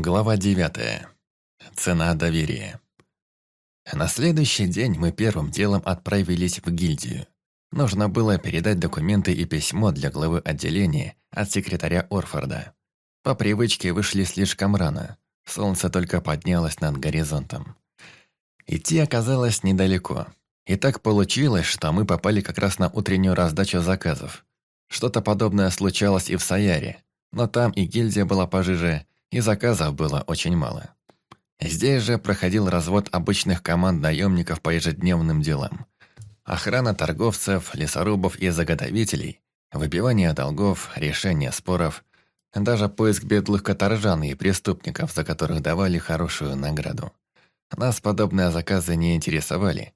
Глава 9. Цена доверия. На следующий день мы первым делом отправились в гильдию. Нужно было передать документы и письмо для главы отделения от секретаря Орфорда. По привычке вышли слишком рано. Солнце только поднялось над горизонтом. Идти оказалось недалеко. И так получилось, что мы попали как раз на утреннюю раздачу заказов. Что-то подобное случалось и в Саяре, но там и гильдия была пожиже, и заказов было очень мало. Здесь же проходил развод обычных команд наемников по ежедневным делам. Охрана торговцев, лесорубов и заготовителей, выбивание долгов, решение споров, даже поиск бедлых каторжан и преступников, за которых давали хорошую награду. Нас подобные заказы не интересовали.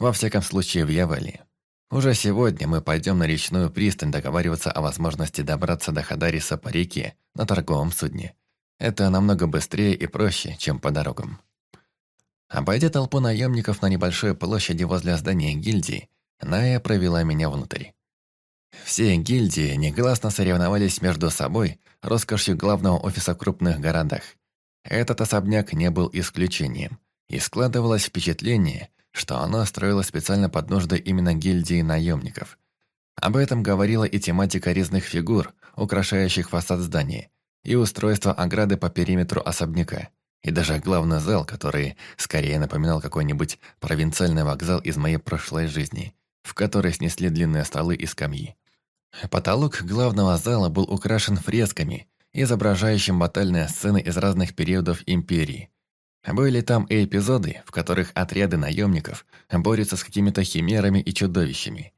Во всяком случае, в Явале. Уже сегодня мы пойдем на речную пристань договариваться о возможности добраться до Хадариса по реке на торговом судне. Это намного быстрее и проще, чем по дорогам. Обойдя толпу наемников на небольшой площади возле здания гильдии, Ная провела меня внутрь. Все гильдии негласно соревновались между собой роскошью главного офиса в крупных городах. Этот особняк не был исключением, и складывалось впечатление, что оно строилось специально под нужды именно гильдии наемников. Об этом говорила и тематика резных фигур, украшающих фасад здания, и устройство ограды по периметру особняка, и даже главный зал, который скорее напоминал какой-нибудь провинциальный вокзал из моей прошлой жизни, в который снесли длинные столы и скамьи. Потолок главного зала был украшен фресками, изображающим батальные сцены из разных периодов империи. Были там и эпизоды, в которых отряды наемников борются с какими-то химерами и чудовищами.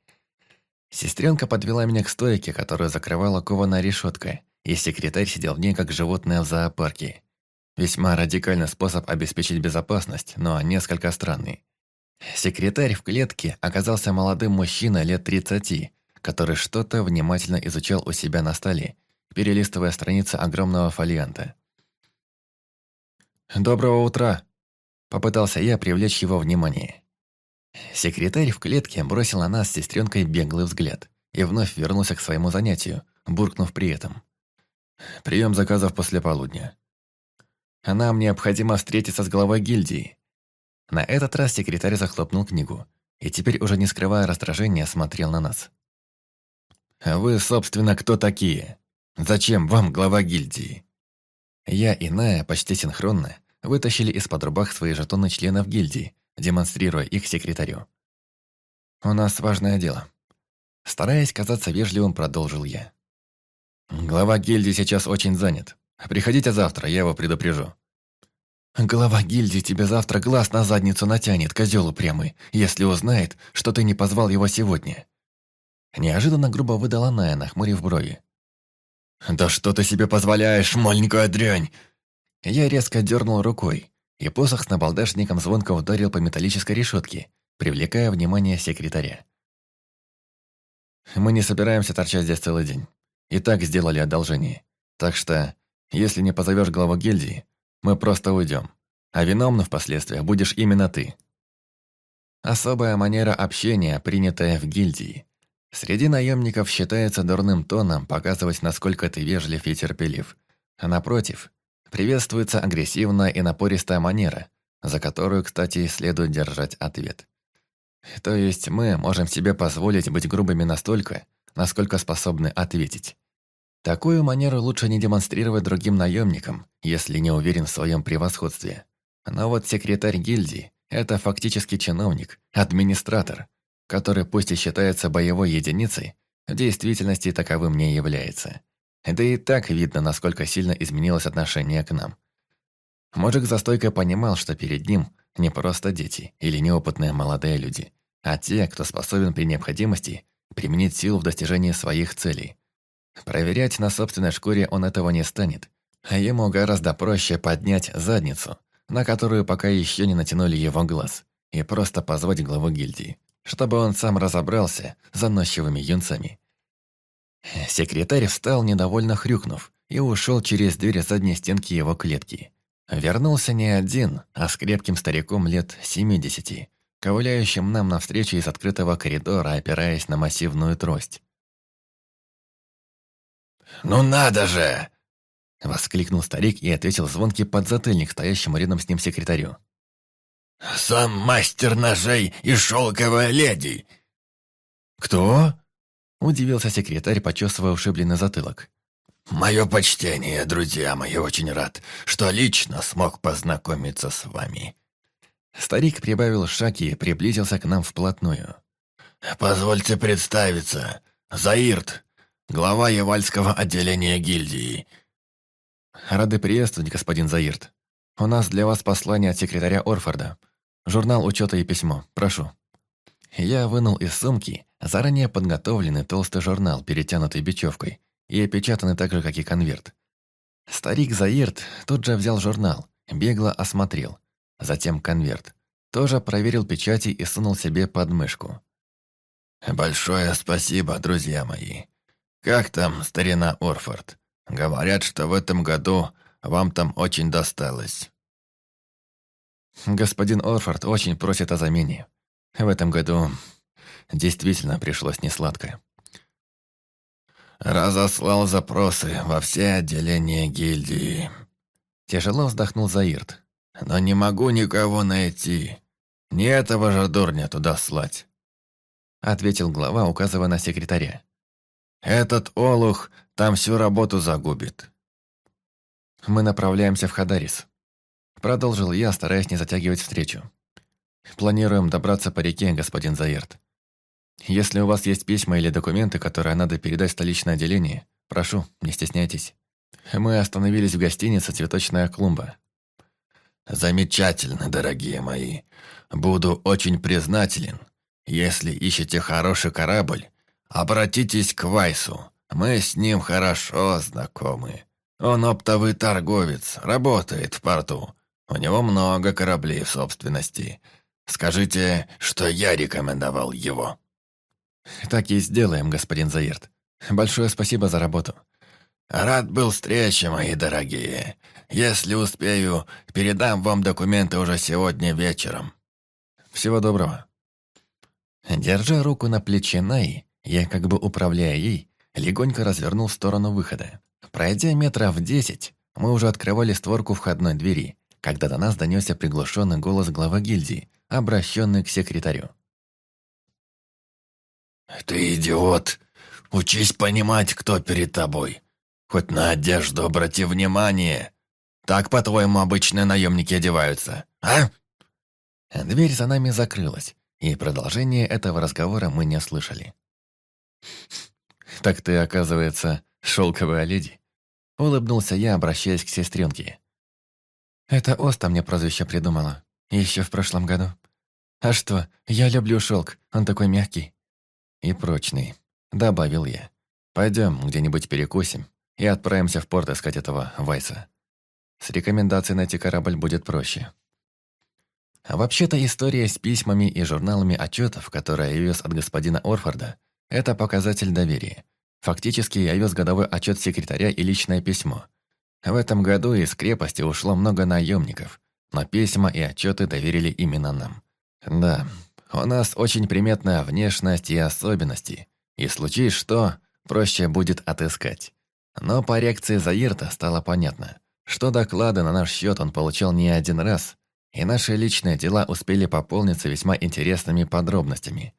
Сестренка подвела меня к стойке, которую закрывала кованая решетка, и секретарь сидел в ней как животное в зоопарке. Весьма радикальный способ обеспечить безопасность, но несколько странный. Секретарь в клетке оказался молодым мужчиной лет 30, который что-то внимательно изучал у себя на столе, перелистывая страницы огромного фолианта. «Доброго утра!» – попытался я привлечь его внимание. Секретарь в клетке бросил на нас с сестренкой беглый взгляд и вновь вернулся к своему занятию, буркнув при этом. Прием заказов после полудня. Нам необходимо встретиться с главой гильдии. На этот раз секретарь захлопнул книгу и теперь уже не скрывая раздражения смотрел на нас. «Вы, собственно, кто такие? Зачем вам глава гильдии?» Я и Ная почти синхронно вытащили из-под рубах свои жетоны членов гильдии, демонстрируя их секретарю. «У нас важное дело». Стараясь казаться вежливым, продолжил я. Глава гильдии сейчас очень занят. Приходите завтра, я его предупрежу. Глава гильдии тебе завтра глаз на задницу натянет, козел упрямый, если узнает, что ты не позвал его сегодня. Неожиданно грубо выдала Ная, нахмурив брови. «Да что ты себе позволяешь, маленькая дрянь!» Я резко дернул рукой, и посох с набалдашником звонко ударил по металлической решетке, привлекая внимание секретаря. «Мы не собираемся торчать здесь целый день и так сделали одолжение. Так что, если не позовешь главу гильдии, мы просто уйдем. А виновным впоследствии будешь именно ты. Особая манера общения, принятая в гильдии. Среди наемников считается дурным тоном показывать, насколько ты вежлив и терпелив. А напротив, приветствуется агрессивная и напористая манера, за которую, кстати, следует держать ответ. То есть мы можем себе позволить быть грубыми настолько, насколько способны ответить. Такую манеру лучше не демонстрировать другим наемникам, если не уверен в своем превосходстве. Но вот секретарь гильдии – это фактически чиновник, администратор, который пусть и считается боевой единицей, в действительности таковым не является. Да и так видно, насколько сильно изменилось отношение к нам. Мужик за стойкой понимал, что перед ним не просто дети или неопытные молодые люди, а те, кто способен при необходимости применить силу в достижении своих целей. Проверять на собственной шкуре он этого не станет. А ему гораздо проще поднять задницу, на которую пока еще не натянули его глаз, и просто позвать главу гильдии, чтобы он сам разобрался с заносчивыми юнцами. Секретарь встал, недовольно хрюкнув, и ушел через дверь задней стенки его клетки. Вернулся не один, а с крепким стариком лет семидесяти, ковыляющим нам навстречу из открытого коридора, опираясь на массивную трость. «Ну надо же!» Воскликнул старик и ответил звонкий подзатыльник стоящему рядом с ним секретарю. «Сам мастер ножей и шелковая леди!» «Кто?» – удивился секретарь, почесывая ушибленный затылок. «Мое почтение, друзья мои, очень рад, что лично смог познакомиться с вами». Старик прибавил шаг и приблизился к нам вплотную. «Позвольте представиться. Заирт, глава Явальского отделения гильдии». «Рады приветствовать, господин Заирт. У нас для вас послание от секретаря Орфорда. Журнал учета и письмо. Прошу». Я вынул из сумки заранее подготовленный толстый журнал, перетянутый бечевкой, и опечатанный так же, как и конверт. Старик Заирт тут же взял журнал, бегло осмотрел, затем конверт. Тоже проверил печати и сунул себе под мышку. «Большое спасибо, друзья мои. Как там старина Орфорд? Говорят, что в этом году вам там очень досталось». «Господин Орфорд очень просит о замене. В этом году действительно пришлось несладко». «Разослал запросы во все отделения гильдии». Тяжело вздохнул Заирт. «Но не могу никого найти. Не этого же дурня туда слать ответил глава, указывая на секретаря. «Этот олух там всю работу загубит». «Мы направляемся в Хадарис», — продолжил я, стараясь не затягивать встречу. «Планируем добраться по реке, господин Заерт. Если у вас есть письма или документы, которые надо передать в столичное отделение, прошу, не стесняйтесь. Мы остановились в гостинице «Цветочная клумба». «Замечательно, дорогие мои. Буду очень признателен, если ищете хороший корабль, обратитесь к Вайсу. Мы с ним хорошо знакомы. Он оптовый торговец, работает в порту. У него много кораблей в собственности. Скажите, что я рекомендовал его». «Так и сделаем, господин Заирт. Большое спасибо за работу». «Рад был встрече, мои дорогие. Если успею, передам вам документы уже сегодня вечером». «Всего доброго». Держа руку на плече Най, я, как бы управляя ей, легонько развернул в сторону выхода. Пройдя метров десять, мы уже открывали створку входной двери, когда до нас донесся приглушенный голос главы гильдии, обращенный к секретарю. «Ты идиот! Учись понимать, кто перед тобой. Хоть на одежду обрати внимание. Так, по-твоему, обычные наемники одеваются, а?» Дверь за нами закрылась, и продолжение этого разговора мы не слышали. «Так ты, оказывается, шелковая леди?» Улыбнулся я, обращаясь к сестренке. «Это Оста мне прозвище придумала. Еще в прошлом году. А что, я люблю шелк, он такой мягкий». «И прочный», — добавил я. «Пойдем где-нибудь перекусим и отправимся в порт искать этого Вайса. С рекомендацией найти корабль будет проще». А вообще-то история с письмами и журналами отчетов, которые я вез от господина Орфорда, это показатель доверия. Фактически я вез годовой отчет секретаря и личное письмо. В этом году из крепости ушло много наемников, но письма и отчеты доверили именно нам. Да, у нас очень приметная внешность и особенности, и случись что, проще будет отыскать. Но по реакции Заирта стало понятно, что доклады на наш счет он получал не один раз, и наши личные дела успели пополниться весьма интересными подробностями.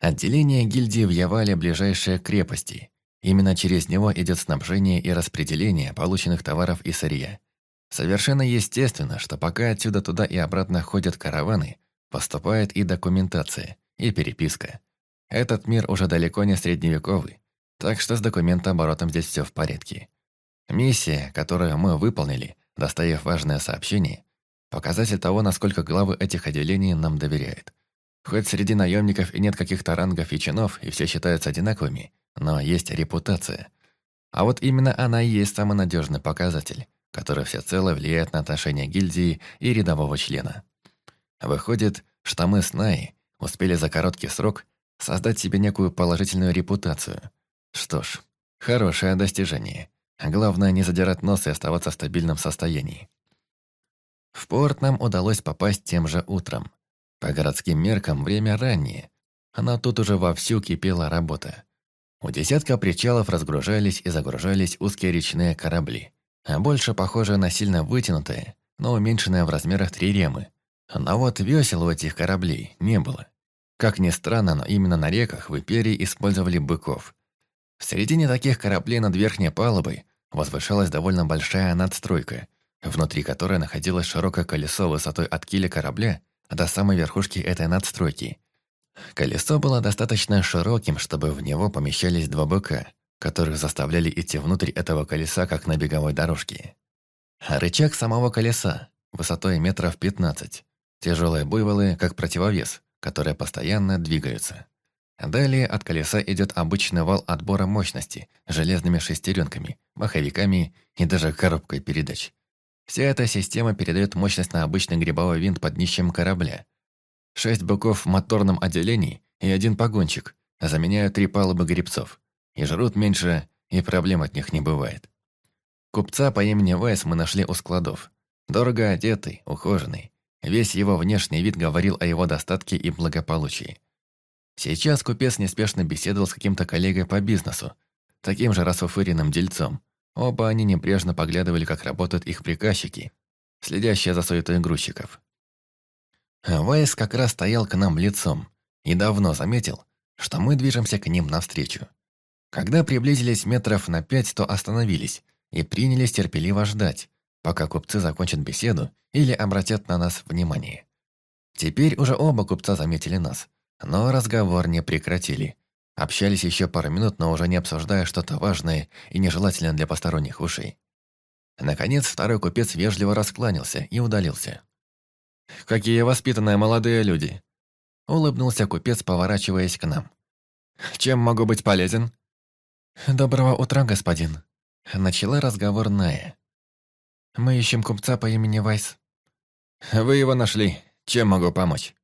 Отделение гильдии в Явале – ближайшие крепости. Именно через него идет снабжение и распределение полученных товаров и сырья. Совершенно естественно, что пока отсюда туда и обратно ходят караваны, поступает и документация, и переписка. Этот мир уже далеко не средневековый, так что с документооборотом здесь все в порядке. Миссия, которую мы выполнили, доставив важное сообщение, Показатель того, насколько главы этих отделений нам доверяют. Хоть среди наемников и нет каких-то рангов и чинов, и все считаются одинаковыми, но есть репутация. А вот именно она и есть самый надежный показатель, который всецело влияет на отношение гильдии и рядового члена. Выходит, что мы с Най успели за короткий срок создать себе некую положительную репутацию. Что ж, хорошее достижение. Главное не задирать нос и оставаться в стабильном состоянии. В порт нам удалось попасть тем же утром. По городским меркам время раннее, но тут уже вовсю кипела работа. У десятка причалов разгружались и загружались узкие речные корабли, а больше похожие на сильно вытянутые, но уменьшенные в размерах триремы. Но вот весел у этих кораблей не было. Как ни странно, но именно на реках в Империи использовали быков. В середине таких кораблей над верхней палубой возвышалась довольно большая надстройка, внутри которой находилось широкое колесо высотой от киля корабля до самой верхушки этой надстройки. Колесо было достаточно широким, чтобы в него помещались два быка, которых заставляли идти внутрь этого колеса, как на беговой дорожке. Рычаг самого колеса, высотой метров 15, тяжелые буйволы, как противовес, которые постоянно двигаются. Далее от колеса идет обычный вал отбора мощности, железными шестеренками, маховиками и даже коробкой передач. Вся эта система передает мощность на обычный грибовой винт под днищем корабля. Шесть быков в моторном отделении и один погонщик заменяют три палубы грибцов. И жрут меньше, и проблем от них не бывает. Купца по имени Вайс мы нашли у складов. Дорого одетый, ухоженный. Весь его внешний вид говорил о его достатке и благополучии. Сейчас купец неспешно беседовал с каким-то коллегой по бизнесу, таким же расфуфыренным дельцом, Оба они небрежно поглядывали, как работают их приказчики, следящие за суетой грузчиков. Вайс как раз стоял к нам лицом и давно заметил, что мы движемся к ним навстречу. Когда приблизились метров на пять, то остановились и принялись терпеливо ждать, пока купцы закончат беседу или обратят на нас внимание. Теперь уже оба купца заметили нас, но разговор не прекратили, Общались еще пару минут, но уже не обсуждая что-то важное и нежелательное для посторонних ушей. Наконец, второй купец вежливо раскланялся и удалился. «Какие воспитанные молодые люди!» Улыбнулся купец, поворачиваясь к нам. «Чем могу быть полезен?» «Доброго утра, господин!» Начала разговор Ная. «Мы ищем купца по имени Вайс». «Вы его нашли. Чем могу помочь?»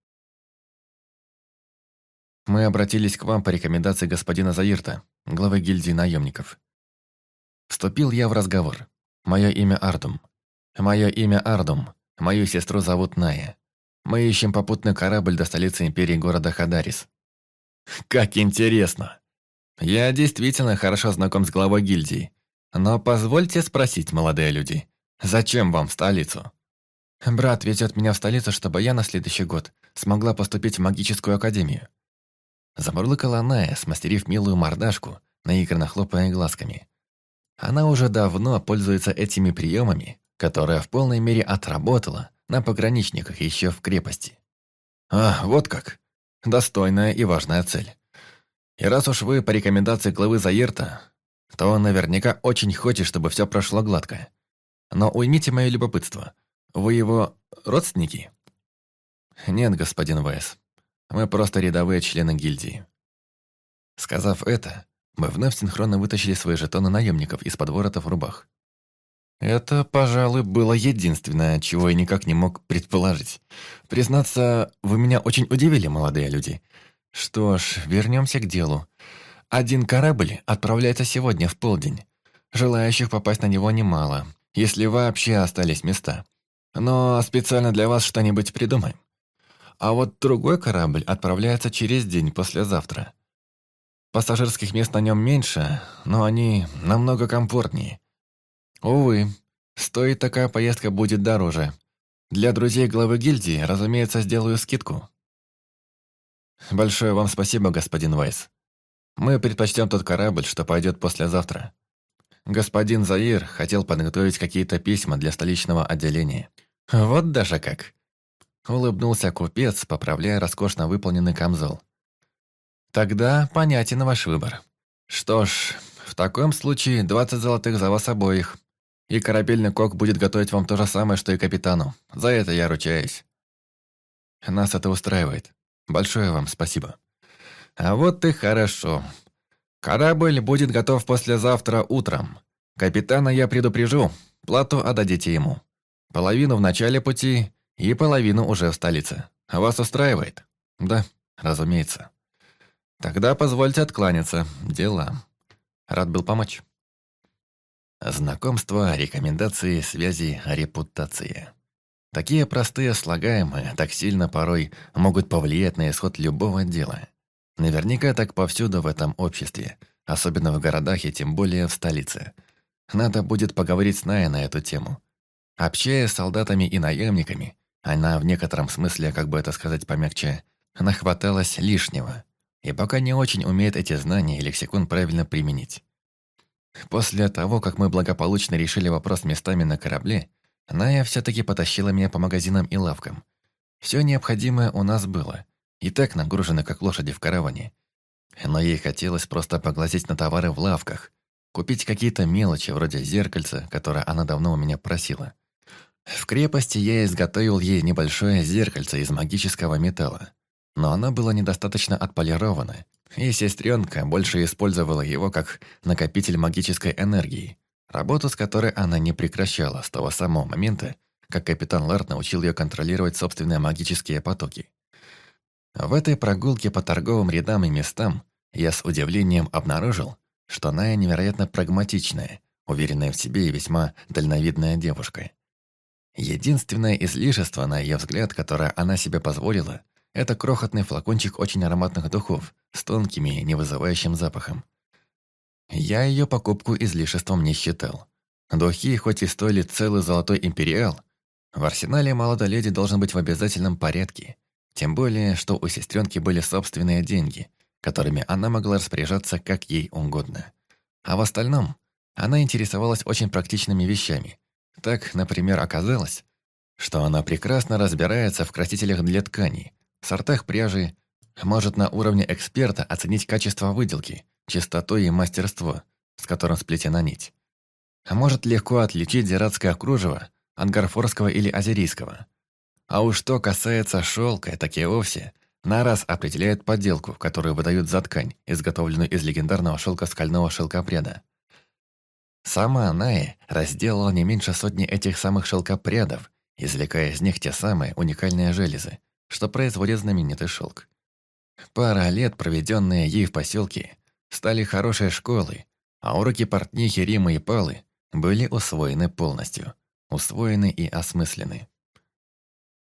Мы обратились к вам по рекомендации господина Заирта, главы гильдии наемников. Вступил я в разговор. Мое имя Ардум. Мое имя Ардум. Мою сестру зовут Ная. Мы ищем попутный корабль до столицы империи города Хадарис. Как интересно. Я действительно хорошо знаком с главой гильдии. Но позвольте спросить, молодые люди, зачем вам в столицу? Брат везет меня в столицу, чтобы я на следующий год смогла поступить в магическую академию. Замурлыкала Ная, смастерив милую мордашку, наигранно хлопая глазками. Она уже давно пользуется этими приемами, которые в полной мере отработала на пограничниках еще в крепости. А, вот как. Достойная и важная цель. И раз уж вы по рекомендации главы Заирта, то он наверняка очень хочет, чтобы все прошло гладко. Но уймите мое любопытство. Вы его родственники? Нет, господин Вайс. Мы просто рядовые члены гильдии. Сказав это, мы вновь синхронно вытащили свои жетоны наемников из подворотов рубах. Это, пожалуй, было единственное, чего я никак не мог предположить. Признаться, вы меня очень удивили, молодые люди. Что ж, вернемся к делу. Один корабль отправляется сегодня в полдень. Желающих попасть на него немало, если вообще остались места. Но специально для вас что-нибудь придумаем. А вот другой корабль отправляется через день послезавтра. Пассажирских мест на нем меньше, но они намного комфортнее. Увы, стоит такая поездка будет дороже. Для друзей главы гильдии, разумеется, сделаю скидку. Большое вам спасибо, господин Вайс. Мы предпочтем тот корабль, что пойдет послезавтра. Господин Заир хотел подготовить какие-то письма для столичного отделения. Вот даже как. Улыбнулся купец, поправляя роскошно выполненный камзол. «Тогда понятен ваш выбор. Что ж, в таком случае 20 золотых за вас обоих. И корабельный кок будет готовить вам то же самое, что и капитану. За это я ручаюсь». «Нас это устраивает. Большое вам спасибо». «А вот и хорошо. Корабль будет готов послезавтра утром. Капитана я предупрежу, плату отдадите ему. Половину в начале пути и половину уже в столице. Вас устраивает? Да, разумеется. Тогда позвольте откланяться. Дела. Рад был помочь. Знакомство, рекомендации, связи, репутация. Такие простые слагаемые так сильно порой могут повлиять на исход любого дела. Наверняка так повсюду в этом обществе. особенно в городах и тем более в столице. Надо будет поговорить с Ная на эту тему. Общаясь с солдатами и наемниками, она в некотором смысле, как бы это сказать помягче, нахваталась лишнего. И пока не очень умеет эти знания и лексикон правильно применить. После того, как мы благополучно решили вопрос местами на корабле, Ная все-таки потащила меня по магазинам и лавкам. Все необходимое у нас было, и так нагружены, как лошади в караване. Но ей хотелось просто поглазеть на товары в лавках, купить какие-то мелочи, вроде зеркальца, которое она давно у меня просила. В крепости я изготовил ей небольшое зеркальце из магического металла, но оно было недостаточно отполировано, и сестренка больше использовала его как накопитель магической энергии, работу с которой она не прекращала с того самого момента, как капитан Ларт научил ее контролировать собственные магические потоки. В этой прогулке по торговым рядам и местам я с удивлением обнаружил, что Ная невероятно прагматичная, уверенная в себе и весьма дальновидная девушка. Единственное излишество, на ее взгляд, которое она себе позволила, это крохотный флакончик очень ароматных духов с тонкими, не вызывающим запахом. Я ее покупку излишеством не считал. Духи, хоть и стоили целый золотой империал, в арсенале молодой леди должен быть в обязательном порядке. Тем более, что у сестренки были собственные деньги, которыми она могла распоряжаться как ей угодно. А в остальном она интересовалась очень практичными вещами. Так, например, оказалось, что она прекрасно разбирается в красителях для тканей, сортах пряжи, может на уровне эксперта оценить качество выделки, чистоту и мастерство, с которым сплетена нить. А может легко отличить зиратское кружево от гарфорского или азерийского. А уж что касается шелка, так и вовсе на раз определяет подделку, которую выдают за ткань, изготовленную из легендарного шелка скального шелкопряда. Сама Аная разделала не меньше сотни этих самых шелкопрядов, извлекая из них те самые уникальные железы, что производит знаменитый шелк. Пара лет, проведенные ей в поселке, стали хорошей школой, а уроки портнихи Римы и Палы были усвоены полностью, усвоены и осмыслены.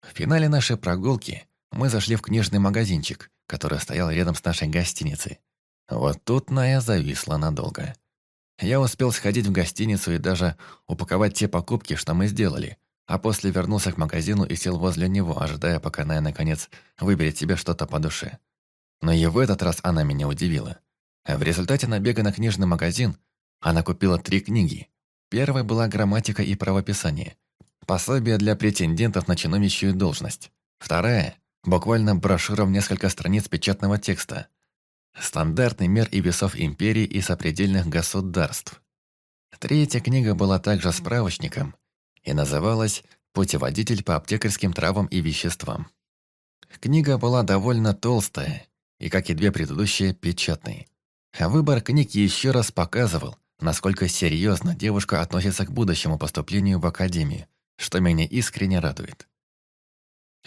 В финале нашей прогулки мы зашли в книжный магазинчик, который стоял рядом с нашей гостиницей. Вот тут Ная зависла надолго. Я успел сходить в гостиницу и даже упаковать те покупки, что мы сделали, а после вернулся к магазину и сел возле него, ожидая, пока Ная, наконец, выберет себе что-то по душе. Но и в этот раз она меня удивила. В результате набега на книжный магазин она купила три книги. Первая была «Грамматика и правописание», пособие для претендентов на чиновничью должность. Вторая – буквально брошюра в несколько страниц печатного текста. Стандартный мер и весов империй и сопредельных государств. Третья книга была также справочником и называлась «Путеводитель по аптекарским травам и веществам». Книга была довольно толстая и, как и две предыдущие, печатной. А выбор книг еще раз показывал, насколько серьезно девушка относится к будущему поступлению в академию, что меня искренне радует.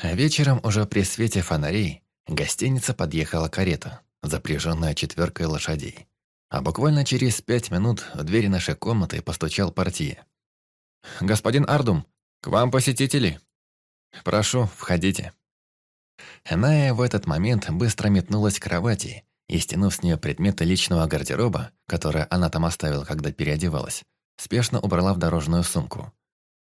Вечером уже при свете фонарей гостиница подъехала карета, запряженная четверкой лошадей. А буквально через пять минут в двери нашей комнаты постучал портье. «Господин Ардум, к вам посетители!» «Прошу, входите». Ная в этот момент быстро метнулась к кровати и, стянув с нее предметы личного гардероба, которые она там оставила, когда переодевалась, спешно убрала в дорожную сумку.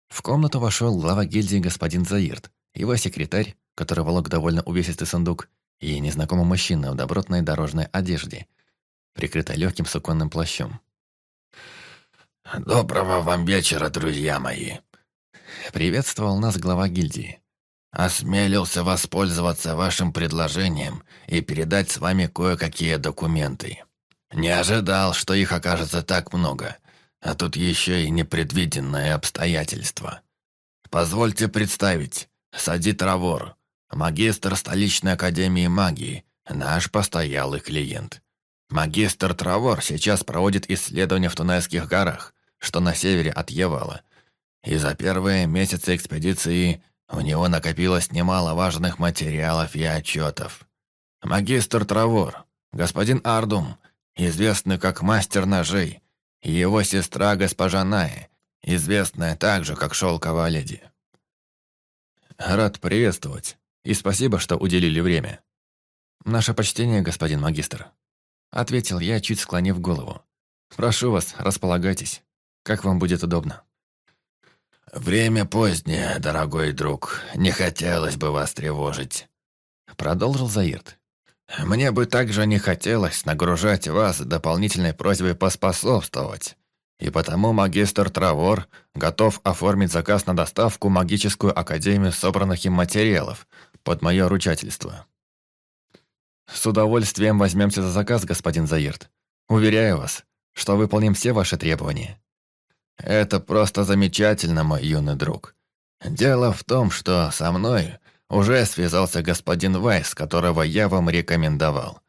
В комнату вошел глава гильдии господин Заирт, его секретарь, который волок довольно увесистый сундук, и незнакомый мужчина в добротной дорожной одежде, прикрытой легким суконным плащом. «Доброго вам вечера, друзья мои!» Приветствовал нас глава гильдии. «Осмелился воспользоваться вашим предложением и передать с вами кое-какие документы. Не ожидал, что их окажется так много, а тут еще и непредвиденное обстоятельство. Позвольте представить, Сади Травор, магистр столичной академии магии, наш постоялый клиент. Магистр Травор сейчас проводит исследования в Тунайских горах, что на севере от Евала. И за первые месяцы экспедиции у него накопилось немало важных материалов и отчетов. Магистр Травор, господин Ардум, известный как мастер ножей, и его сестра госпожа Ная, известная также как Шелковая леди. Рад приветствовать, и спасибо, что уделили время. Наше почтение, господин магистр. – ответил я, чуть склонив голову. «Прошу вас, располагайтесь. Как вам будет удобно?» «Время позднее, дорогой друг. Не хотелось бы вас тревожить», – продолжил Заирт. «Мне бы также не хотелось нагружать вас дополнительной просьбой поспособствовать. И потому магистр Травор готов оформить заказ на доставку в магическую академию собранных им материалов под мое ручательство. С удовольствием возьмемся за заказ, господин Заирт. Уверяю вас, что выполним все ваши требования. Это просто замечательно, мой юный друг. Дело в том, что со мной уже связался господин Вайс, которого я вам рекомендовал.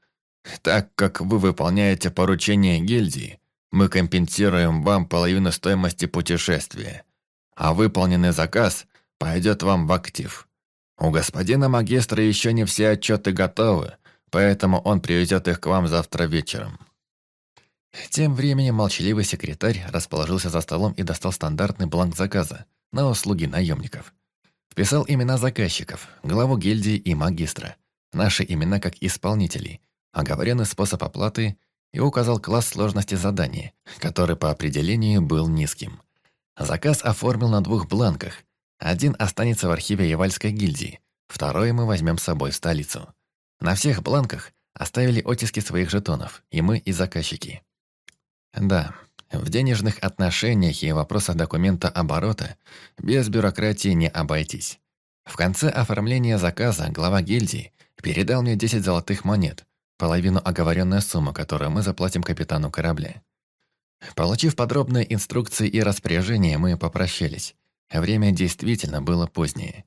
Так как вы выполняете поручение гильдии, мы компенсируем вам половину стоимости путешествия, а выполненный заказ пойдет вам в актив. У господина магистра еще не все отчеты готовы, поэтому он привезет их к вам завтра вечером». Тем временем молчаливый секретарь расположился за столом и достал стандартный бланк заказа на услуги наемников. Вписал имена заказчиков, главу гильдии и магистра, наши имена как исполнителей, оговоренный способ оплаты и указал класс сложности задания, который по определению был низким. Заказ оформил на двух бланках. Один останется в архиве Явальской гильдии, второй мы возьмем с собой в столицу. На всех бланках оставили оттиски своих жетонов, и мы, и заказчики. Да, в денежных отношениях и вопросах документа оборота без бюрократии не обойтись. В конце оформления заказа глава гильдии передал мне 10 золотых монет, половину оговоренная сумма, которую мы заплатим капитану корабля. Получив подробные инструкции и распоряжения, мы попрощались. Время действительно было позднее.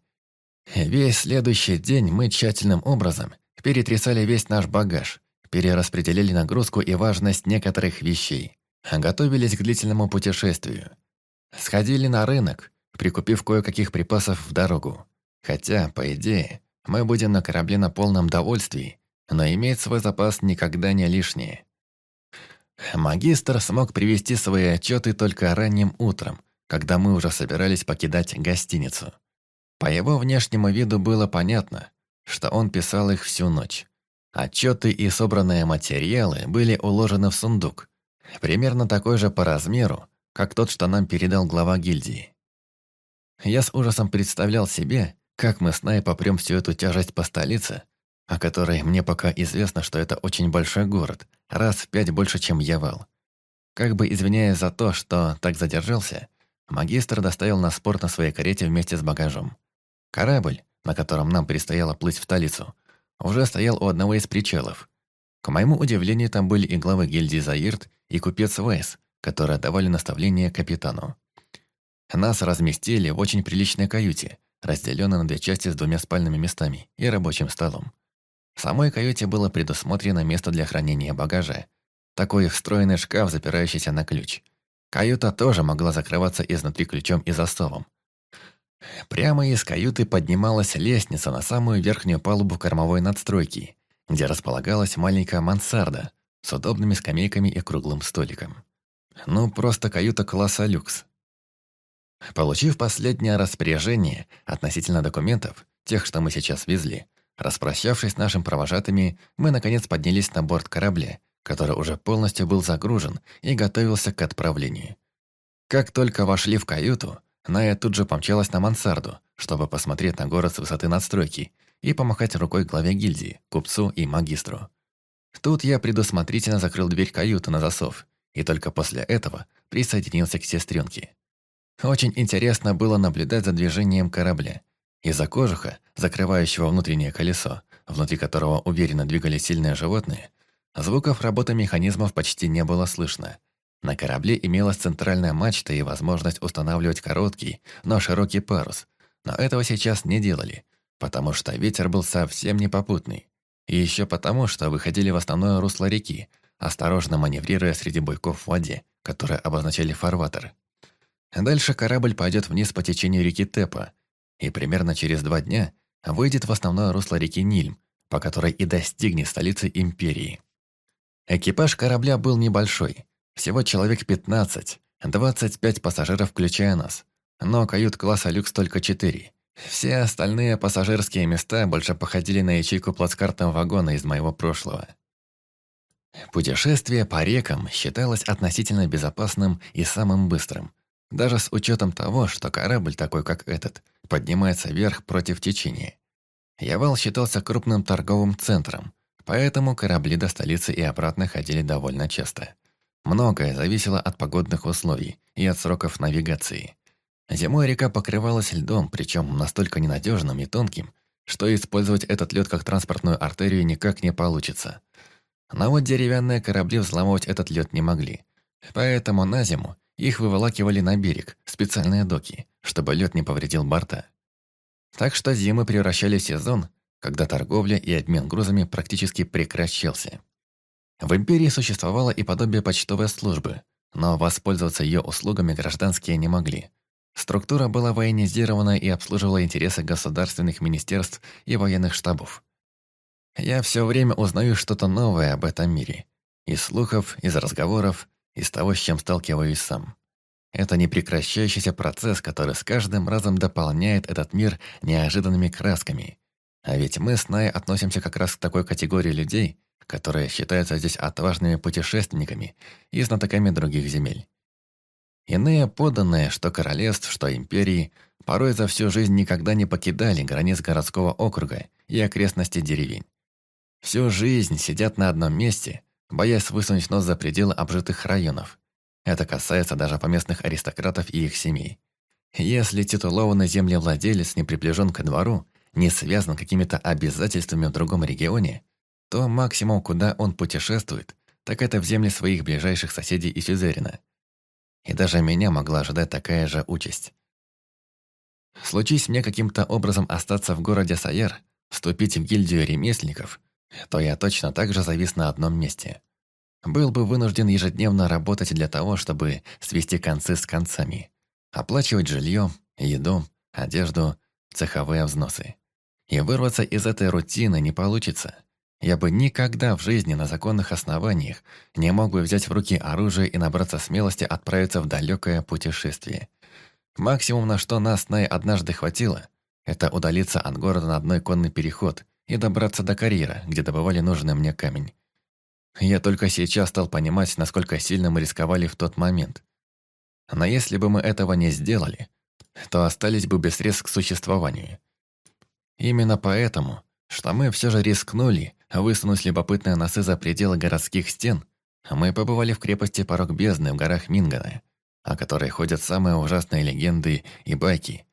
Весь следующий день мы тщательным образом перетрясали весь наш багаж, перераспределили нагрузку и важность некоторых вещей, готовились к длительному путешествию. Сходили на рынок, прикупив кое-каких припасов в дорогу. Хотя, по идее, мы будем на корабле на полном довольствии, но иметь свой запас никогда не лишнее. Магистр смог привести свои отчеты только ранним утром, когда мы уже собирались покидать гостиницу. По его внешнему виду было понятно, что он писал их всю ночь. Отчеты и собранные материалы были уложены в сундук, примерно такой же по размеру, как тот, что нам передал глава гильдии. Я с ужасом представлял себе, как мы с Най попрем всю эту тяжесть по столице, о которой мне пока известно, что это очень большой город, раз в пять больше, чем Явал. Как бы извиняясь за то, что так задержался, магистр доставил нас в порт на своей карете вместе с багажом. Корабль, на котором нам предстояло плыть в столицу, уже стоял у одного из причалов. К моему удивлению, там были и главы гильдии Заирт, и купец Вайс, которые давали наставления капитану. Нас разместили в очень приличной каюте, разделенной на две части с двумя спальными местами и рабочим столом. В самой каюте было предусмотрено место для хранения багажа. Такой встроенный шкаф, запирающийся на ключ. Каюта тоже могла закрываться изнутри ключом и засовом. Прямо из каюты поднималась лестница на самую верхнюю палубу кормовой надстройки, где располагалась маленькая мансарда с удобными скамейками и круглым столиком. Ну, просто каюта класса люкс. Получив последнее распоряжение относительно документов, тех, что мы сейчас везли, Распрощавшись с нашими провожатыми, мы наконец поднялись на борт корабля, который уже полностью был загружен и готовился к отправлению. Как только вошли в каюту, Ная тут же помчалась на мансарду, чтобы посмотреть на город с высоты надстройки и помахать рукой главе гильдии, купцу и магистру. Тут я предусмотрительно закрыл дверь каюты на засов и только после этого присоединился к сестренке. Очень интересно было наблюдать за движением корабля, из-за кожуха, закрывающего внутреннее колесо, внутри которого уверенно двигались сильные животные, звуков работы механизмов почти не было слышно. На корабле имелась центральная мачта и возможность устанавливать короткий, но широкий парус. Но этого сейчас не делали, потому что ветер был совсем непопутный. И еще потому, что выходили в основное русло реки, осторожно маневрируя среди буйков в воде, которые обозначали фарватер. Дальше корабль пойдет вниз по течению реки Тепа, и примерно через два дня выйдет в основное русло реки Нильм, по которой и достигнет столицы империи. Экипаж корабля был небольшой, всего человек 15, 25 пассажиров, включая нас, но кают-класса люкс только 4. Все остальные пассажирские места больше походили на ячейку плацкартного вагона из моего прошлого. Путешествие по рекам считалось относительно безопасным и самым быстрым, даже с учетом того, что корабль такой, как этот, поднимается вверх против течения. Явал считался крупным торговым центром, поэтому корабли до столицы и обратно ходили довольно часто. Многое зависело от погодных условий и от сроков навигации. Зимой река покрывалась льдом, причем настолько ненадежным и тонким, что использовать этот лед как транспортную артерию никак не получится. Но вот деревянные корабли взломать этот лед не могли. Поэтому на зиму их выволакивали на берег, специальные доки, чтобы лед не повредил борта. Так что зимы превращали сезон, когда торговля и обмен грузами практически прекращался. В империи существовало и подобие почтовой службы, но воспользоваться ее услугами гражданские не могли. Структура была военизирована и обслуживала интересы государственных министерств и военных штабов. Я все время узнаю что-то новое об этом мире. Из слухов, из разговоров, из того, с чем сталкиваюсь сам. Это непрекращающийся процесс, который с каждым разом дополняет этот мир неожиданными красками. А ведь мы с Най относимся как раз к такой категории людей, которые считаются здесь отважными путешественниками и знатоками других земель. Иные подданные, что королевств, что империи, порой за всю жизнь никогда не покидали границ городского округа и окрестностей деревень. Всю жизнь сидят на одном месте, боясь высунуть нос за пределы обжитых районов. Это касается даже поместных аристократов и их семей. Если титулованный землевладелец не приближен ко двору, не связан какими-то обязательствами в другом регионе, то максимум, куда он путешествует, так это в земли своих ближайших соседей и Сюзерина. И даже меня могла ожидать такая же участь. Случись мне каким-то образом остаться в городе Саер, вступить в гильдию ремесленников, то я точно так же завис на одном месте. Был бы вынужден ежедневно работать для того, чтобы свести концы с концами. Оплачивать жилье, еду, одежду, цеховые взносы. И вырваться из этой рутины не получится. Я бы никогда в жизни на законных основаниях не мог бы взять в руки оружие и набраться смелости отправиться в далекое путешествие. Максимум, на что нас Най однажды хватило, это удалиться от города на одной конный переход и добраться до карьера, где добывали нужный мне камень. Я только сейчас стал понимать, насколько сильно мы рисковали в тот момент. Но если бы мы этого не сделали, то остались бы без средств к существованию. Именно поэтому что мы все же рискнули высунуть любопытные носы за пределы городских стен, мы побывали в крепости Порог Бездны в горах Мингана, о которой ходят самые ужасные легенды и байки.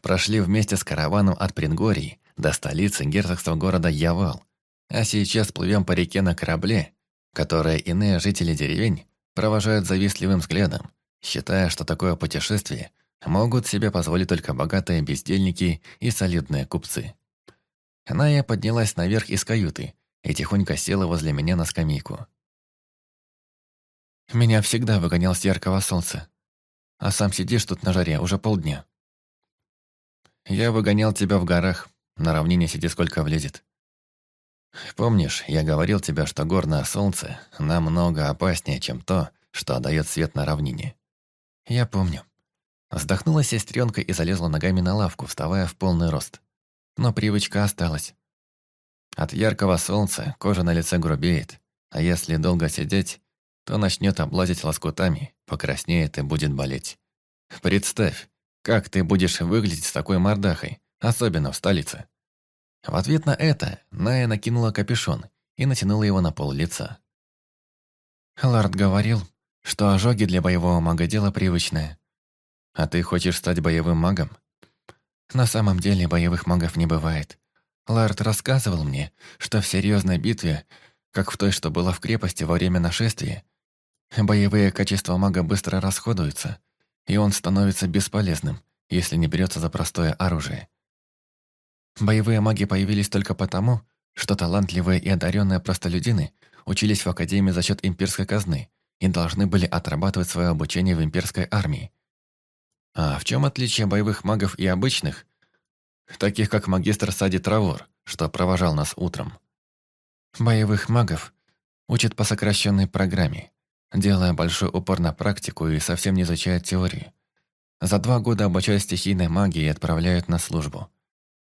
Прошли вместе с караваном от Прингорий до столицы герцогства города Явал, а сейчас плывем по реке на корабле, которое иные жители деревень провожают завистливым взглядом, считая, что такое путешествие могут себе позволить только богатые бездельники и солидные купцы. Ная поднялась наверх из каюты и тихонько села возле меня на скамейку. «Меня всегда выгонял с яркого солнца. А сам сидишь тут на жаре уже полдня». «Я выгонял тебя в горах. На равнине сиди сколько влезет. Помнишь, я говорил тебе, что горное солнце намного опаснее, чем то, что отдает свет на равнине?» «Я помню». Вздохнула сестренка и залезла ногами на лавку, вставая в полный рост но привычка осталась. От яркого солнца кожа на лице грубеет, а если долго сидеть, то начнет облазить лоскутами, покраснеет и будет болеть. Представь, как ты будешь выглядеть с такой мордахой, особенно в столице. В ответ на это Ная накинула капюшон и натянула его на пол лица. Лард говорил, что ожоги для боевого мага дело привычное. А ты хочешь стать боевым магом? На самом деле боевых магов не бывает. Лард рассказывал мне, что в серьезной битве, как в той, что была в крепости во время нашествия, боевые качества мага быстро расходуются, и он становится бесполезным, если не берется за простое оружие. Боевые маги появились только потому, что талантливые и одаренные простолюдины учились в Академии за счет имперской казны и должны были отрабатывать свое обучение в имперской армии. А в чем отличие боевых магов и обычных, таких как магистр Сади Травор, что провожал нас утром? Боевых магов учат по сокращенной программе, делая большой упор на практику и совсем не изучая теории. За два года обучают стихийной магии и отправляют на службу.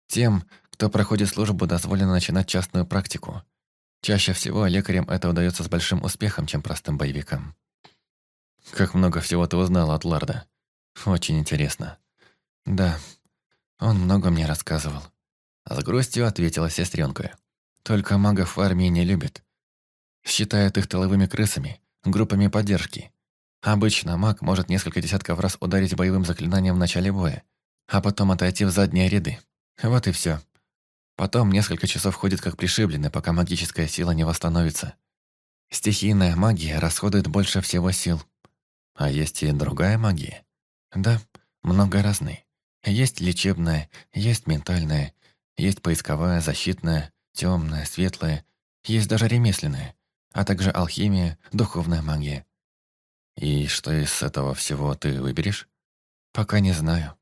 Тем, кто проходит службу, дозволено начинать частную практику. Чаще всего лекарям это удается с большим успехом, чем простым боевикам. Как много всего ты узнала от Ларда. Очень интересно. Да, он много мне рассказывал. С грустью ответила сестренка. Только магов в армии не любят. Считают их тыловыми крысами, группами поддержки. Обычно маг может несколько десятков раз ударить боевым заклинанием в начале боя, а потом отойти в задние ряды. Вот и все. Потом несколько часов ходит как пришибленный, пока магическая сила не восстановится. Стихийная магия расходует больше всего сил. А есть и другая магия. Да, много разной. Есть лечебная, есть ментальная, есть поисковая, защитная, темная, светлая, есть даже ремесленная, а также алхимия, духовная магия. И что из этого всего ты выберешь? Пока не знаю.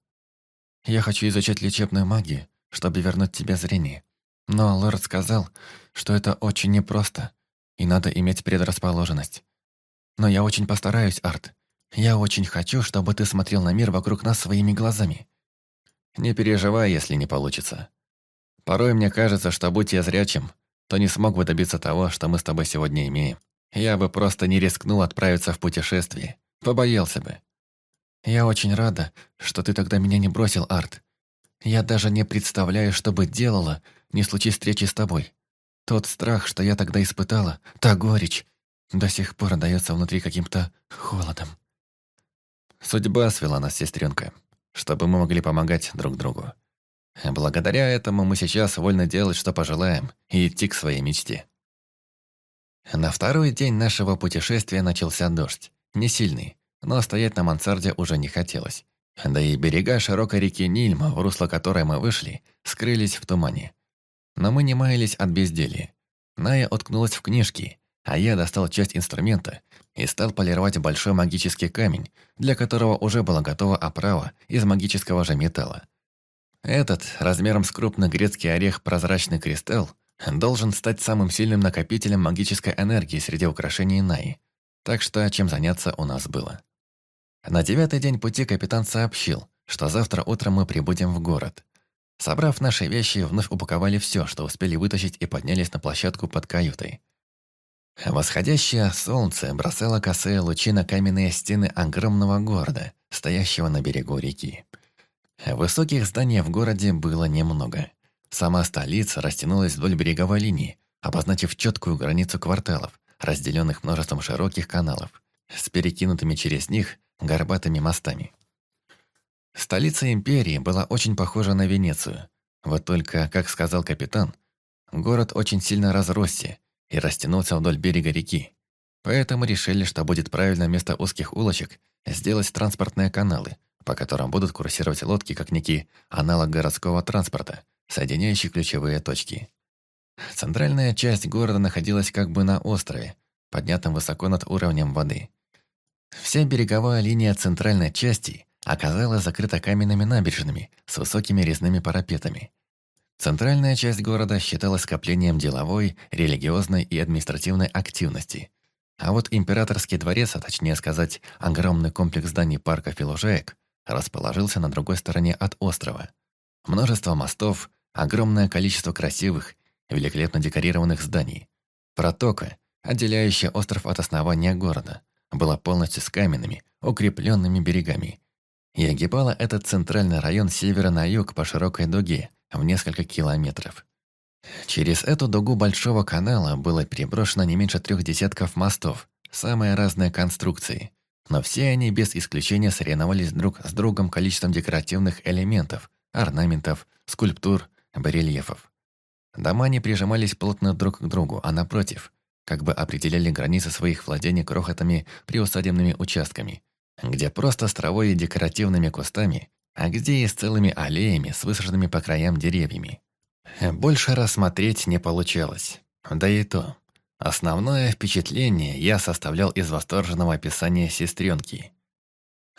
Я хочу изучать лечебную магию, чтобы вернуть тебе зрение. Но лорд сказал, что это очень непросто, и надо иметь предрасположенность. Но я очень постараюсь, Арт. Я очень хочу, чтобы ты смотрел на мир вокруг нас своими глазами. Не переживай, если не получится. Порой мне кажется, что будь я зрячим, то не смог бы добиться того, что мы с тобой сегодня имеем. Я бы просто не рискнул отправиться в путешествие. Побоялся бы. Я очень рада, что ты тогда меня не бросил, Арт. Я даже не представляю, что бы делала, не случись встречи с тобой. Тот страх, что я тогда испытала, та горечь, до сих пор отдается внутри каким-то холодом. Судьба свела нас, сестренка чтобы мы могли помогать друг другу. Благодаря этому мы сейчас вольны делать, что пожелаем, и идти к своей мечте. На второй день нашего путешествия начался дождь. Не сильный, но стоять на мансарде уже не хотелось. Да и берега широкой реки Нильма, в русло которой мы вышли, скрылись в тумане. Но мы не маялись от безделья. Ная уткнулась в книжки, а я достал часть инструмента и стал полировать большой магический камень, для которого уже была готова оправа из магического же металла. Этот, размером с крупный грецкий орех прозрачный кристалл, должен стать самым сильным накопителем магической энергии среди украшений Наи. Так что чем заняться у нас было. На девятый день пути капитан сообщил, что завтра утром мы прибудем в город. Собрав наши вещи, вновь упаковали все, что успели вытащить и поднялись на площадку под каютой. Восходящее солнце бросало косые лучи на каменные стены огромного города, стоящего на берегу реки. Высоких зданий в городе было немного. Сама столица растянулась вдоль береговой линии, обозначив четкую границу кварталов, разделенных множеством широких каналов, с перекинутыми через них горбатыми мостами. Столица империи была очень похожа на Венецию. Вот только, как сказал капитан, город очень сильно разросся, и растянулся вдоль берега реки. Поэтому решили, что будет правильно вместо узких улочек сделать транспортные каналы, по которым будут курсировать лодки как некий аналог городского транспорта, соединяющий ключевые точки. Центральная часть города находилась как бы на острове, поднятом высоко над уровнем воды. Вся береговая линия центральной части оказалась закрыта каменными набережными с высокими резными парапетами, Центральная часть города считалась скоплением деловой, религиозной и административной активности. А вот императорский дворец, а точнее сказать, огромный комплекс зданий парка Филужаек, расположился на другой стороне от острова. Множество мостов, огромное количество красивых, великолепно декорированных зданий. Протока, отделяющая остров от основания города, была полностью с каменными, укрепленными берегами. И огибала этот центральный район севера на юг по широкой дуге, в несколько километров. Через эту дугу Большого канала было переброшено не меньше трех десятков мостов, самые разные конструкции, но все они без исключения соревновались друг с другом количеством декоративных элементов, орнаментов, скульптур, барельефов. Дома не прижимались плотно друг к другу, а напротив, как бы определяли границы своих владений крохотными приусадебными участками, где просто с травой и декоративными кустами а где и с целыми аллеями с высаженными по краям деревьями. Больше рассмотреть не получалось. Да и то. Основное впечатление я составлял из восторженного описания сестренки.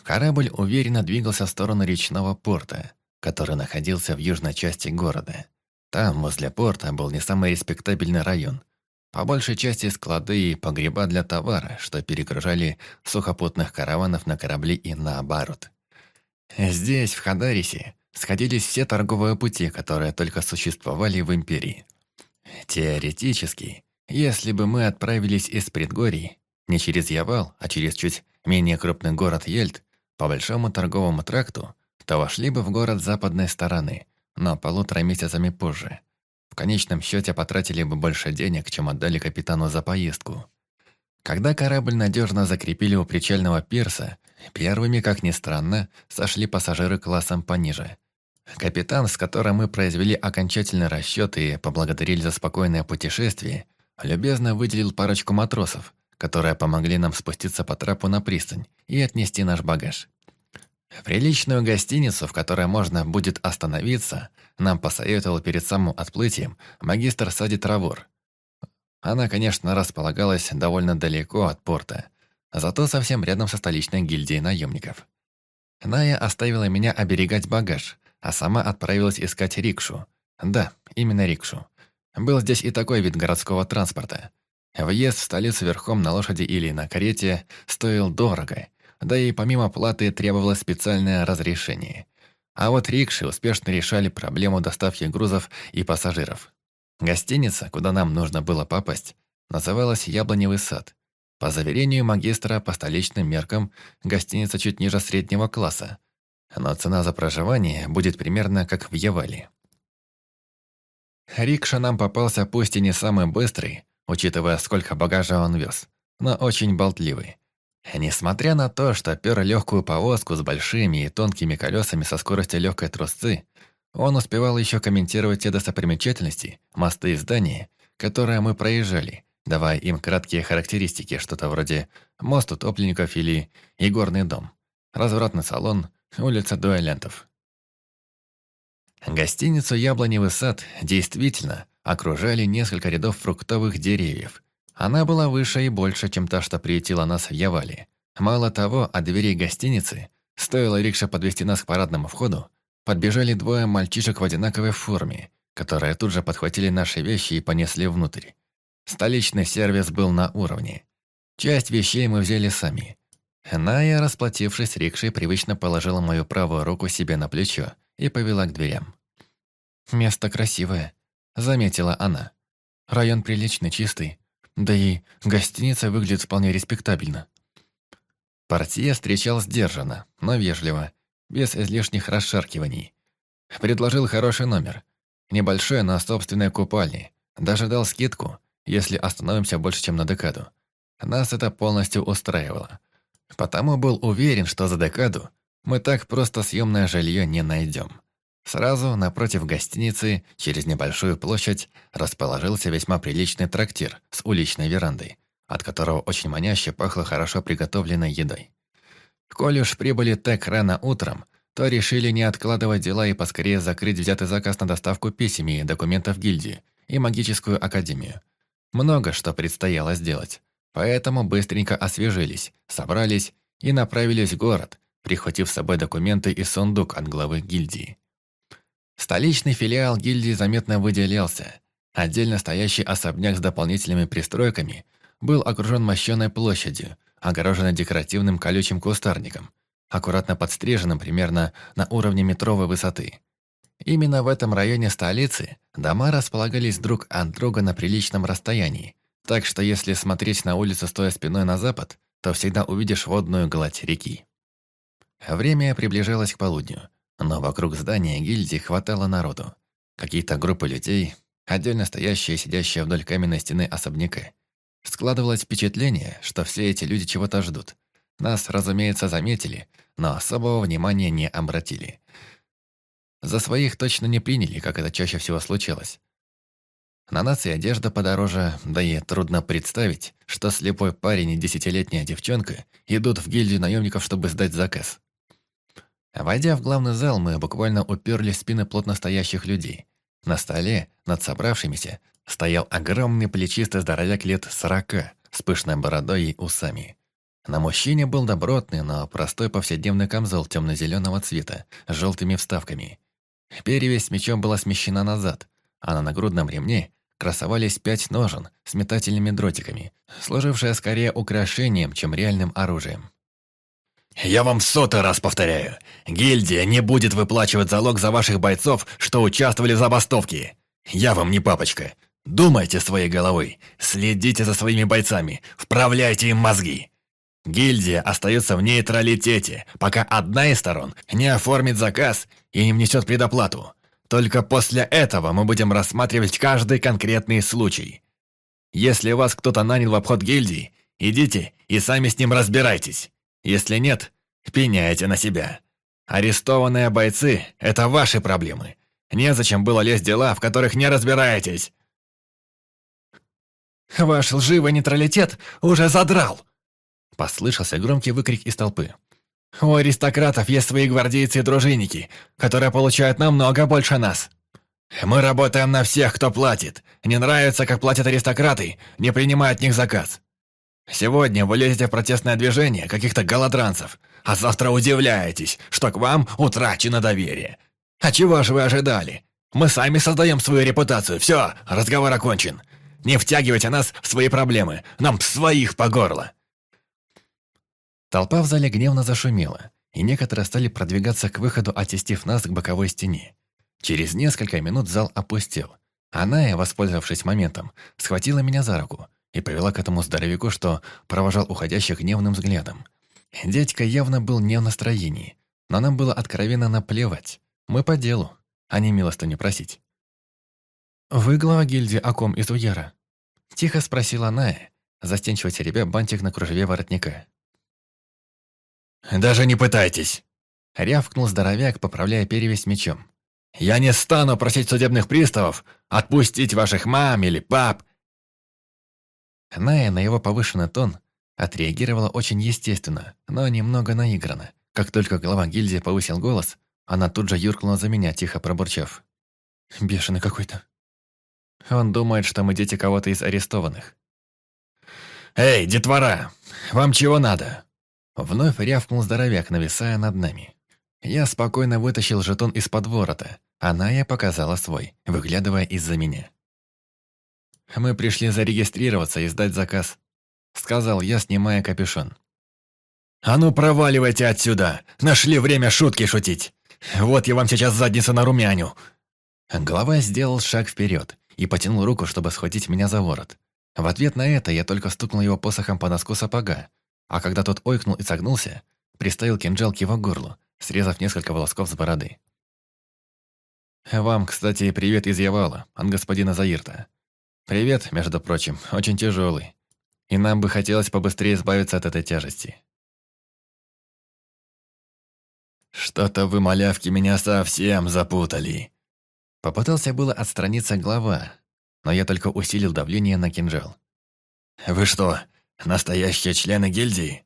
Корабль уверенно двигался в сторону речного порта, который находился в южной части города. Там, возле порта, был не самый респектабельный район. По большей части склады и погреба для товара, что перегружали сухопутных караванов на корабли и наоборот. Здесь, в Хадарисе, сходились все торговые пути, которые только существовали в Империи. Теоретически, если бы мы отправились из предгорий, не через Явал, а через чуть менее крупный город Ельт, по большому торговому тракту, то вошли бы в город западной стороны, но полутора месяцами позже. В конечном счете потратили бы больше денег, чем отдали капитану за поездку. Когда корабль надежно закрепили у причального пирса, первыми, как ни странно, сошли пассажиры классом пониже. Капитан, с которым мы произвели окончательный расчет и поблагодарили за спокойное путешествие, любезно выделил парочку матросов, которые помогли нам спуститься по трапу на пристань и отнести наш багаж. Приличную гостиницу, в которой можно будет остановиться, нам посоветовал перед самым отплытием магистр Сади Травор. Она, конечно, располагалась довольно далеко от порта, зато совсем рядом со столичной гильдией наемников. Ная оставила меня оберегать багаж, а сама отправилась искать рикшу. Да, именно рикшу. Был здесь и такой вид городского транспорта. Въезд в столицу верхом на лошади или на карете стоил дорого, да и помимо платы требовалось специальное разрешение. А вот рикши успешно решали проблему доставки грузов и пассажиров. Гостиница, куда нам нужно было попасть, называлась «Яблоневый сад». По заверению магистра, по столичным меркам, гостиница чуть ниже среднего класса, но цена за проживание будет примерно как в Явале. Рикша нам попался пусть и не самый быстрый, учитывая, сколько багажа он вез, но очень болтливый. Несмотря на то, что пер легкую повозку с большими и тонкими колесами со скоростью легкой трусцы, он успевал еще комментировать те достопримечательности, мосты и здания, которые мы проезжали, давая им краткие характеристики, что-то вроде «мост утопленников» или «игорный дом», «развратный салон», «улица дуэлянтов». Гостиницу «Яблоневый сад» действительно окружали несколько рядов фруктовых деревьев. Она была выше и больше, чем та, что приютила нас в Явале. Мало того, от дверей гостиницы, стоило рикша подвести нас к парадному входу, подбежали двое мальчишек в одинаковой форме, которые тут же подхватили наши вещи и понесли внутрь. Столичный сервис был на уровне. Часть вещей мы взяли сами. Ная, расплатившись рикшей, привычно положила мою правую руку себе на плечо и повела к дверям. «Место красивое», — заметила она. «Район приличный, чистый. Да и гостиница выглядит вполне респектабельно». Портье встречал сдержанно, но вежливо, без излишних расшаркиваний. Предложил хороший номер. Небольшой, но собственной купальни. Даже дал скидку, если остановимся больше, чем на декаду. Нас это полностью устраивало. Потому был уверен, что за декаду мы так просто съемное жилье не найдем. Сразу напротив гостиницы, через небольшую площадь, расположился весьма приличный трактир с уличной верандой, от которого очень маняще пахло хорошо приготовленной едой. Коль уж прибыли так рано утром, то решили не откладывать дела и поскорее закрыть взятый заказ на доставку писем и документов гильдии и магическую академию. Много что предстояло сделать, поэтому быстренько освежились, собрались и направились в город, прихватив с собой документы и сундук от главы гильдии. Столичный филиал гильдии заметно выделялся. Отдельно стоящий особняк с дополнительными пристройками был окружен мощеной площадью, огороженной декоративным колючим кустарником, аккуратно подстриженным примерно на уровне метровой высоты. Именно в этом районе столицы дома располагались друг от друга на приличном расстоянии, так что если смотреть на улицу стоя спиной на запад, то всегда увидишь водную гладь реки. Время приближалось к полудню, но вокруг здания гильдии хватало народу. Какие-то группы людей, отдельно стоящие и сидящие вдоль каменной стены особняка. Складывалось впечатление, что все эти люди чего-то ждут. Нас, разумеется, заметили, но особого внимания не обратили. За своих точно не приняли, как это чаще всего случалось. На нас и одежда подороже, да и трудно представить, что слепой парень и десятилетняя девчонка идут в гильдию наемников, чтобы сдать заказ. Войдя в главный зал, мы буквально уперли спины плотно стоящих людей. На столе, над собравшимися, стоял огромный плечистый здоровяк лет сорока, с пышной бородой и усами. На мужчине был добротный, но простой повседневный камзол темно-зеленого цвета, с желтыми вставками. Перевесь мечом была смещена назад, а на нагрудном ремне красовались пять ножен с метательными дротиками, служившие скорее украшением, чем реальным оружием. «Я вам сотый раз повторяю, гильдия не будет выплачивать залог за ваших бойцов, что участвовали в забастовке. Я вам не папочка. Думайте своей головой, следите за своими бойцами, вправляйте им мозги. Гильдия остается в нейтралитете, пока одна из сторон не оформит заказ и не внесет предоплату. Только после этого мы будем рассматривать каждый конкретный случай. Если вас кто-то нанял в обход гильдии, идите и сами с ним разбирайтесь. Если нет, пеняйте на себя. Арестованные бойцы – это ваши проблемы. Незачем было лезть дела, в которых не разбираетесь. «Ваш лживый нейтралитет уже задрал!» Послышался громкий выкрик из толпы. «У аристократов есть свои гвардейцы и дружинники, которые получают намного больше нас. Мы работаем на всех, кто платит. Не нравится, как платят аристократы, не принимай от них заказ. Сегодня вы лезете в протестное движение каких-то голодранцев, а завтра удивляетесь, что к вам утрачено доверие. А чего же вы ожидали? Мы сами создаем свою репутацию. Все, разговор окончен. Не втягивайте нас в свои проблемы. Нам своих по горло. Толпа в зале гневно зашумела, и некоторые стали продвигаться к выходу, оттестив нас к боковой стене. Через несколько минут зал опустел. Она, воспользовавшись моментом, схватила меня за руку и привела к этому здоровяку, что провожал уходящих гневным взглядом. Дядька явно был не в настроении, но нам было откровенно наплевать. Мы по делу, а не милостыню просить. «Вы глава гильдии Аком из Уяра?» Тихо спросила Ная, застенчиво теребя бантик на кружеве воротника. «Даже не пытайтесь!» Рявкнул здоровяк, поправляя перевязь мечом. «Я не стану просить судебных приставов отпустить ваших мам или пап!» Ная на его повышенный тон отреагировала очень естественно, но немного наигранно. Как только глава гильдии повысил голос, она тут же юркнула за меня, тихо пробурчав. «Бешеный какой-то». Он думает, что мы дети кого-то из арестованных. «Эй, детвора, вам чего надо?» Вновь рявкнул здоровяк, нависая над нами. Я спокойно вытащил жетон из-под ворота, а Ная показала свой, выглядывая из-за меня. «Мы пришли зарегистрироваться и сдать заказ», — сказал я, снимая капюшон. «А ну проваливайте отсюда! Нашли время шутки шутить! Вот я вам сейчас задницу нарумяню!» Глава сделал шаг вперед и потянул руку, чтобы схватить меня за ворот. В ответ на это я только стукнул его посохом по носку сапога, а когда тот ойкнул и согнулся, приставил кинжал к его горлу, срезав несколько волосков с бороды. «Вам, кстати, привет из Явала, от господина Заирта. Привет, между прочим, очень тяжелый. И нам бы хотелось побыстрее избавиться от этой тяжести». «Что-то вы, малявки, меня совсем запутали!» Попытался было отстраниться глава, но я только усилил давление на кинжал. «Вы что, Настоящие члены гильдии?»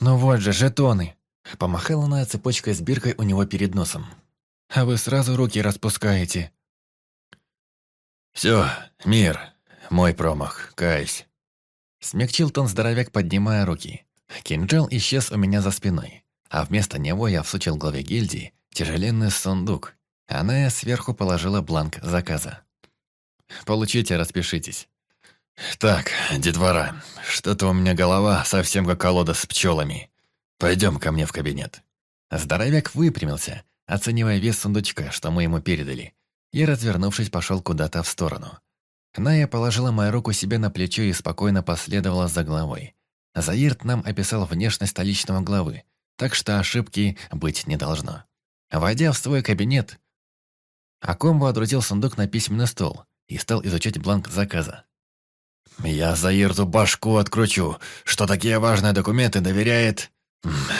«Ну вот же, жетоны!» Помахала она цепочкой с биркой у него перед носом. «А вы сразу руки распускаете». «Все, мир, мой промах, кайсь». Смягчил тон здоровяк, поднимая руки. Кинжал исчез у меня за спиной, а вместо него я всучил главе гильдии тяжеленный сундук. Она сверху положила бланк заказа. «Получите, распишитесь. «Так, детвора, что-то у меня голова совсем как колода с пчелами. Пойдем ко мне в кабинет». Здоровяк выпрямился, оценивая вес сундучка, что мы ему передали, и, развернувшись, пошел куда-то в сторону. Ная положила мою руку себе на плечо и спокойно последовала за главой. Заирт нам описал внешность столичного главы, так что ошибки быть не должно. Войдя в свой кабинет, Аком водрузил сундук на письменный стол и стал изучать бланк заказа. Я Заирту башку откручу, что такие важные документы доверяет...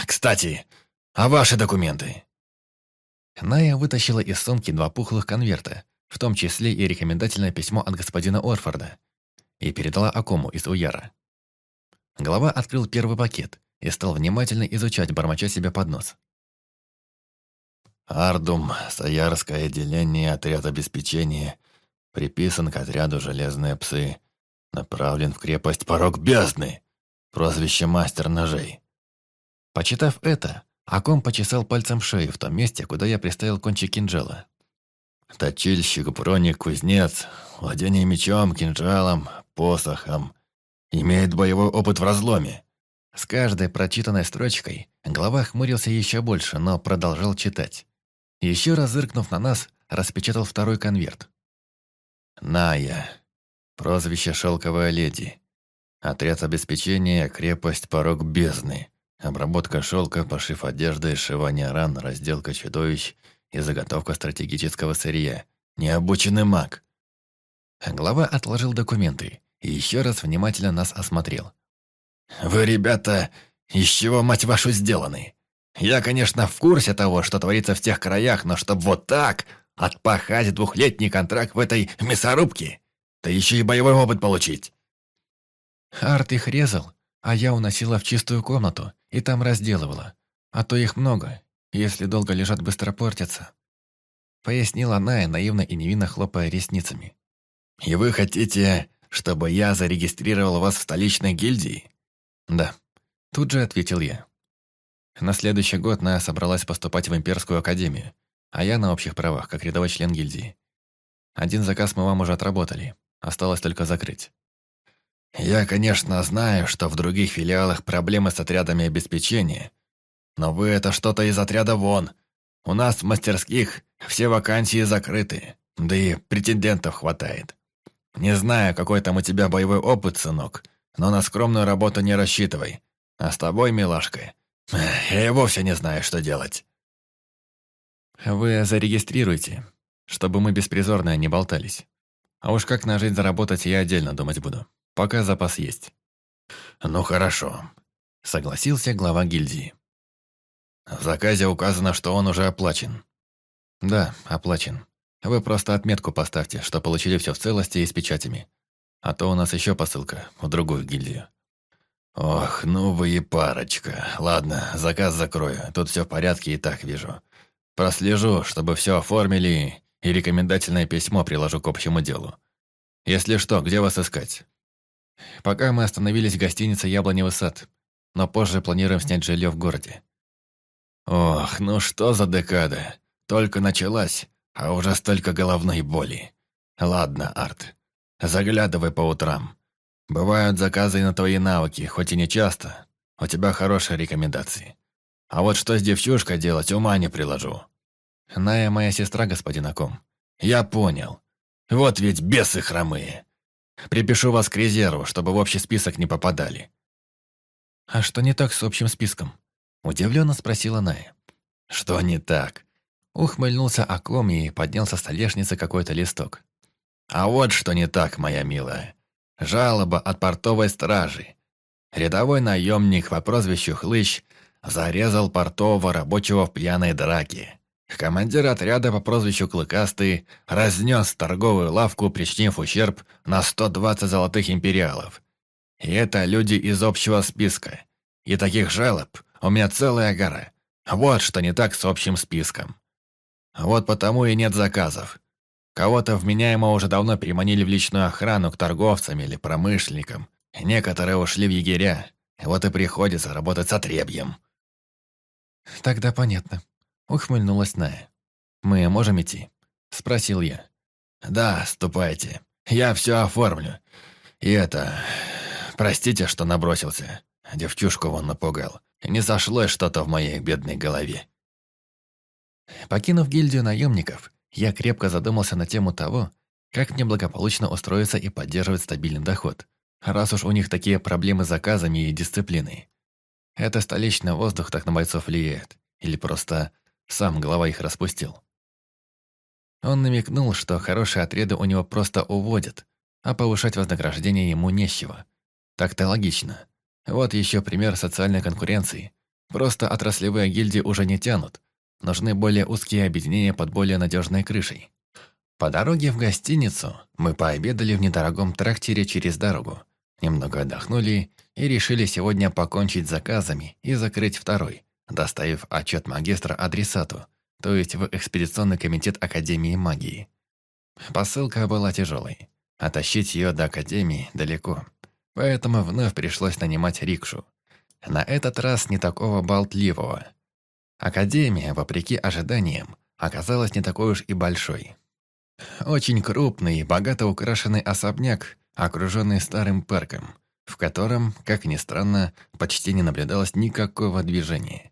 Кстати, а ваши документы?» Ная вытащила из сумки два пухлых конверта, в том числе и рекомендательное письмо от господина Орфорда, и передала Акому из Уяра. Глава открыл первый пакет и стал внимательно изучать, бормоча себе под нос. «Ардум, Саярское отделение, отряд обеспечения, приписан к отряду «Железные псы», Направлен в крепость порог бездны. Прозвище мастер ножей. Почитав это, Аком почесал пальцем шею в том месте, куда я приставил кончик кинжала. Точильщик, броник, кузнец, владение мечом, кинжалом, посохом. Имеет боевой опыт в разломе. С каждой прочитанной строчкой глава хмурился еще больше, но продолжал читать. Еще раз зыркнув на нас, распечатал второй конверт. Ная. Прозвище «Шелковая леди». Отряд обеспечения «Крепость порог бездны». Обработка шелка, пошив одежды, сшивание ран, разделка чудовищ и заготовка стратегического сырья. Необученный маг. Глава отложил документы и еще раз внимательно нас осмотрел. «Вы, ребята, из чего, мать вашу, сделаны? Я, конечно, в курсе того, что творится в тех краях, но чтоб вот так отпахать двухлетний контракт в этой мясорубке, да еще и боевой опыт получить!» Арт их резал, а я уносила в чистую комнату и там разделывала. А то их много, если долго лежат, быстро портятся. Пояснила Ная, наивно и невинно хлопая ресницами. «И вы хотите, чтобы я зарегистрировал вас в столичной гильдии?» «Да», — тут же ответил я. На следующий год Ная собралась поступать в Имперскую Академию, а я на общих правах, как рядовой член гильдии. Один заказ мы вам уже отработали, осталось только закрыть. Я, конечно, знаю, что в других филиалах проблемы с отрядами обеспечения, но вы это что-то из отряда вон. У нас в мастерских все вакансии закрыты, да и претендентов хватает. Не знаю, какой там у тебя боевой опыт, сынок, но на скромную работу не рассчитывай. А с тобой, милашка, я и вовсе не знаю, что делать. Вы зарегистрируйте, чтобы мы беспризорно не болтались. А уж как нажить заработать, я отдельно думать буду. Пока запас есть. Ну хорошо, согласился глава гильдии. В заказе указано, что он уже оплачен. Да, оплачен. Вы просто отметку поставьте, что получили все в целости и с печатями. А то у нас еще посылка в другую гильдию. Ох, ну вы и парочка. Ладно, заказ закрою. Тут все в порядке и так вижу. Прослежу, чтобы все оформили, и рекомендательное письмо приложу к общему делу. Если что, где вас искать? Пока мы остановились в гостинице «Яблоневый сад», но позже планируем снять жилье в городе. Ох, ну что за декада. Только началась, а уже столько головной боли. Ладно, Арт, заглядывай по утрам. Бывают заказы на твои навыки, хоть и не часто. У тебя хорошие рекомендации. А вот что с девчушкой делать, ума не приложу. Ная моя сестра, господин Аком. Я понял. Вот ведь бесы хромые. Припишу вас к резерву, чтобы в общий список не попадали». «А что не так с общим списком?» Удивленно спросила Ная. «Что не так?» Ухмыльнулся Аком и поднял со столешницы какой-то листок. «А вот что не так, моя милая. Жалоба от портовой стражи. Рядовой наемник по прозвищу Хлыщ зарезал портового рабочего в пьяной драке. Командир отряда по прозвищу Клыкастый разнес торговую лавку, причинив ущерб на 120 золотых империалов. И это люди из общего списка. И таких жалоб у меня целая гора. Вот что не так с общим списком. Вот потому и нет заказов. Кого-то вменяемо уже давно переманили в личную охрану к торговцам или промышленникам. Некоторые ушли в егеря. Вот и приходится работать с отребьем. Тогда понятно. Ухмыльнулась Ная. «Мы можем идти?» Спросил я. «Да, ступайте. Я все оформлю. И это... Простите, что набросился. Девчушку вон напугал. Не сошлось что-то в моей бедной голове». Покинув гильдию наемников, я крепко задумался на тему того, как мне благополучно устроиться и поддерживать стабильный доход, раз уж у них такие проблемы с заказами и дисциплиной. Это столичный воздух так на бойцов влияет, или просто сам глава их распустил. Он намекнул, что хорошие отряды у него просто уводят, а повышать вознаграждение ему нечего. Так-то логично. Вот еще пример социальной конкуренции. Просто отраслевые гильдии уже не тянут. Нужны более узкие объединения под более надежной крышей. По дороге в гостиницу мы пообедали в недорогом трактире через дорогу, немного отдохнули и решили сегодня покончить заказами и закрыть второй, доставив отчет магистра адресату, то есть в экспедиционный комитет Академии магии. Посылка была тяжелой, а тащить ее до Академии далеко, поэтому вновь пришлось нанимать рикшу. На этот раз не такого болтливого. Академия, вопреки ожиданиям, оказалась не такой уж и большой. Очень крупный, богато украшенный особняк, окруженный старым парком, в котором, как ни странно, почти не наблюдалось никакого движения.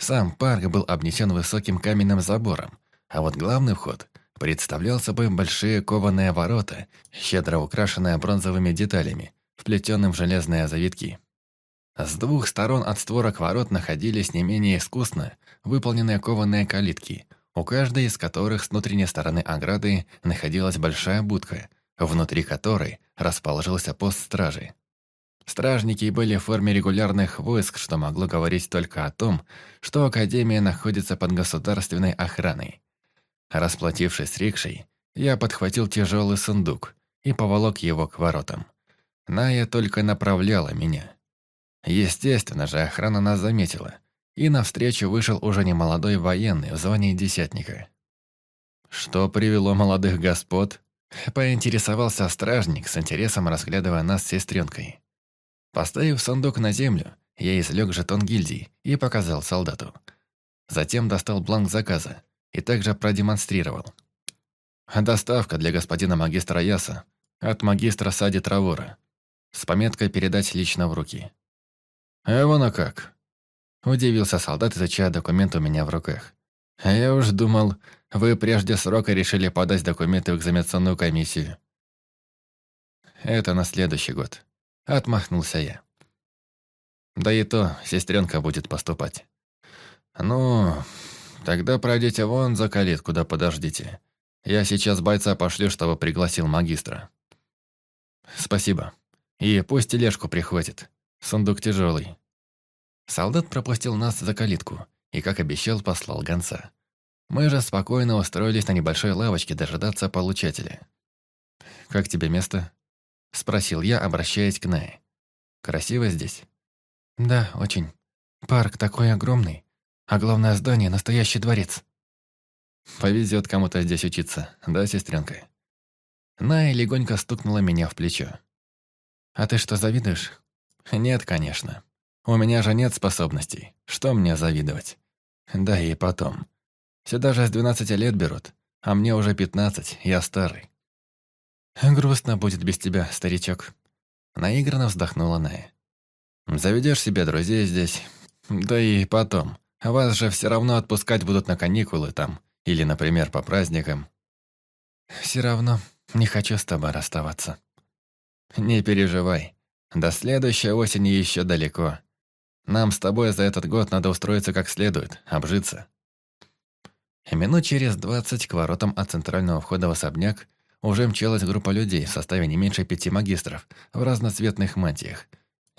Сам парк был обнесен высоким каменным забором, а вот главный вход представлял собой большие кованые ворота, щедро украшенные бронзовыми деталями, вплетенным в железные завитки. С двух сторон от створок ворот находились не менее искусно выполненные кованые калитки, у каждой из которых с внутренней стороны ограды находилась большая будка, внутри которой расположился пост стражи. Стражники были в форме регулярных войск, что могло говорить только о том, что Академия находится под государственной охраной. Расплатившись рикшей, я подхватил тяжелый сундук и поволок его к воротам. Ная только направляла меня. Естественно же, охрана нас заметила, и навстречу вышел уже немолодой военный в звании десятника. «Что привело молодых господ?» — поинтересовался стражник, с интересом разглядывая нас с сестренкой. Поставив сундук на землю, я извлек жетон гильдии и показал солдату. Затем достал бланк заказа и также продемонстрировал. Доставка для господина магистра Яса от магистра Сади Травора с пометкой «Передать лично в руки». «А вон а как?» Удивился солдат, изучая документ у меня в руках. «А я уж думал, вы прежде срока решили подать документы в экзаменационную комиссию». «Это на следующий год», — отмахнулся я. «Да и то сестренка будет поступать». «Ну, тогда пройдите вон за калитку, да подождите. Я сейчас бойца пошлю, чтобы пригласил магистра». «Спасибо. И пусть тележку прихватит. Сундук тяжелый. Солдат пропустил нас за калитку и, как обещал, послал гонца. Мы же спокойно устроились на небольшой лавочке дожидаться получателя. «Как тебе место?» — спросил я, обращаясь к Нае. «Красиво здесь?» «Да, очень. Парк такой огромный, а главное здание — настоящий дворец». «Повезет кому-то здесь учиться, да, сестренка?» Ная легонько стукнула меня в плечо. «А ты что, завидуешь?» «Нет, конечно. У меня же нет способностей. Что мне завидовать? Да и потом. Сюда же с 12 лет берут, а мне уже 15, я старый». «Грустно будет без тебя, старичок». Наигранно вздохнула Ная. «Заведешь себе друзей здесь. Да и потом. Вас же все равно отпускать будут на каникулы там. Или, например, по праздникам». «Все равно не хочу с тобой расставаться». «Не переживай. До следующей осени еще далеко. Нам с тобой за этот год надо устроиться как следует, обжиться». Минут через двадцать к воротам от центрального входа в особняк уже мчалась группа людей в составе не меньше пяти магистров в разноцветных мантиях.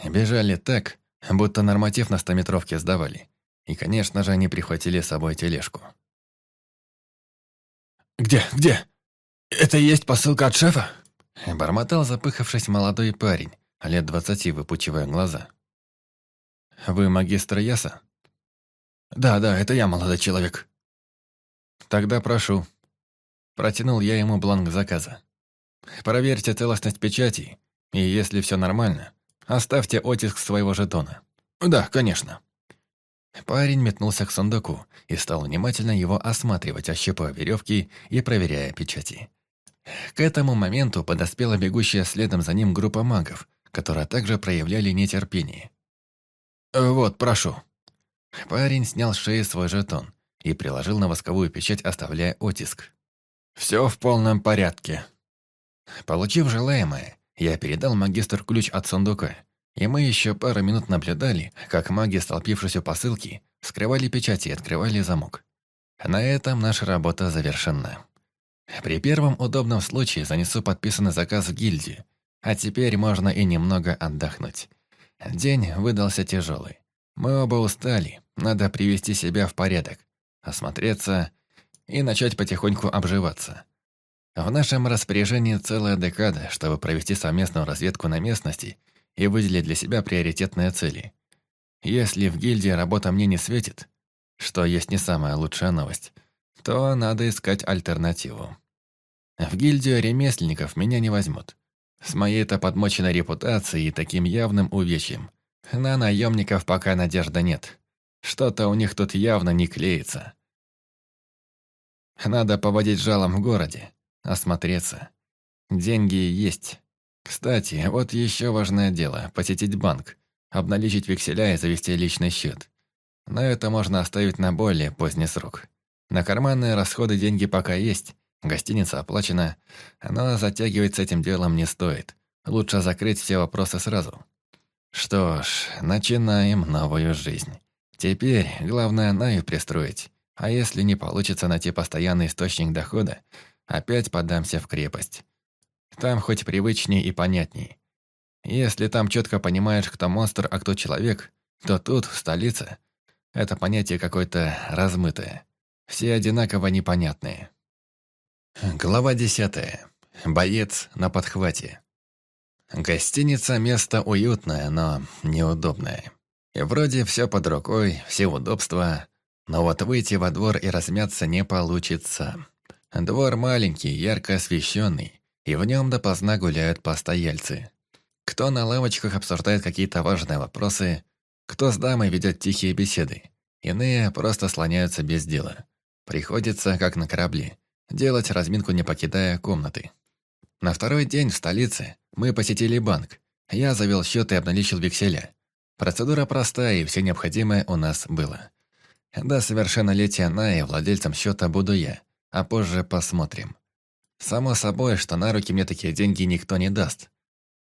Бежали так, будто норматив на стометровке сдавали. И, конечно же, они прихватили с собой тележку. «Где? Где? Это и есть посылка от шефа?» Бормотал запыхавшись молодой парень, лет двадцати, выпучивая глаза. «Вы магистр Яса?» «Да, да, это я, молодой человек». «Тогда прошу». Протянул я ему бланк заказа. «Проверьте целостность печати, и если все нормально, оставьте оттиск своего жетона». «Да, конечно». Парень метнулся к сундуку и стал внимательно его осматривать, ощупывая веревки и проверяя печати. К этому моменту подоспела бегущая следом за ним группа магов, которые также проявляли нетерпение. «Вот, прошу». Парень снял с шеи свой жетон и приложил на восковую печать, оставляя оттиск. «Все в полном порядке». Получив желаемое, я передал магистру ключ от сундука, и мы еще пару минут наблюдали, как маги, столпившись у посылки, скрывали печати и открывали замок. На этом наша работа завершена. При первом удобном случае занесу подписанный заказ в гильдию, а теперь можно и немного отдохнуть. День выдался тяжелый. Мы оба устали, надо привести себя в порядок, осмотреться и начать потихоньку обживаться. В нашем распоряжении целая декада, чтобы провести совместную разведку на местности и выделить для себя приоритетные цели. Если в гильдии работа мне не светит, что есть не самая лучшая новость, то надо искать альтернативу. В гильдию ремесленников меня не возьмут. С моей-то подмоченной репутацией и таким явным увечьем. На наемников пока надежды нет. Что-то у них тут явно не клеится. Надо поводить жалом в городе, осмотреться. Деньги есть. Кстати, вот еще важное дело – посетить банк, обналичить векселя и завести личный счет. Но это можно оставить на более поздний срок. На карманные расходы деньги пока есть, Гостиница оплачена, но затягивать с этим делом не стоит. Лучше закрыть все вопросы сразу. Что ж, начинаем новую жизнь. Теперь главное Наю пристроить. А если не получится найти постоянный источник дохода, опять подамся в крепость. Там хоть привычнее и понятней. Если там четко понимаешь, кто монстр, а кто человек, то тут, в столице, это понятие какое-то размытое. Все одинаково непонятные. Глава десятая. Боец на подхвате. Гостиница – место уютное, но неудобное. И вроде все под рукой, все удобства, но вот выйти во двор и размяться не получится. Двор маленький, ярко освещенный, и в нем допоздна гуляют постояльцы. Кто на лавочках обсуждает какие-то важные вопросы, кто с дамой ведет тихие беседы. Иные просто слоняются без дела. Приходится, как на корабле, делать разминку, не покидая комнаты. На второй день в столице мы посетили банк. Я завел счет и обналичил векселя. Процедура простая, и все необходимое у нас было. До совершеннолетия Наи владельцем счета буду я, а позже посмотрим. Само собой, что на руки мне такие деньги никто не даст.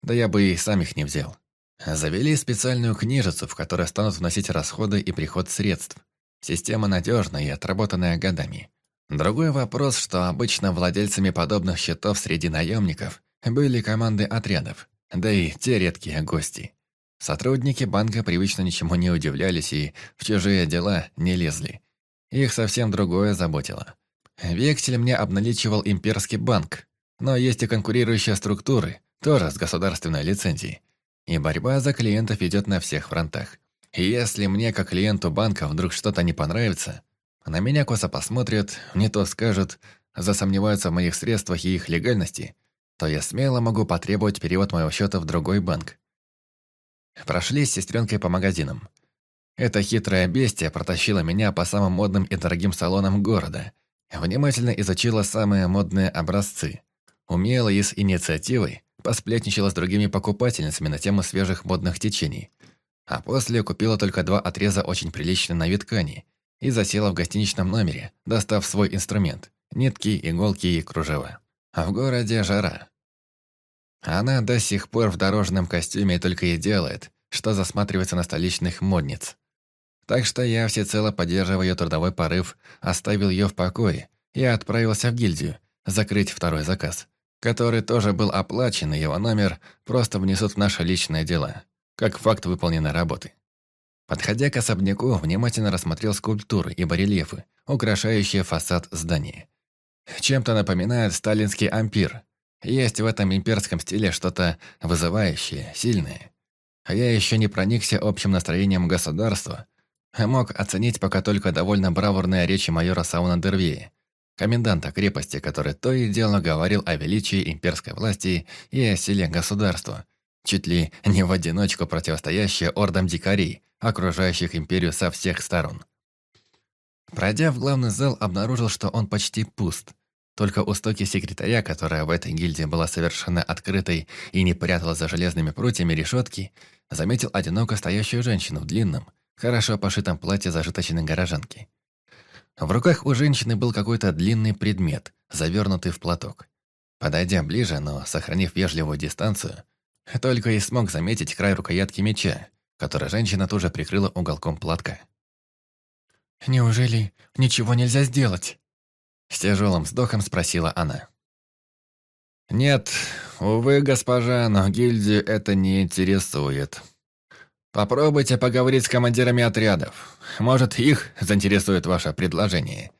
Да я бы и сам их не взял. Завели специальную книжицу, в которой станут вносить расходы и приход средств. Система надежная и отработанная годами. Другой вопрос, что обычно владельцами подобных счетов среди наемников были команды отрядов, да и те редкие гости. Сотрудники банка привычно ничему не удивлялись и в чужие дела не лезли. Их совсем другое заботило. Вексель мне обналичивал имперский банк, но есть и конкурирующие структуры, тоже с государственной лицензией. И борьба за клиентов идет на всех фронтах. И если мне, как клиенту банка, вдруг что-то не понравится, на меня косо посмотрят, не то скажут, засомневаются в моих средствах и их легальности, то я смело могу потребовать перевод моего счета в другой банк. Прошли с сестренкой по магазинам. Эта хитрая бестия протащила меня по самым модным и дорогим салонам города. Внимательно изучила самые модные образцы. Умело и с инициативой посплетничала с другими покупательницами на тему свежих модных течений. А после купила только два отреза очень приличной на вид ткани – и засела в гостиничном номере, достав свой инструмент – нитки, иголки и кружева. А в городе жара. Она до сих пор в дорожном костюме только и делает, что засматривается на столичных модниц. Так что я, всецело поддерживая ее трудовой порыв, оставил ее в покое и отправился в гильдию закрыть второй заказ, который тоже был оплачен, и его номер просто внесут в наше личное дело, как факт выполненной работы. Подходя к особняку, внимательно рассмотрел скульптуры и барельефы, украшающие фасад здания. Чем-то напоминает сталинский ампир. Есть в этом имперском стиле что-то вызывающее, сильное. А я еще не проникся общим настроением государства, а мог оценить пока только довольно бравурные речи майора Сауна Дервея, коменданта крепости, который то и дело говорил о величии имперской власти и о силе государства, чуть ли не в одиночку противостоящие ордам дикарей, окружающих империю со всех сторон. Пройдя в главный зал, обнаружил, что он почти пуст. Только у стоки секретаря, которая в этой гильдии была совершенно открытой и не прятала за железными прутьями решетки, заметил одиноко стоящую женщину в длинном, хорошо пошитом платье зажиточной горожанки. В руках у женщины был какой-то длинный предмет, завернутый в платок. Подойдя ближе, но сохранив вежливую дистанцию, только и смог заметить край рукоятки меча, который женщина тоже прикрыла уголком платка. «Неужели ничего нельзя сделать?» С тяжелым вздохом спросила она. «Нет, увы, госпожа, но гильдию это не интересует. Попробуйте поговорить с командирами отрядов. Может, их заинтересует ваше предложение».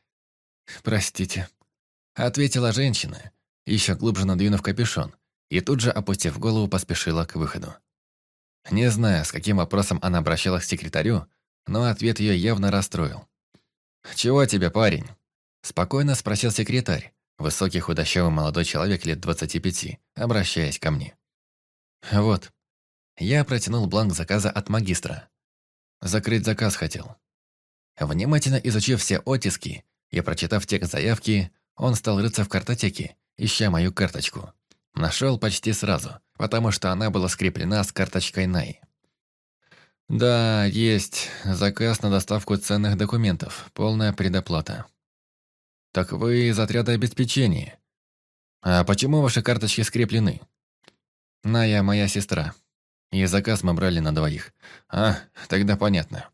«Простите», — ответила женщина, еще глубже надвинув капюшон, и тут же, опустив голову, поспешила к выходу. Не знаю, с каким вопросом она обращалась к секретарю, но ответ ее явно расстроил. «Чего тебе, парень?» Спокойно спросил секретарь, высокий худощавый молодой человек лет 25, обращаясь ко мне. «Вот». Я протянул бланк заказа от магистра. Закрыть заказ хотел. Внимательно изучив все оттиски и прочитав текст заявки, он стал рыться в картотеке, ища мою карточку. Нашел почти сразу, потому что она была скреплена с карточкой Най. Да, есть заказ на доставку ценных документов, полная предоплата. Так вы из отряда обеспечения. А почему ваши карточки скреплены? Ная моя сестра. И заказ мы брали на двоих. А, тогда понятно.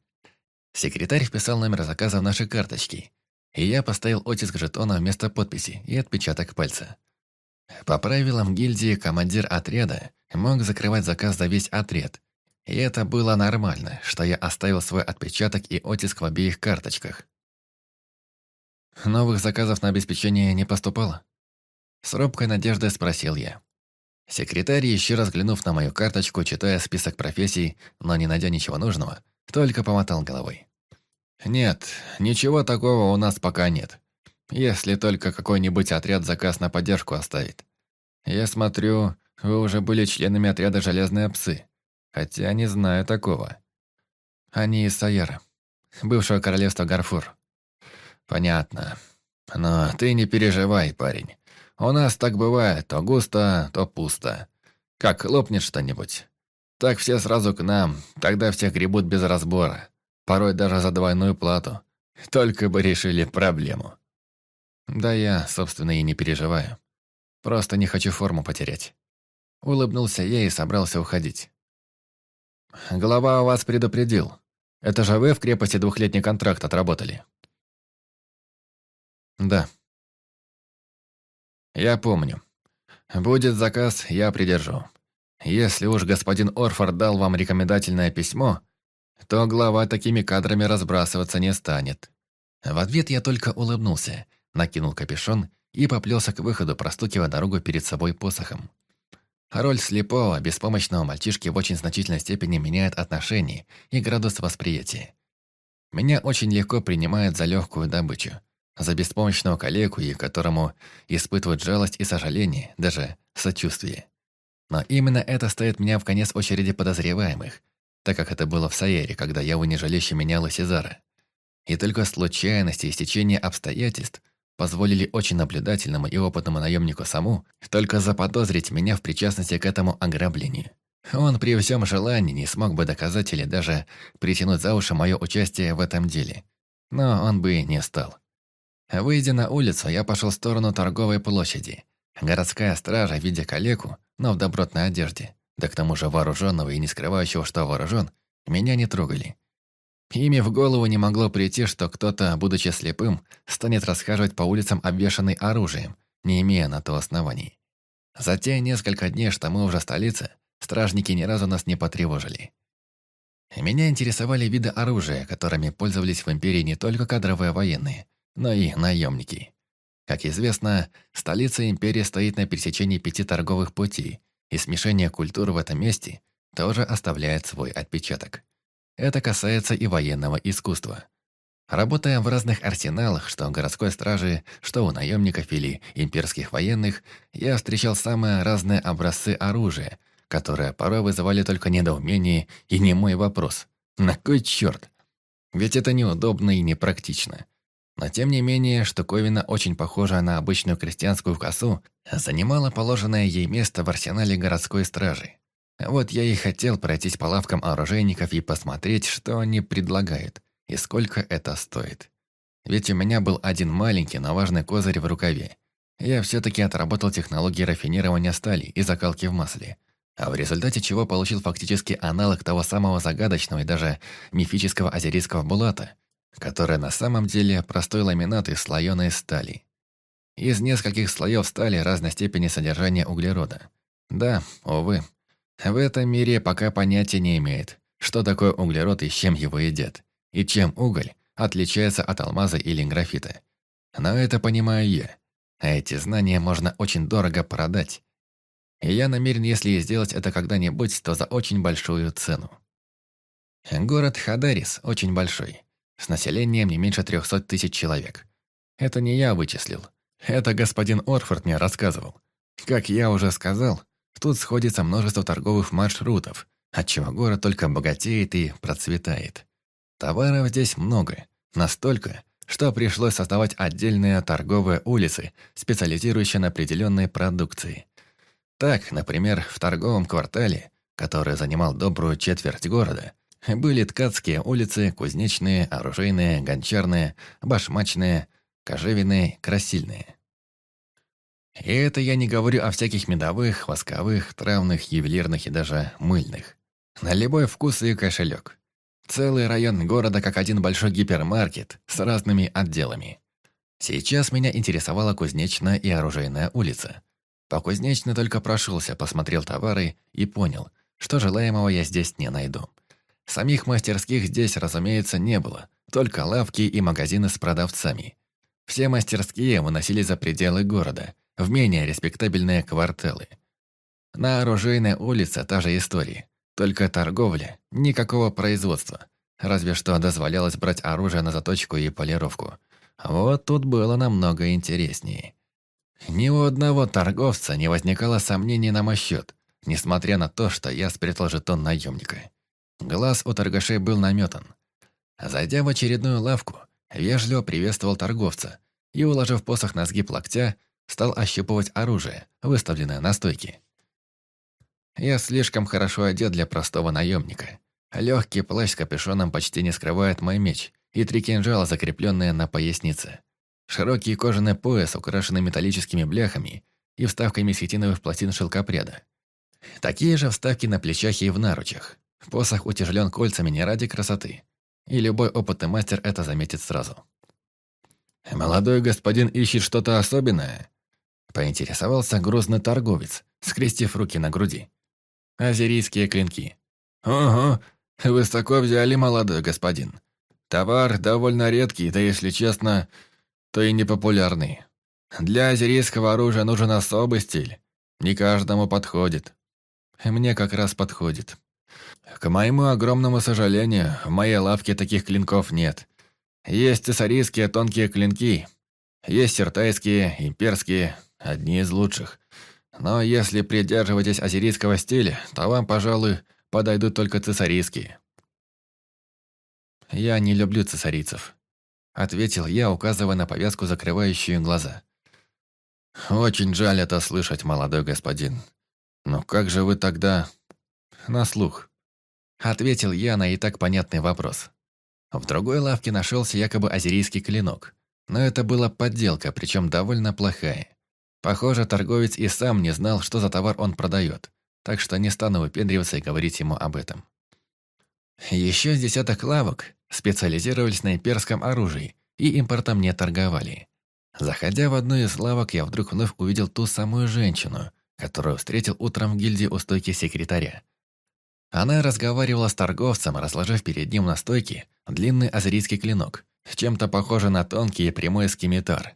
Секретарь вписал номер заказа в наши карточки, и я поставил оттиск жетона вместо подписи и отпечаток пальца. По правилам гильдии командир отряда мог закрывать заказ за весь отряд, и это было нормально, что я оставил свой отпечаток и оттиск в обеих карточках. Новых заказов на обеспечение не поступало? С робкой надеждой спросил я. Секретарь, еще раз глянув на мою карточку, читая список профессий, но не найдя ничего нужного, только помотал головой. «Нет, ничего такого у нас пока нет. Если только какой-нибудь отряд заказ на поддержку оставит. Я смотрю, вы уже были членами отряда «Железные псы». Хотя не знаю такого. Они из Саяра, бывшего королевства Гарфур. Понятно. Но ты не переживай, парень. У нас так бывает, то густо, то пусто. Как лопнет что-нибудь. Так все сразу к нам, тогда всех гребут без разбора. Порой даже за двойную плату. Только бы решили проблему. Да я, собственно, и не переживаю. Просто не хочу форму потерять. Улыбнулся я и собрался уходить. Голова у вас предупредил. Это же вы в крепости двухлетний контракт отработали. Да. Я помню. Будет заказ, я придержу. Если уж господин Орфорд дал вам рекомендательное письмо, то глава такими кадрами разбрасываться не станет. В ответ я только улыбнулся, накинул капюшон и поплелся к выходу, простукивая дорогу перед собой посохом. Роль слепого, беспомощного мальчишки в очень значительной степени меняет отношения и градус восприятия. Меня очень легко принимают за легкую добычу, за беспомощного коллегу, и которому испытывают жалость и сожаление, даже сочувствие. Но именно это ставит меня в конец очереди подозреваемых, так как это было в Саере, когда я унижалище меняла Сезара. И только случайности и стечение обстоятельств позволили очень наблюдательному и опытному наемнику Саму только заподозрить меня в причастности к этому ограблению. Он при всем желании не смог бы доказать или даже притянуть за уши мое участие в этом деле. Но он бы не стал. Выйдя на улицу, я пошел в сторону торговой площади. Городская стража, видя калеку, но в добротной одежде, да к тому же вооруженного и не скрывающего, что вооружен, меня не трогали. Ими в голову не могло прийти, что кто-то, будучи слепым, станет расхаживать по улицам, обвешанный оружием, не имея на то оснований. За те несколько дней, что мы уже в столице, стражники ни разу нас не потревожили. Меня интересовали виды оружия, которыми пользовались в Империи не только кадровые военные, но и наемники. Как известно, столица Империи стоит на пересечении пяти торговых путей, и смешение культур в этом месте тоже оставляет свой отпечаток. Это касается и военного искусства. Работая в разных арсеналах, что у городской стражи, что у наемников или имперских военных, я встречал самые разные образцы оружия, которые порой вызывали только недоумение и не мой вопрос. На кой черт? Ведь это неудобно и непрактично. Но тем не менее, штуковина, очень похожая на обычную крестьянскую косу, занимала положенное ей место в арсенале городской стражи. Вот я и хотел пройтись по лавкам оружейников и посмотреть, что они предлагают и сколько это стоит. Ведь у меня был один маленький, но важный козырь в рукаве. Я все-таки отработал технологии рафинирования стали и закалки в масле, а в результате чего получил фактически аналог того самого загадочного и даже мифического азерийского булата, которое на самом деле простой ламинат из слоеной стали. Из нескольких слоев стали разной степени содержания углерода. Да, увы, в этом мире пока понятия не имеет, что такое углерод и чем его едят, и чем уголь отличается от алмаза или графита. Но это понимаю я, а эти знания можно очень дорого продать. И я намерен, если сделать это когда-нибудь, то за очень большую цену. Город Хадарис очень большой, с населением не меньше 300 тысяч человек. Это не я вычислил, это господин Орфорд мне рассказывал. Как я уже сказал, Тут сходится множество торговых маршрутов, отчего город только богатеет и процветает. Товаров здесь много, настолько, что пришлось создавать отдельные торговые улицы, специализирующие на определенной продукции. Так, например, в торговом квартале, который занимал добрую четверть города, были ткацкие улицы, кузнечные, оружейные, гончарные, башмачные, кожевенные, красильные. И это я не говорю о всяких медовых, восковых, травных, ювелирных и даже мыльных. На любой вкус и кошелек. Целый район города как один большой гипермаркет с разными отделами. Сейчас меня интересовала кузнечная и оружейная улица. По кузнечной только прошелся, посмотрел товары и понял, что желаемого я здесь не найду. Самих мастерских здесь, разумеется, не было, только лавки и магазины с продавцами. Все мастерские выносили за пределы города, в менее респектабельные кварталы. На оружейной улице та же история, только торговля, никакого производства, разве что дозволялось брать оружие на заточку и полировку. Вот тут было намного интереснее. Ни у одного торговца не возникало сомнений на мой счет, несмотря на то, что я спрятал жетон наемника. Глаз у торгашей был наметан. Зайдя в очередную лавку, вежливо приветствовал торговца и, уложив посох на сгиб локтя, стал ощупывать оружие, выставленное на стойке. Я слишком хорошо одет для простого наемника. Легкий плащ с капюшоном почти не скрывает мой меч и три кинжала, закрепленные на пояснице. Широкий кожаный пояс, украшенный металлическими бляхами и вставками хитиновых пластин шелкопряда. Такие же вставки на плечах и в наручах. Посох утяжелен кольцами не ради красоты. И любой опытный мастер это заметит сразу. «Молодой господин ищет что-то особенное?» Поинтересовался грозный торговец, скрестив руки на груди. Азерийские клинки. «Ого, высоко взяли, молодой господин. Товар довольно редкий, да если честно, то и непопулярный. Для азерийского оружия нужен особый стиль. Не каждому подходит. Мне как раз подходит. К моему огромному сожалению, в моей лавке таких клинков нет. Есть цесарийские тонкие клинки, есть сертайские, имперские, одни из лучших. Но если придерживаетесь азерийского стиля, то вам, пожалуй, подойдут только цесарийские. Я не люблю цесарийцев. — ответил я, указывая на повязку, закрывающую глаза. «Очень жаль это слышать, молодой господин. Но как же вы тогда...» «На слух», — ответил я на и так понятный вопрос. В другой лавке нашелся якобы азерийский клинок, но это была подделка, причем довольно плохая. Похоже, торговец и сам не знал, что за товар он продает, так что не стану выпендриваться и говорить ему об этом. Еще с десяток лавок специализировались на имперском оружии и импортом не торговали. Заходя в одну из лавок, я вдруг вновь увидел ту самую женщину, которую встретил утром в гильдии у стойки секретаря. Она разговаривала с торговцем, разложив перед ним на стойке длинный азерийский клинок, чем-то похожий на тонкий и прямой скимитар.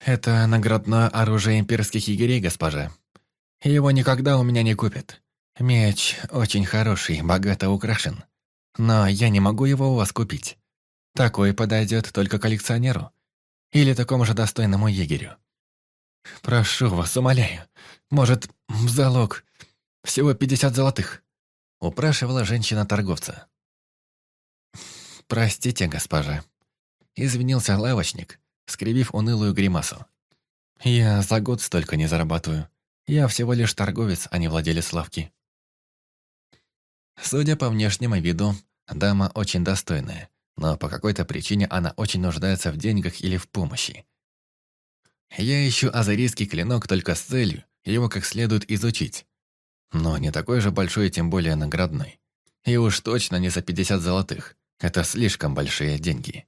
«Это наградное оружие имперских егерей, госпожа. Его никогда у меня не купят. Меч очень хороший, богато украшен. Но я не могу его у вас купить. Такой подойдет только коллекционеру. Или такому же достойному егерю. Прошу вас, умоляю. Может, в залог. Всего пятьдесят золотых. Упрашивала женщина-торговца. «Простите, госпожа», — извинился лавочник, скривив унылую гримасу. «Я за год столько не зарабатываю. Я всего лишь торговец, а не владелец лавки». Судя по внешнему виду, дама очень достойная, но по какой-то причине она очень нуждается в деньгах или в помощи. Я ищу азарийский клинок только с целью его как следует изучить. Но не такой же большой и тем более наградной. И уж точно не за 50 золотых. Это слишком большие деньги.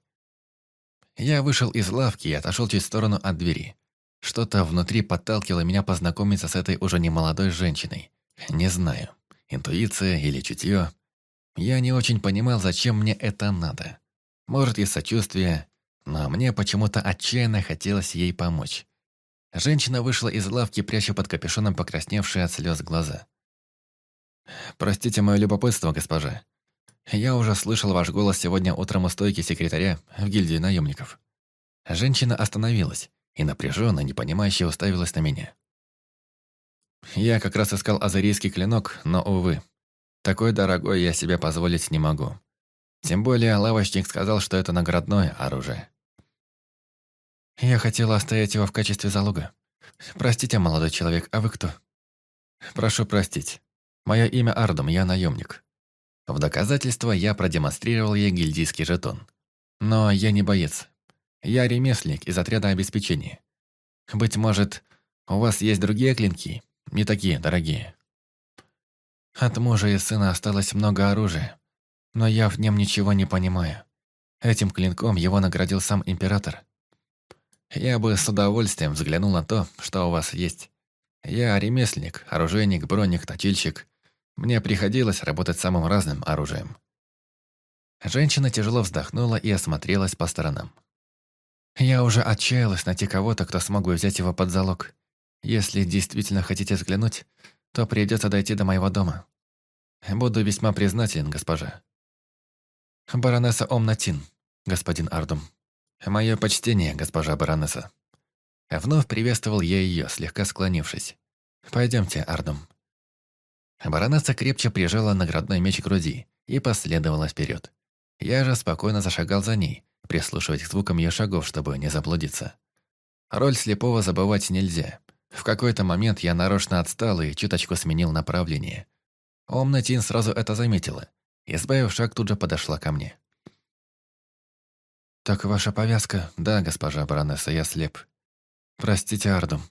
Я вышел из лавки и отошел чуть в сторону от двери. Что-то внутри подталкивало меня познакомиться с этой уже немолодой женщиной. Не знаю интуиция или чутье. Я не очень понимал, зачем мне это надо. Может, из сочувствия, но мне почему-то отчаянно хотелось ей помочь. Женщина вышла из лавки, пряча под капюшоном покрасневшие от слез глаза. «Простите мое любопытство, госпожа. Я уже слышал ваш голос сегодня утром у стойки секретаря в гильдии наемников». Женщина остановилась и напряженно, непонимающе уставилась на меня. Я как раз искал азарийский клинок, но, увы, такой дорогой я себе позволить не могу. Тем более лавочник сказал, что это наградное оружие. Я хотела оставить его в качестве залога. Простите, молодой человек, а вы кто? Прошу простить. Мое имя Ардум, я наемник. В доказательство я продемонстрировал ей гильдийский жетон. Но я не боец. Я ремесленник из отряда обеспечения. Быть может, у вас есть другие клинки, не такие дорогие. От мужа и сына осталось много оружия, но я в нем ничего не понимаю. Этим клинком его наградил сам император. Я бы с удовольствием взглянул на то, что у вас есть. Я ремесленник, оружейник, броник, точильщик. Мне приходилось работать самым разным оружием. Женщина тяжело вздохнула и осмотрелась по сторонам. Я уже отчаялась найти кого-то, кто смог бы взять его под залог. Если действительно хотите взглянуть, то придется дойти до моего дома. Буду весьма признателен, госпожа. Баронесса Омнатин, господин Ардум. Мое почтение, госпожа баронесса. Вновь приветствовал я ее, слегка склонившись. Пойдемте, Ардум. Баронесса крепче прижала наградной меч к груди и последовала вперед. Я же спокойно зашагал за ней, прислушиваясь к звукам ее шагов, чтобы не заблудиться. Роль слепого забывать нельзя. В какой-то момент я нарочно отстал и чуточку сменил направление. Омна Тин сразу это заметила. Избавив шаг, тут же подошла ко мне. «Так ваша повязка?» «Да, госпожа баронесса, я слеп». «Простите, Ардум.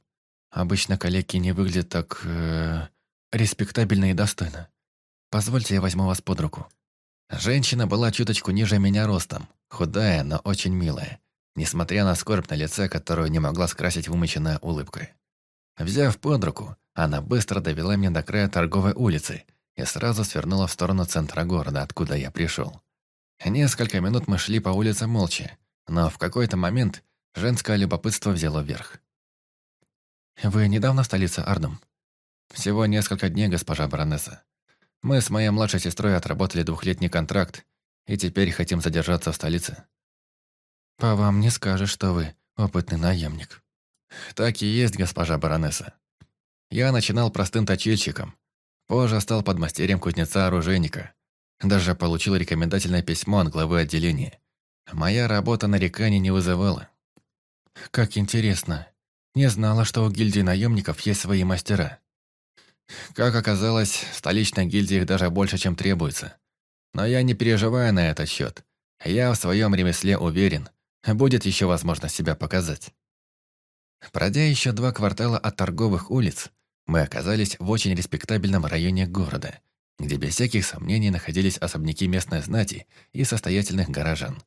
Обычно коллеги не выглядят так... Э, респектабельно и достойно. Позвольте, я возьму вас под руку». Женщина была чуточку ниже меня ростом, худая, но очень милая, несмотря на скорбь на лице, которую не могла скрасить вымученная улыбкой. Взяв под руку, она быстро довела меня до края торговой улицы и сразу свернула в сторону центра города, откуда я пришел. Несколько минут мы шли по улице молча, но в какой-то момент женское любопытство взяло вверх. «Вы недавно в столице Ардум?» «Всего несколько дней, госпожа баронесса. Мы с моей младшей сестрой отработали двухлетний контракт и теперь хотим задержаться в столице». «По вам не скажешь, что вы опытный наемник». «Так и есть, госпожа баронесса. Я начинал простым точильщиком, позже стал подмастерьем кузнеца-оружейника, даже получил рекомендательное письмо от главы отделения. Моя работа нареканий не вызывала. Как интересно. Не знала, что у гильдии наемников есть свои мастера. Как оказалось, в столичной гильдии их даже больше, чем требуется. Но я не переживаю на этот счет. Я в своем ремесле уверен. Будет еще возможность себя показать. Пройдя еще два квартала от торговых улиц, мы оказались в очень респектабельном районе города, где без всяких сомнений находились особняки местной знати и состоятельных горожан.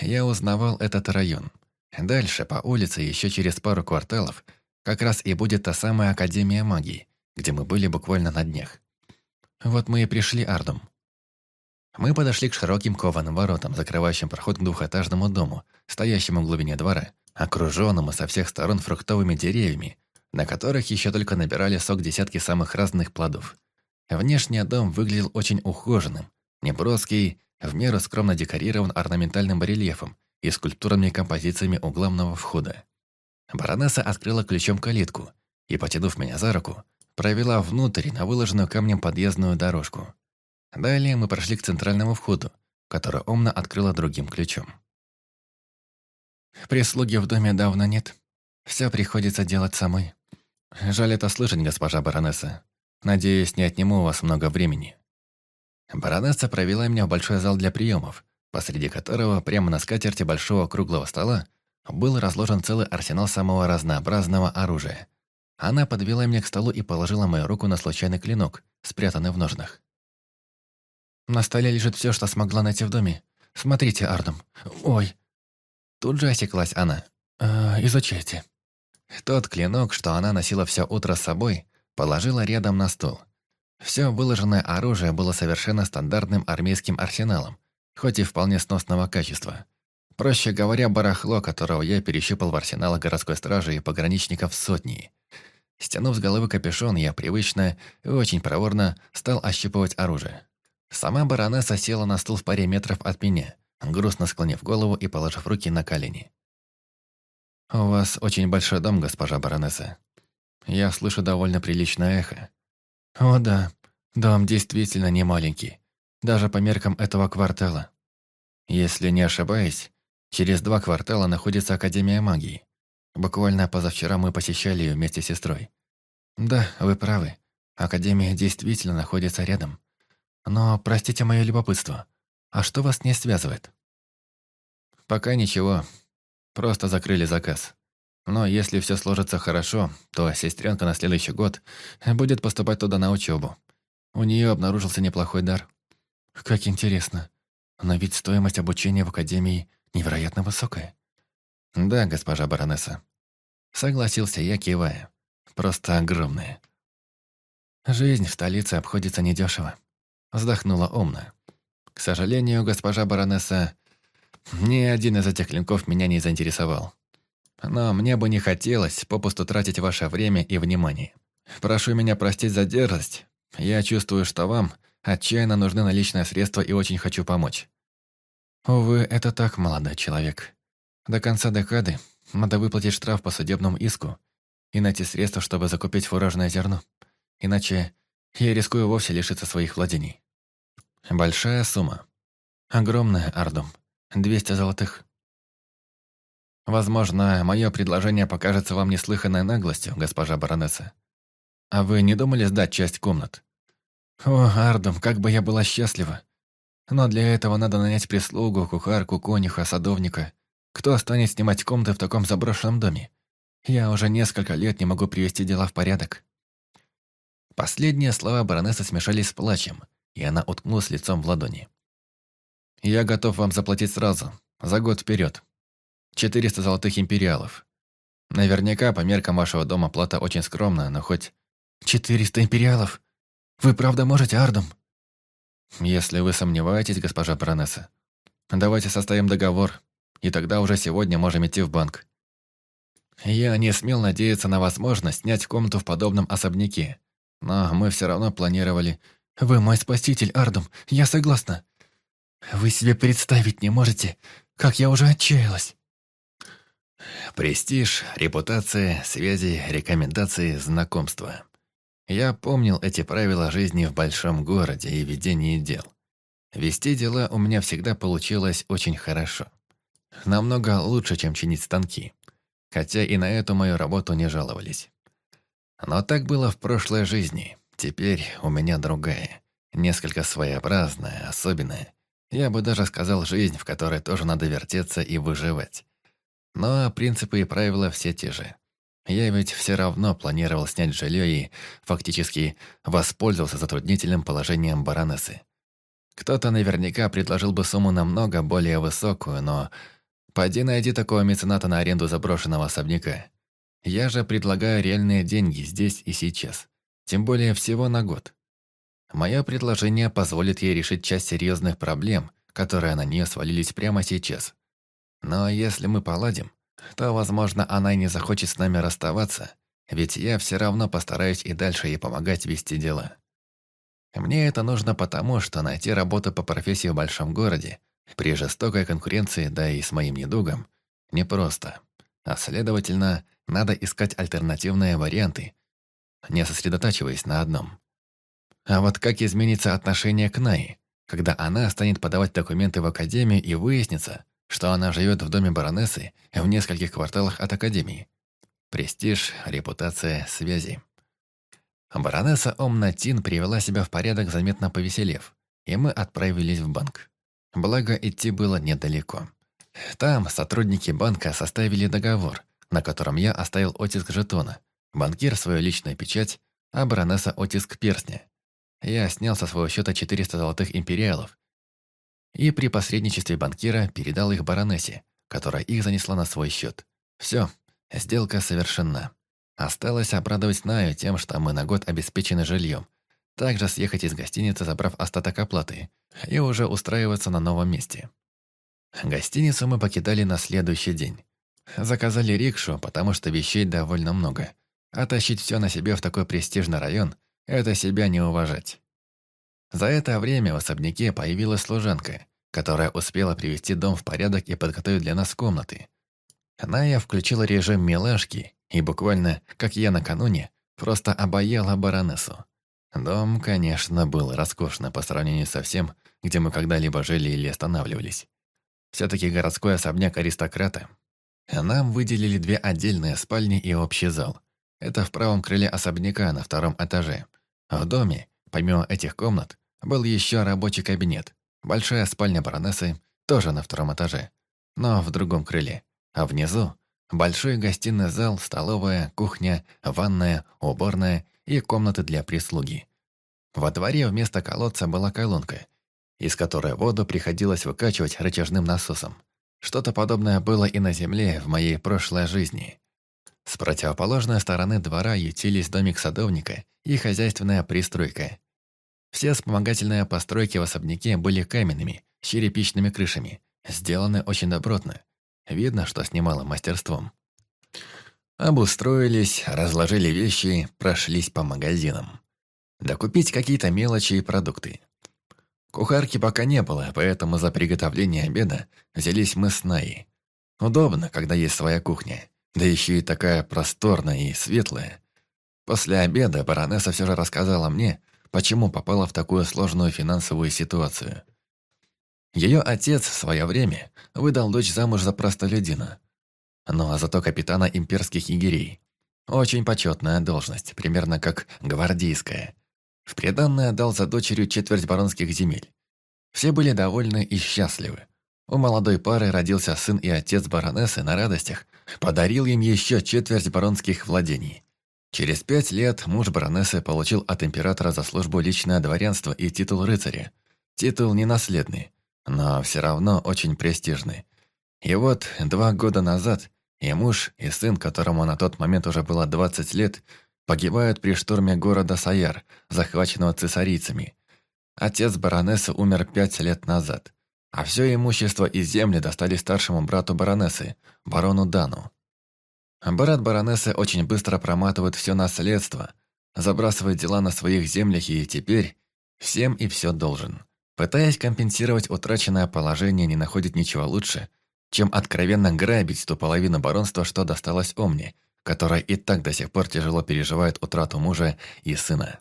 Я узнавал этот район. Дальше, по улице, еще через пару кварталов, как раз и будет та самая Академия магии, где мы были буквально на днях. Вот мы и пришли Ардум. Мы подошли к широким кованым воротам, закрывающим проход к двухэтажному дому, стоящему в глубине двора, окруженному со всех сторон фруктовыми деревьями, на которых еще только набирали сок десятки самых разных плодов – Внешний дом выглядел очень ухоженным, неброский, в меру скромно декорирован орнаментальным барельефом и скульптурными композициями у главного входа. Баронесса открыла ключом калитку и, потянув меня за руку, провела внутрь на выложенную камнем подъездную дорожку. Далее мы прошли к центральному входу, который Омна открыла другим ключом. Прислуги в доме давно нет. Все приходится делать самой. Жаль это слышать, госпожа баронесса. Надеюсь, не отниму у вас много времени». Баронесса провела меня в большой зал для приемов, посреди которого, прямо на скатерти большого круглого стола, был разложен целый арсенал самого разнообразного оружия. Она подвела меня к столу и положила мою руку на случайный клинок, спрятанный в ножнах. «На столе лежит все, что смогла найти в доме. Смотрите, Ардом. Ой!» Тут же осеклась она. «Э, «Изучайте». Тот клинок, что она носила все утро с собой, положила рядом на стол. Все выложенное оружие было совершенно стандартным армейским арсеналом, хоть и вполне сносного качества. Проще говоря, барахло, которого я перещупал в арсеналах городской стражи и пограничников сотни. Стянув с головы капюшон, я привычно и очень проворно стал ощупывать оружие. Сама баронесса села на стул в паре метров от меня, грустно склонив голову и положив руки на колени. «У вас очень большой дом, госпожа баронесса. Я слышу довольно приличное эхо. О да, дом действительно не маленький, даже по меркам этого квартала. Если не ошибаюсь, через два квартала находится Академия магии. Буквально позавчера мы посещали ее вместе с сестрой. Да, вы правы. Академия действительно находится рядом. Но, простите мое любопытство, а что вас не связывает? Пока ничего. Просто закрыли заказ. Но если все сложится хорошо, то сестренка на следующий год будет поступать туда на учебу. У нее обнаружился неплохой дар. Как интересно. Но ведь стоимость обучения в академии невероятно высокая. Да, госпожа баронесса. Согласился я, кивая. Просто огромная. Жизнь в столице обходится недешево. Вздохнула умно. К сожалению, госпожа баронесса, ни один из этих клинков меня не заинтересовал. Но мне бы не хотелось попусту тратить ваше время и внимание. Прошу меня простить за дерзость. Я чувствую, что вам отчаянно нужны наличные средства и очень хочу помочь. Увы, это так, молодой человек. До конца декады надо выплатить штраф по судебному иску и найти средства, чтобы закупить фуражное зерно. Иначе я рискую вовсе лишиться своих владений. Большая сумма. Огромная, Ардум. 200 золотых. Возможно, мое предложение покажется вам неслыханной наглостью, госпожа баронесса. А вы не думали сдать часть комнат? О, Ардум, как бы я была счастлива. Но для этого надо нанять прислугу, кухарку, конюха, садовника. Кто станет снимать комнаты в таком заброшенном доме? Я уже несколько лет не могу привести дела в порядок. Последние слова баронессы смешались с плачем, и она уткнулась лицом в ладони. «Я готов вам заплатить сразу, за год вперед. 400 золотых империалов. Наверняка, по меркам вашего дома, плата очень скромная, но хоть... 400 империалов? Вы правда можете, Ардум? Если вы сомневаетесь, госпожа баронесса, давайте составим договор, и тогда уже сегодня можем идти в банк. Я не смел надеяться на возможность снять комнату в подобном особняке, но мы все равно планировали... Вы мой спаситель, Ардум, я согласна. Вы себе представить не можете, как я уже отчаялась. Престиж, репутация, связи, рекомендации, знакомства. Я помнил эти правила жизни в большом городе и ведении дел. Вести дела у меня всегда получилось очень хорошо. Намного лучше, чем чинить станки. Хотя и на эту мою работу не жаловались. Но так было в прошлой жизни. Теперь у меня другая. Несколько своеобразная, особенная. Я бы даже сказал, жизнь, в которой тоже надо вертеться и выживать. Но принципы и правила все те же. Я ведь все равно планировал снять жилье и, фактически, воспользовался затруднительным положением баронессы. Кто-то наверняка предложил бы сумму намного более высокую, но... Пойди найди такого мецената на аренду заброшенного особняка. Я же предлагаю реальные деньги здесь и сейчас. Тем более всего на год. Мое предложение позволит ей решить часть серьезных проблем, которые на нее свалились прямо сейчас. Но если мы поладим, то, возможно, она и не захочет с нами расставаться, ведь я все равно постараюсь и дальше ей помогать вести дела. Мне это нужно потому, что найти работу по профессии в большом городе, при жестокой конкуренции, да и с моим недугом, непросто. А следовательно, надо искать альтернативные варианты, не сосредотачиваясь на одном. А вот как изменится отношение к Най, когда она станет подавать документы в академию и выяснится, что она живет в доме баронессы в нескольких кварталах от Академии. Престиж, репутация, связи. Баронесса Омнатин привела себя в порядок, заметно повеселев, и мы отправились в банк. Благо, идти было недалеко. Там сотрудники банка составили договор, на котором я оставил оттиск жетона, банкир свою личную печать, а баронесса оттиск перстня. Я снял со своего счета 400 золотых империалов и при посредничестве банкира передал их баронессе, которая их занесла на свой счет. Все, сделка совершена. Осталось обрадовать Наю тем, что мы на год обеспечены жильем. Также съехать из гостиницы, забрав остаток оплаты, и уже устраиваться на новом месте. Гостиницу мы покидали на следующий день. Заказали рикшу, потому что вещей довольно много. А тащить все на себе в такой престижный район – это себя не уважать. За это время в особняке появилась служанка, которая успела привести дом в порядок и подготовить для нас комнаты. Ная включила режим милашки и буквально, как я накануне, просто обаяла баронессу. Дом, конечно, был роскошно по сравнению со всем, где мы когда-либо жили или останавливались. Все-таки городской особняк аристократа. Нам выделили две отдельные спальни и общий зал. Это в правом крыле особняка на втором этаже. В доме Помимо этих комнат, был еще рабочий кабинет, большая спальня баронессы, тоже на втором этаже, но в другом крыле, а внизу – большой гостиный зал, столовая, кухня, ванная, уборная и комнаты для прислуги. Во дворе вместо колодца была колонка, из которой воду приходилось выкачивать рычажным насосом. Что-то подобное было и на земле в моей прошлой жизни. С противоположной стороны двора ютились домик садовника и хозяйственная пристройка. Все вспомогательные постройки в особняке были каменными, с черепичными крышами, сделаны очень добротно. Видно, что с немалым мастерством. Обустроились, разложили вещи, прошлись по магазинам. Докупить какие-то мелочи и продукты. Кухарки пока не было, поэтому за приготовление обеда взялись мы с Наей. Удобно, когда есть своя кухня, да еще и такая просторная и светлая. После обеда баронесса все же рассказала мне, почему попала в такую сложную финансовую ситуацию. Ее отец в свое время выдал дочь замуж за простолюдина, ну а зато капитана имперских егерей. Очень почетная должность, примерно как гвардейская. В приданное дал за дочерью четверть баронских земель. Все были довольны и счастливы. У молодой пары родился сын и отец баронессы на радостях, подарил им еще четверть баронских владений. Через пять лет муж баронессы получил от императора за службу личное дворянство и титул рыцаря. Титул ненаследный, но все равно очень престижный. И вот два года назад и муж, и сын, которому на тот момент уже было 20 лет, погибают при штурме города Саяр, захваченного цесарийцами. Отец баронессы умер пять лет назад, а все имущество и земли достали старшему брату баронессы, барону Дану. Брат баронессы очень быстро проматывает все наследство, забрасывает дела на своих землях и теперь всем и все должен. Пытаясь компенсировать утраченное положение, не находит ничего лучше, чем откровенно грабить ту половину баронства, что досталось Омне – которая и так до сих пор тяжело переживает утрату мужа и сына.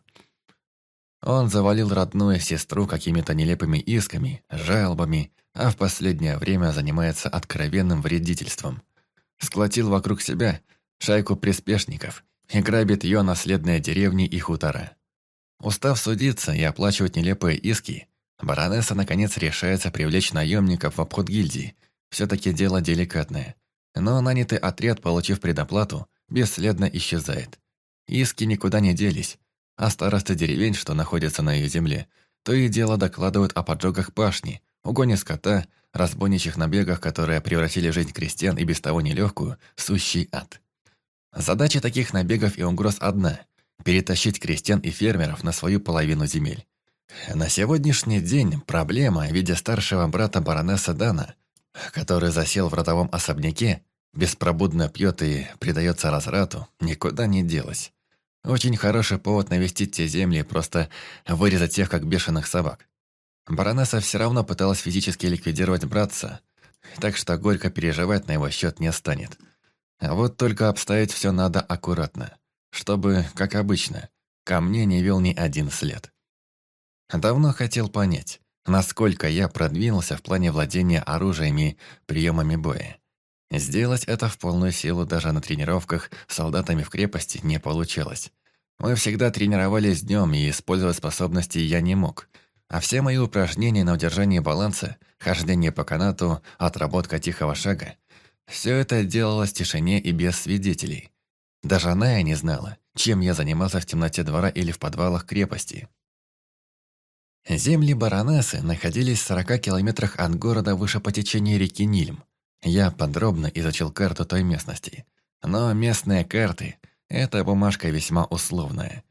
Он завалил родную сестру какими-то нелепыми исками, жалобами, а в последнее время занимается откровенным вредительством. Склотил вокруг себя шайку приспешников и грабит ее наследные деревни и хутора. Устав судиться и оплачивать нелепые иски, баронесса наконец решается привлечь наемников в обход гильдии. Все-таки дело деликатное. Но нанятый отряд, получив предоплату, бесследно исчезает. Иски никуда не делись, а старосты деревень, что находятся на их земле, то и дело докладывают о поджогах пашни, угоне скота, разбойничьих набегах, которые превратили жизнь крестьян и без того нелегкую в сущий ад. Задача таких набегов и угроз одна – перетащить крестьян и фермеров на свою половину земель. На сегодняшний день проблема в виде старшего брата баронесса Дана, который засел в родовом особняке беспробудно пьет и предается разрату, никуда не делась. Очень хороший повод навестить те земли и просто вырезать тех, как бешеных собак. Баронесса все равно пыталась физически ликвидировать братца, так что горько переживать на его счет не станет. А вот только обставить все надо аккуратно, чтобы, как обычно, ко мне не вел ни один след. Давно хотел понять, насколько я продвинулся в плане владения оружием и приемами боя. Сделать это в полную силу даже на тренировках с солдатами в крепости не получилось. Мы всегда тренировались днем, и использовать способности я не мог. А все мои упражнения на удержание баланса, хождение по канату, отработка тихого шага – все это делалось в тишине и без свидетелей. Даже она и не знала, чем я занимался в темноте двора или в подвалах крепости. Земли баронессы находились в 40 километрах от города выше по течению реки Нильм. Я подробно изучил карту той местности. Но местные карты – это бумажка весьма условная.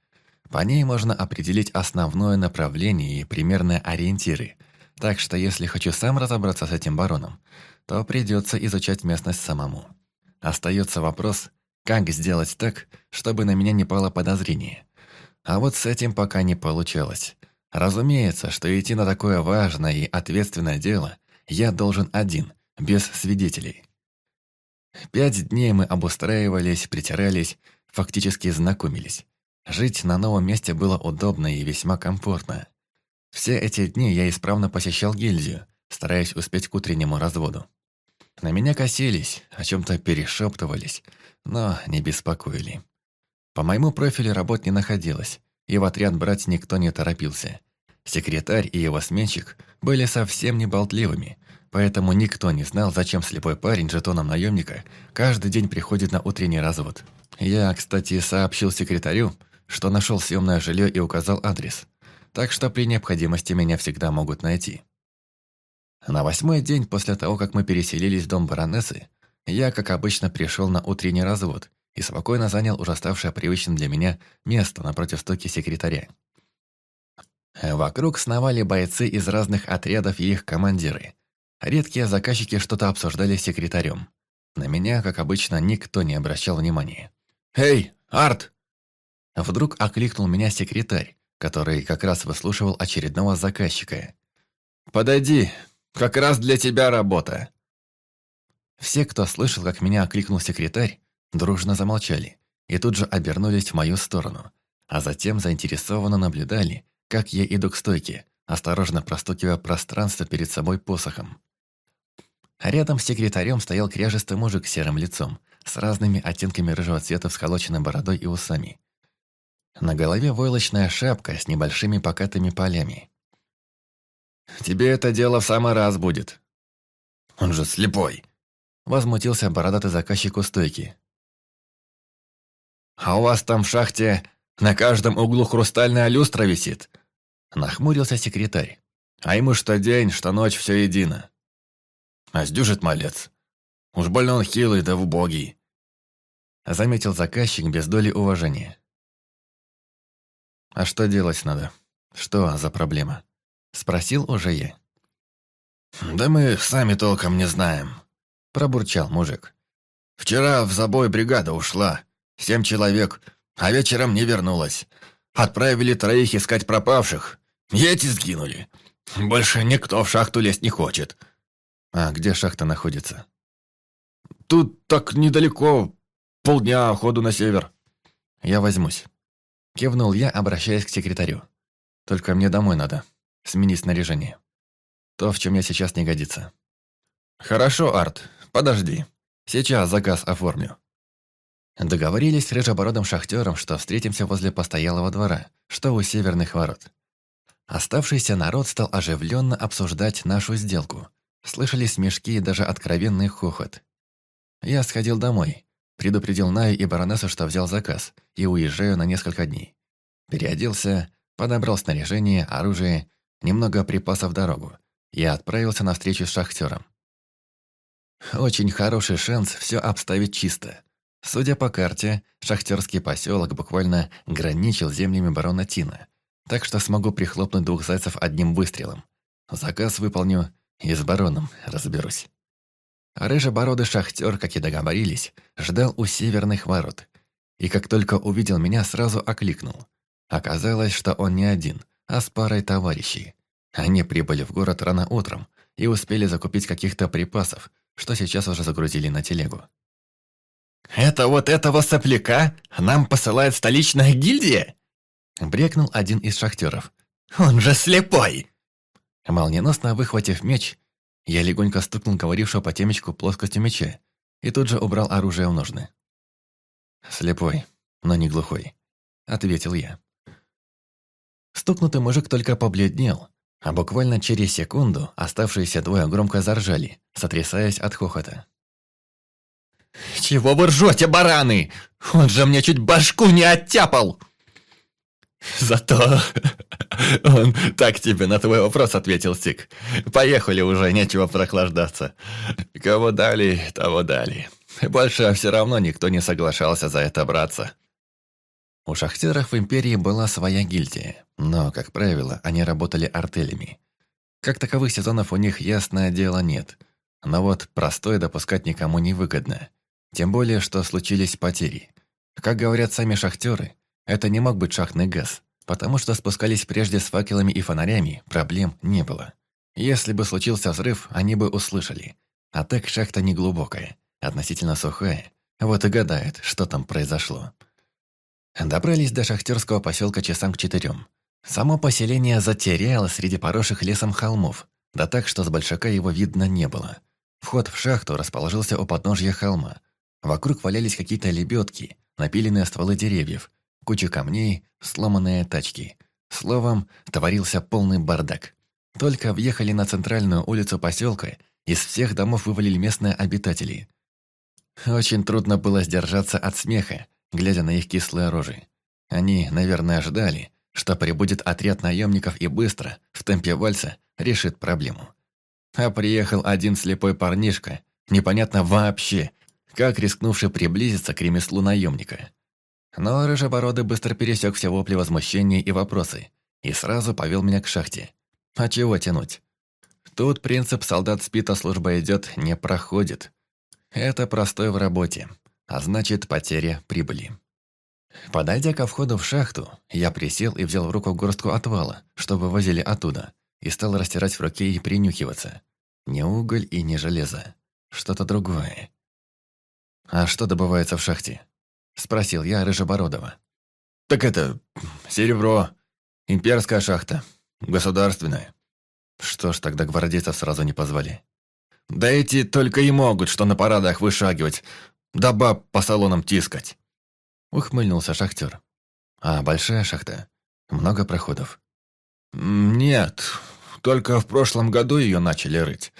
По ней можно определить основное направление и примерные ориентиры. Так что если хочу сам разобраться с этим бароном, то придется изучать местность самому. Остается вопрос, как сделать так, чтобы на меня не пало подозрение. А вот с этим пока не получалось. Разумеется, что идти на такое важное и ответственное дело я должен один, без свидетелей. Пять дней мы обустраивались, притирались, фактически знакомились. Жить на новом месте было удобно и весьма комфортно. Все эти дни я исправно посещал гильдию, стараясь успеть к утреннему разводу. На меня косились, о чем-то перешептывались, но не беспокоили. По моему профилю работ не находилось, и в отряд брать никто не торопился. Секретарь и его сменщик были совсем не болтливыми, поэтому никто не знал, зачем слепой парень жетоном наемника каждый день приходит на утренний развод. Я, кстати, сообщил секретарю, что нашел съемное жилье и указал адрес, так что при необходимости меня всегда могут найти. На восьмой день после того, как мы переселились в дом баронессы, я, как обычно, пришел на утренний развод и спокойно занял уже ставшее привычным для меня место напротив стойки секретаря. Вокруг сновали бойцы из разных отрядов и их командиры. Редкие заказчики что-то обсуждали с секретарем. На меня, как обычно, никто не обращал внимания. «Эй, Арт!» Вдруг окликнул меня секретарь, который как раз выслушивал очередного заказчика. «Подойди, как раз для тебя работа!» Все, кто слышал, как меня окликнул секретарь, дружно замолчали и тут же обернулись в мою сторону, а затем заинтересованно наблюдали, как я иду к стойке, осторожно простукивая пространство перед собой посохом. Рядом с секретарем стоял кряжестый мужик с серым лицом, с разными оттенками рыжего цвета всколоченной бородой и усами. На голове войлочная шапка с небольшими покатыми полями. «Тебе это дело в самый раз будет». «Он же слепой!» Возмутился бородатый заказчик у стойки. «А у вас там в шахте на каждом углу хрустальная люстра висит?» Нахмурился секретарь. «А ему что день, что ночь, все едино». «А сдюжит малец. Уж больно он хилый да убогий». Заметил заказчик без доли уважения. «А что делать надо? Что за проблема?» Спросил уже я. «Да мы сами толком не знаем», пробурчал мужик. «Вчера в забой бригада ушла. Семь человек, а вечером не вернулась. Отправили троих искать пропавших. Эти сгинули. Больше никто в шахту лезть не хочет». «А где шахта находится?» «Тут так недалеко. Полдня ходу на север». «Я возьмусь». Кивнул я, обращаясь к секретарю. «Только мне домой надо. Сменить снаряжение. То, в чем я сейчас не годится». «Хорошо, Арт. Подожди. Сейчас заказ оформлю». Договорились с рыжебородым шахтером, что встретимся возле постоялого двора, что у северных ворот. Оставшийся народ стал оживленно обсуждать нашу сделку. Слышались смешки и даже откровенный хохот. Я сходил домой, предупредил Наю и баронессу, что взял заказ, и уезжаю на несколько дней. Переоделся, подобрал снаряжение, оружие, немного припасов дорогу и отправился на встречу с шахтером. Очень хороший шанс все обставить чисто. Судя по карте, шахтерский поселок буквально граничил землями барона Тина, так что смогу прихлопнуть двух зайцев одним выстрелом. Заказ выполню и с бароном разберусь. Рыжебородый шахтер, как и договорились, ждал у северных ворот. И как только увидел меня, сразу окликнул. Оказалось, что он не один, а с парой товарищей. Они прибыли в город рано утром и успели закупить каких-то припасов, что сейчас уже загрузили на телегу. «Это вот этого сопляка нам посылает столичная гильдия?» Брекнул один из шахтеров. «Он же слепой!» Молниеносно выхватив меч, я легонько стукнул говорившего по темечку плоскостью меча и тут же убрал оружие в ножны. «Слепой, но не глухой», — ответил я. Стукнутый мужик только побледнел, а буквально через секунду оставшиеся двое громко заржали, сотрясаясь от хохота. «Чего вы ржете, бараны? Он же мне чуть башку не оттяпал!» «Зато он так тебе на твой вопрос ответил, Сик. Поехали уже, нечего прохлаждаться. Кого дали, того дали. Больше все равно никто не соглашался за это браться». У шахтеров в Империи была своя гильдия, но, как правило, они работали артелями. Как таковых сезонов у них, ясное дело, нет. Но вот простой допускать никому не выгодно. Тем более, что случились потери. Как говорят сами шахтеры, это не мог быть шахтный газ, потому что спускались прежде с факелами и фонарями, проблем не было. Если бы случился взрыв, они бы услышали. А так шахта не глубокая, относительно сухая. Вот и гадает, что там произошло. Добрались до шахтерского поселка часам к четырем. Само поселение затеряло среди поросших лесом холмов, да так, что с большака его видно не было. Вход в шахту расположился у подножья холма. Вокруг валялись какие-то лебедки, напиленные стволы деревьев, куча камней, сломанные тачки. Словом, творился полный бардак. Только въехали на центральную улицу поселка, Из всех домов вывалили местные обитатели. Очень трудно было сдержаться от смеха, глядя на их кислые рожи. Они, наверное, ожидали, что прибудет отряд наемников и быстро, в темпе вальса, решит проблему. А приехал один слепой парнишка, непонятно вообще, как рискнувший приблизиться к ремеслу наемника. Но Рыжебородый быстро пересек все вопли возмущения и вопросы и сразу повел меня к шахте. А чего тянуть? Тут принцип «солдат спит, а служба идет» не проходит. Это простой в работе, а значит потеря прибыли. Подойдя ко входу в шахту, я присел и взял в руку горстку отвала, чтобы возили оттуда, и стал растирать в руке и принюхиваться. Не уголь и не железо. Что-то другое. «А что добывается в шахте?» Спросил я Рыжебородова. «Так это... серебро. Имперская шахта. Государственная». Что ж тогда гвардейцев сразу не позвали? «Да эти только и могут, что на парадах вышагивать, да баб по салонам тискать». Ухмыльнулся шахтер. «А большая шахта? Много проходов?» «Нет, только в прошлом году ее начали рыть.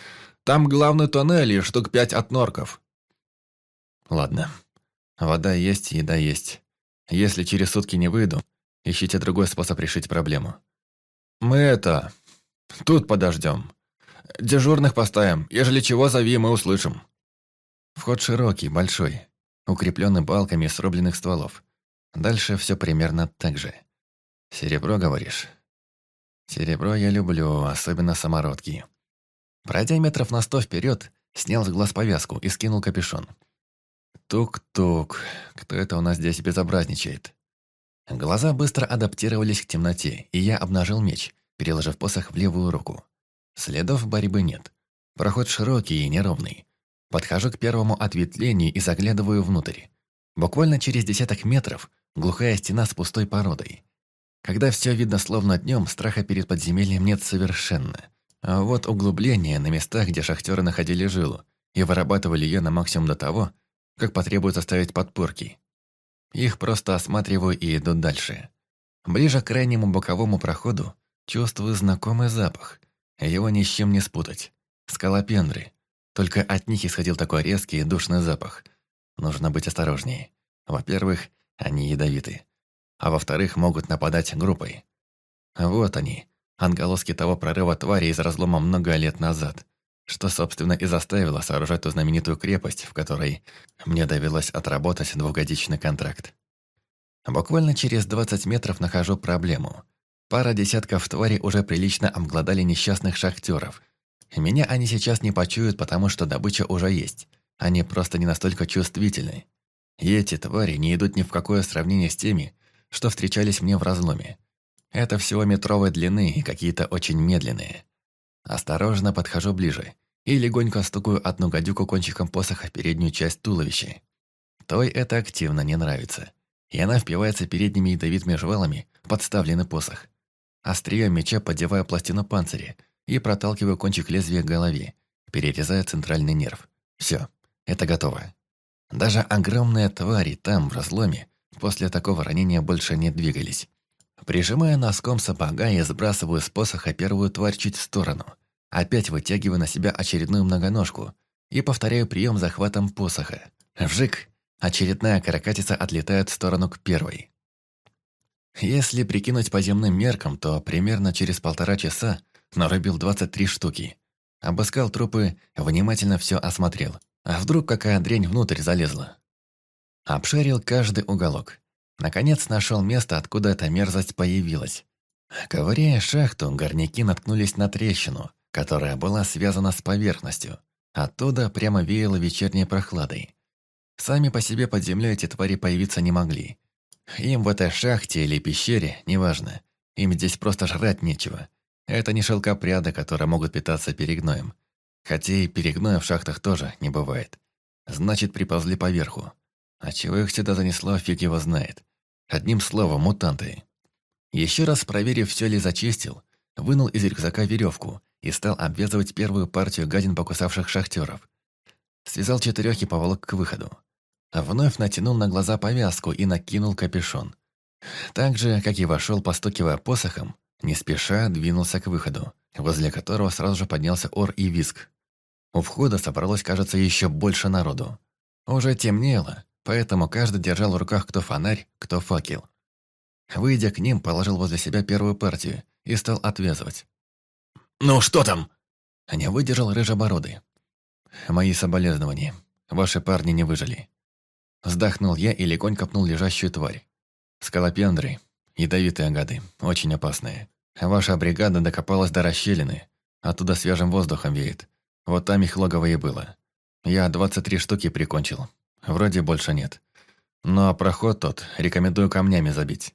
Там главный тоннель и штук пять от норков». «Ладно. Вода есть, еда есть. Если через сутки не выйду, ищите другой способ решить проблему». «Мы это... тут подождем. Дежурных поставим. Ежели чего, зови, мы услышим». Вход широкий, большой укрепленный балками срубленных стволов. Дальше все примерно так же. «Серебро, говоришь?» «Серебро я люблю, особенно самородки». Пройдя метров на сто вперед, снял с глаз повязку и скинул капюшон. Тук-тук, кто это у нас здесь безобразничает? Глаза быстро адаптировались к темноте, и я обнажил меч, переложив посох в левую руку. Следов борьбы нет. Проход широкий и неровный. Подхожу к первому ответвлению и заглядываю внутрь. Буквально через десяток метров глухая стена с пустой породой. Когда все видно словно днем, страха перед подземельем нет совершенно. А вот углубление на местах, где шахтеры находили жилу, и вырабатывали ее на максимум до того, как потребуется ставить подпорки. Их просто осматриваю и иду дальше. Ближе к крайнему боковому проходу чувствую знакомый запах. Его ни с чем не спутать. Скалопендры. Только от них исходил такой резкий и душный запах. Нужно быть осторожнее. Во-первых, они ядовиты. А во-вторых, могут нападать группой. Вот они, отголоски того прорыва твари из разлома много лет назад, что, собственно, и заставило сооружать ту знаменитую крепость, в которой мне довелось отработать двухгодичный контракт. Буквально через 20 метров нахожу проблему. Пара десятков тварей уже прилично обглодали несчастных шахтеров – меня они сейчас не почуют, потому что добыча уже есть. Они просто не настолько чувствительны. И эти твари не идут ни в какое сравнение с теми, что встречались мне в разломе. Это всего метровой длины и какие-то очень медленные. Осторожно подхожу ближе и легонько стукаю одну гадюку кончиком посоха в переднюю часть туловища. Той это активно не нравится, и она впивается передними ядовитыми жвалами подставленный посох. Острием меча поддеваю пластину панциря, и проталкиваю кончик лезвия к голове, перерезая центральный нерв. Все, это готово. Даже огромные твари там, в разломе, после такого ранения больше не двигались. Прижимая носком сапога, я сбрасываю с посоха первую тварь чуть в сторону. Опять вытягиваю на себя очередную многоножку и повторяю прием захватом посоха. Вжик! Очередная каракатица отлетает в сторону к первой. Если прикинуть по земным меркам, то примерно через полтора часа нарубил 23 штуки. Обыскал трупы, внимательно все осмотрел. А вдруг какая дрянь внутрь залезла? Обшарил каждый уголок. Наконец нашел место, откуда эта мерзость появилась. Ковыряя шахту, горняки наткнулись на трещину, которая была связана с поверхностью. Оттуда прямо веяло вечерней прохладой. Сами по себе под землей эти твари появиться не могли. Им в этой шахте или пещере, неважно. Им здесь просто жрать нечего. Это не шелкопряды, которые могут питаться перегноем. Хотя и перегноя в шахтах тоже не бывает. Значит, приползли поверху. А чего их сюда занесло, фиг его знает. Одним словом, мутанты. Еще раз проверив, все ли зачистил, вынул из рюкзака веревку и стал обвязывать первую партию гадин покусавших шахтеров. Связал четырех и поволок к выходу. Вновь натянул на глаза повязку и накинул капюшон. Так же, как и вошел, постукивая посохом, не спеша двинулся к выходу, возле которого сразу же поднялся ор и виск. У входа собралось, кажется, еще больше народу. Уже темнело, поэтому каждый держал в руках кто фонарь, кто факел. Выйдя к ним, положил возле себя первую партию и стал отвязывать. «Ну, что там?» Не выдержал рыжебородый. «Мои соболезнования. Ваши парни не выжили». Вздохнул я и легонько пнул лежащую тварь. Скалопендры, ядовитые гады, очень опасные. Ваша бригада докопалась до расщелины, оттуда свежим воздухом веет. Вот там их логово и было. Я 23 штуки прикончил. Вроде больше нет. Но проход тот рекомендую камнями забить.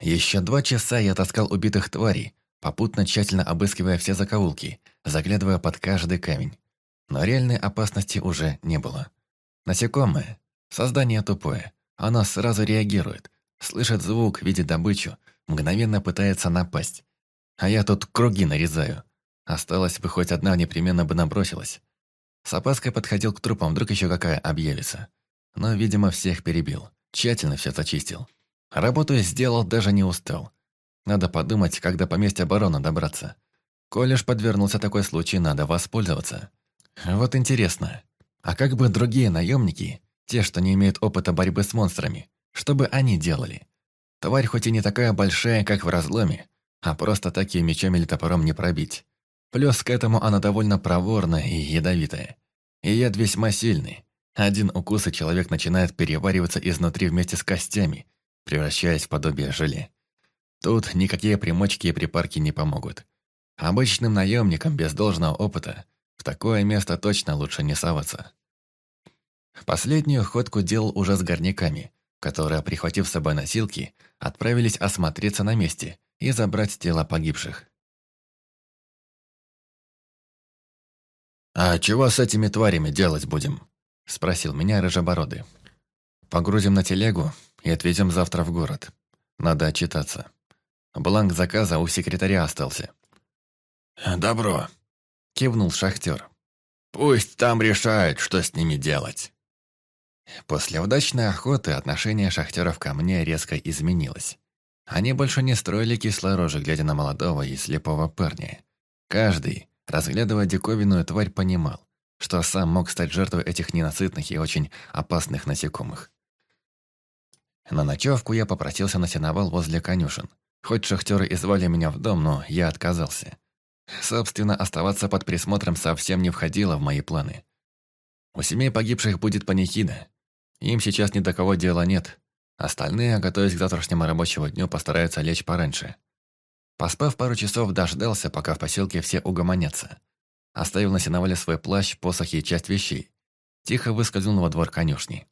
Еще два часа я таскал убитых тварей, попутно тщательно обыскивая все закоулки, заглядывая под каждый камень. Но реальной опасности уже не было. Насекомое – создание тупое. Оно сразу реагирует, слышит звук, видит добычу, мгновенно пытается напасть. А я тут круги нарезаю. Осталось бы хоть одна непременно бы набросилась. С опаской подходил к трупам, вдруг еще какая объявится. Но, видимо, всех перебил. Тщательно все зачистил. Работу сделал, даже не устал. Надо подумать, до поместья барона добраться. Коль уж подвернулся такой случай, надо воспользоваться. Вот интересно, а как бы другие наемники, те, что не имеют опыта борьбы с монстрами, что бы они делали? Тварь хоть и не такая большая, как в разломе, а просто такие мечом или топором не пробить. Плюс к этому она довольно проворная и ядовитая. И яд весьма сильный. Один укус, и человек начинает перевариваться изнутри вместе с костями, превращаясь в подобие желе. Тут никакие примочки и припарки не помогут. Обычным наемникам без должного опыта в такое место точно лучше не соваться. Последнюю ходку делал уже с горняками, которые, прихватив с собой носилки, отправились осмотреться на месте и забрать тела погибших. «А чего с этими тварями делать будем?» – спросил меня Рыжебородый. «Погрузим на телегу и отвезем завтра в город. Надо отчитаться. Бланк заказа у секретаря остался». «Добро», – кивнул шахтер. «Пусть там решают, что с ними делать». После удачной охоты отношение шахтеров ко мне резко изменилось. Они больше не строили кислорожи, глядя на молодого и слепого парня. Каждый, Разглядывая диковинную тварь, понимал, что сам мог стать жертвой этих ненасытных и очень опасных насекомых. На ночевку я попросился на сеновал возле конюшен. Хоть шахтеры и звали меня в дом, но я отказался. Собственно, оставаться под присмотром совсем не входило в мои планы. У семей погибших будет панихида. Им сейчас ни до кого дела нет. Остальные, готовясь к завтрашнему рабочему дню, постараются лечь пораньше. Поспав пару часов, дождался, пока в поселке все угомонятся. Оставил на сеновале свой плащ, посохи и часть вещей. Тихо выскользнул во двор конюшни.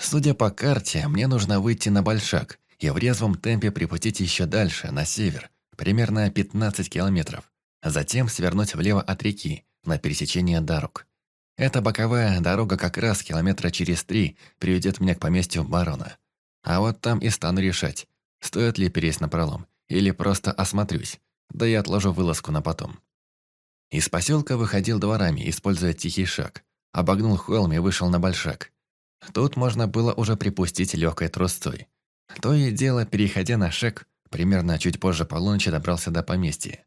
Судя по карте, мне нужно выйти на Большак и в резвом темпе припустить еще дальше, на север, примерно 15 километров. Затем свернуть влево от реки, на пересечение дорог. Эта боковая дорога как раз километра через три приведет меня к поместью барона. А вот там и стану решать, стоит ли пересть на пролом или просто осмотрюсь, да и отложу вылазку на потом. Из поселка выходил дворами, используя тихий шаг. Обогнул холм и вышел на большак. Тут можно было уже припустить легкой трусцой. То и дело, переходя на шаг, примерно чуть позже полуночи добрался до поместья.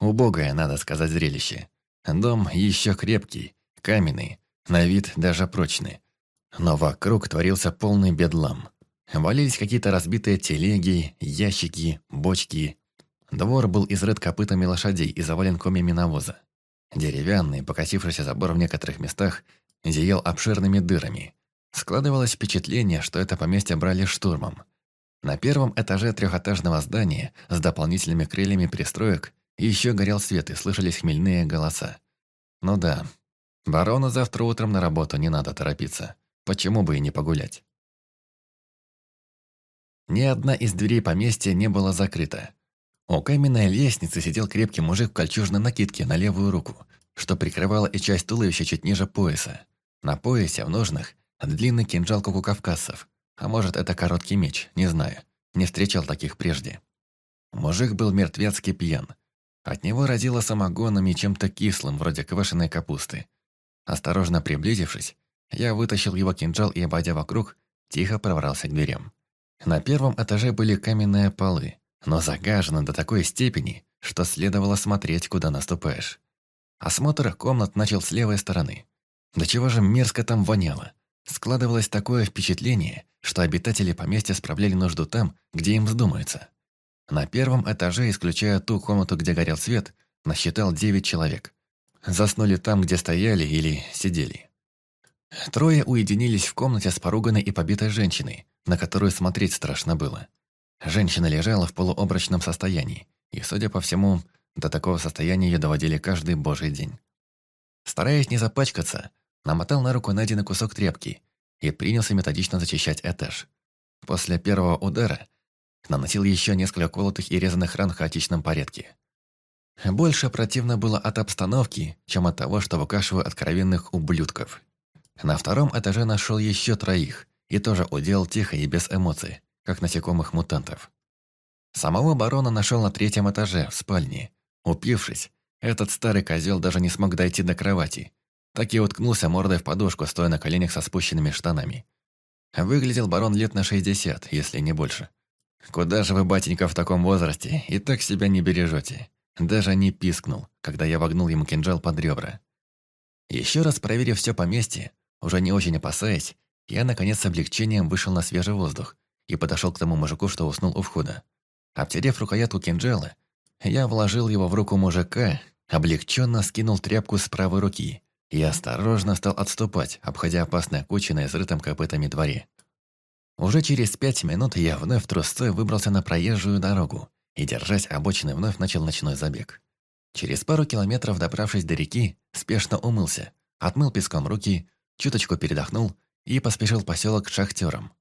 Убогое, надо сказать, зрелище. Дом еще крепкий, каменный, на вид даже прочный. Но вокруг творился полный бедлам. Валились какие-то разбитые телеги, ящики, бочки. Двор был изрыт копытами лошадей и завален комьями навоза. Деревянный, покосившийся забор в некоторых местах, зиял обширными дырами. Складывалось впечатление, что это поместье брали штурмом. На первом этаже трехэтажного здания с дополнительными крыльями пристроек еще горел свет и слышались хмельные голоса. Ну да, барону завтра утром на работу не надо торопиться. Почему бы и не погулять? Ни одна из дверей поместья не была закрыта. У каменной лестницы сидел крепкий мужик в кольчужной накидке на левую руку, что прикрывало и часть туловища чуть ниже пояса. На поясе, в ножнах, длинный кинжал, как у кавказцев. А может, это короткий меч, не знаю. Не встречал таких прежде. Мужик был мертвецкий пьян. От него разило самогоном и чем-то кислым, вроде квашеной капусты. Осторожно приблизившись, я вытащил его кинжал и, обойдя вокруг, тихо пробрался к дверям. На первом этаже были каменные полы, но загажены до такой степени, что следовало смотреть, куда наступаешь. Осмотр комнат начал с левой стороны. До чего же мерзко там воняло. Складывалось такое впечатление, что обитатели поместья справляли нужду там, где им вздумается. На первом этаже, исключая ту комнату, где горел свет, насчитал девять человек. Заснули там, где стояли или сидели. Трое уединились в комнате с поруганной и побитой женщиной, на которую смотреть страшно было. Женщина лежала в полуобрачном состоянии, и, судя по всему, до такого состояния ее доводили каждый божий день. Стараясь не запачкаться, намотал на руку найденный кусок тряпки и принялся методично зачищать этаж. После первого удара наносил еще несколько колотых и резаных ран в хаотичном порядке. Больше противно было от обстановки, чем от того, что выкашиваю откровенных ублюдков. На втором этаже нашел еще троих и тоже уделал тихо и без эмоций, как насекомых мутантов. Самого барона нашел на третьем этаже, в спальне. Упившись, этот старый козел даже не смог дойти до кровати. Так и уткнулся мордой в подушку, стоя на коленях со спущенными штанами. Выглядел барон лет на 60, если не больше. «Куда же вы, батенька, в таком возрасте, и так себя не бережете?» Даже не пискнул, когда я вогнул ему кинжал под ребра. Еще раз проверив все поместье, уже не очень опасаясь, я, наконец, с облегчением вышел на свежий воздух и подошел к тому мужику, что уснул у входа. Обтерев рукоятку кинжала, я вложил его в руку мужика, облегченно скинул тряпку с правой руки и осторожно стал отступать, обходя опасное кучи на изрытом копытами дворе. Уже через пять минут я вновь трусцой выбрался на проезжую дорогу и, держась обочины, вновь начал ночной забег. Через пару километров, добравшись до реки, спешно умылся, отмыл песком руки, чуточку передохнул и поспешил в поселок к шахтерам.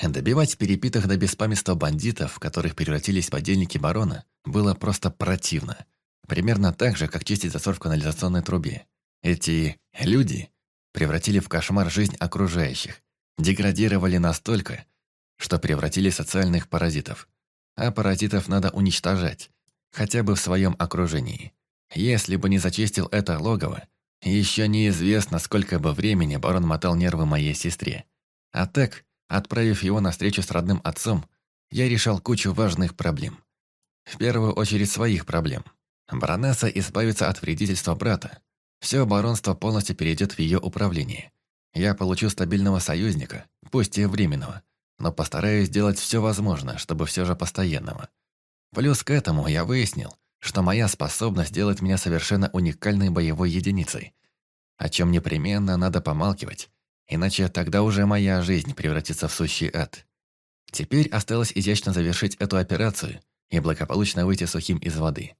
Добивать перепитых до беспамятства бандитов, которых превратились в подельники барона, было просто противно. Примерно так же, как чистить засор в канализационной трубе. Эти «люди» превратили в кошмар жизнь окружающих, деградировали настолько, что превратили социальных паразитов. А паразитов надо уничтожать, хотя бы в своем окружении. Если бы не зачистил это логово, еще неизвестно, сколько бы времени барон мотал нервы моей сестре. А так, отправив его на встречу с родным отцом, я решал кучу важных проблем. В первую очередь своих проблем. Баронесса избавится от вредительства брата. Все баронство полностью перейдет в ее управление. Я получу стабильного союзника, пусть и временного, но постараюсь сделать все возможное, чтобы все же постоянного. Плюс к этому я выяснил, что моя способность делает меня совершенно уникальной боевой единицей, о чем непременно надо помалкивать, иначе тогда уже моя жизнь превратится в сущий ад. Теперь осталось изящно завершить эту операцию и благополучно выйти сухим из воды.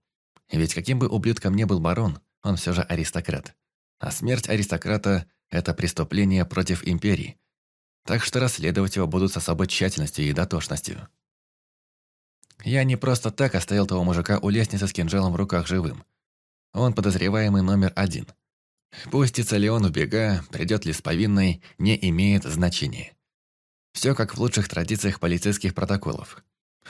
Ведь каким бы ублюдком ни был барон, он все же аристократ. А смерть аристократа – это преступление против империи, так что расследовать его будут с особой тщательностью и дотошностью. Я не просто так оставил того мужика у лестницы с кинжалом в руках живым. Он подозреваемый номер один. Пустится ли он в бега, придет ли с повинной, не имеет значения. Все как в лучших традициях полицейских протоколов.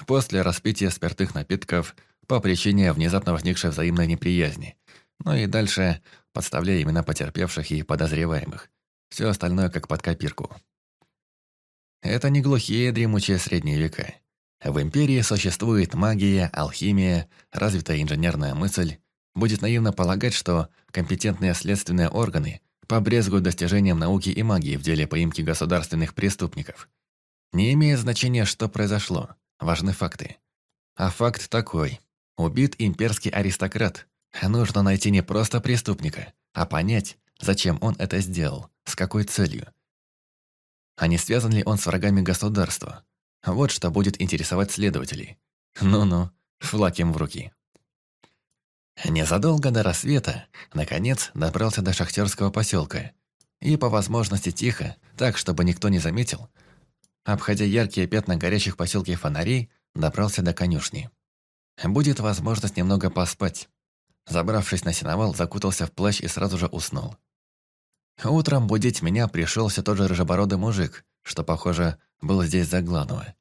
После распития спиртных напитков по причине внезапно возникшей взаимной неприязни. Ну и дальше подставляя имена потерпевших и подозреваемых. Все остальное как под копирку. Это не глухие дремучие средние века. В империи существует магия, алхимия, развитая инженерная мысль. Будет наивно полагать, что компетентные следственные органы побрезгуют достижением науки и магии в деле поимки государственных преступников. Не имеет значения, что произошло. Важны факты. А факт такой. Убит имперский аристократ. Нужно найти не просто преступника, а понять, зачем он это сделал, с какой целью. А не связан ли он с врагами государства? Вот что будет интересовать следователей. Ну-ну, флаг им в руки. Незадолго до рассвета, наконец, добрался до шахтерского поселка. И по возможности тихо, так, чтобы никто не заметил, обходя яркие пятна горящих поселке фонарей, добрался до конюшни. Будет возможность немного поспать. Забравшись на сеновал, закутался в плащ и сразу же уснул. Утром будить меня пришел все тот же рыжебородый мужик, что, похоже, был здесь за главного.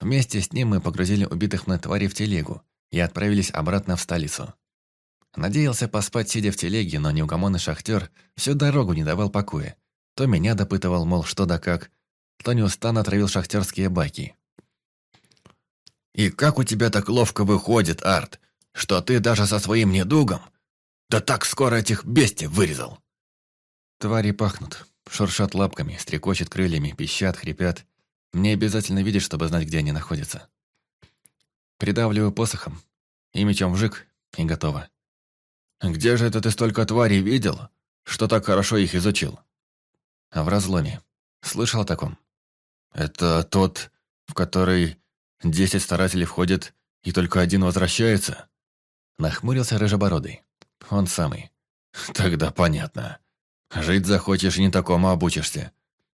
Вместе с ним мы погрузили убитых мной тварей в телегу и отправились обратно в столицу. Надеялся поспать, сидя в телеге, но неугомонный шахтер всю дорогу не давал покоя. То меня допытывал, мол, что да как, то неустанно травил шахтерские баки. «И как у тебя так ловко выходит, Арт, что ты даже со своим недугом Да так скоро этих бестий вырезал!» Твари пахнут, шуршат лапками, стрекочут крыльями, пищат, хрипят. Мне обязательно видеть, чтобы знать, где они находятся. Придавливаю посохом, и мечом вжик, и готово. «Где же это ты столько тварей видел, что так хорошо их изучил?» А в разломе. Слышал о таком? «Это тот, в который десять старателей входят, и только один возвращается?» Нахмурился рыжебородый. Он самый. «Тогда понятно. Жить захочешь не такому обучишься.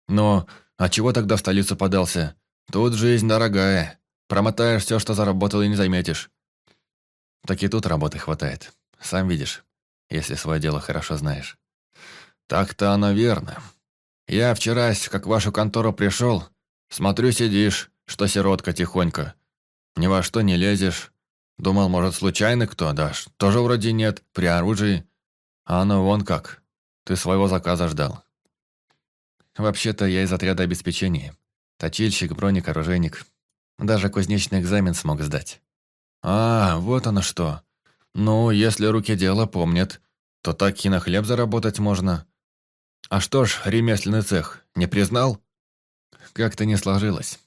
Но, а чего тогда в столицу подался? Тут жизнь дорогая. Промотаешь все, что заработал, и не заметишь. Так и тут работы хватает. Сам видишь, если свое дело хорошо знаешь. Так-то оно верно. Я вчера, как в вашу контору пришел, смотрю, сидишь, что сиротка тихонько. Ни во что не лезешь. Думал, может, случайно кто, дашь? Тоже вроде нет, при оружии. А оно вон как. Ты своего заказа ждал. Вообще-то я из отряда обеспечения. Точильщик, броник, оружейник. Даже кузнечный экзамен смог сдать. «А, вот оно что. Ну, если руки дело помнят, то так и на хлеб заработать можно. А что ж, ремесленный цех, не признал?» «Как-то не сложилось.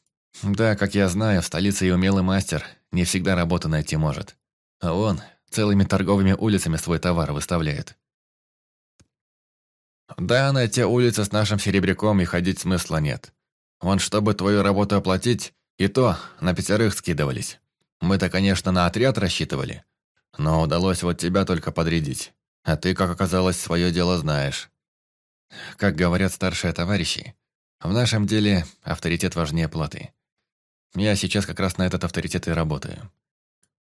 Да, как я знаю, в столице и умелый мастер не всегда работу найти может. А он целыми торговыми улицами свой товар выставляет». «Да, на те улицы с нашим серебряком и ходить смысла нет. Вон, чтобы твою работу оплатить, и то на пятерых скидывались». Мы-то, конечно, на отряд рассчитывали, но удалось вот тебя только подрядить. А ты, как оказалось, свое дело знаешь. Как говорят старшие товарищи, в нашем деле авторитет важнее платы. Я сейчас как раз на этот авторитет и работаю.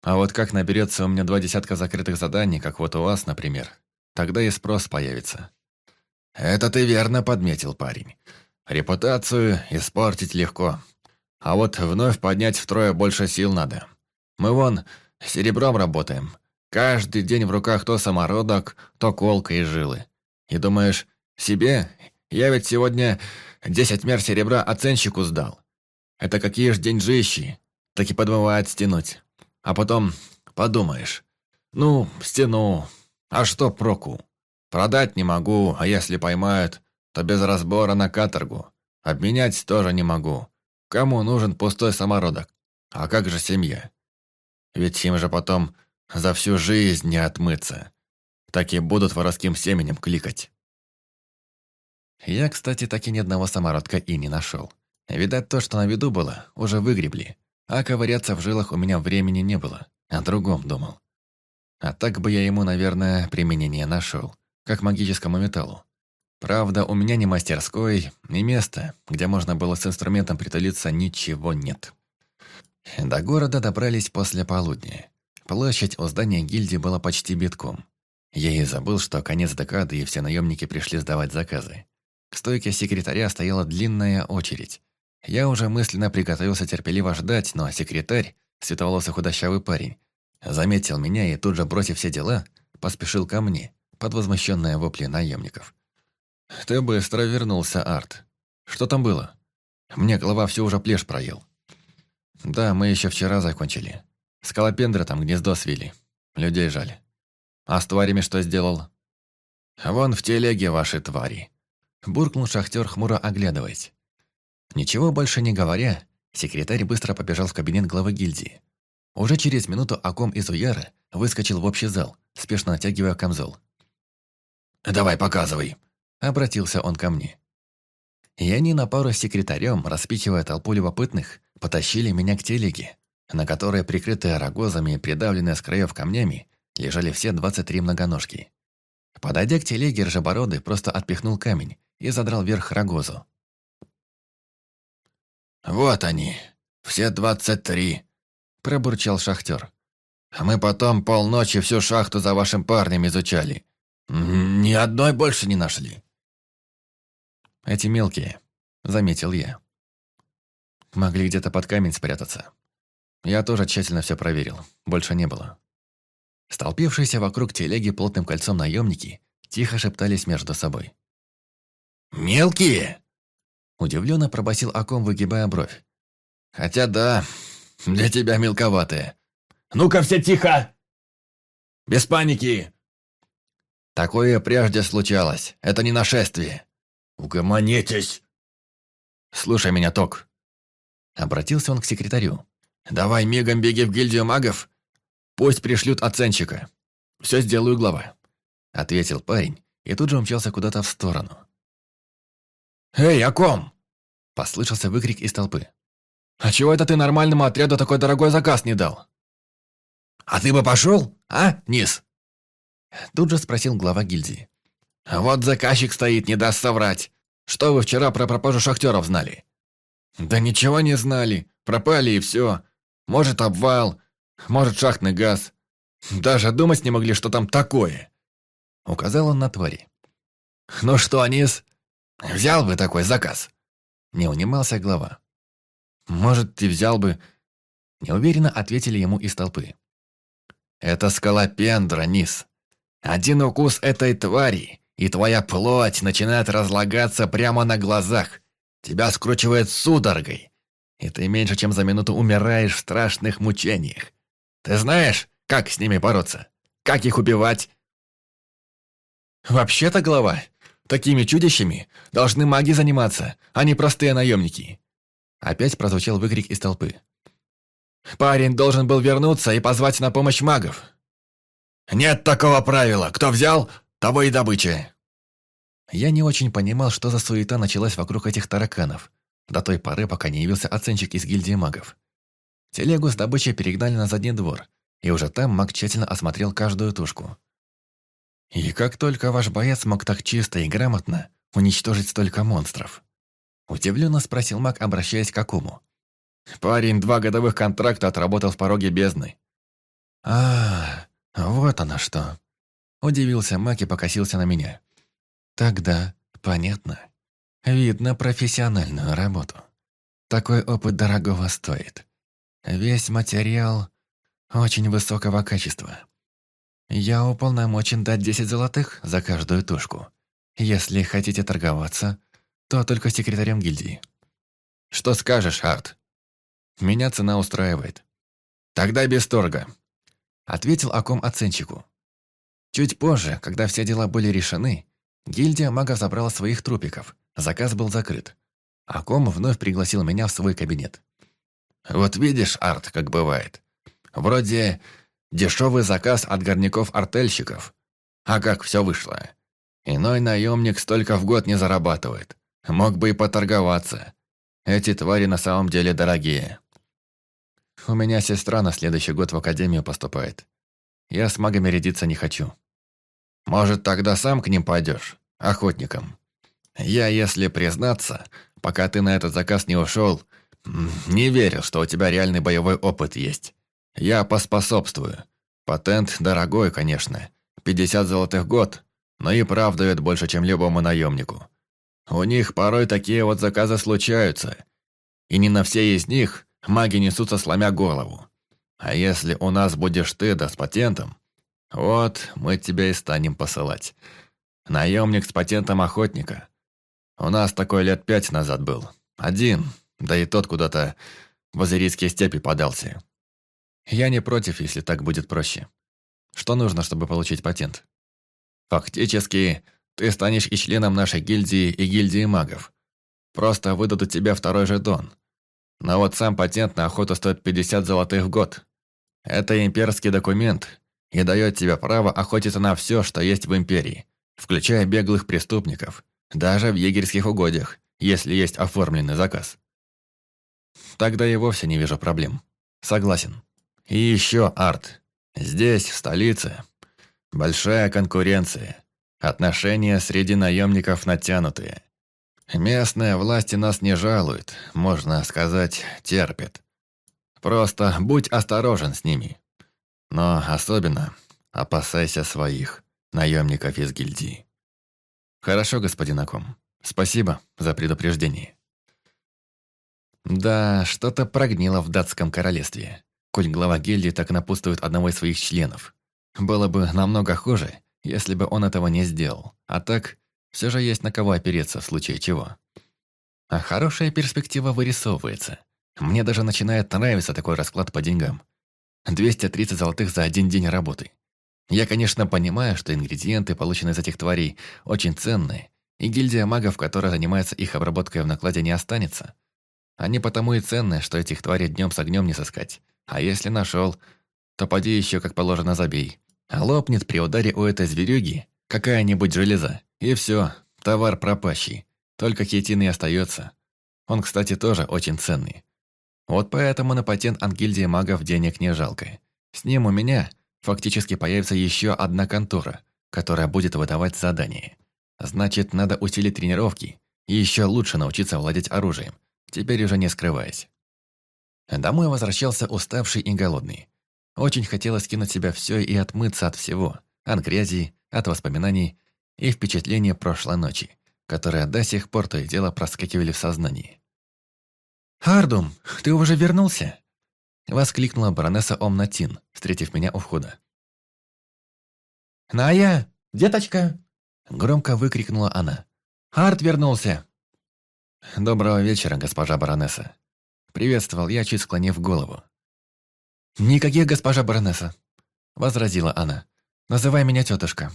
А вот как наберется у меня два десятка закрытых заданий, как вот у вас, например, тогда и спрос появится. Это ты верно подметил, парень. Репутацию испортить легко. А вот вновь поднять втрое больше сил надо. Мы вон серебром работаем. Каждый день в руках то самородок, то колка и жилы. И думаешь, себе? Я ведь сегодня десять мер серебра оценщику сдал. Это какие ж деньжищи, так и подмывает стянуть. А потом подумаешь, ну, стяну, а что проку? Продать не могу, а если поймают, то без разбора на каторгу. Обменять тоже не могу. Кому нужен пустой самородок? А как же семья? Ведь им же потом за всю жизнь не отмыться. Так и будут воровским семенем кликать. Я, кстати, так и ни одного самородка и не нашел. Видать, то, что на виду было, уже выгребли. А ковыряться в жилах у меня времени не было. О другом думал. А так бы я ему, наверное, применение нашел. Как магическому металлу. Правда, у меня ни мастерской, ни места, где можно было с инструментом притулиться, ничего нет. До города добрались после полудня. Площадь у здания гильдии была почти битком. Я и забыл, что конец декады и все наемники пришли сдавать заказы. К стойке секретаря стояла длинная очередь. Я уже мысленно приготовился терпеливо ждать, но секретарь, светловолосый худощавый парень, заметил меня и тут же, бросив все дела, поспешил ко мне, под возмущенные вопли наемников. «Ты быстро вернулся, Арт. Что там было? Мне голова все уже плешь проел». «Да, мы еще вчера закончили. Скалопендры там гнездо свели. Людей жаль. А с тварями что сделал?» «Вон в телеге ваши твари», – буркнул шахтер, хмуро оглядываясь. Ничего больше не говоря, секретарь быстро побежал в кабинет главы гильдии. Уже через минуту Аком из Уяра выскочил в общий зал, спешно натягивая камзол. «Давай, показывай», – обратился он ко мне. И они на пару с секретарем, распихивая толпу любопытных, потащили меня к телеге, на которой, прикрытые рогозами и придавленные с краев камнями, лежали все 23 многоножки. Подойдя к телеге, Ржебородый просто отпихнул камень и задрал вверх рогозу. «Вот они, все двадцать три», – пробурчал шахтер. «А мы потом полночи всю шахту за вашим парнем изучали. Ни одной больше не нашли». «Эти мелкие», – заметил я. Могли где-то под камень спрятаться. Я тоже тщательно все проверил. Больше не было. Столпившиеся вокруг телеги плотным кольцом наемники тихо шептались между собой. «Мелкие?» Удивленно пробасил Аком, выгибая бровь. «Хотя да, для тебя мелковатые. Ну-ка все тихо! Без паники!» Такое прежде случалось. Это не нашествие. Угомонитесь. Слушай меня, Ток. Обратился он к секретарю. Давай мигом беги в гильдию магов. Пусть пришлют оценщика. Все сделаю, глава. Ответил парень и тут же умчался куда-то в сторону. «Эй, о ком?» Послышался выкрик из толпы. «А чего это ты нормальному отряду такой дорогой заказ не дал?» «А ты бы пошел, а, Низ?» Тут же спросил глава гильдии. «Вот заказчик стоит, не даст соврать. Что вы вчера про пропажу шахтеров знали?» «Да ничего не знали. Пропали и все. Может, обвал, может, шахтный газ. Даже думать не могли, что там такое». Указал он на твари. «Ну что, Низ, взял бы такой заказ?» Не унимался глава. «Может, ты взял бы...» Неуверенно ответили ему из толпы. «Это скалопендра, Низ. Один укус этой твари, и твоя плоть начинает разлагаться прямо на глазах. Тебя скручивает судорогой, и ты меньше чем за минуту умираешь в страшных мучениях. Ты знаешь, как с ними бороться? Как их убивать?» «Вообще-то, глава, такими чудищами должны маги заниматься, а не простые наемники». Опять прозвучал выкрик из толпы. «Парень должен был вернуться и позвать на помощь магов». «Нет такого правила. Кто взял, того и добыча». Я не очень понимал, что за суета началась вокруг этих тараканов, до той поры, пока не явился оценщик из гильдии магов. Телегу с добычей перегнали на задний двор, и уже там маг тщательно осмотрел каждую тушку. И как только ваш боец мог так чисто и грамотно уничтожить столько монстров? Удивленно спросил маг, обращаясь к Акуму. Парень два годовых контракта отработал в пороге бездны. А, вот оно что. Удивился маг и покосился на меня. Тогда понятно. Видно профессиональную работу. Такой опыт дорогого стоит. Весь материал очень высокого качества. Я уполномочен дать 10 золотых за каждую тушку. Если хотите торговаться, то только секретарем гильдии. Что скажешь, Арт? Меня цена устраивает. Тогда без торга. Ответил Аком оценщику. Чуть позже, когда все дела были решены, гильдия магов забрала своих трупиков. Заказ был закрыт. Аком вновь пригласил меня в свой кабинет. «Вот видишь, Арт, как бывает. Вроде Дешевый заказ от горняков-артельщиков. А как все вышло? Иной наемник столько в год не зарабатывает. Мог бы и поторговаться. Эти твари на самом деле дорогие. У меня сестра на следующий год в академию поступает. Я с магами рядиться не хочу. Может, тогда сам к ним пойдешь, охотником? Я, если признаться, пока ты на этот заказ не ушел, не верил, что у тебя реальный боевой опыт есть. Я поспособствую. Патент дорогой, конечно. 50 золотых год, но и прав дает больше, чем любому наемнику. У них порой такие вот заказы случаются. И не на все из них маги несутся, сломя голову. А если у нас будешь ты, да с патентом, вот мы тебя и станем посылать. Наемник с патентом охотника. У нас такой лет пять назад был. Один, да и тот куда-то в азерийские степи подался. Я не против, если так будет проще. Что нужно, чтобы получить патент? Фактически, ты станешь и членом нашей гильдии и гильдии магов. Просто выдадут тебе второй жетон. Но вот сам патент на охоту стоит 50 золотых в год. Это имперский документ и дает тебе право охотиться на все, что есть в империи, включая беглых преступников, даже в егерских угодьях, если есть оформленный заказ. Тогда я вовсе не вижу проблем. Согласен. И еще, Арт, здесь, в столице, большая конкуренция. Отношения среди наемников натянутые. Местные власти нас не жалуют, можно сказать, терпят. Просто будь осторожен с ними. Но особенно опасайся своих, наемников из гильдии. Хорошо, господин Аком. Спасибо за предупреждение. Да, что-то прогнило в датском королевстве коль глава гильдии так напутствует одного из своих членов. Было бы намного хуже, если бы он этого не сделал. А так, все же есть на кого опереться в случае чего. А хорошая перспектива вырисовывается. Мне даже начинает нравиться такой расклад по деньгам. 230 золотых за один день работы. Я, конечно, понимаю, что ингредиенты, полученные из этих тварей, очень ценные, и гильдия магов, которая занимается их обработкой в накладе, не останется. Они потому и ценные, что этих тварей днем с огнем не сыскать. А если нашел, то поди еще как положено забей. Лопнет при ударе у этой зверюги какая-нибудь железа. И все, товар пропащий. Только хитин и остается. Он, кстати, тоже очень ценный. Вот поэтому на патент от гильдии магов денег не жалко. С ним у меня фактически появится еще одна контора, которая будет выдавать задания. Значит, надо усилить тренировки и еще лучше научиться владеть оружием, теперь уже не скрываясь. Домой возвращался уставший и голодный. Очень хотелось кинуть себя все и отмыться от всего, от грязи, от воспоминаний и впечатления прошлой ночи, которые до сих пор то и дело проскакивали в сознании. «Ардум, ты уже вернулся?» Воскликнула баронесса Омнатин, встретив меня у входа. «Ная, деточка!» Громко выкрикнула она. «Арт вернулся!» «Доброго вечера, госпожа баронесса!» Приветствовал я, чуть склонив голову. «Никаких госпожа баронесса!» Возразила она. «Называй меня тетушка.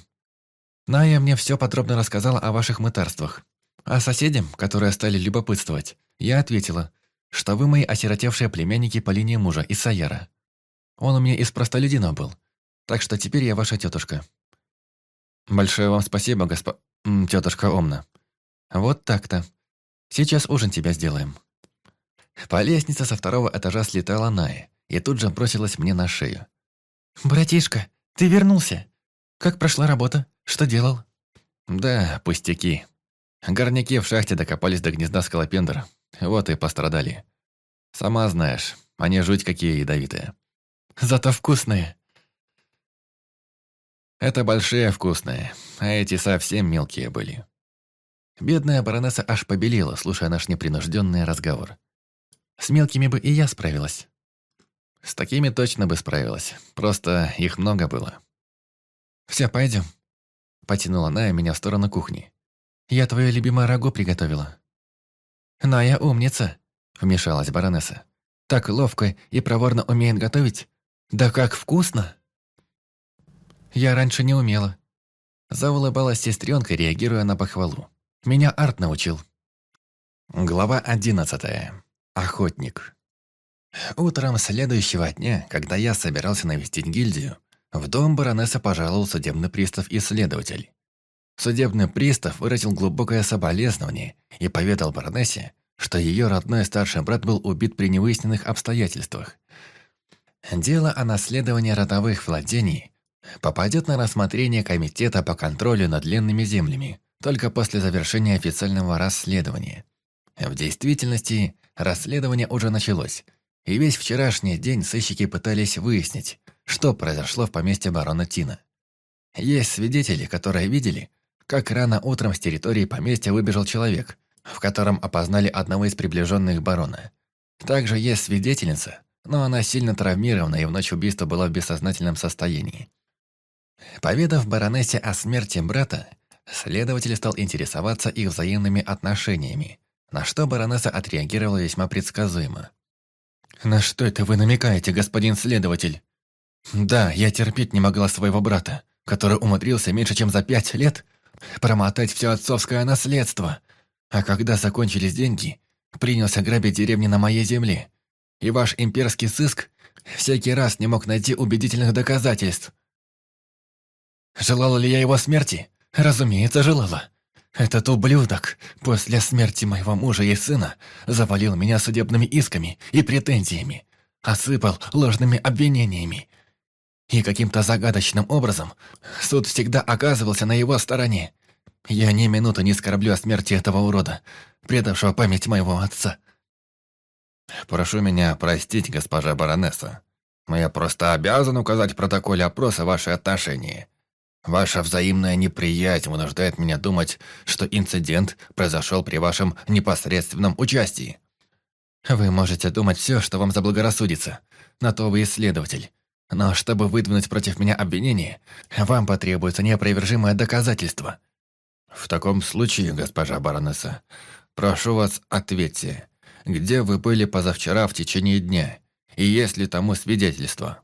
Ная мне все подробно рассказала о ваших мытарствах. А соседям, которые стали любопытствовать, я ответила, что вы мои осиротевшие племянники по линии мужа из Саяра. Он у меня из простолюдина был, так что теперь я ваша тетушка. Большое вам спасибо, госпо... тетушка Омна. Вот так-то. Сейчас ужин тебя сделаем. По лестнице со второго этажа слетала Ная и тут же бросилась мне на шею. «Братишка, ты вернулся? Как прошла работа? Что делал?» «Да, пустяки. Горняки в шахте докопались до гнезда скалопендра. Вот и пострадали. Сама знаешь, они жуть какие ядовитые. Зато вкусные. Это большие вкусные, а эти совсем мелкие были. Бедная баронесса аж побелела, слушая наш непринужденный разговор. С мелкими бы и я справилась. С такими точно бы справилась, просто их много было. «Все, пойдем», — потянула Ная меня в сторону кухни. «Я твое любимое рагу приготовила». «Ная умница», — вмешалась баронесса. «Так ловко и проворно умеет готовить? Да как вкусно!» «Я раньше не умела». Заулыбалась сестренка, реагируя на похвалу. «Меня Арт научил». Глава одиннадцатая. Охотник. Утром следующего дня, когда я собирался навестить гильдию, в дом баронесса пожаловал судебный пристав и следователь. Судебный пристав выразил глубокое соболезнование и поведал баронессе, что ее родной старший брат был убит при невыясненных обстоятельствах. Дело о наследовании родовых владений попадет на рассмотрение Комитета по контролю над ленными землями только после завершения официального расследования. В действительности, расследование уже началось, и весь вчерашний день сыщики пытались выяснить, что произошло в поместье барона Тина. Есть свидетели, которые видели, как рано утром с территории поместья выбежал человек, в котором опознали одного из приближенных барона. Также есть свидетельница, но она сильно травмирована и в ночь убийства была в бессознательном состоянии. Поведав баронессе о смерти брата, следователь стал интересоваться их взаимными отношениями, на что баронесса отреагировала весьма предсказуемо. «На что это вы намекаете, господин следователь?» «Да, я терпеть не могла своего брата, который умудрился меньше чем за пять лет промотать все отцовское наследство. А когда закончились деньги, принялся грабить деревни на моей земле. И ваш имперский сыск всякий раз не мог найти убедительных доказательств. Желала ли я его смерти? Разумеется, желала. Этот ублюдок после смерти моего мужа и сына завалил меня судебными исками и претензиями, осыпал ложными обвинениями и каким-то загадочным образом суд всегда оказывался на его стороне. Я ни минуты не скорблю о смерти этого урода, предавшего память моего отца. Прошу меня простить, госпожа баронесса. Но я просто обязан указать в протоколе опроса ваши отношения. Ваша взаимная неприязнь вынуждает меня думать, что инцидент произошел при вашем непосредственном участии. Вы можете думать все, что вам заблагорассудится. На то вы исследователь. Но чтобы выдвинуть против меня обвинение, вам потребуется неопровержимое доказательство. В таком случае, госпожа баронесса, прошу вас, ответьте, где вы были позавчера в течение дня, и есть ли тому свидетельство?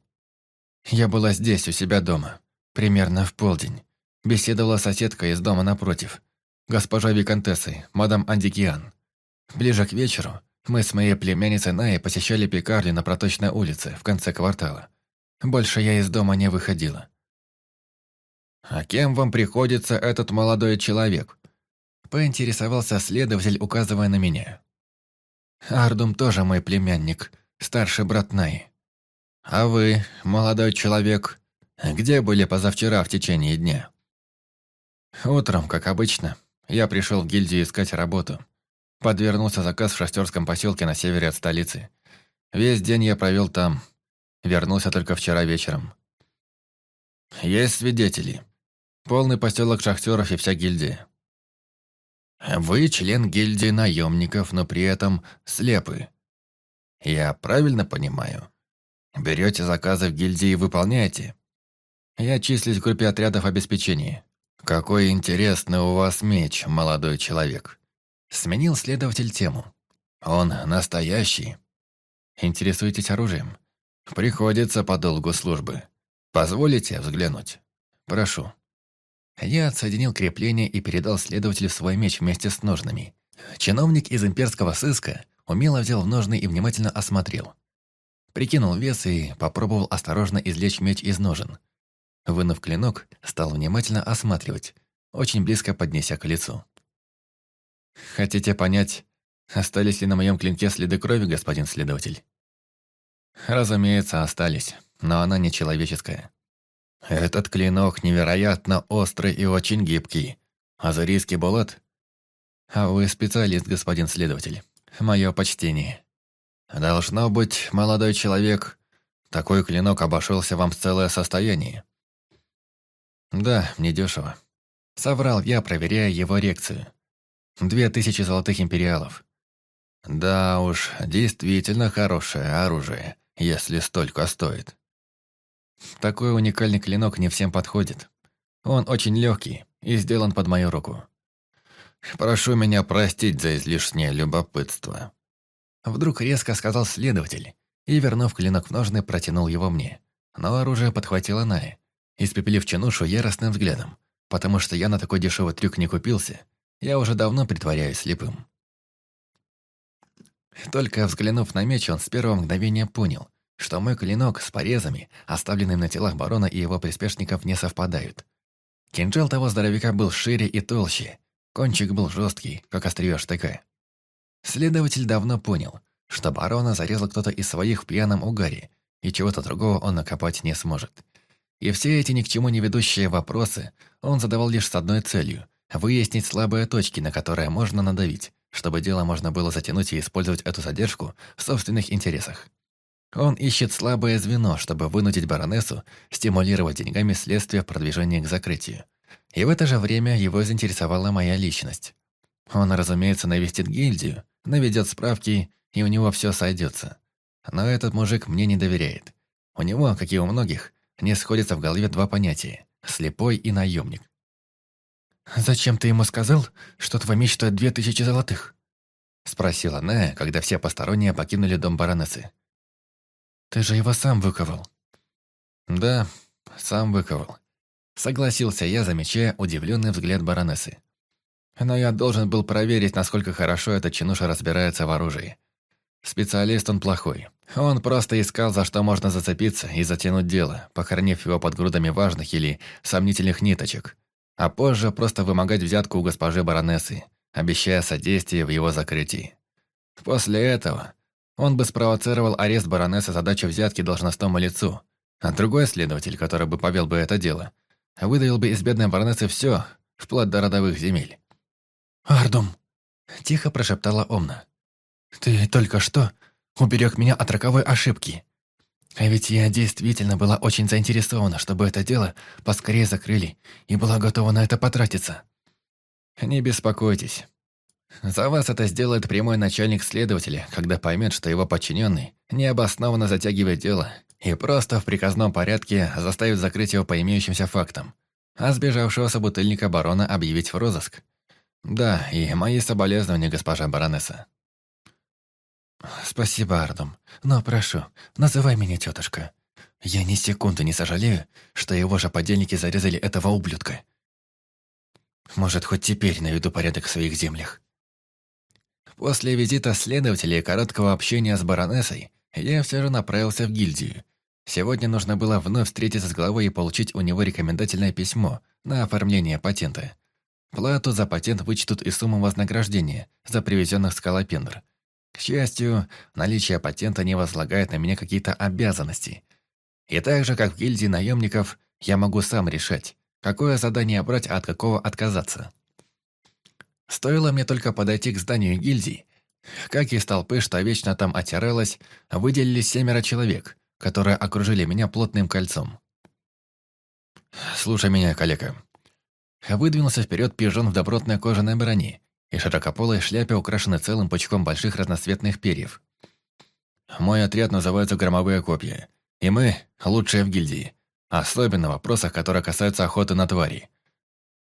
Я была здесь, у себя дома. Примерно в полдень. Беседовала соседка из дома напротив. Госпожа Викантессой, мадам Андикиан. Ближе к вечеру мы с моей племянницей Наей посещали пекарню на Проточной улице, в конце квартала. Больше я из дома не выходила. «А кем вам приходится этот молодой человек?» Поинтересовался следователь, указывая на меня. Ардум тоже мой племянник, старший брат Наи. «А вы, молодой человек, где были позавчера в течение дня?» Утром, как обычно, я пришел в гильдию искать работу. Подвернулся заказ в шахтерском поселке на севере от столицы. Весь день я провел там. Вернулся только вчера вечером. Есть свидетели. Полный поселок шахтеров и вся гильдия. Вы член гильдии наемников, но при этом слепы. Я правильно понимаю? Берете заказы в гильдии и выполняете? Я числюсь в группе отрядов обеспечения. Какой интересный у вас меч, молодой человек. Сменил следователь тему. Он настоящий. Интересуетесь оружием? Приходится по долгу службы. Позволите взглянуть? Прошу. Я отсоединил крепление и передал следователю свой меч вместе с ножными. Чиновник из имперского сыска умело взял в ножны и внимательно осмотрел. Прикинул вес и попробовал осторожно извлечь меч из ножен. Вынув клинок, стал внимательно осматривать, очень близко поднеся к лицу. «Хотите понять, остались ли на моем клинке следы крови, господин следователь?» «Разумеется, остались, но она не человеческая. Этот клинок невероятно острый и очень гибкий. Азарийский булат? А вы специалист, господин следователь. Мое почтение. Должно быть, молодой человек, такой клинок обошелся вам в целое состояние. Да, недешево. Соврал я, проверяя его рекцию. Две тысячи золотых империалов. Да уж, действительно хорошее оружие, если столько стоит. Такой уникальный клинок не всем подходит. Он очень легкий и сделан под мою руку. Прошу меня простить за излишнее любопытство. Вдруг резко сказал следователь и, вернув клинок в ножны, протянул его мне. Но оружие подхватила Ная, испепелив чинушу яростным взглядом, потому что я на такой дешевый трюк не купился. Я уже давно притворяюсь слепым. Только взглянув на меч, он с первого мгновения понял, что мой клинок с порезами, оставленным на телах барона и его приспешников, не совпадают. Кинжал того здоровяка был шире и толще, кончик был жесткий, как острие штыка. Следователь давно понял, что барона зарезал кто-то из своих в пьяном угаре, и чего-то другого он накопать не сможет. И все эти ни к чему не ведущие вопросы он задавал лишь с одной целью – выяснить слабые точки, на которые можно надавить, чтобы дело можно было затянуть и использовать эту задержку в собственных интересах. Он ищет слабое звено, чтобы вынудить баронессу стимулировать деньгами следствие в продвижении к закрытию. И в это же время его заинтересовала моя личность. Он, разумеется, навестит гильдию, наведет справки, и у него все сойдется. Но этот мужик мне не доверяет. У него, как и у многих, не сходятся в голове два понятия – слепой и наемник. «Зачем ты ему сказал, что твой меч стоит две тысячи золотых?» – спросила она, когда все посторонние покинули дом баронессы. Ты же его сам выковал». «Да, сам выковал», — согласился я, замечая удивленный взгляд баронессы. «Но я должен был проверить, насколько хорошо этот чинуша разбирается в оружии. Специалист он плохой. Он просто искал, за что можно зацепиться и затянуть дело, похоронив его под грудами важных или сомнительных ниточек, а позже просто вымогать взятку у госпожи баронессы, обещая содействие в его закрытии. После этого он бы спровоцировал арест баронессы за дачу взятки должностному лицу, а другой следователь, который бы повел бы это дело, выдавил бы из бедной баронессы все, вплоть до родовых земель. «Ардум!» – тихо прошептала Омна. «Ты только что уберег меня от роковой ошибки. А ведь я действительно была очень заинтересована, чтобы это дело поскорее закрыли и была готова на это потратиться». «Не беспокойтесь. За вас это сделает прямой начальник следователя, когда поймет, что его подчиненный необоснованно затягивает дело и просто в приказном порядке заставит закрыть его по имеющимся фактам, а сбежавшего собутыльника барона объявить в розыск. Да, и мои соболезнования, госпожа баронесса. «Спасибо, Ардум, но прошу, называй меня тетушка. Я ни секунды не сожалею, что его же подельники зарезали этого ублюдка. Может, хоть теперь наведу порядок в своих землях. После визита следователя и короткого общения с баронессой, я все же направился в гильдию. Сегодня нужно было вновь встретиться с главой и получить у него рекомендательное письмо на оформление патента. Плату за патент вычтут из суммы вознаграждения за привезенных скалопендр. К счастью, наличие патента не возлагает на меня какие-то обязанности. И так же, как в гильдии наемников, я могу сам решать, какое задание брать, а от какого отказаться. Стоило мне только подойти к зданию гильдии, как из толпы, что вечно там отиралось, выделились семеро человек, которые окружили меня плотным кольцом. «Слушай меня, коллега». Выдвинулся вперед пижон в добротной кожаной броне и широкополой шляпе, украшенной целым пучком больших разноцветных перьев. «Мой отряд называется «Громовые копья», и мы – лучшие в гильдии, особенно в вопросах, которые касаются охоты на твари.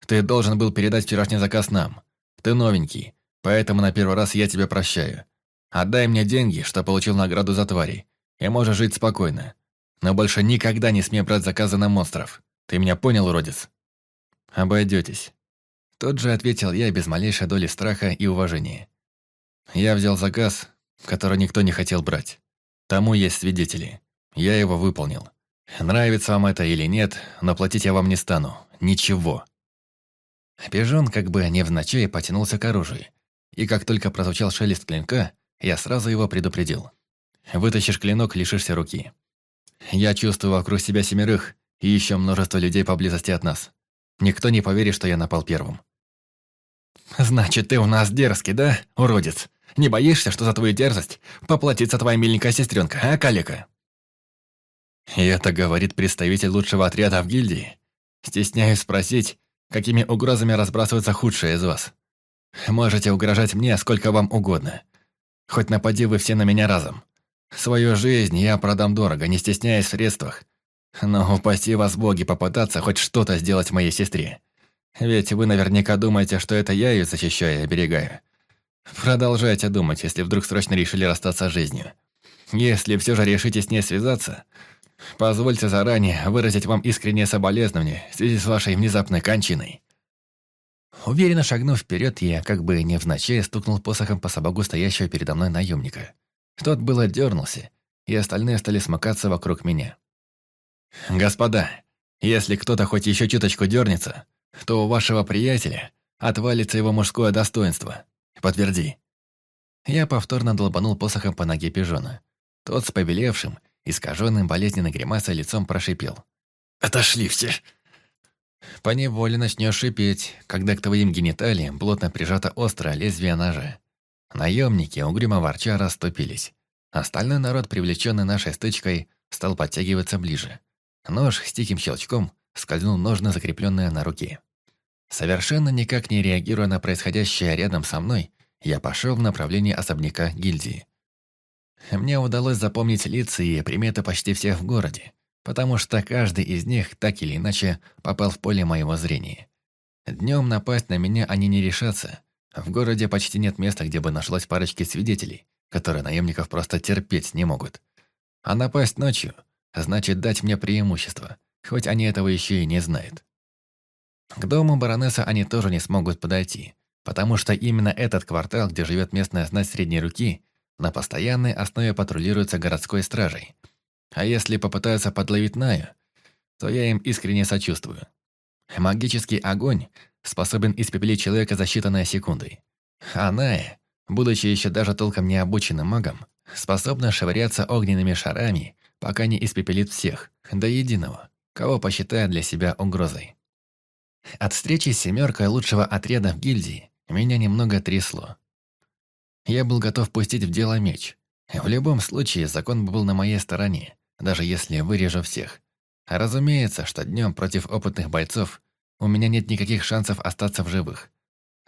Ты должен был передать вчерашний заказ нам, ты новенький, поэтому на первый раз я тебя прощаю. Отдай мне деньги, что получил награду за твари, и можешь жить спокойно. Но больше никогда не смей брать заказы на монстров. Ты меня понял, уродец? Обойдетесь. Тот же ответил я без малейшей доли страха и уважения. Я взял заказ, который никто не хотел брать. Тому есть свидетели. Я его выполнил. Нравится вам это или нет, но платить я вам не стану. Ничего. Пижон как бы невзначай потянулся к оружию, и как только прозвучал шелест клинка, я сразу его предупредил. «Вытащишь клинок, лишишься руки. Я чувствую вокруг себя семерых и еще множество людей поблизости от нас. Никто не поверит, что я напал первым». «Значит, ты у нас дерзкий, да, уродец? Не боишься, что за твою дерзость поплатится твоя миленькая сестренка, а, калека?» И это говорит представитель лучшего отряда в гильдии. Стесняюсь спросить, какими угрозами разбрасывается худшее из вас. Можете угрожать мне сколько вам угодно. Хоть напади вы все на меня разом. Свою жизнь я продам дорого, не стесняясь в средствах. Но упаси вас боги попытаться хоть что-то сделать моей сестре. Ведь вы наверняка думаете, что это я ее защищаю и оберегаю. Продолжайте думать, если вдруг срочно решили расстаться с жизнью. Если все же решите с ней связаться, Позвольте заранее выразить вам искреннее соболезнование в связи с вашей внезапной кончиной». Уверенно шагнув вперед, я как бы невзначай стукнул посохом по собаку стоящего передо мной наемника. Тот было дернулся, и остальные стали смыкаться вокруг меня. «Господа, если кто-то хоть еще чуточку дернется, то у вашего приятеля отвалится его мужское достоинство. Подтверди». Я повторно долбанул посохом по ноге пижона. Тот с побелевшим искаженным болезненной гримасой лицом прошипел. «Отошли все!» Поневоле начнешь шипеть, когда к твоим гениталиям плотно прижато острое лезвие ножа. Наемники, угрюмо ворча, расступились. Остальной народ, привлеченный нашей стычкой, стал подтягиваться ближе. Нож с тихим щелчком скользнул ножно закрепленное на руке. Совершенно никак не реагируя на происходящее рядом со мной, я пошел в направлении особняка гильдии. Мне удалось запомнить лица и приметы почти всех в городе, потому что каждый из них так или иначе попал в поле моего зрения. Днем напасть на меня они не решатся. В городе почти нет места, где бы нашлось парочки свидетелей, которые наемников просто терпеть не могут. А напасть ночью значит дать мне преимущество, хоть они этого еще и не знают. К дому баронесса они тоже не смогут подойти, потому что именно этот квартал, где живет местная знать средней руки, на постоянной основе патрулируются городской стражей. А если попытаются подловить Наю, то я им искренне сочувствую. Магический огонь способен испепелить человека за считанные секунды. А Ная, будучи еще даже толком не обученным магом, способна швыряться огненными шарами, пока не испепелит всех, до единого, кого посчитает для себя угрозой. От встречи с семеркой лучшего отряда в гильдии меня немного трясло. Я был готов пустить в дело меч. В любом случае, закон был на моей стороне, даже если вырежу всех. Разумеется, что днем против опытных бойцов у меня нет никаких шансов остаться в живых.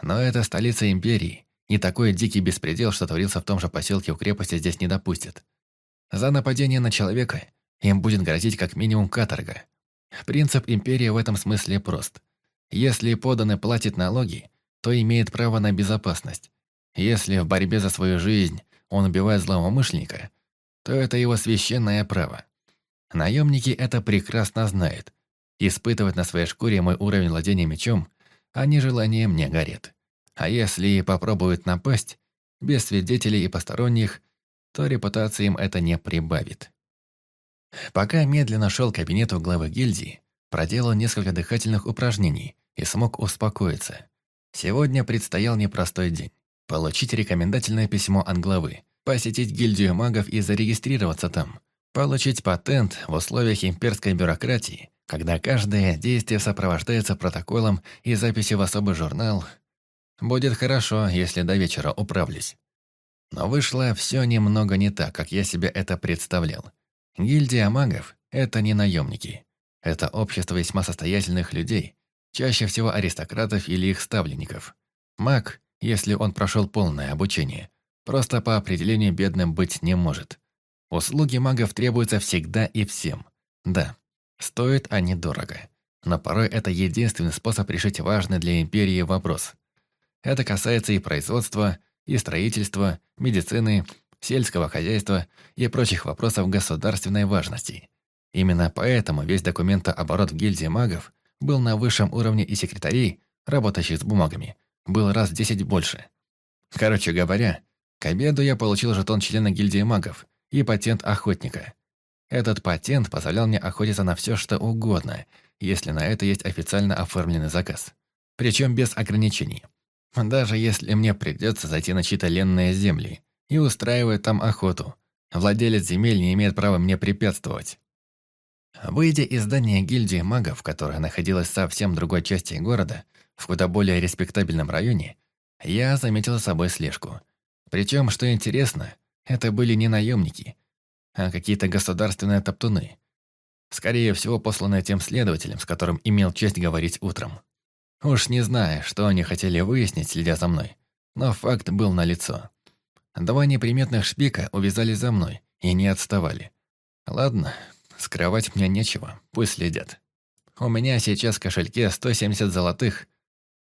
Но это столица империи, и такой дикий беспредел, что творился в том же поселке у крепости, здесь не допустят. За нападение на человека им будет грозить как минимум каторга. Принцип империи в этом смысле прост. Если поданный платит налоги, то имеет право на безопасность. Если в борьбе за свою жизнь он убивает злоумышленника, то это его священное право. Наемники это прекрасно знают. Испытывать на своей шкуре мой уровень владения мечом они желанием не горят. А если и попробуют напасть, без свидетелей и посторонних, то репутации им это не прибавит. Пока медленно шел к кабинету главы гильдии, проделал несколько дыхательных упражнений и смог успокоиться. Сегодня предстоял непростой день. Получить рекомендательное письмо от главы, посетить гильдию магов и зарегистрироваться там, получить патент в условиях имперской бюрократии, когда каждое действие сопровождается протоколом и записью в особый журнал. Будет хорошо, если до вечера управлюсь. Но вышло все немного не так, как я себе это представлял. Гильдия магов – это не наемники. Это общество весьма состоятельных людей, чаще всего аристократов или их ставленников. Маг, если он прошел полное обучение, просто по определению бедным быть не может. Услуги магов требуются всегда и всем. Да, стоят они дорого. Но порой это единственный способ решить важный для империи вопрос. Это касается и производства, и строительства, медицины, сельского хозяйства и прочих вопросов государственной важности. Именно поэтому весь документооборот в гильдии магов был на высшем уровне и секретарей, работающих с бумагами, был раз в десять больше. Короче говоря, к обеду я получил жетон члена гильдии магов и патент охотника. Этот патент позволял мне охотиться на все, что угодно, если на это есть официально оформленный заказ. Причем без ограничений. Даже если мне придется зайти на чьи-то ленные земли и устраивать там охоту, владелец земель не имеет права мне препятствовать. Выйдя из здания гильдии магов, которая находилась в совсем другой части города, в куда более респектабельном районе, я заметил за собой слежку. Причем, что интересно, это были не наемники, а какие-то государственные топтуны. Скорее всего, посланные тем следователем, с которым имел честь говорить утром. Уж не знаю, что они хотели выяснить, следя за мной. Но факт был налицо. Два неприметных шпика увязали за мной и не отставали. Ладно, скрывать мне нечего, пусть следят. У меня сейчас в кошельке 170 золотых,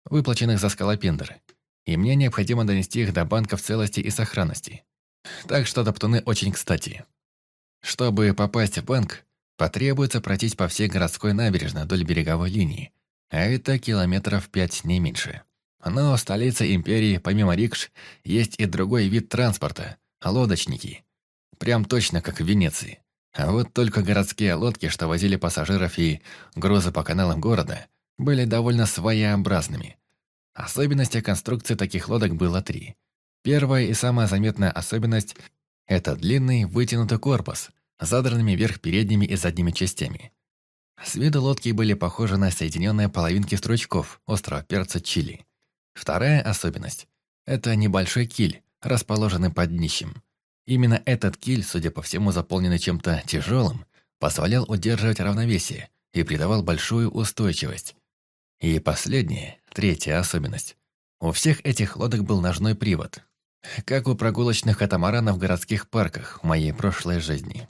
выплаченных за скалопендеры, и мне необходимо донести их до банка в целости и сохранности. Так что топтуны очень кстати. Чтобы попасть в банк, потребуется пройтись по всей городской набережной вдоль береговой линии, а это километров пять не меньше. Но в столице империи, помимо рикш, есть и другой вид транспорта – лодочники. Прям точно как в Венеции. А вот только городские лодки, что возили пассажиров и грузы по каналам города, были довольно своеобразными. Особенностей конструкции таких лодок было три. Первая и самая заметная особенность – это длинный вытянутый корпус, задранными вверх передними и задними частями. С виду лодки были похожи на соединенные половинки стручков острого перца чили. Вторая особенность – это небольшой киль, расположенный под днищем. Именно этот киль, судя по всему заполненный чем-то тяжелым, позволял удерживать равновесие и придавал большую устойчивость. И последняя, третья особенность. У всех этих лодок был ножной привод, как у прогулочных катамаранов в городских парках в моей прошлой жизни.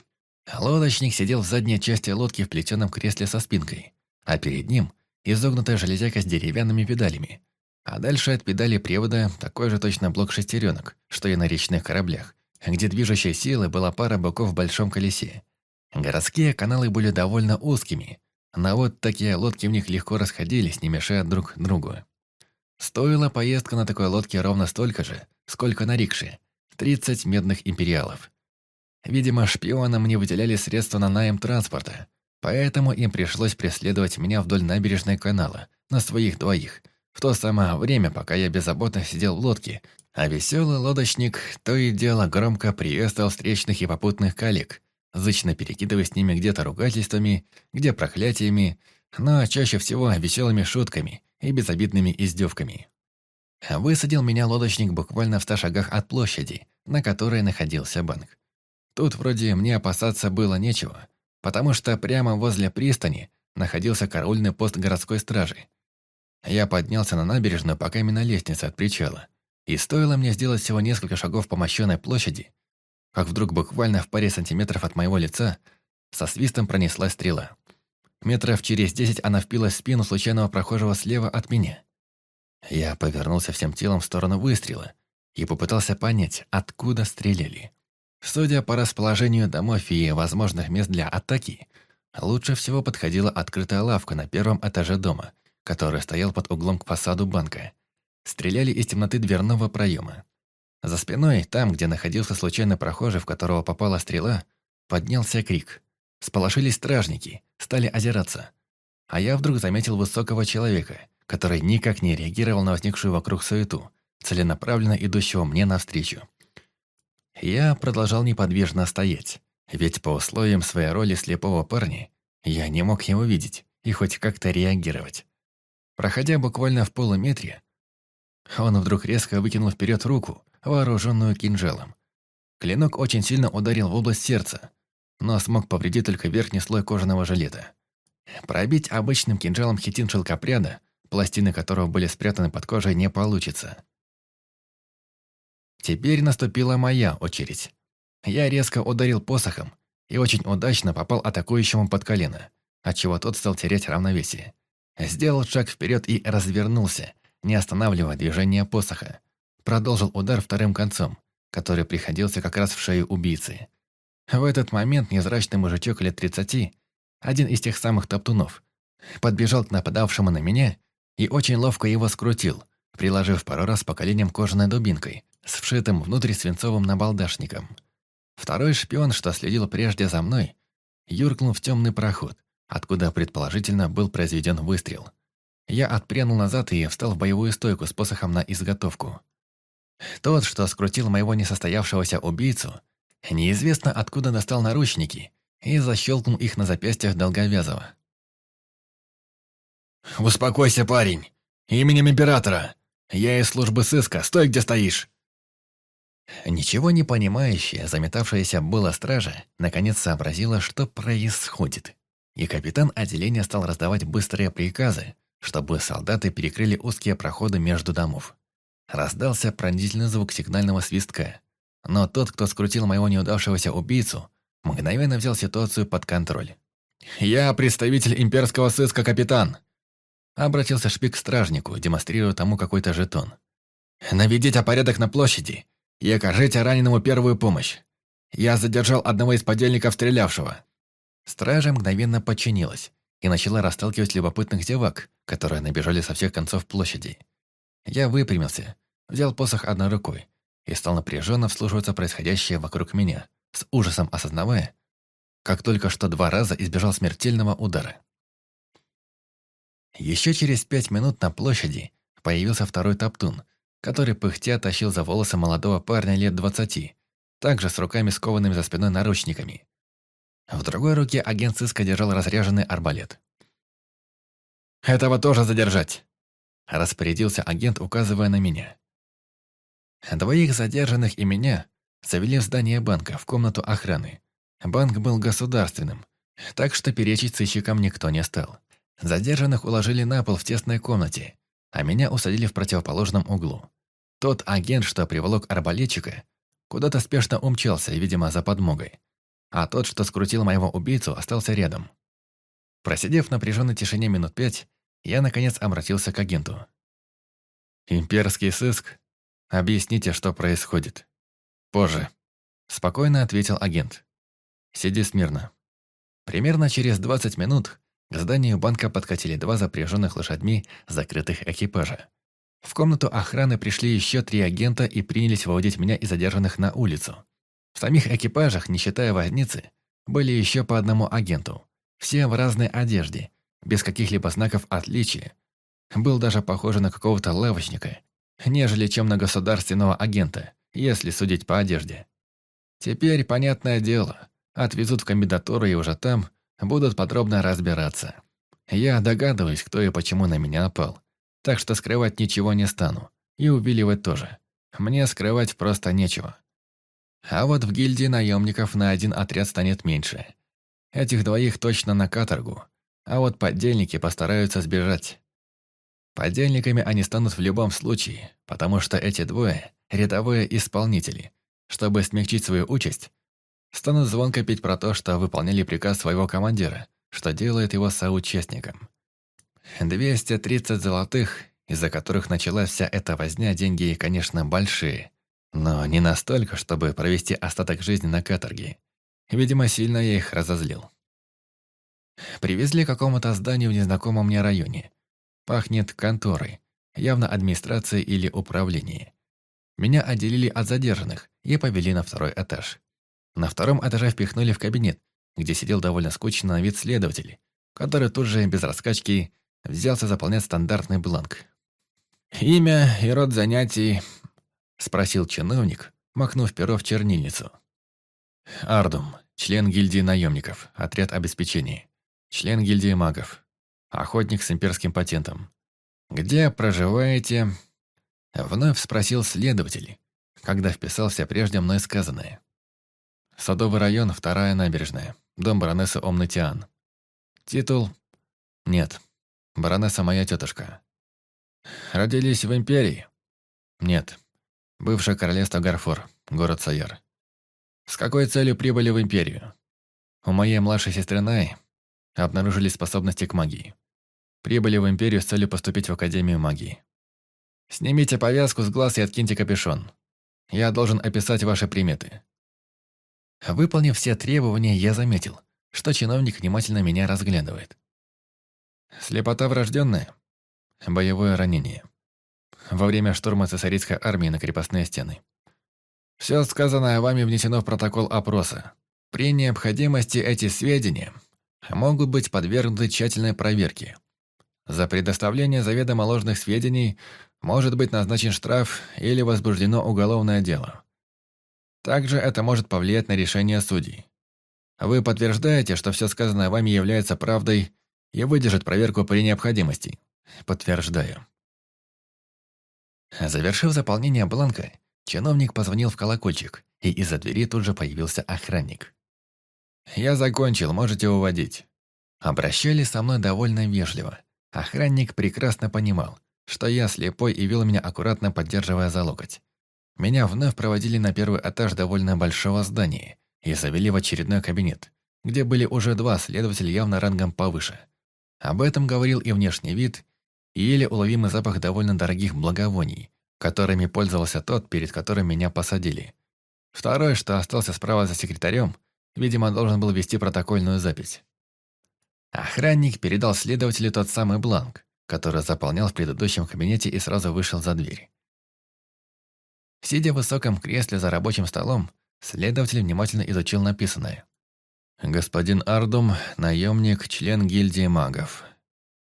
Лодочник сидел в задней части лодки в плетеном кресле со спинкой, а перед ним изогнутая железяка с деревянными педалями. А дальше от педали привода такой же точно блок шестеренок, что и на речных кораблях, где движущей силой была пара боков в большом колесе. Городские каналы были довольно узкими, но вот такие лодки в них легко расходились, не мешая друг другу. Стоила поездка на такой лодке ровно столько же, сколько на рикше – 30 медных империалов. Видимо, шпионам не выделяли средства на найм транспорта, поэтому им пришлось преследовать меня вдоль набережной канала, на своих двоих, в то самое время, пока я беззаботно сидел в лодке, а веселый лодочник то и дело громко приветствовал встречных и попутных коллег, зычно перекидывая с ними где-то ругательствами, где проклятиями, но чаще всего веселыми шутками и безобидными издевками. Высадил меня лодочник буквально в ста шагах от площади, на которой находился банк. Тут вроде мне опасаться было нечего, потому что прямо возле пристани находился караульный пост городской стражи. Я поднялся на набережную по каменной лестнице от причала, и стоило мне сделать всего несколько шагов по мощенной площади, как вдруг буквально в паре сантиметров от моего лица со свистом пронеслась стрела. Метров через десять она впилась в спину случайного прохожего слева от меня. Я повернулся всем телом в сторону выстрела и попытался понять, откуда стреляли. Судя по расположению домов и возможных мест для атаки, лучше всего подходила открытая лавка на первом этаже дома, который стоял под углом к фасаду банка. Стреляли из темноты дверного проема. За спиной, там, где находился случайный прохожий, в которого попала стрела, поднялся крик. Сполошились стражники, стали озираться. А я вдруг заметил высокого человека, который никак не реагировал на возникшую вокруг суету, целенаправленно идущего мне навстречу. Я продолжал неподвижно стоять, ведь по условиям своей роли слепого парня я не мог его видеть и хоть как-то реагировать. Проходя буквально в полуметре, он вдруг резко выкинул вперед руку, вооруженную кинжалом. Клинок очень сильно ударил в область сердца, но смог повредить только верхний слой кожаного жилета. Пробить обычным кинжалом хитин шелкопряда, пластины которого были спрятаны под кожей, не получится. Теперь наступила моя очередь. Я резко ударил посохом и очень удачно попал атакующему под колено, отчего тот стал терять равновесие. Сделал шаг вперед и развернулся, не останавливая движение посоха. Продолжил удар вторым концом, который приходился как раз в шею убийцы. В этот момент незрачный мужичок лет тридцати, один из тех самых топтунов, подбежал к нападавшему на меня и очень ловко его скрутил, приложив пару раз по коленям кожаной дубинкой, с вшитым внутрь свинцовым набалдашником. Второй шпион, что следил прежде за мной, юркнул в темный проход, откуда предположительно был произведен выстрел. Я отпрянул назад и встал в боевую стойку с посохом на изготовку. Тот, что скрутил моего несостоявшегося убийцу, неизвестно откуда достал наручники и защелкнул их на запястьях Долговязова. «Успокойся, парень! Именем Императора! Я из службы сыска, стой, где стоишь!» Ничего не понимающая, заметавшаяся была стража, наконец сообразила, что происходит. И капитан отделения стал раздавать быстрые приказы, чтобы солдаты перекрыли узкие проходы между домов. Раздался пронзительный звук сигнального свистка. Но тот, кто скрутил моего неудавшегося убийцу, мгновенно взял ситуацию под контроль. «Я представитель имперского сыска, капитан!» Обратился Шпик к стражнику, демонстрируя тому какой-то жетон. «Наведите порядок на площади и окажите раненому первую помощь. Я задержал одного из подельников стрелявшего». Стража мгновенно подчинилась и начала расталкивать любопытных зевак, которые набежали со всех концов площади. Я выпрямился, взял посох одной рукой и стал напряженно вслушиваться происходящее вокруг меня, с ужасом осознавая, как только что два раза избежал смертельного удара. Еще через пять минут на площади появился второй топтун, который пыхтя тащил за волосы молодого парня лет двадцати, также с руками скованными за спиной наручниками. В другой руке агент сыска держал разряженный арбалет. «Этого тоже задержать!» Распорядился агент, указывая на меня. Двоих задержанных и меня завели в здание банка, в комнату охраны. Банк был государственным, так что перечить сыщикам никто не стал. Задержанных уложили на пол в тесной комнате, а меня усадили в противоположном углу. Тот агент, что приволок арбалетчика, куда-то спешно умчался, видимо, за подмогой. А тот, что скрутил моего убийцу, остался рядом. Просидев в напряженной тишине минут пять, я, наконец, обратился к агенту. «Имперский сыск? Объясните, что происходит». «Позже», — спокойно ответил агент. «Сиди смирно». Примерно через 20 минут к зданию банка подкатили два запряженных лошадьми закрытых экипажа. В комнату охраны пришли еще три агента и принялись выводить меня и задержанных на улицу. В самих экипажах, не считая возницы, были еще по одному агенту. Все в разной одежде, без каких-либо знаков отличия. Был даже похож на какого-то лавочника, нежели чем на государственного агента, если судить по одежде. Теперь, понятное дело, отвезут в комендатуру и уже там будут подробно разбираться. Я догадываюсь, кто и почему на меня напал, так что скрывать ничего не стану, и увиливать тоже. Мне скрывать просто нечего. А вот в гильдии наемников на один отряд станет меньше. Этих двоих точно на каторгу, а вот подельники постараются сбежать. Подельниками они станут в любом случае, потому что эти двое – рядовые исполнители. Чтобы смягчить свою участь, станут звонко петь про то, что выполняли приказ своего командира, что делает его соучастником. 230 золотых, из-за которых началась вся эта возня, деньги, конечно, большие. Но не настолько, чтобы провести остаток жизни на каторге. Видимо, сильно я их разозлил. Привезли к какому-то зданию в незнакомом мне районе. Пахнет конторой, явно администрацией или управлением. Меня отделили от задержанных и повели на второй этаж. На втором этаже впихнули в кабинет, где сидел довольно скучный на вид следователь, который тут же, без раскачки, взялся заполнять стандартный бланк. «Имя и род занятий?» – спросил чиновник, макнув перо в чернильницу. «Ардум, член гильдии наемников, отряд обеспечения. Член гильдии магов. Охотник с имперским патентом. Где проживаете?» Вновь спросил следователь, когда вписался прежде мной сказанное. Садовый район, вторая набережная. Дом баронессы Омнатиан. Титул? Нет. Баронесса моя тетушка. Родились в империи? Нет. Бывшее королевство Гарфор, город Саяр. С какой целью прибыли в империю? У моей младшей сестры Най обнаружили способности к магии. Прибыли в империю с целью поступить в Академию магии. Снимите повязку с глаз и откиньте капюшон. Я должен описать ваши приметы. Выполнив все требования, я заметил, что чиновник внимательно меня разглядывает. Слепота врожденная. Боевое ранение. Во время штурма цесаритской армии на крепостные стены. Все сказанное вами внесено в протокол опроса. При необходимости эти сведения могут быть подвергнуты тщательной проверке. За предоставление заведомо ложных сведений может быть назначен штраф или возбуждено уголовное дело. Также это может повлиять на решение судей. Вы подтверждаете, что все сказанное вами является правдой и выдержит проверку при необходимости? Подтверждаю. Завершив заполнение бланка, чиновник позвонил в колокольчик, и из-за двери тут же появился охранник. «Я закончил, можете уводить». Обращались со мной довольно вежливо. Охранник прекрасно понимал, что я слепой и вел меня аккуратно, поддерживая за локоть. Меня вновь проводили на первый этаж довольно большого здания и завели в очередной кабинет, где были уже два следователя явно рангом повыше. Об этом говорил и внешний вид, еле уловимый запах довольно дорогих благовоний, которыми пользовался тот, перед которым меня посадили. Второй, что остался справа за секретарем, видимо, должен был вести протокольную запись. Охранник передал следователю тот самый бланк, который заполнял в предыдущем кабинете и сразу вышел за дверь. Сидя в высоком кресле за рабочим столом, следователь внимательно изучил написанное. «Господин Ардум – наемник, член гильдии магов.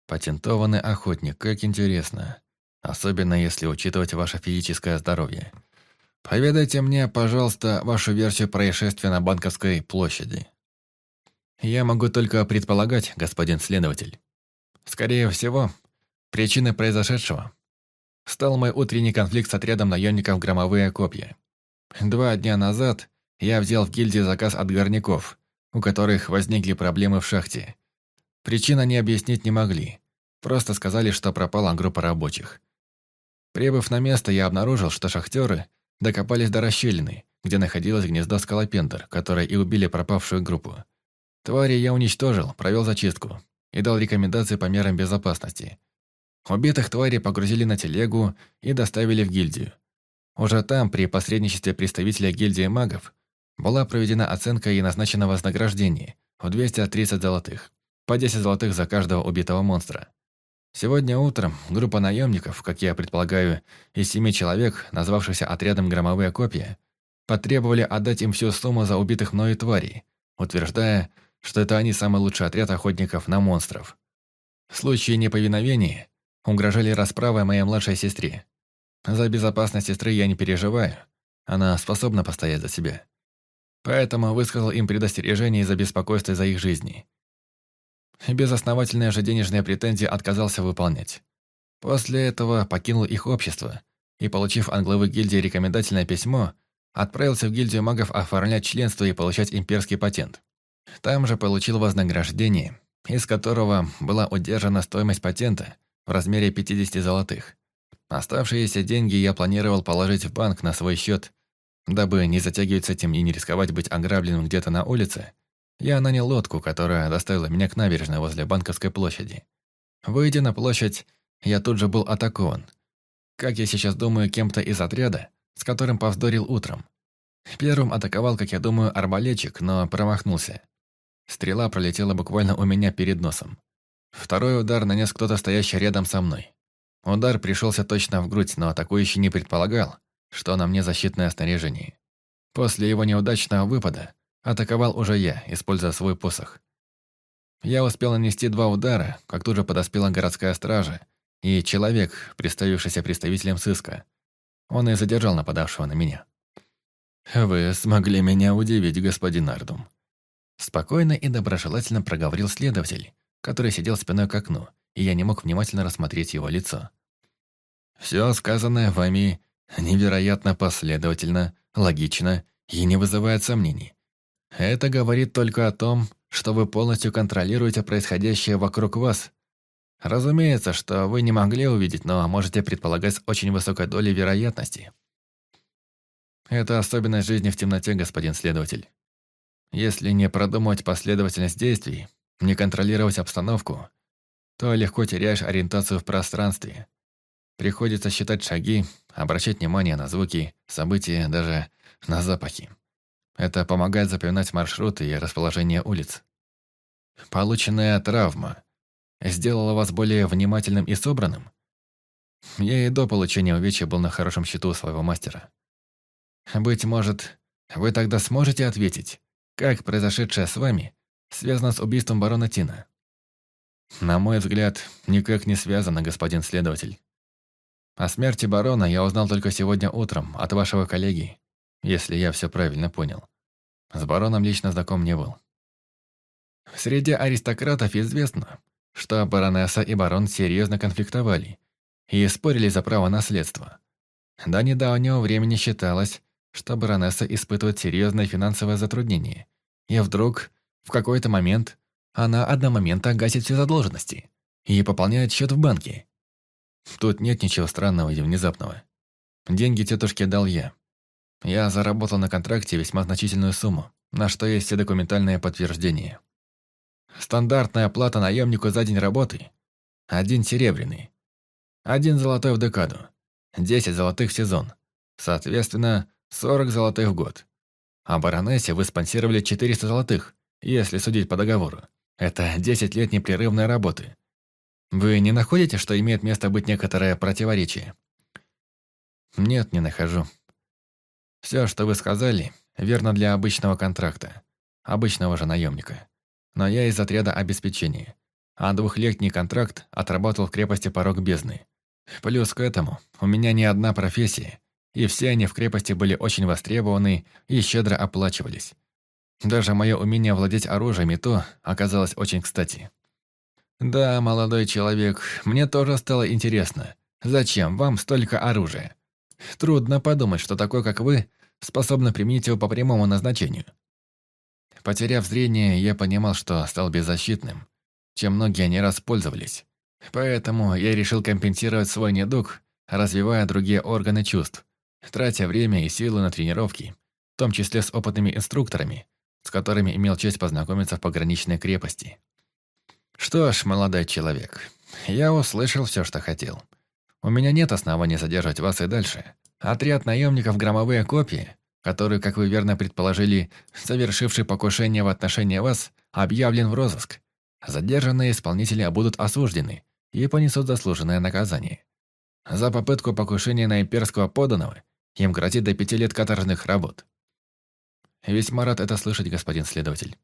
Патентованный охотник, как интересно. Особенно если учитывать ваше физическое здоровье. Поведайте мне, пожалуйста, вашу версию происшествия на Банковской площади». «Я могу только предполагать, господин следователь. Скорее всего, причиной произошедшего стал мой утренний конфликт с отрядом наемников «Громовые копья». Два дня назад я взял в гильдии заказ от горняков, у которых возникли проблемы в шахте. Причин они объяснить не могли. Просто сказали, что пропала группа рабочих. Прибыв на место, я обнаружил, что шахтеры докопались до расщелины, где находилось гнездо скалопендр, которые и убили пропавшую группу. Твари я уничтожил, провел зачистку и дал рекомендации по мерам безопасности – Убитых тварей погрузили на телегу и доставили в гильдию. Уже там, при посредничестве представителя гильдии магов, была проведена оценка и назначено вознаграждение в 230 золотых, по 10 золотых за каждого убитого монстра. Сегодня утром группа наемников, как я предполагаю, из семи человек, назвавшихся отрядом «Громовые копья», потребовали отдать им всю сумму за убитых мною тварей, утверждая, что это они самый лучший отряд охотников на монстров. В случае неповиновения Угрожали расправой моей младшей сестре. За безопасность сестры я не переживаю. Она способна постоять за себя. Поэтому высказал им предостережение из-за беспокойства за их жизни. Безосновательные же денежные претензии отказался выполнять. После этого покинул их общество и, получив от главы гильдии рекомендательное письмо, отправился в гильдию магов оформлять членство и получать имперский патент. Там же получил вознаграждение, из которого была удержана стоимость патента в размере 50 золотых. Оставшиеся деньги я планировал положить в банк на свой счет, дабы не затягивать с этим и не рисковать быть ограбленным где-то на улице. Я нанял лодку, которая доставила меня к набережной возле Банковской площади. Выйдя на площадь, я тут же был атакован. Как я сейчас думаю, кем-то из отряда, с которым повздорил утром. Первым атаковал, как я думаю, арбалетчик, но промахнулся. Стрела пролетела буквально у меня перед носом. Второй удар нанес кто-то стоящий рядом со мной. Удар пришелся точно в грудь, но атакующий не предполагал, что на мне защитное снаряжение. После его неудачного выпада атаковал уже я, используя свой посох. Я успел нанести два удара, как тут же подоспела городская стража и человек, представившийся представителем сыска. Он и задержал нападавшего на меня. «Вы смогли меня удивить, господин Ардум». Спокойно и доброжелательно проговорил следователь, который сидел спиной к окну, и я не мог внимательно рассмотреть его лицо. «Все сказанное вами невероятно последовательно, логично и не вызывает сомнений. Это говорит только о том, что вы полностью контролируете происходящее вокруг вас. Разумеется, что вы не могли увидеть, но можете предполагать с очень высокой долей вероятности. Это особенность жизни в темноте, господин следователь. Если не продумывать последовательность действий, не контролировать обстановку, то легко теряешь ориентацию в пространстве. Приходится считать шаги, обращать внимание на звуки, события, даже на запахи. Это помогает запоминать маршруты и расположение улиц. Полученная травма сделала вас более внимательным и собранным? Я и до получения увечья был на хорошем счету своего мастера. Быть может, вы тогда сможете ответить, как произошедшее с вами связано с убийством барона Тина? На мой взгляд, никак не связано, господин следователь. О смерти барона я узнал только сегодня утром от вашего коллеги, если я все правильно понял. С бароном лично знаком не был. Среди аристократов известно, что баронесса и барон серьезно конфликтовали и спорили за право наследства. До недавнего времени считалось, что баронесса испытывает серьезное финансовое затруднение, и вдруг, в какой-то момент, она одномоментно гасит все задолженности и пополняет счет в банке. Тут нет ничего странного и внезапного. Деньги тетушке дал я. Я заработал на контракте весьма значительную сумму, на что есть все документальные подтверждения. Стандартная плата наемнику за день работы – один серебряный. Один золотой в декаду. Десять золотых в сезон. Соответственно, сорок золотых в год. А баронессе вы спонсировали 400 золотых, если судить по договору. Это 10 лет непрерывной работы. Вы не находите, что имеет место быть некоторое противоречие? Нет, не нахожу. Все, что вы сказали, верно для обычного контракта, обычного же наемника. Но я из отряда обеспечения, а двухлетний контракт отработал в крепости Порог Бездны. Плюс к этому у меня не одна профессия, и все они в крепости были очень востребованы и щедро оплачивались. Даже мое умение владеть оружием и то оказалось очень кстати. Да, молодой человек, мне тоже стало интересно, зачем вам столько оружия? Трудно подумать, что такой, как вы, способны применить его по прямому назначению. Потеряв зрение, я понимал, что стал беззащитным, чем многие не раз пользовались. Поэтому я решил компенсировать свой недуг, развивая другие органы чувств, тратя время и силы на тренировки, в том числе с опытными инструкторами, с которыми имел честь познакомиться в пограничной крепости. Что ж, молодой человек, я услышал все, что хотел. У меня нет оснований задержать вас и дальше. Отряд наемников «Громовые копии», который, как вы верно предположили, совершивший покушение в отношении вас, объявлен в розыск. Задержанные исполнители будут осуждены и понесут заслуженное наказание. За попытку покушения на имперского поданного им грозит до пяти лет каторжных работ. Весьма рад это слышать, господин следователь.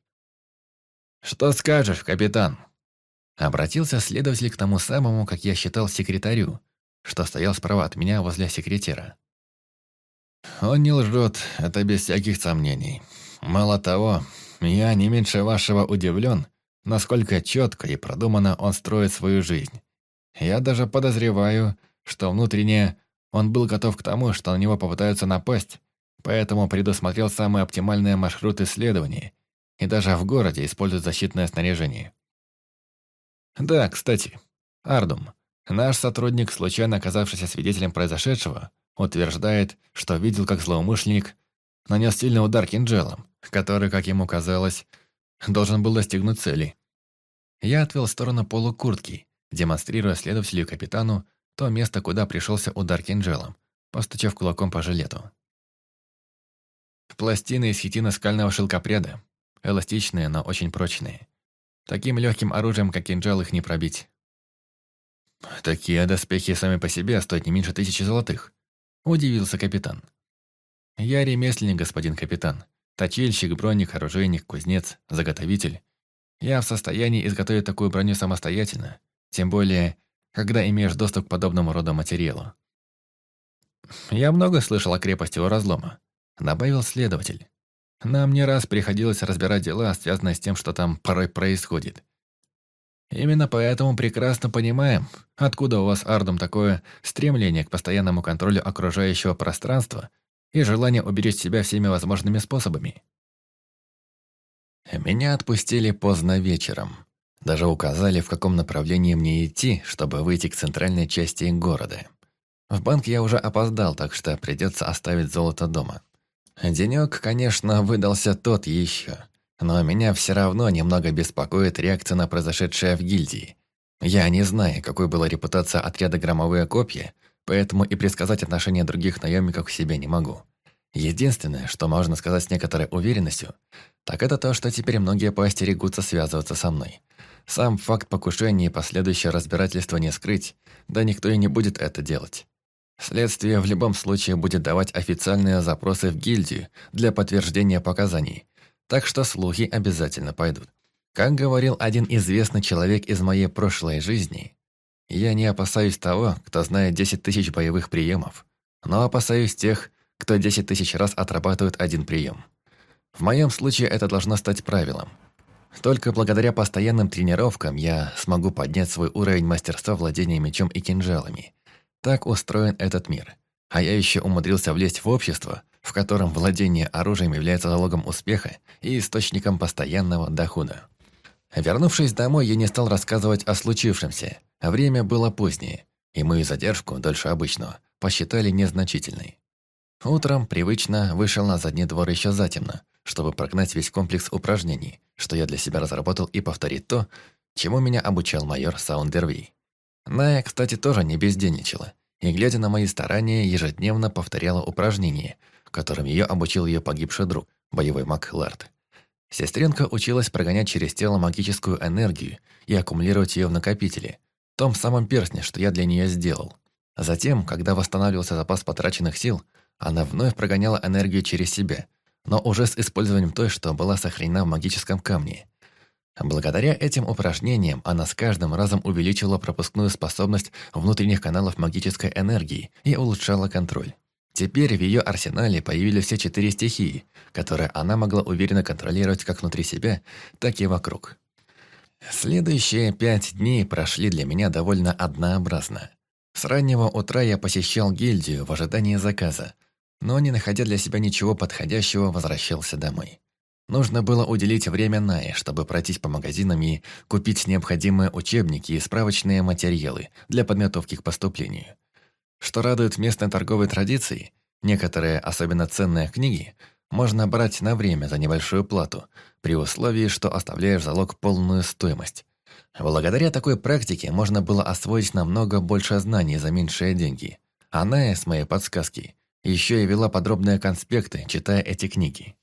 «Что скажешь, капитан?» Обратился следователь к тому самому, как я считал, секретарю, что стоял справа от меня возле секретера. Он не лжет, это без всяких сомнений. Мало того, я не меньше вашего удивлен, насколько четко и продуманно он строит свою жизнь. Я даже подозреваю, что внутренне он был готов к тому, что на него попытаются напасть, поэтому предусмотрел самые оптимальные маршруты следования и даже в городе использует защитное снаряжение. Да, кстати, Ардум, наш сотрудник, случайно оказавшийся свидетелем произошедшего, утверждает, что видел, как злоумышленник нанес сильный удар кинжалом, который, как ему казалось, должен был достигнуть цели. Я отвел в сторону полу куртки, демонстрируя следователю капитану то место, куда пришелся удар кинжалом, постучав кулаком по жилету. Пластины из хитино-скального шелкопряда, эластичные, но очень прочные. Таким легким оружием, как кинжал, их не пробить. «Такие доспехи сами по себе стоят не меньше тысячи золотых», — удивился капитан. «Я ремесленник, господин капитан. Точильщик, броник, оружейник, кузнец, заготовитель. Я в состоянии изготовить такую броню самостоятельно, тем более, когда имеешь доступ к подобному роду материалу. Я много слышал о крепости у разлома, добавил следователь. Нам не раз приходилось разбирать дела, связанные с тем, что там порой происходит. Именно поэтому прекрасно понимаем, откуда у вас, Ардум, такое стремление к постоянному контролю окружающего пространства и желание уберечь себя всеми возможными способами. Меня отпустили поздно вечером. Даже указали, в каком направлении мне идти, чтобы выйти к центральной части города. В банк я уже опоздал, так что придется оставить золото дома. Денек, конечно, выдался тот еще. Но меня все равно немного беспокоит реакция на произошедшее в гильдии. Я не знаю, какой была репутация отряда «Громовые копья», поэтому и предсказать отношения других наемников к себе не могу. Единственное, что можно сказать с некоторой уверенностью, так это то, что теперь многие поостерегутся связываться со мной. Сам факт покушения и последующее разбирательство не скрыть, да никто и не будет это делать. Следствие в любом случае будет давать официальные запросы в гильдию для подтверждения показаний, так что слухи обязательно пойдут. Как говорил один известный человек из моей прошлой жизни, я не опасаюсь того, кто знает 10 тысяч боевых приемов, но опасаюсь тех, кто 10 тысяч раз отрабатывает один прием. В моем случае это должно стать правилом. Только благодаря постоянным тренировкам я смогу поднять свой уровень мастерства владения мечом и кинжалами. Так устроен этот мир. А я еще умудрился влезть в общество, в котором владение оружием является залогом успеха и источником постоянного дохода. Вернувшись домой, я не стал рассказывать о случившемся. Время было позднее, и мою задержку, дольше обычного, посчитали незначительной. Утром привычно вышел на задний двор еще затемно, чтобы прогнать весь комплекс упражнений, что я для себя разработал и повторить то, чему меня обучал майор Саундерви. Ная, кстати, тоже не бездельничала, и, глядя на мои старания, ежедневно повторяла упражнения, которым ее обучил ее погибший друг, боевой маг Лард. Сестренка училась прогонять через тело магическую энергию и аккумулировать ее в накопителе, том самом перстне, что я для нее сделал. Затем, когда восстанавливался запас потраченных сил, она вновь прогоняла энергию через себя, но уже с использованием той, что была сохранена в магическом камне. Благодаря этим упражнениям она с каждым разом увеличивала пропускную способность внутренних каналов магической энергии и улучшала контроль. Теперь в ее арсенале появились все четыре стихии, которые она могла уверенно контролировать как внутри себя, так и вокруг. Следующие пять дней прошли для меня довольно однообразно. С раннего утра я посещал гильдию в ожидании заказа, но, не находя для себя ничего подходящего, возвращался домой. Нужно было уделить время Нае, чтобы пройтись по магазинам и купить необходимые учебники и справочные материалы для подготовки к поступлению. Что радует местной торговой традиции, некоторые особенно ценные книги можно брать на время за небольшую плату, при условии, что оставляешь залог полную стоимость. Благодаря такой практике можно было освоить намного больше знаний за меньшие деньги. А Ная, с моей подсказки, еще и вела подробные конспекты, читая эти книги.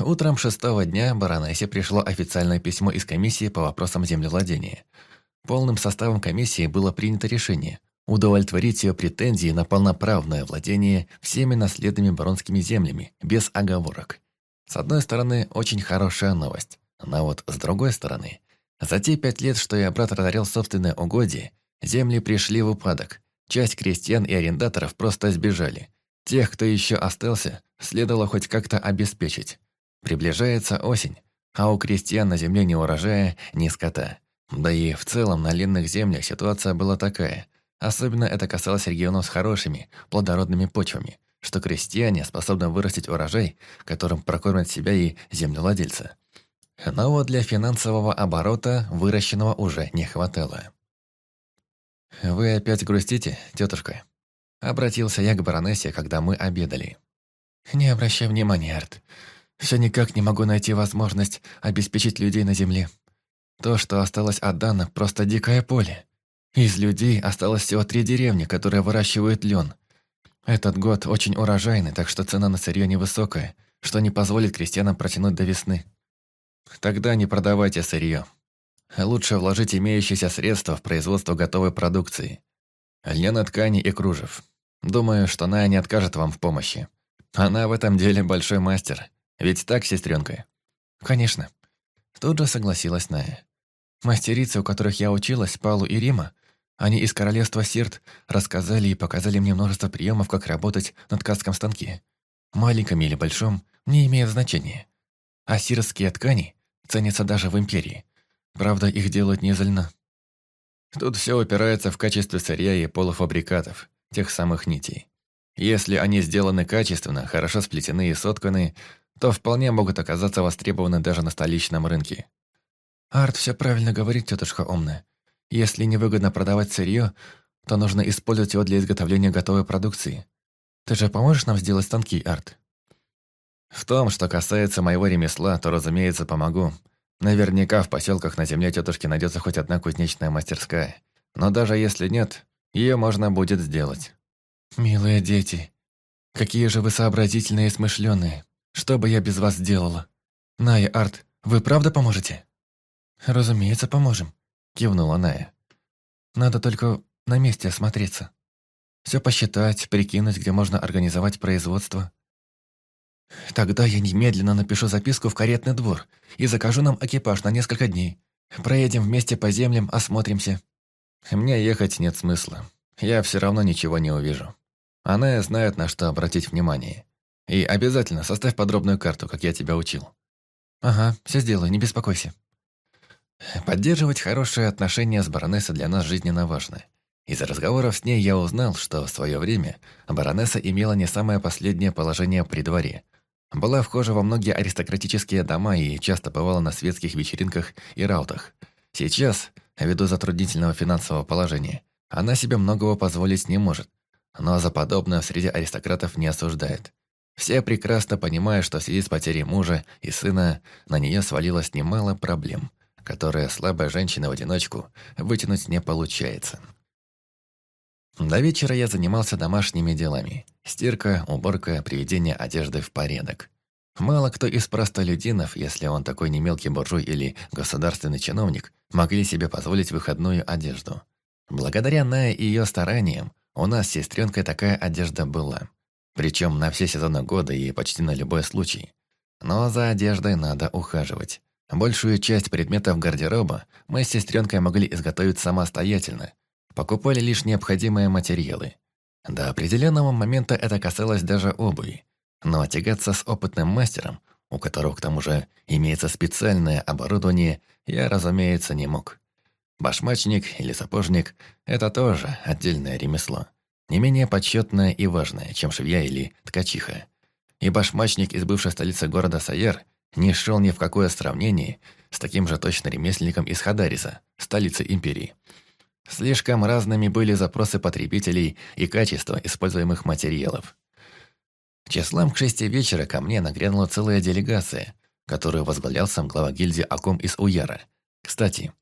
Утром шестого дня баронессе пришло официальное письмо из комиссии по вопросам землевладения. Полным составом комиссии было принято решение удовлетворить ее претензии на полноправное владение всеми наследными баронскими землями, без оговорок. С одной стороны, очень хорошая новость, но вот с другой стороны, за те пять лет, что я брат разорял собственное угодье, земли пришли в упадок, часть крестьян и арендаторов просто сбежали – Тех, кто еще остался, следовало хоть как-то обеспечить. Приближается осень, а у крестьян на земле ни урожая, ни скота. Да и в целом на ленных землях ситуация была такая. Особенно это касалось регионов с хорошими, плодородными почвами, что крестьяне способны вырастить урожай, которым прокормят себя и землевладельца. Но вот для финансового оборота выращенного уже не хватало. «Вы опять грустите, тетушка?» Обратился я к баронессе, когда мы обедали. «Не обращай внимания, Арт. Все никак не могу найти возможность обеспечить людей на земле. То, что осталось от Дана, просто дикое поле. Из людей осталось всего три деревни, которые выращивают лен. Этот год очень урожайный, так что цена на сырье невысокая, что не позволит крестьянам протянуть до весны. Тогда не продавайте сырье. Лучше вложить имеющиеся средства в производство готовой продукции. Льняной ткани и кружев. Думаю, что Ная не откажет вам в помощи. Она в этом деле большой мастер. Ведь так, сестренка? Конечно. Тут же согласилась Ная. Мастерицы, у которых я училась, Палу и Рима, они из королевства Сирт рассказали и показали мне множество приемов, как работать на ткацком станке. Маленьком или большом, не имеет значения. А сирские ткани ценятся даже в империи. Правда, их делают не из льна. Тут все упирается в качестве сырья и полуфабрикатов, тех самых нитей. Если они сделаны качественно, хорошо сплетены и сотканы, то вполне могут оказаться востребованы даже на столичном рынке. Арт все правильно говорит, тетушка умная. Если невыгодно продавать сырье, то нужно использовать его для изготовления готовой продукции. Ты же поможешь нам сделать станки, Арт? В том, что касается моего ремесла, то, разумеется, помогу. Наверняка в поселках на земле тетушки найдется хоть одна кузнечная мастерская. Но даже если нет, ее можно будет сделать. Милые дети, какие же вы сообразительные и смышленые. Что бы я без вас сделала? Ная, Арт, вы правда поможете? Разумеется, поможем, кивнула Ная. Надо только на месте осмотреться. Все посчитать, прикинуть, где можно организовать производство. Тогда я немедленно напишу записку в каретный двор и закажу нам экипаж на несколько дней. Проедем вместе по землям, осмотримся. Мне ехать нет смысла. Я все равно ничего не увижу. Она знает, на что обратить внимание. И обязательно составь подробную карту, как я тебя учил. Ага, все сделаю, не беспокойся. Поддерживать хорошие отношения с баронессой для нас жизненно важно. Из разговоров с ней я узнал, что в свое время баронесса имела не самое последнее положение при дворе. Была вхожа во многие аристократические дома и часто бывала на светских вечеринках и раутах. Сейчас, ввиду затруднительного финансового положения, она себе многого позволить не может, но за подобное среди аристократов не осуждает. Все прекрасно понимают, что в связи с потерей мужа и сына на нее свалилось немало проблем, которые слабая женщина в одиночку вытянуть не получается. До вечера я занимался домашними делами. Стирка, уборка, приведение одежды в порядок. Мало кто из простолюдинов, если он такой не мелкий буржуй или государственный чиновник, могли себе позволить выходную одежду. Благодаря Нае и ее стараниям, у нас с сестренкой такая одежда была. Причем на все сезоны года и почти на любой случай. Но за одеждой надо ухаживать. Большую часть предметов гардероба мы с сестренкой могли изготовить самостоятельно. Покупали лишь необходимые материалы. До определенного момента это касалось даже обуви. Но тягаться с опытным мастером, у которого к тому же имеется специальное оборудование, я, разумеется, не мог. Башмачник или сапожник – это тоже отдельное ремесло. Не менее почетное и важное, чем швея или ткачиха. И башмачник из бывшей столицы города Саер не шел ни в какое сравнение с таким же точно ремесленником из Хадариса, столицы империи. Слишком разными были запросы потребителей и качество используемых материалов. Числом к шести вечера ко мне нагрянула целая делегация, которую возглавлял сам глава гильдии Аком из Уяра. Кстати,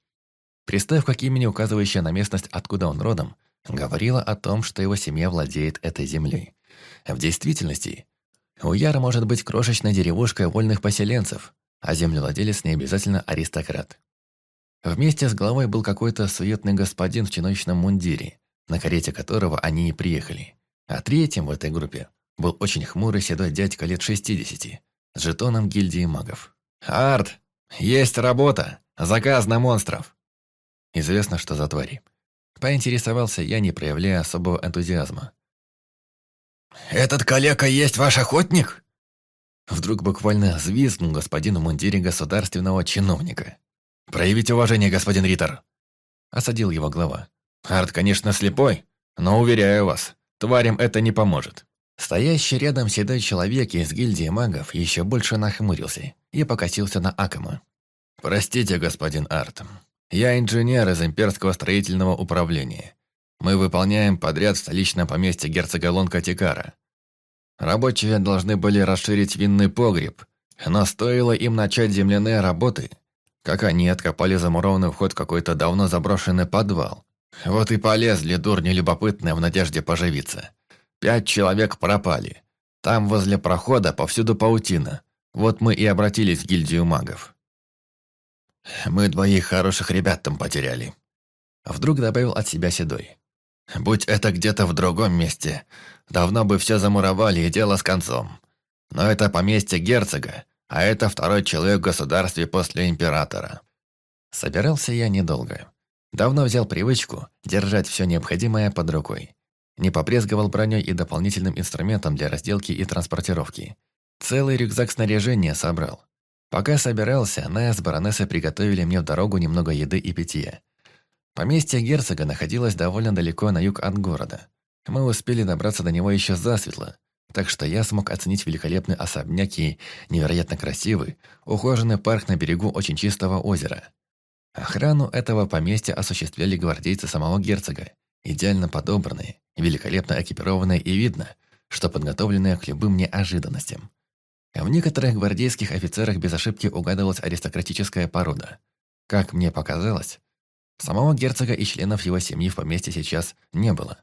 Приставка к имени, указывающая на местность, откуда он родом, говорила о том, что его семья владеет этой землей. В действительности, Уяр может быть крошечной деревушкой вольных поселенцев, а землевладелец не обязательно аристократ. Вместе с главой был какой-то суетный господин в чиновничном мундире, на карете которого они и приехали. А третьим в этой группе был очень хмурый седой дядька лет 60 с жетоном гильдии магов. «Арт, есть работа! Заказ на монстров!» Известно, что за твари. Поинтересовался я, не проявляя особого энтузиазма. «Этот калека есть ваш охотник?» Вдруг буквально взвизгнул господин в мундире государственного чиновника. «Проявите уважение, господин Риттер!» Осадил его глава. «Арт, конечно, слепой, но, уверяю вас, тварям это не поможет». Стоящий рядом седой человек из гильдии магов еще больше нахмурился и покосился на Акома. «Простите, господин Арт, я инженер из имперского строительного управления. Мы выполняем подряд в столичном поместье герцога Лонка Тикара. Рабочие должны были расширить винный погреб, но стоило им начать земляные работы, как они откопали замурованный вход в какой-то давно заброшенный подвал. Вот и полезли дурни любопытные в надежде поживиться. Пять человек пропали. Там возле прохода повсюду паутина. Вот мы и обратились в гильдию магов. Мы двоих хороших ребят там потеряли. Вдруг добавил от себя Седой. Будь это где-то в другом месте, давно бы все замуровали и дело с концом. Но это поместье герцога, а это второй человек в государстве после императора. Собирался я недолго. Давно взял привычку держать все необходимое под рукой. Не побрезговал броней и дополнительным инструментом для разделки и транспортировки. Целый рюкзак снаряжения собрал. Пока собирался, Ная с баронессой приготовили мне в дорогу немного еды и питья. Поместье герцога находилось довольно далеко на юг от города. Мы успели добраться до него еще засветло, так что я смог оценить великолепный особняк и невероятно красивый, ухоженный парк на берегу очень чистого озера. Охрану этого поместья осуществляли гвардейцы самого герцога, идеально подобранные, великолепно экипированные и видно, что подготовленные к любым неожиданностям. В некоторых гвардейских офицерах без ошибки угадывалась аристократическая порода. Как мне показалось, самого герцога и членов его семьи в поместье сейчас не было.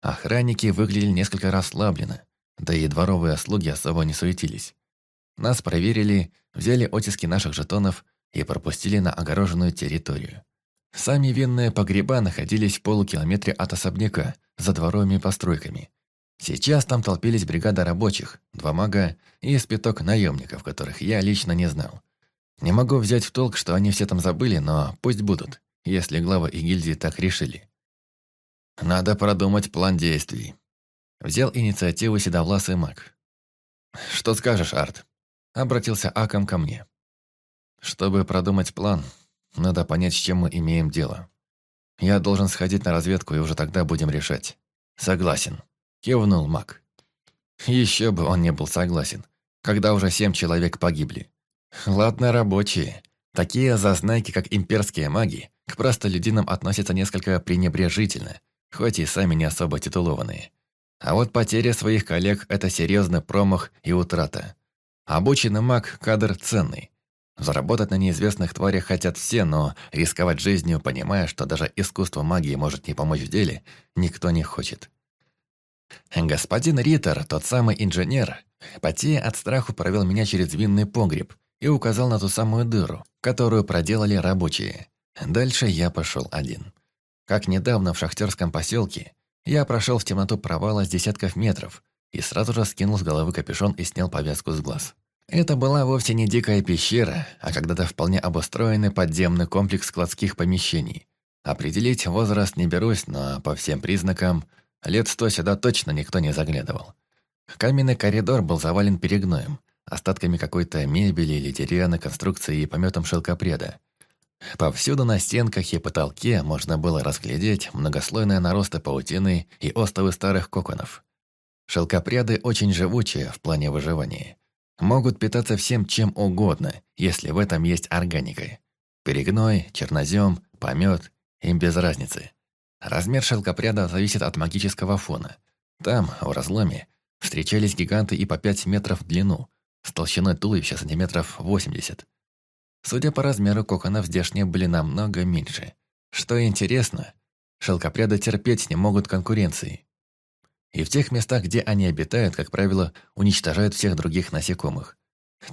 Охранники выглядели несколько расслабленно, да и дворовые слуги особо не суетились. Нас проверили, взяли оттиски наших жетонов и пропустили на огороженную территорию. Сами винные погреба находились в полукилометре от особняка, за дворовыми постройками. Сейчас там толпились бригада рабочих, два мага и спиток наемников, которых я лично не знал. Не могу взять в толк, что они все там забыли, но пусть будут, если глава и гильдии так решили. Надо продумать план действий. Взял инициативу седовласый маг. «Что скажешь, Арт?» Обратился Аком ко мне. Чтобы продумать план, надо понять, с чем мы имеем дело. Я должен сходить на разведку, и уже тогда будем решать. Согласен. Кивнул маг. Еще бы он не был согласен, когда уже семь человек погибли. Ладно, рабочие. Такие зазнайки, как имперские маги, к простолюдинам относятся несколько пренебрежительно, хоть и сами не особо титулованные. А вот потеря своих коллег – это серьезный промах и утрата. Обученный маг – кадр ценный, Заработать на неизвестных тварях хотят все, но рисковать жизнью, понимая, что даже искусство магии может не помочь в деле, никто не хочет. Господин Риттер, тот самый инженер, потея от страху провел меня через винный погреб и указал на ту самую дыру, которую проделали рабочие. Дальше я пошел один. Как недавно в шахтерском поселке, я прошел в темноту провала с десятков метров и сразу же скинул с головы капюшон и снял повязку с глаз. Это была вовсе не дикая пещера, а когда-то вполне обустроенный подземный комплекс складских помещений. Определить возраст не берусь, но по всем признакам лет сто сюда точно никто не заглядывал. Каменный коридор был завален перегноем, остатками какой-то мебели или деревянной конструкции и пометом шелкопреда. Повсюду на стенках и потолке можно было разглядеть многослойные наросты паутины и остовы старых коконов. Шелкопряды очень живучие в плане выживания. Могут питаться всем чем угодно, если в этом есть органика. Перегной, чернозем, помет, им без разницы. Размер шелкопряда зависит от магического фона. Там, в разломе, встречались гиганты и по 5 метров в длину, с толщиной туловища сантиметров 80. Судя по размеру коконов, здешние были намного меньше. Что интересно, шелкопряды терпеть не могут конкуренции. И в тех местах, где они обитают, как правило, уничтожают всех других насекомых.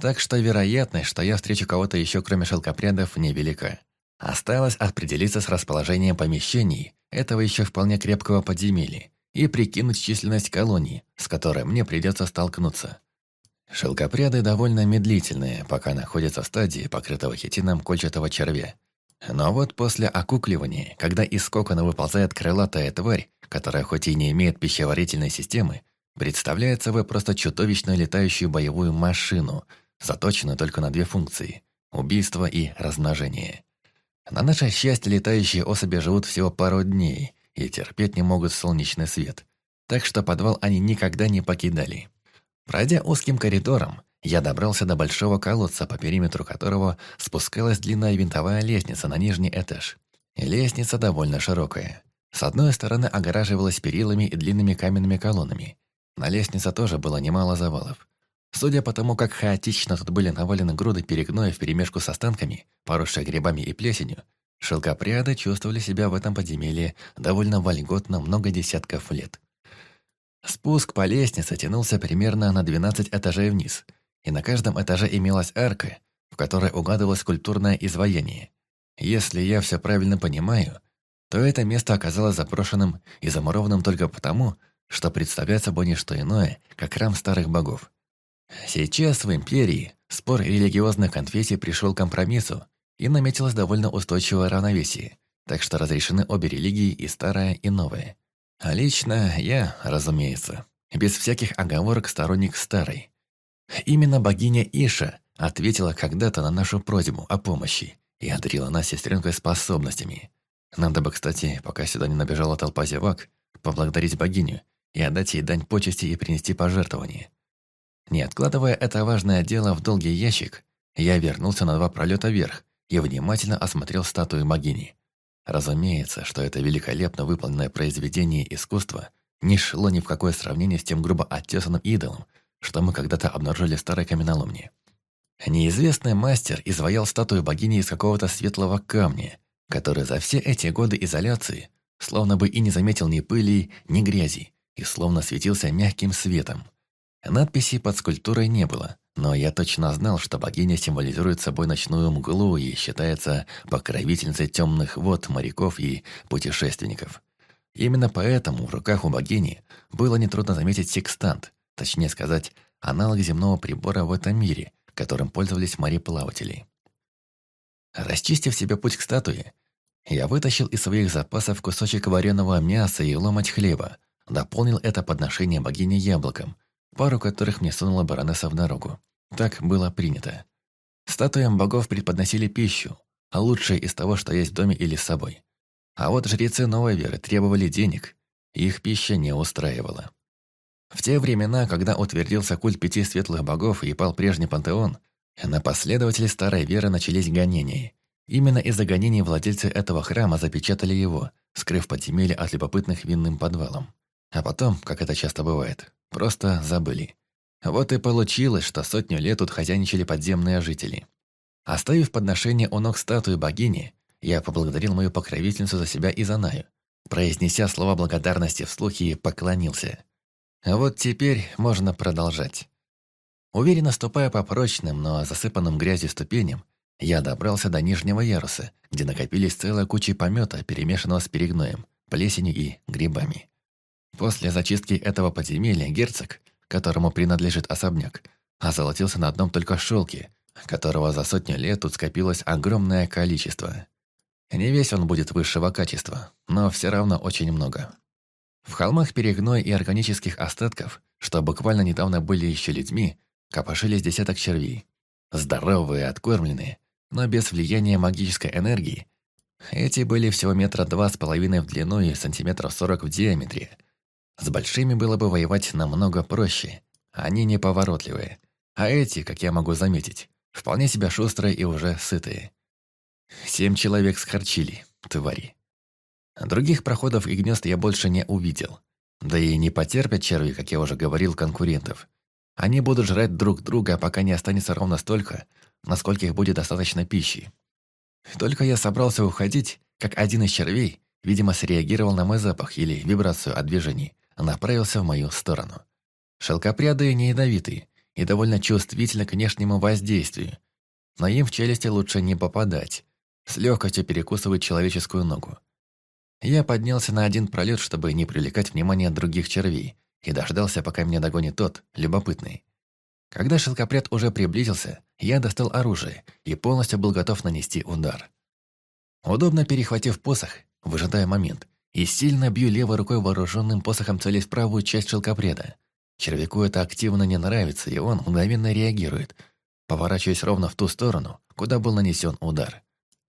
Так что вероятность, что я встречу кого-то еще кроме шелкопрядов, невелика. Осталось определиться с расположением помещений этого еще вполне крепкого подземелья и прикинуть численность колоний, с которой мне придется столкнуться. Шелкопряды довольно медлительные, пока находятся в стадии покрытого хитином кольчатого червя. Но вот после окукливания, когда из кокона выползает крылатая тварь, которая хоть и не имеет пищеварительной системы, представляет собой просто чудовищную летающую боевую машину, заточенную только на две функции – убийство и размножение. На наше счастье летающие особи живут всего пару дней и терпеть не могут солнечный свет, так что подвал они никогда не покидали. Пройдя узким коридором, я добрался до большого колодца, по периметру которого спускалась длинная винтовая лестница на нижний этаж. Лестница довольно широкая. С одной стороны огораживалась перилами и длинными каменными колоннами. На лестнице тоже было немало завалов. Судя по тому, как хаотично тут были навалены груды перегноя вперемешку с останками, поросшие грибами и плесенью, шелкопряды чувствовали себя в этом подземелье довольно вольготно много десятков лет. Спуск по лестнице тянулся примерно на 12 этажей вниз, и на каждом этаже имелась арка, в которой угадывалось культурное изваяние. Если я все правильно понимаю, то это место оказалось запрошенным и замурованным только потому, что представляет собой не что иное, как храм старых богов. Сейчас в Империи спор религиозных конфессий пришел к компромиссу, и наметилось довольно устойчивое равновесие, так что разрешены обе религии, и старая, и новая. А лично я, разумеется, без всяких оговорок сторонник старой. Именно богиня Иша ответила когда-то на нашу просьбу о помощи и одарила нас сестренкой способностями. Надо бы, кстати, пока сюда не набежала толпа зевак, поблагодарить богиню и отдать ей дань почести и принести пожертвование. Не откладывая это важное дело в долгий ящик, я вернулся на два пролета вверх и внимательно осмотрел статую богини. Разумеется, что это великолепно выполненное произведение искусства не шло ни в какое сравнение с тем грубо оттесанным идолом, что мы когда-то обнаружили в старой каменоломне. Неизвестный мастер изваял статую богини из какого-то светлого камня, который за все эти годы изоляции словно бы и не заметил ни пыли, ни грязи, и словно светился мягким светом. Надписи под скульптурой не было, но я точно знал, что богиня символизирует собой ночную мглу и считается покровительницей темных вод, моряков и путешественников. Именно поэтому в руках у богини было нетрудно заметить секстант, точнее сказать, аналог земного прибора в этом мире, которым пользовались мореплаватели. Расчистив себе путь к статуе, я вытащил из своих запасов кусочек вареного мяса и ломоть хлеба, дополнил это подношение богине яблоком, пару которых мне сунула баронесса в дорогу. Так было принято. Статуям богов преподносили пищу, а лучшее из того, что есть в доме или с собой. А вот жрецы новой веры требовали денег, их пища не устраивала. В те времена, когда утвердился культ пяти светлых богов и пал прежний пантеон, на последователей старой веры начались гонения. Именно из-за гонений владельцы этого храма запечатали его, скрыв подземелье от любопытных винным подвалом. А потом, как это часто бывает, просто забыли. Вот и получилось, что сотню лет тут хозяйничали подземные жители. Оставив подношение у ног статуи богини, я поблагодарил мою покровительницу за себя и за Наю, произнеся слова благодарности вслух и поклонился. А вот теперь можно продолжать. Уверенно ступая по прочным, но засыпанным грязью ступеням, я добрался до нижнего яруса, где накопились целая куча помета, перемешанного с перегноем, плесенью и грибами. После зачистки этого подземелья герцог, которому принадлежит особняк, озолотился на одном только шелке, которого за сотню лет тут скопилось огромное количество. Не весь он будет высшего качества, но все равно очень много. В холмах перегной и органических остатков, что буквально недавно были еще людьми, копошились десяток червей. Здоровые, откормленные, но без влияния магической энергии. Эти были всего метра два с половиной в длину и сантиметров сорок в диаметре – с большими было бы воевать намного проще. Они неповоротливые. А эти, как я могу заметить, вполне себя шустрые и уже сытые. Семь человек схорчили, твари. Других проходов и гнезд я больше не увидел. Да и не потерпят черви, как я уже говорил, конкурентов. Они будут жрать друг друга, пока не останется ровно столько, насколько их будет достаточно пищи. Только я собрался уходить, как один из червей, видимо, среагировал на мой запах или вибрацию от движений, направился в мою сторону. Шелкопряды не ядовитые и довольно чувствительны к внешнему воздействию, но им в челюсти лучше не попадать, с легкостью перекусывать человеческую ногу. Я поднялся на один пролет, чтобы не привлекать внимание других червей, и дождался, пока меня догонит тот, любопытный. Когда шелкопряд уже приблизился, я достал оружие и полностью был готов нанести удар. Удобно перехватив посох, выжидая момент, и сильно бью левой рукой вооруженным посохом целясь в правую часть шелкопреда. Червяку это активно не нравится, и он мгновенно реагирует, поворачиваясь ровно в ту сторону, куда был нанесен удар.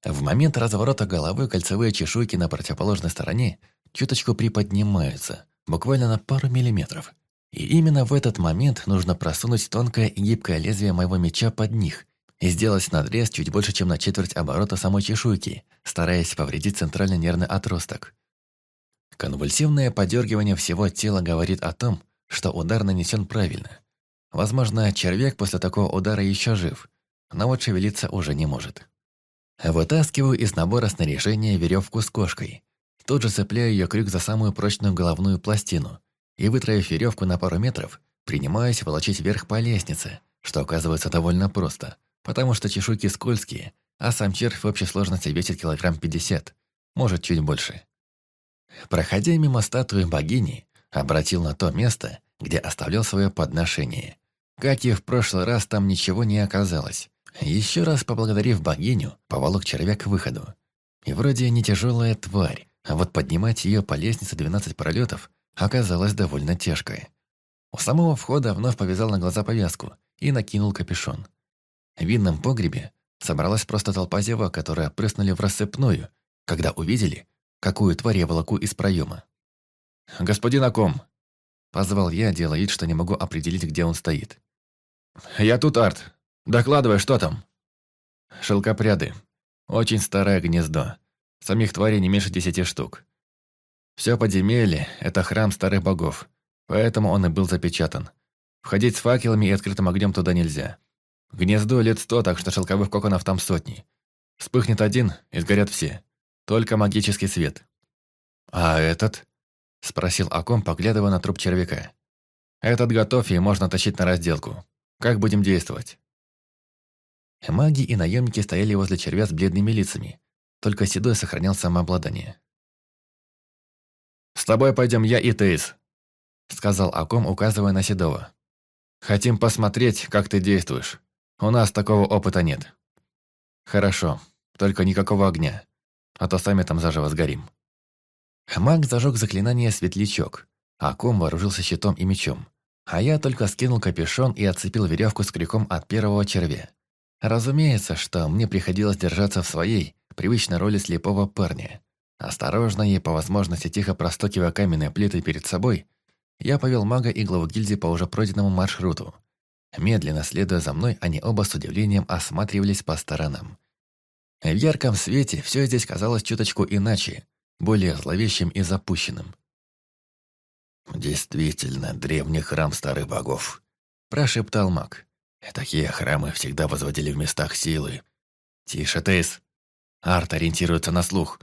В момент разворота головы кольцевые чешуйки на противоположной стороне чуточку приподнимаются, буквально на пару миллиметров. И именно в этот момент нужно просунуть тонкое и гибкое лезвие моего меча под них и сделать надрез чуть больше, чем на четверть оборота самой чешуйки, стараясь повредить центральный нервный отросток. Конвульсивное подергивание всего тела говорит о том, что удар нанесен правильно. Возможно, червяк после такого удара еще жив, но вот шевелиться уже не может. Вытаскиваю из набора снаряжения веревку с кошкой. Тут же цепляю ее крюк за самую прочную головную пластину и, вытроив веревку на пару метров, принимаюсь волочить вверх по лестнице, что оказывается довольно просто, потому что чешуйки скользкие, а сам червь в общей сложности весит килограмм пятьдесят, может, чуть больше. Проходя мимо статуи богини, обратил на то место, где оставлял свое подношение. Как и в прошлый раз, там ничего не оказалось. Еще раз поблагодарив богиню, поволок червя к выходу. И вроде не тяжелая тварь, а вот поднимать ее по лестнице 12 пролетов оказалось довольно тяжко. У самого входа вновь повязал на глаза повязку и накинул капюшон. В винном погребе собралась просто толпа зевак, которые прыснули в рассыпную, когда увидели, какую тварь я волоку из проема. «Господин Аком!» Позвал я, делая вид, что не могу определить, где он стоит. «Я тут, Арт. Докладывай, что там?» «Шелкопряды. Очень старое гнездо. Самих тварей не меньше десяти штук. Все подземелье – это храм старых богов, поэтому он и был запечатан. Входить с факелами и открытым огнем туда нельзя. Гнездо лет сто, так что шелковых коконов там сотни. Вспыхнет один, и сгорят все. Только магический свет. А этот? — спросил Аком, поглядывая на труп червяка. «Этот готов, и можно тащить на разделку. Как будем действовать?» Маги и наемники стояли возле червя с бледными лицами. Только Седой сохранял самообладание. «С тобой пойдем я и Тейс», — сказал Аком, указывая на Седова. «Хотим посмотреть, как ты действуешь. У нас такого опыта нет». «Хорошо, только никакого огня, а то сами там заживо сгорим». Маг зажег заклинание «Светлячок», а ком вооружился щитом и мечом. А я только скинул капюшон и отцепил веревку с крюком от первого червя. Разумеется, что мне приходилось держаться в своей, привычной роли слепого парня. Осторожно и, по возможности, тихо простокивая каменные плиты перед собой, я повел мага и главу гильдии по уже пройденному маршруту. Медленно следуя за мной, они оба с удивлением осматривались по сторонам. В ярком свете все здесь казалось чуточку иначе, более зловещим и запущенным. «Действительно, древний храм старых богов», – прошептал маг. «Такие храмы всегда возводили в местах силы». «Тише, Тейс. Арт ориентируется на слух».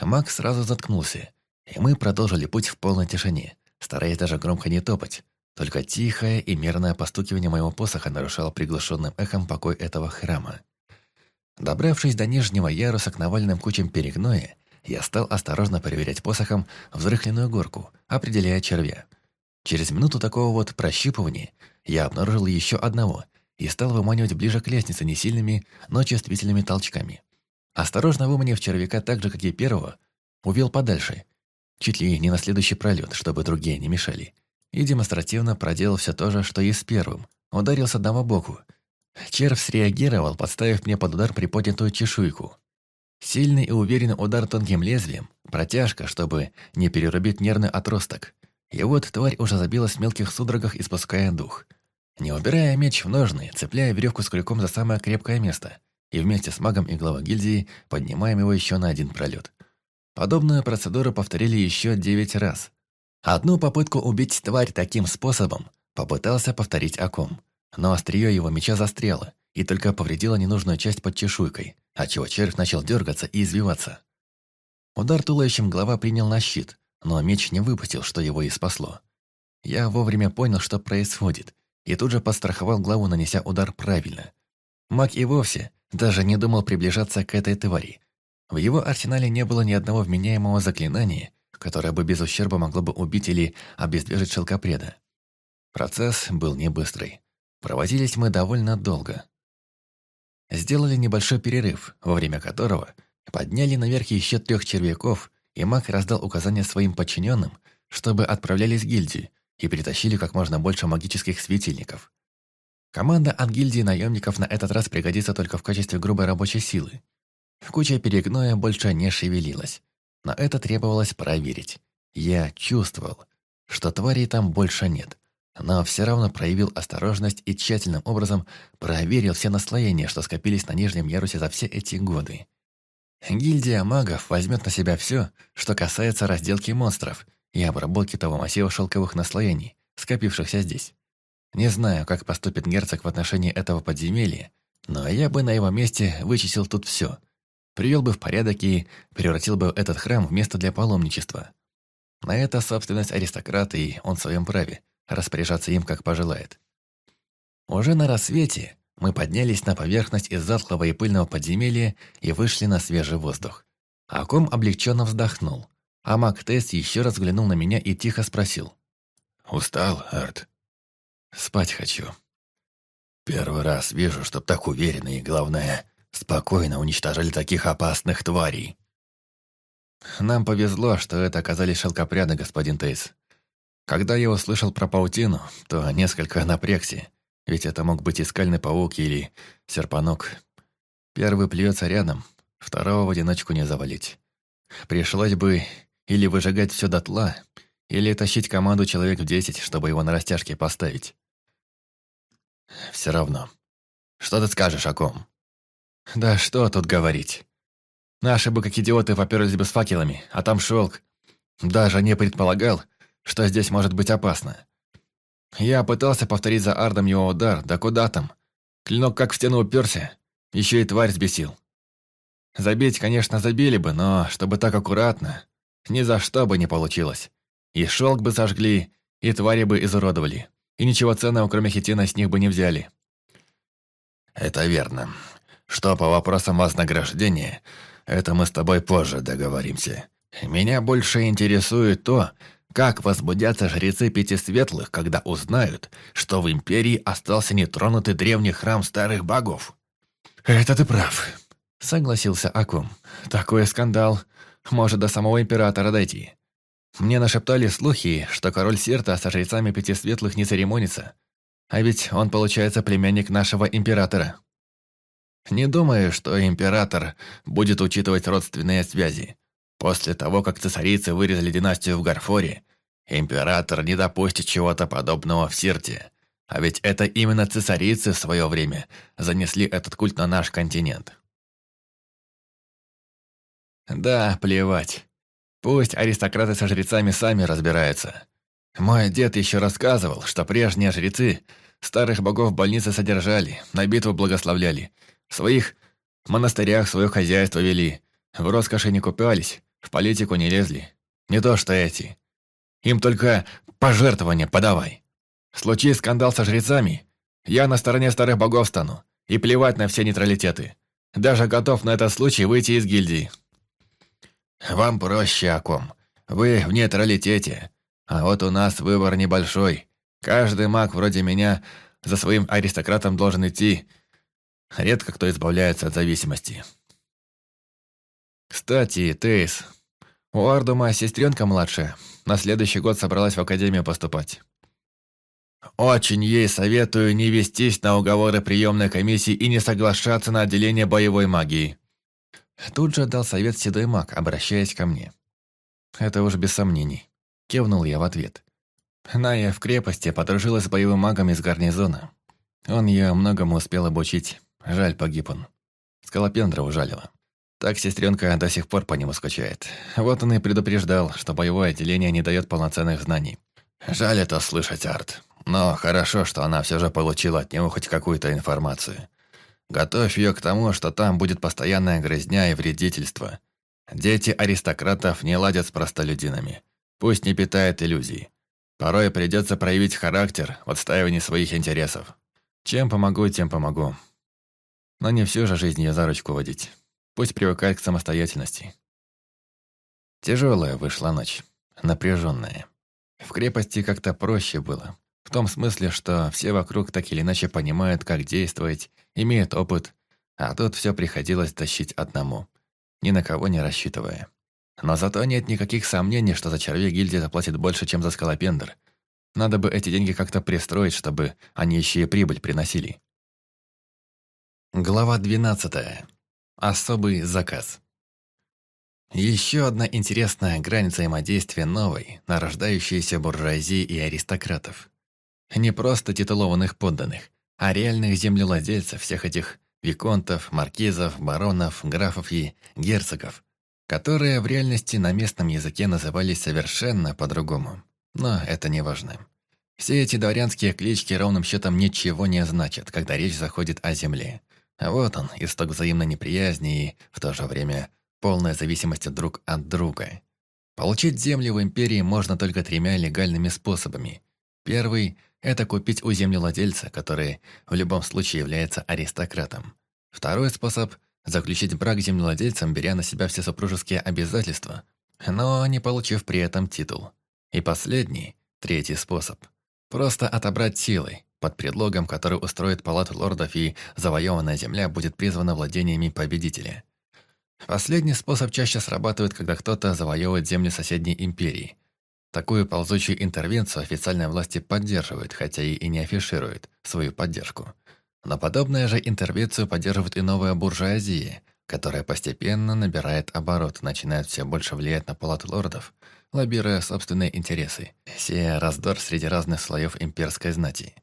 Маг сразу заткнулся, и мы продолжили путь в полной тишине, стараясь даже громко не топать. Только тихое и мерное постукивание моего посоха нарушало приглушенным эхом покой этого храма. Добравшись до нижнего яруса к навальным кучам перегноя, я стал осторожно проверять посохом взрыхленную горку, определяя червя. Через минуту такого вот прощипывания я обнаружил еще одного и стал выманивать ближе к лестнице несильными, но чувствительными толчками. Осторожно выманив червяка так же, как и первого, увел подальше, чуть ли не на следующий пролет, чтобы другие не мешали, и демонстративно проделал все то же, что и с первым, ударил с одного боку. Червь среагировал, подставив мне под удар приподнятую чешуйку, Сильный и уверенный удар тонким лезвием, протяжка, чтобы не перерубить нервный отросток. И вот тварь уже забилась в мелких судорогах, испуская дух. Не убирая меч в ножны, цепляя веревку с крюком за самое крепкое место, и вместе с магом и главой гильдии поднимаем его еще на один пролет. Подобную процедуру повторили еще девять раз. Одну попытку убить тварь таким способом попытался повторить Аком, но острие его меча застряло и только повредило ненужную часть под чешуйкой – отчего червь начал дергаться и извиваться. Удар туловищем голова принял на щит, но меч не выпустил, что его и спасло. Я вовремя понял, что происходит, и тут же подстраховал главу, нанеся удар правильно. Маг и вовсе даже не думал приближаться к этой твари. В его арсенале не было ни одного вменяемого заклинания, которое бы без ущерба могло бы убить или обездвижить шелкопреда. Процесс был не быстрый. Провозились мы довольно долго. Сделали небольшой перерыв, во время которого подняли наверх еще трех червяков, и маг раздал указания своим подчиненным, чтобы отправлялись в гильдию и притащили как можно больше магических светильников. Команда от гильдии наемников на этот раз пригодится только в качестве грубой рабочей силы. Куча перегноя больше не шевелилась, но это требовалось проверить. Я чувствовал, что тварей там больше нет но все равно проявил осторожность и тщательным образом проверил все наслоения, что скопились на нижнем ярусе за все эти годы. Гильдия магов возьмет на себя все, что касается разделки монстров и обработки того массива шелковых наслоений, скопившихся здесь. Не знаю, как поступит герцог в отношении этого подземелья, но я бы на его месте вычистил тут все. Привел бы в порядок и превратил бы этот храм в место для паломничества. На это собственность аристократа, и он в своем праве распоряжаться им, как пожелает. Уже на рассвете мы поднялись на поверхность из затхлого и пыльного подземелья и вышли на свежий воздух. Аком облегченно вздохнул, а Мак Тесс еще раз взглянул на меня и тихо спросил. «Устал, Арт?» «Спать хочу». «Первый раз вижу, чтоб так уверенно и, главное, спокойно уничтожали таких опасных тварей». «Нам повезло, что это оказались шелкопряды, господин Тейс. Когда я услышал про паутину, то несколько напрягся, ведь это мог быть и скальный паук или серпанок. Первый плюется рядом, второго в одиночку не завалить. Пришлось бы или выжигать все дотла, или тащить команду человек в десять, чтобы его на растяжке поставить. Все равно. Что ты скажешь о ком? Да что тут говорить. Наши бы как идиоты поперлись бы с факелами, а там шелк. Даже не предполагал, что здесь может быть опасно. Я пытался повторить за Ардом его удар, да куда там. Клинок как в стену уперся, еще и тварь сбесил. Забить, конечно, забили бы, но чтобы так аккуратно, ни за что бы не получилось. И шелк бы сожгли, и твари бы изуродовали. И ничего ценного, кроме хитина, с них бы не взяли. Это верно. Что по вопросам вознаграждения, это мы с тобой позже договоримся. Меня больше интересует то, как возбудятся жрецы Пяти Светлых, когда узнают, что в Империи остался нетронутый древний храм старых богов? «Это ты прав», — согласился Акум. «Такой скандал может до самого Императора дойти. Мне нашептали слухи, что король Сирта со жрецами Пяти Светлых не церемонится. А ведь он, получается, племянник нашего Императора. Не думаю, что Император будет учитывать родственные связи. После того, как цесарийцы вырезали династию в Гарфоре, император не допустит чего-то подобного в Сирте. А ведь это именно цесарийцы в свое время занесли этот культ на наш континент. Да, плевать. Пусть аристократы со жрецами сами разбираются. Мой дед еще рассказывал, что прежние жрецы старых богов в больнице содержали, на битву благословляли, в своих монастырях свое хозяйство вели, в роскоши не купались, в политику не лезли. Не то что эти. Им только пожертвования подавай. Случись скандал со жрецами, я на стороне старых богов стану. И плевать на все нейтралитеты. Даже готов на этот случай выйти из гильдии. Вам проще, Аком. Вы в нейтралитете. А вот у нас выбор небольшой. Каждый маг вроде меня за своим аристократом должен идти. Редко кто избавляется от зависимости. Кстати, Тейс, у Ардума сестренка младшая. На следующий год собралась в академию поступать. Очень ей советую не вестись на уговоры приемной комиссии и не соглашаться на отделение боевой магии. Тут же дал совет седой маг, обращаясь ко мне. Это уж без сомнений. Кивнул я в ответ. Ная в крепости подружилась с боевым магом из гарнизона. Он ее многому успел обучить. Жаль, погиб он. Скалопендра ужалила. Так сестренка до сих пор по нему скучает. Вот он и предупреждал, что боевое отделение не дает полноценных знаний. Жаль это слышать, Арт. Но хорошо, что она все же получила от него хоть какую-то информацию. Готовь ее к тому, что там будет постоянная грызня и вредительство. Дети аристократов не ладят с простолюдинами. Пусть не питает иллюзий. Порой придется проявить характер в отстаивании своих интересов. Чем помогу, тем помогу. Но не всю же жизнь ее за ручку водить. Пусть привыкает к самостоятельности. Тяжелая вышла ночь, напряженная. В крепости как-то проще было. В том смысле, что все вокруг так или иначе понимают, как действовать, имеют опыт, а тут все приходилось тащить одному, ни на кого не рассчитывая. Но зато нет никаких сомнений, что за червей гильдия заплатит больше, чем за скалопендр. Надо бы эти деньги как-то пристроить, чтобы они еще и прибыль приносили. Глава двенадцатая. Особый заказ. Еще одна интересная грань взаимодействия новой, нарождающейся буржуазии и аристократов. Не просто титулованных подданных, а реальных землевладельцев всех этих виконтов, маркизов, баронов, графов и герцогов, которые в реальности на местном языке назывались совершенно по-другому. Но это не важно. Все эти дворянские клички ровным счетом ничего не значат, когда речь заходит о земле. А вот он, исток взаимной неприязни и, в то же время, полная зависимость друг от друга. Получить земли в империи можно только тремя легальными способами. Первый – это купить у землевладельца, который в любом случае является аристократом. Второй способ – заключить брак с землевладельцем, беря на себя все супружеские обязательства, но не получив при этом титул. И последний, третий способ – просто отобрать силой, под предлогом, который устроит палату лордов и завоеванная земля будет призвана владениями победителя. Последний способ чаще срабатывает, когда кто-то завоевывает земли соседней империи. Такую ползучую интервенцию официальные власти поддерживают, хотя и не афишируют свою поддержку. Но подобную же интервенцию поддерживает и новая буржуазия, которая постепенно набирает оборот, начинает все больше влиять на палату лордов, лоббируя собственные интересы, сея раздор среди разных слоев имперской знати.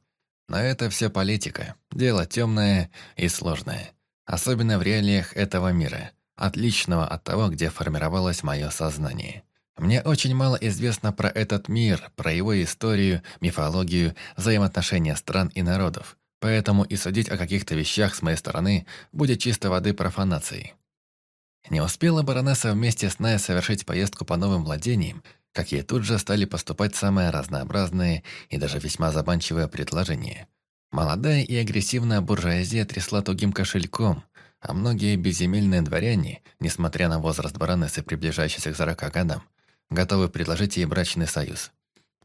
Но это все политика, дело темное и сложное, особенно в реалиях этого мира, отличного от того, где формировалось мое сознание. Мне очень мало известно про этот мир, про его историю, мифологию, взаимоотношения стран и народов, поэтому и судить о каких-то вещах с моей стороны будет чисто воды профанацией. Не успела баронесса вместе с Най совершить поездку по новым владениям, как ей тут же стали поступать самые разнообразные и даже весьма заманчивые предложения. Молодая и агрессивная буржуазия трясла тугим кошельком, а многие безземельные дворяне, несмотря на возраст баронессы, приближающийся к 40 годам, готовы предложить ей брачный союз.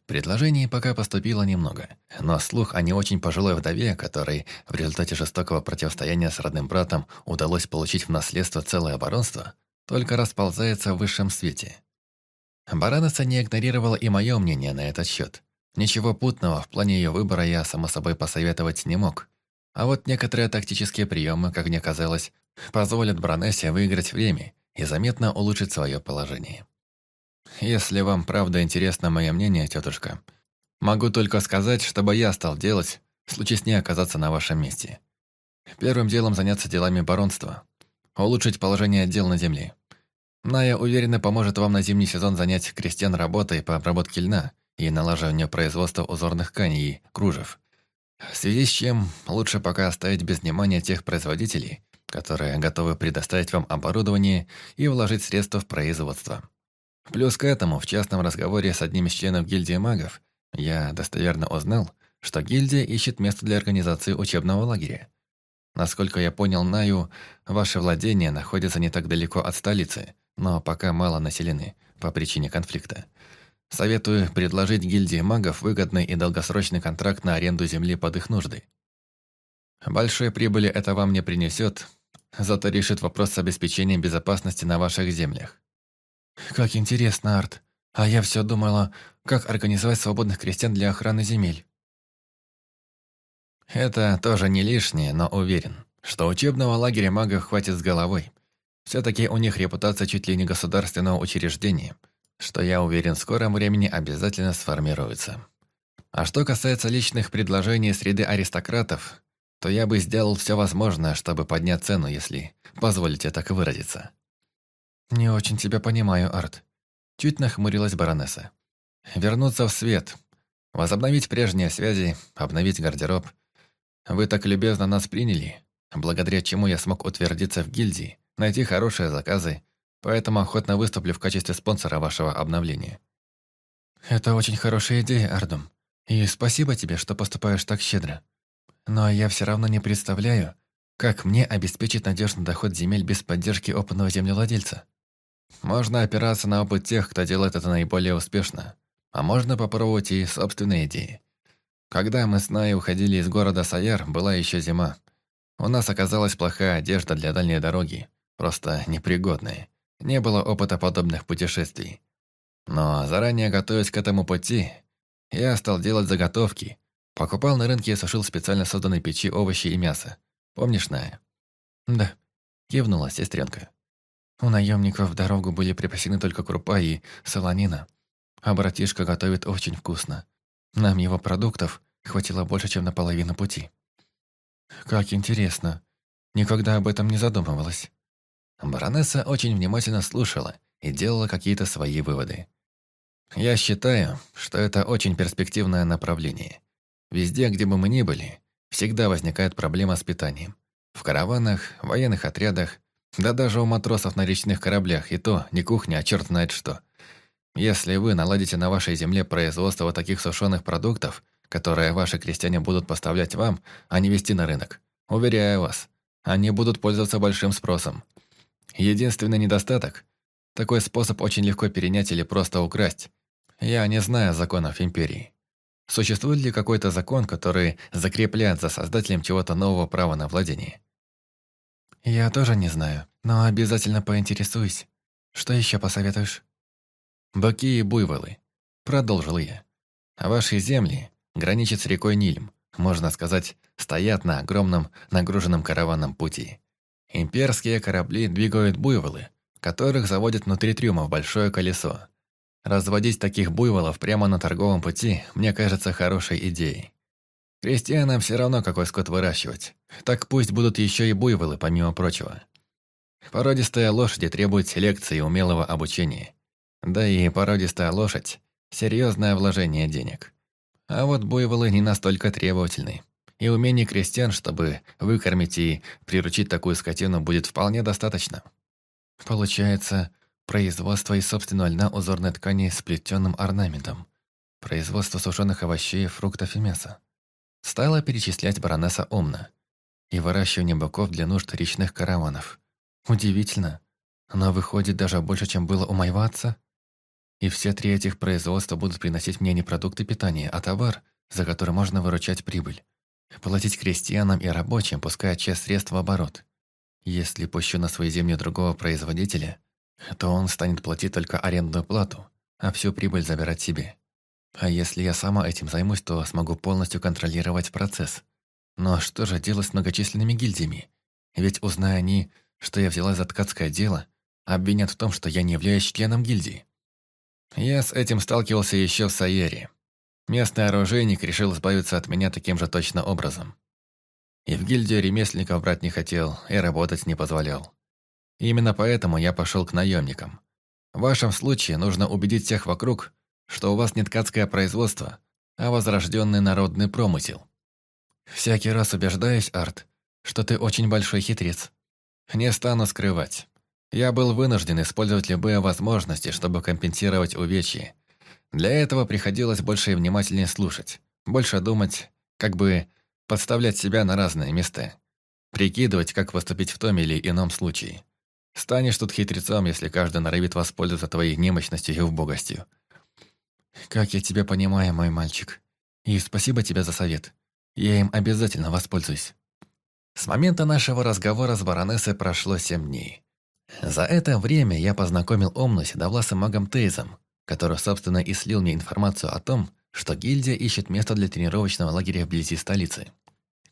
Предложений пока поступило немного, но слух о не очень пожилой вдове, которой в результате жестокого противостояния с родным братом удалось получить в наследство целое баронство, только расползается в высшем свете. Баронесса не игнорировала и мое мнение на этот счет. Ничего путного в плане ее выбора я, само собой, посоветовать не мог. А вот некоторые тактические приемы, как мне казалось, позволят баронессе выиграть время и заметно улучшить свое положение. Если вам правда интересно мое мнение, тетушка, могу только сказать, чтобы я стал делать, случись не оказаться на вашем месте. Первым делом заняться делами баронства, улучшить положение дел на земле. Ная уверенно поможет вам на зимний сезон занять крестьян работой по обработке льна и налаживанию производства узорных тканей и кружев. В связи с чем лучше пока оставить без внимания тех производителей, которые готовы предоставить вам оборудование и вложить средства в производство. Плюс к этому, в частном разговоре с одним из членов гильдии магов, я достоверно узнал, что гильдия ищет место для организации учебного лагеря. Насколько я понял Наю, ваше владение находится не так далеко от столицы, но пока мало населены по причине конфликта. Советую предложить гильдии магов выгодный и долгосрочный контракт на аренду земли под их нужды. Большой прибыли это вам не принесет, зато решит вопрос с обеспечением безопасности на ваших землях. Как интересно, Арт. А я все думала, как организовать свободных крестьян для охраны земель. Это тоже не лишнее, но уверен, что учебного лагеря магов хватит с головой. Все-таки у них репутация чуть ли не государственного учреждения, что, я уверен, в скором времени обязательно сформируется. А что касается личных предложений среды аристократов, то я бы сделал все возможное, чтобы поднять цену, если позволите так выразиться. «Не очень тебя понимаю, Арт», — чуть нахмурилась баронесса. «Вернуться в свет, возобновить прежние связи, обновить гардероб. Вы так любезно нас приняли, благодаря чему я смог утвердиться в гильдии, найти хорошие заказы, поэтому охотно выступлю в качестве спонсора вашего обновления». «Это очень хорошая идея, Ардум, и спасибо тебе, что поступаешь так щедро. Но я все равно не представляю, как мне обеспечить надежный доход земель без поддержки опытного землевладельца. Можно опираться на опыт тех, кто делает это наиболее успешно, а можно попробовать и собственные идеи. Когда мы с Най уходили из города Саяр, была еще зима. У нас оказалась плохая одежда для дальней дороги, просто непригодная. Не было опыта подобных путешествий. Но заранее готовясь к этому пути, я стал делать заготовки. Покупал на рынке и сушил специально созданной печи овощи и мясо. Помнишь, Ная? «Да», — кивнула сестренка. У наемников в дорогу были припасены только крупа и солонина, а братишка готовит очень вкусно. Нам его продуктов хватило больше, чем на половину пути. Как интересно. Никогда об этом не задумывалась. Баронесса очень внимательно слушала и делала какие-то свои выводы. Я считаю, что это очень перспективное направление. Везде, где бы мы ни были, всегда возникает проблема с питанием. В караванах, военных отрядах, да даже у матросов на речных кораблях и то не кухня, а черт знает что. Если вы наладите на вашей земле производство вот таких сушеных продуктов, которые ваши крестьяне будут поставлять вам, а не вести на рынок, уверяю вас, они будут пользоваться большим спросом. Единственный недостаток – такой способ очень легко перенять или просто украсть. Я не знаю законов Империи. Существует ли какой-то закон, который закрепляет за создателем чего-то нового права на владение? Я тоже не знаю, но обязательно поинтересуюсь. Что еще посоветуешь? Быки и буйволы. Продолжил я. Ваши земли граничат с рекой Нильм, можно сказать, стоят на огромном нагруженном караванном пути. Имперские корабли двигают буйволы, которых заводят внутри трюма в большое колесо. Разводить таких буйволов прямо на торговом пути мне кажется хорошей идеей. Крестьянам все равно какой скот выращивать. Так пусть будут еще и буйволы, помимо прочего. Породистые лошади требуют селекции и умелого обучения. Да и породистая лошадь – серьезное вложение денег. А вот буйволы не настолько требовательны. И умений крестьян, чтобы выкормить и приручить такую скотину, будет вполне достаточно. Получается, производство из собственного льна узорной ткани с плетеным орнаментом, производство сушеных овощей, фруктов и мяса. Стала перечислять баронесса умно. И выращивание быков для нужд речных караванов. Удивительно. Но выходит даже больше, чем было у моего отца. И все три этих производства будут приносить мне не продукты питания, а товар, за который можно выручать прибыль. Платить крестьянам и рабочим, пуская часть средств в оборот. Если пущу на свои земли другого производителя, то он станет платить только арендную плату, а всю прибыль забирать себе. А если я сама этим займусь, то смогу полностью контролировать процесс. Но что же делать с многочисленными гильдиями? Ведь узная они, что я взяла за ткацкое дело, обвинят в том, что я не являюсь членом гильдии. Я с этим сталкивался еще в Сайере. Местный оружейник решил избавиться от меня таким же точно образом. И в гильдию ремесленников брать не хотел, и работать не позволял. Именно поэтому я пошел к наемникам. В вашем случае нужно убедить всех вокруг, что у вас не ткацкое производство, а возрожденный народный промысел. Всякий раз убеждаюсь, Арт, что ты очень большой хитрец. Не стану скрывать. Я был вынужден использовать любые возможности, чтобы компенсировать увечья. Для этого приходилось больше и внимательнее слушать, больше думать, как бы подставлять себя на разные места, прикидывать, как поступить в том или ином случае. Станешь тут хитрецом, если каждый норовит воспользоваться твоей немощностью и убогостью. Как я тебя понимаю, мой мальчик. И спасибо тебе за совет. Я им обязательно воспользуюсь. С момента нашего разговора с баронессой прошло семь дней. За это время я познакомил Омну седовласым магом Тейзом, который, собственно, и слил мне информацию о том, что гильдия ищет место для тренировочного лагеря вблизи столицы.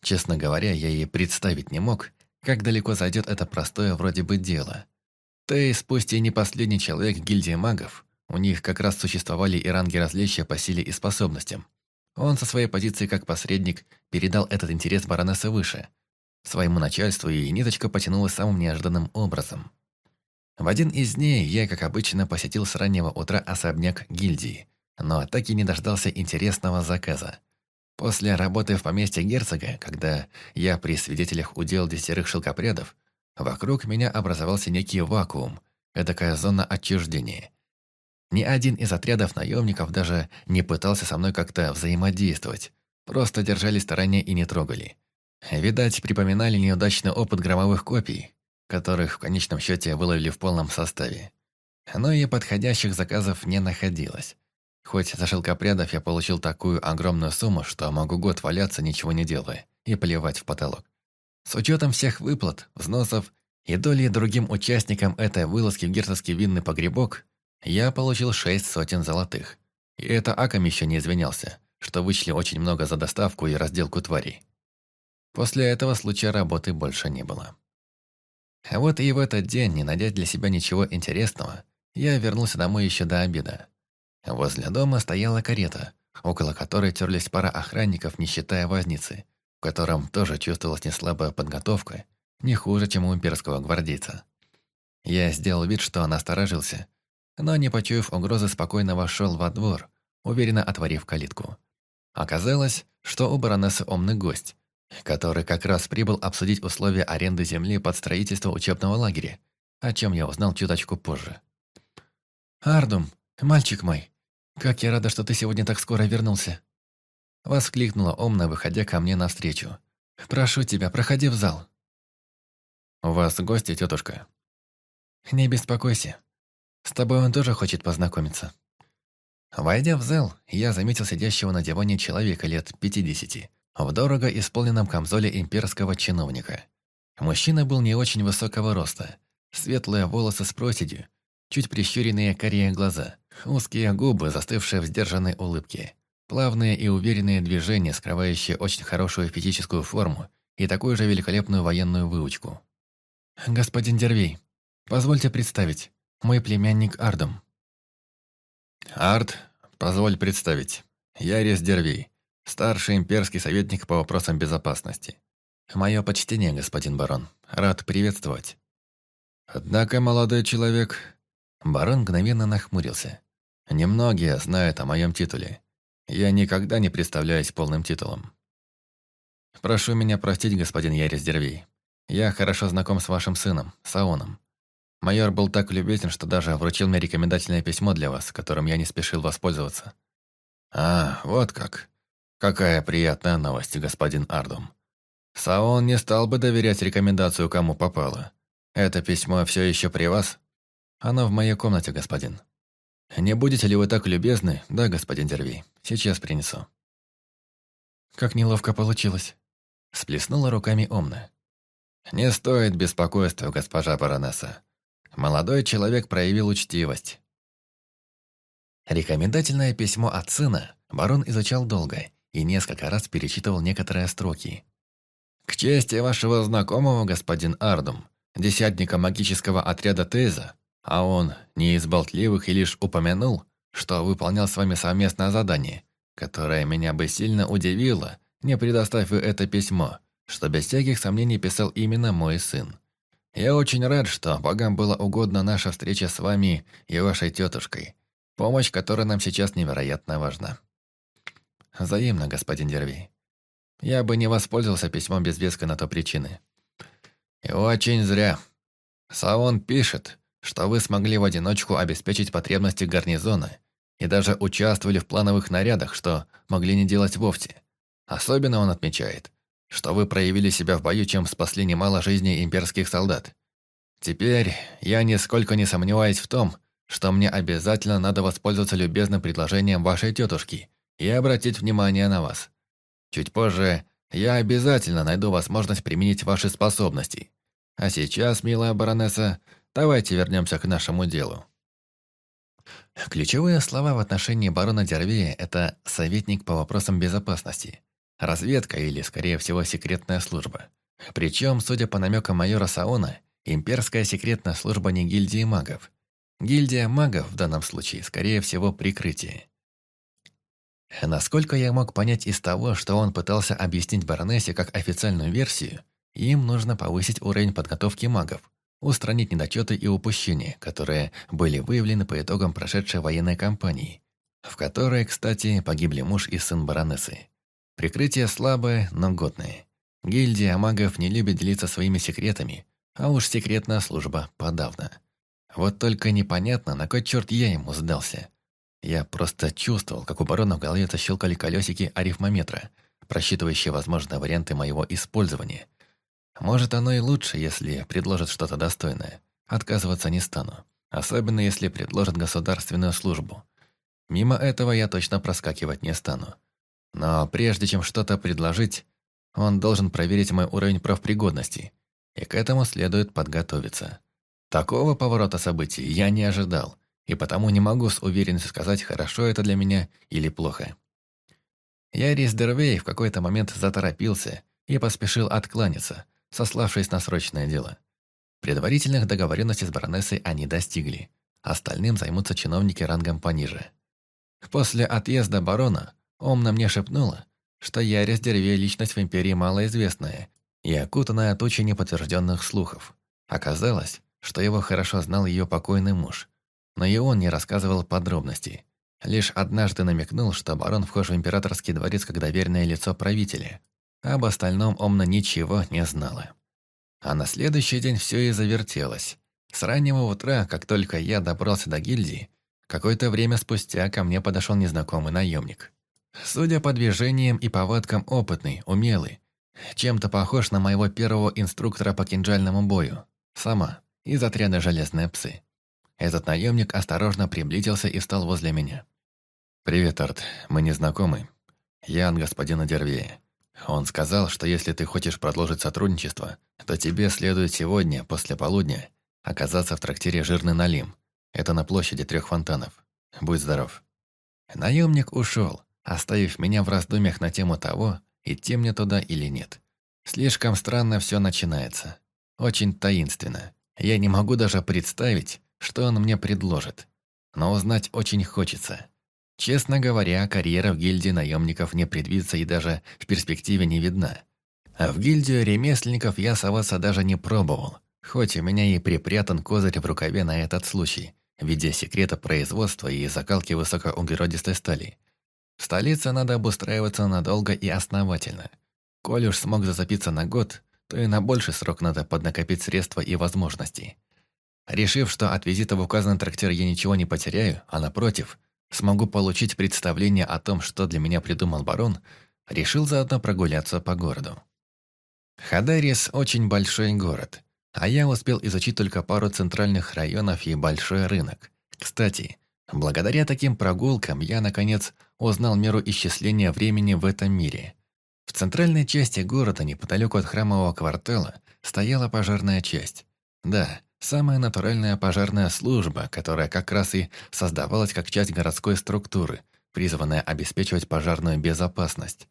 Честно говоря, я ей представить не мог, как далеко зайдет это простое вроде бы дело. Тейз, пусть и не последний человек гильдии магов, у них как раз существовали и ранги различия по силе и способностям. Он со своей позиции как посредник передал этот интерес баронессы выше, своему начальству, и ниточка потянулась самым неожиданным образом. В один из дней я, как обычно, посетил с раннего утра особняк гильдии, но так и не дождался интересного заказа. После работы в поместье герцога, когда я при свидетелях удел десятерых шелкопрядов, вокруг меня образовался некий вакуум, эдакая зона отчуждения. Ни один из отрядов наемников даже не пытался со мной как-то взаимодействовать, просто держали стороне и не трогали. Видать, припоминали неудачный опыт громовых копий, которых в конечном счете выловили в полном составе. Но и подходящих заказов не находилось. Хоть за шелкопрядов я получил такую огромную сумму, что могу год валяться, ничего не делая, и плевать в потолок. С учетом всех выплат, взносов и доли другим участникам этой вылазки в герцогский винный погребок, я получил шесть сотен золотых. И это Акам еще не извинялся, что вычли очень много за доставку и разделку тварей. После этого случая работы больше не было. А вот и в этот день, не найдя для себя ничего интересного, я вернулся домой еще до обеда. Возле дома стояла карета, около которой терлись пара охранников, не считая возницы, в котором тоже чувствовалась неслабая подготовка, не хуже, чем у имперского гвардейца. Я сделал вид, что насторожился, но, не почуяв угрозы, спокойно вошел во двор, уверенно отворив калитку. Оказалось, что у баронессы умный гость, который как раз прибыл обсудить условия аренды земли под строительство учебного лагеря, о чем я узнал чуточку позже. «Ардум, «Мальчик мой, как я рада, что ты сегодня так скоро вернулся!» Воскликнула Омна, выходя ко мне навстречу. «Прошу тебя, проходи в зал». «У вас гости, тетушка?» «Не беспокойся. С тобой он тоже хочет познакомиться». Войдя в зал, я заметил сидящего на диване человека лет пятидесяти, в дорого исполненном камзоле имперского чиновника. Мужчина был не очень высокого роста, светлые волосы с проседью, чуть прищуренные карие глаза, узкие губы, застывшие в сдержанной улыбке, плавные и уверенные движения, скрывающие очень хорошую физическую форму и такую же великолепную военную выучку. «Господин Дервей, позвольте представить, мой племянник Ардом». «Ард, позволь представить. Я Рез Дервей, старший имперский советник по вопросам безопасности. Мое почтение, господин барон. Рад приветствовать». Однако, молодой человек, Барон мгновенно нахмурился. «Немногие знают о моем титуле. Я никогда не представляюсь полным титулом. Прошу меня простить, господин Ярис Дервей. Я хорошо знаком с вашим сыном, Саоном. Майор был так любезен, что даже вручил мне рекомендательное письмо для вас, которым я не спешил воспользоваться. А, вот как. Какая приятная новость, господин Ардум. Саон не стал бы доверять рекомендацию, кому попало. Это письмо все еще при вас? Оно в моей комнате, господин. Не будете ли вы так любезны? Да, господин Дервей. Сейчас принесу. Как неловко получилось. Сплеснула руками Омна. Не стоит беспокойства, госпожа баронесса. Молодой человек проявил учтивость. Рекомендательное письмо от сына барон изучал долго и несколько раз перечитывал некоторые строки. «К чести вашего знакомого, господин Ардум, десятника магического отряда Теза, а он не из болтливых и лишь упомянул, что выполнял с вами совместное задание, которое меня бы сильно удивило, не предоставив это письмо, что без всяких сомнений писал именно мой сын. Я очень рад, что богам было угодно наша встреча с вами и вашей тетушкой, помощь которая нам сейчас невероятно важна. Взаимно, господин Дерви. Я бы не воспользовался письмом без веска на то причины. И очень зря. Саон пишет, что вы смогли в одиночку обеспечить потребности гарнизона и даже участвовали в плановых нарядах, что могли не делать вовсе. Особенно он отмечает, что вы проявили себя в бою, чем спасли немало жизней имперских солдат. Теперь я нисколько не сомневаюсь в том, что мне обязательно надо воспользоваться любезным предложением вашей тетушки и обратить внимание на вас. Чуть позже я обязательно найду возможность применить ваши способности. А сейчас, милая баронесса, Давайте вернемся к нашему делу. Ключевые слова в отношении барона Дервея – это «советник по вопросам безопасности», разведка или, скорее всего, секретная служба. Причем, судя по намекам майора Саона, имперская секретная служба не гильдии магов. Гильдия магов в данном случае, скорее всего, прикрытие. Насколько я мог понять из того, что он пытался объяснить баронессе как официальную версию, им нужно повысить уровень подготовки магов, устранить недочеты и упущения, которые были выявлены по итогам прошедшей военной кампании, в которой, кстати, погибли муж и сын баронессы. Прикрытие слабое, но годное. Гильдия магов не любит делиться своими секретами, а уж секретная служба подавно. Вот только непонятно, на кой черт я ему сдался. Я просто чувствовал, как у барона в голове защелкали колесики арифмометра, просчитывающие возможные варианты моего использования – может, оно и лучше, если предложат что-то достойное. Отказываться не стану. Особенно, если предложат государственную службу. Мимо этого я точно проскакивать не стану. Но прежде чем что-то предложить, он должен проверить мой уровень профпригодности. И к этому следует подготовиться. Такого поворота событий я не ожидал, и потому не могу с уверенностью сказать, хорошо это для меня или плохо. Я Дервей в какой-то момент заторопился и поспешил откланяться, сославшись на срочное дело. Предварительных договоренностей с баронессой они достигли. Остальным займутся чиновники рангом пониже. После отъезда барона Омна мне шепнула, что Ярис Деревей личность в Империи малоизвестная и окутанная тучей неподтвержденных слухов. Оказалось, что его хорошо знал ее покойный муж, но и он не рассказывал подробностей. Лишь однажды намекнул, что барон вхож в императорский дворец как доверенное лицо правителя, об остальном Омна ничего не знала. А на следующий день все и завертелось. С раннего утра, как только я добрался до гильдии, Какое-то время спустя ко мне подошел незнакомый наемник. Судя по движениям и повадкам опытный, умелый, чем-то похож на моего первого инструктора по кинжальному бою. Сама, из отряда «Железные псы». Этот наемник осторожно приблизился и встал возле меня. «Привет, Арт. Мы не знакомы. Я от господина Дервея. Он сказал, что если ты хочешь продолжить сотрудничество, то тебе следует сегодня, после полудня, оказаться в трактире «Жирный налим». Это на площади трех фонтанов. Будь здоров». Наемник ушел, оставив меня в раздумьях на тему того, идти мне туда или нет. Слишком странно все начинается. Очень таинственно. Я не могу даже представить, что он мне предложит. Но узнать очень хочется. Честно говоря, карьера в гильдии наемников не предвидится и даже в перспективе не видна. А в гильдию ремесленников я соваться даже не пробовал, хоть у меня и припрятан козырь в рукаве на этот случай, в секрета производства и закалки высокоуглеродистой стали. В столице надо обустраиваться надолго и основательно. Коль уж смог зацепиться на год, то и на больший срок надо поднакопить средства и возможности. Решив, что от визита в указанный трактир я ничего не потеряю, а напротив, смогу получить представление о том, что для меня придумал барон, решил заодно прогуляться по городу. Хадарис – очень большой город, а я успел изучить только пару центральных районов и большой рынок. Кстати, благодаря таким прогулкам я, наконец, узнал меру исчисления времени в этом мире. В центральной части города, неподалеку от храмового квартала, стояла пожарная часть. Да, Самая натуральная пожарная служба, которая как раз и создавалась как часть городской структуры, призванная обеспечивать пожарную безопасность.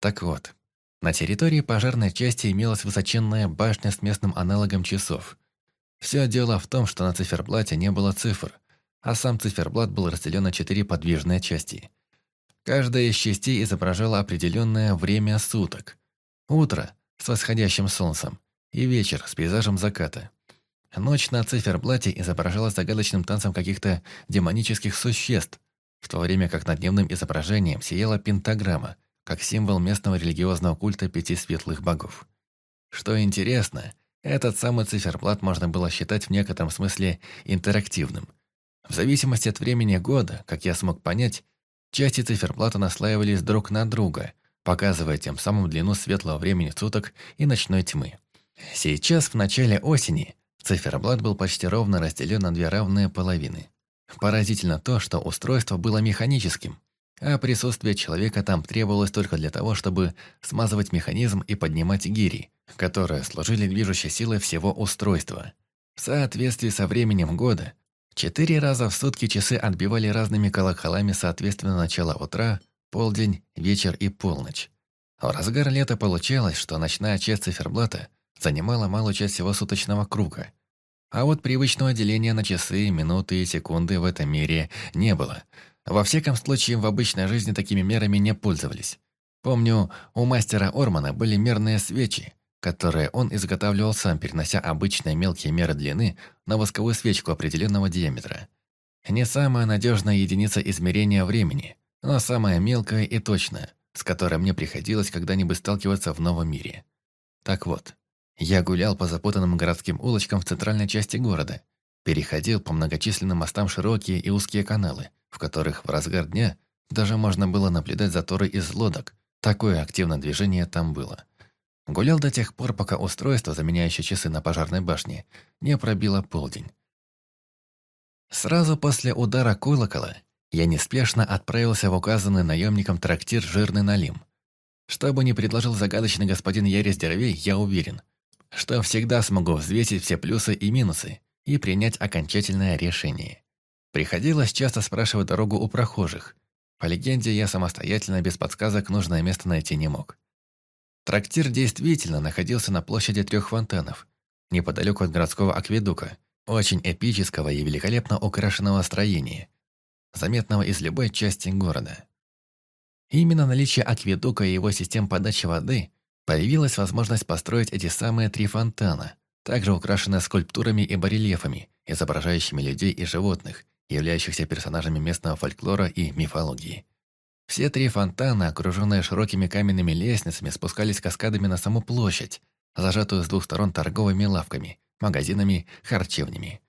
Так вот, на территории пожарной части имелась высоченная башня с местным аналогом часов. Все дело в том, что на циферблате не было цифр, а сам циферблат был разделен на четыре подвижные части. Каждая из частей изображала определенное время суток. Утро с восходящим солнцем и вечер с пейзажем заката. Ночь на циферблате изображалась загадочным танцем каких-то демонических существ, в то время как над дневным изображением сияла пентаграмма, как символ местного религиозного культа пяти светлых богов. Что интересно, этот самый циферблат можно было считать в некотором смысле интерактивным. В зависимости от времени года, как я смог понять, части циферблата наслаивались друг на друга, показывая тем самым длину светлого времени суток и ночной тьмы. Сейчас, в начале осени, Циферблат был почти ровно разделен на две равные половины. Поразительно то, что устройство было механическим, а присутствие человека там требовалось только для того, чтобы смазывать механизм и поднимать гири, которые служили движущей силой всего устройства. В соответствии со временем года, четыре раза в сутки часы отбивали разными колоколами соответственно начало утра, полдень, вечер и полночь. В разгар лета получалось, что ночная часть циферблата – занимала малую часть всего суточного круга. А вот привычного деления на часы, минуты и секунды в этом мире не было. Во всяком случае, в обычной жизни такими мерами не пользовались. Помню, у мастера Ормана были мерные свечи, которые он изготавливал сам, перенося обычные мелкие меры длины на восковую свечку определенного диаметра. Не самая надежная единица измерения времени, но самая мелкая и точная, с которой мне приходилось когда-нибудь сталкиваться в новом мире. Так вот, я гулял по запутанным городским улочкам в центральной части города, переходил по многочисленным мостам широкие и узкие каналы, в которых в разгар дня даже можно было наблюдать заторы из лодок. Такое активное движение там было. Гулял до тех пор, пока устройство, заменяющее часы на пожарной башне, не пробило полдень. Сразу после удара колокола я неспешно отправился в указанный наемником трактир «Жирный налим». Что бы ни предложил загадочный господин Ярис Дервей, я уверен, что всегда смогу взвесить все плюсы и минусы и принять окончательное решение. Приходилось часто спрашивать дорогу у прохожих. По легенде, я самостоятельно, без подсказок, нужное место найти не мог. Трактир действительно находился на площади трех фонтанов, неподалеку от городского акведука, очень эпического и великолепно украшенного строения, заметного из любой части города. Именно наличие акведука и его систем подачи воды Появилась возможность построить эти самые три фонтана, также украшенные скульптурами и барельефами, изображающими людей и животных, являющихся персонажами местного фольклора и мифологии. Все три фонтана, окруженные широкими каменными лестницами, спускались каскадами на саму площадь, зажатую с двух сторон торговыми лавками, магазинами, харчевнями.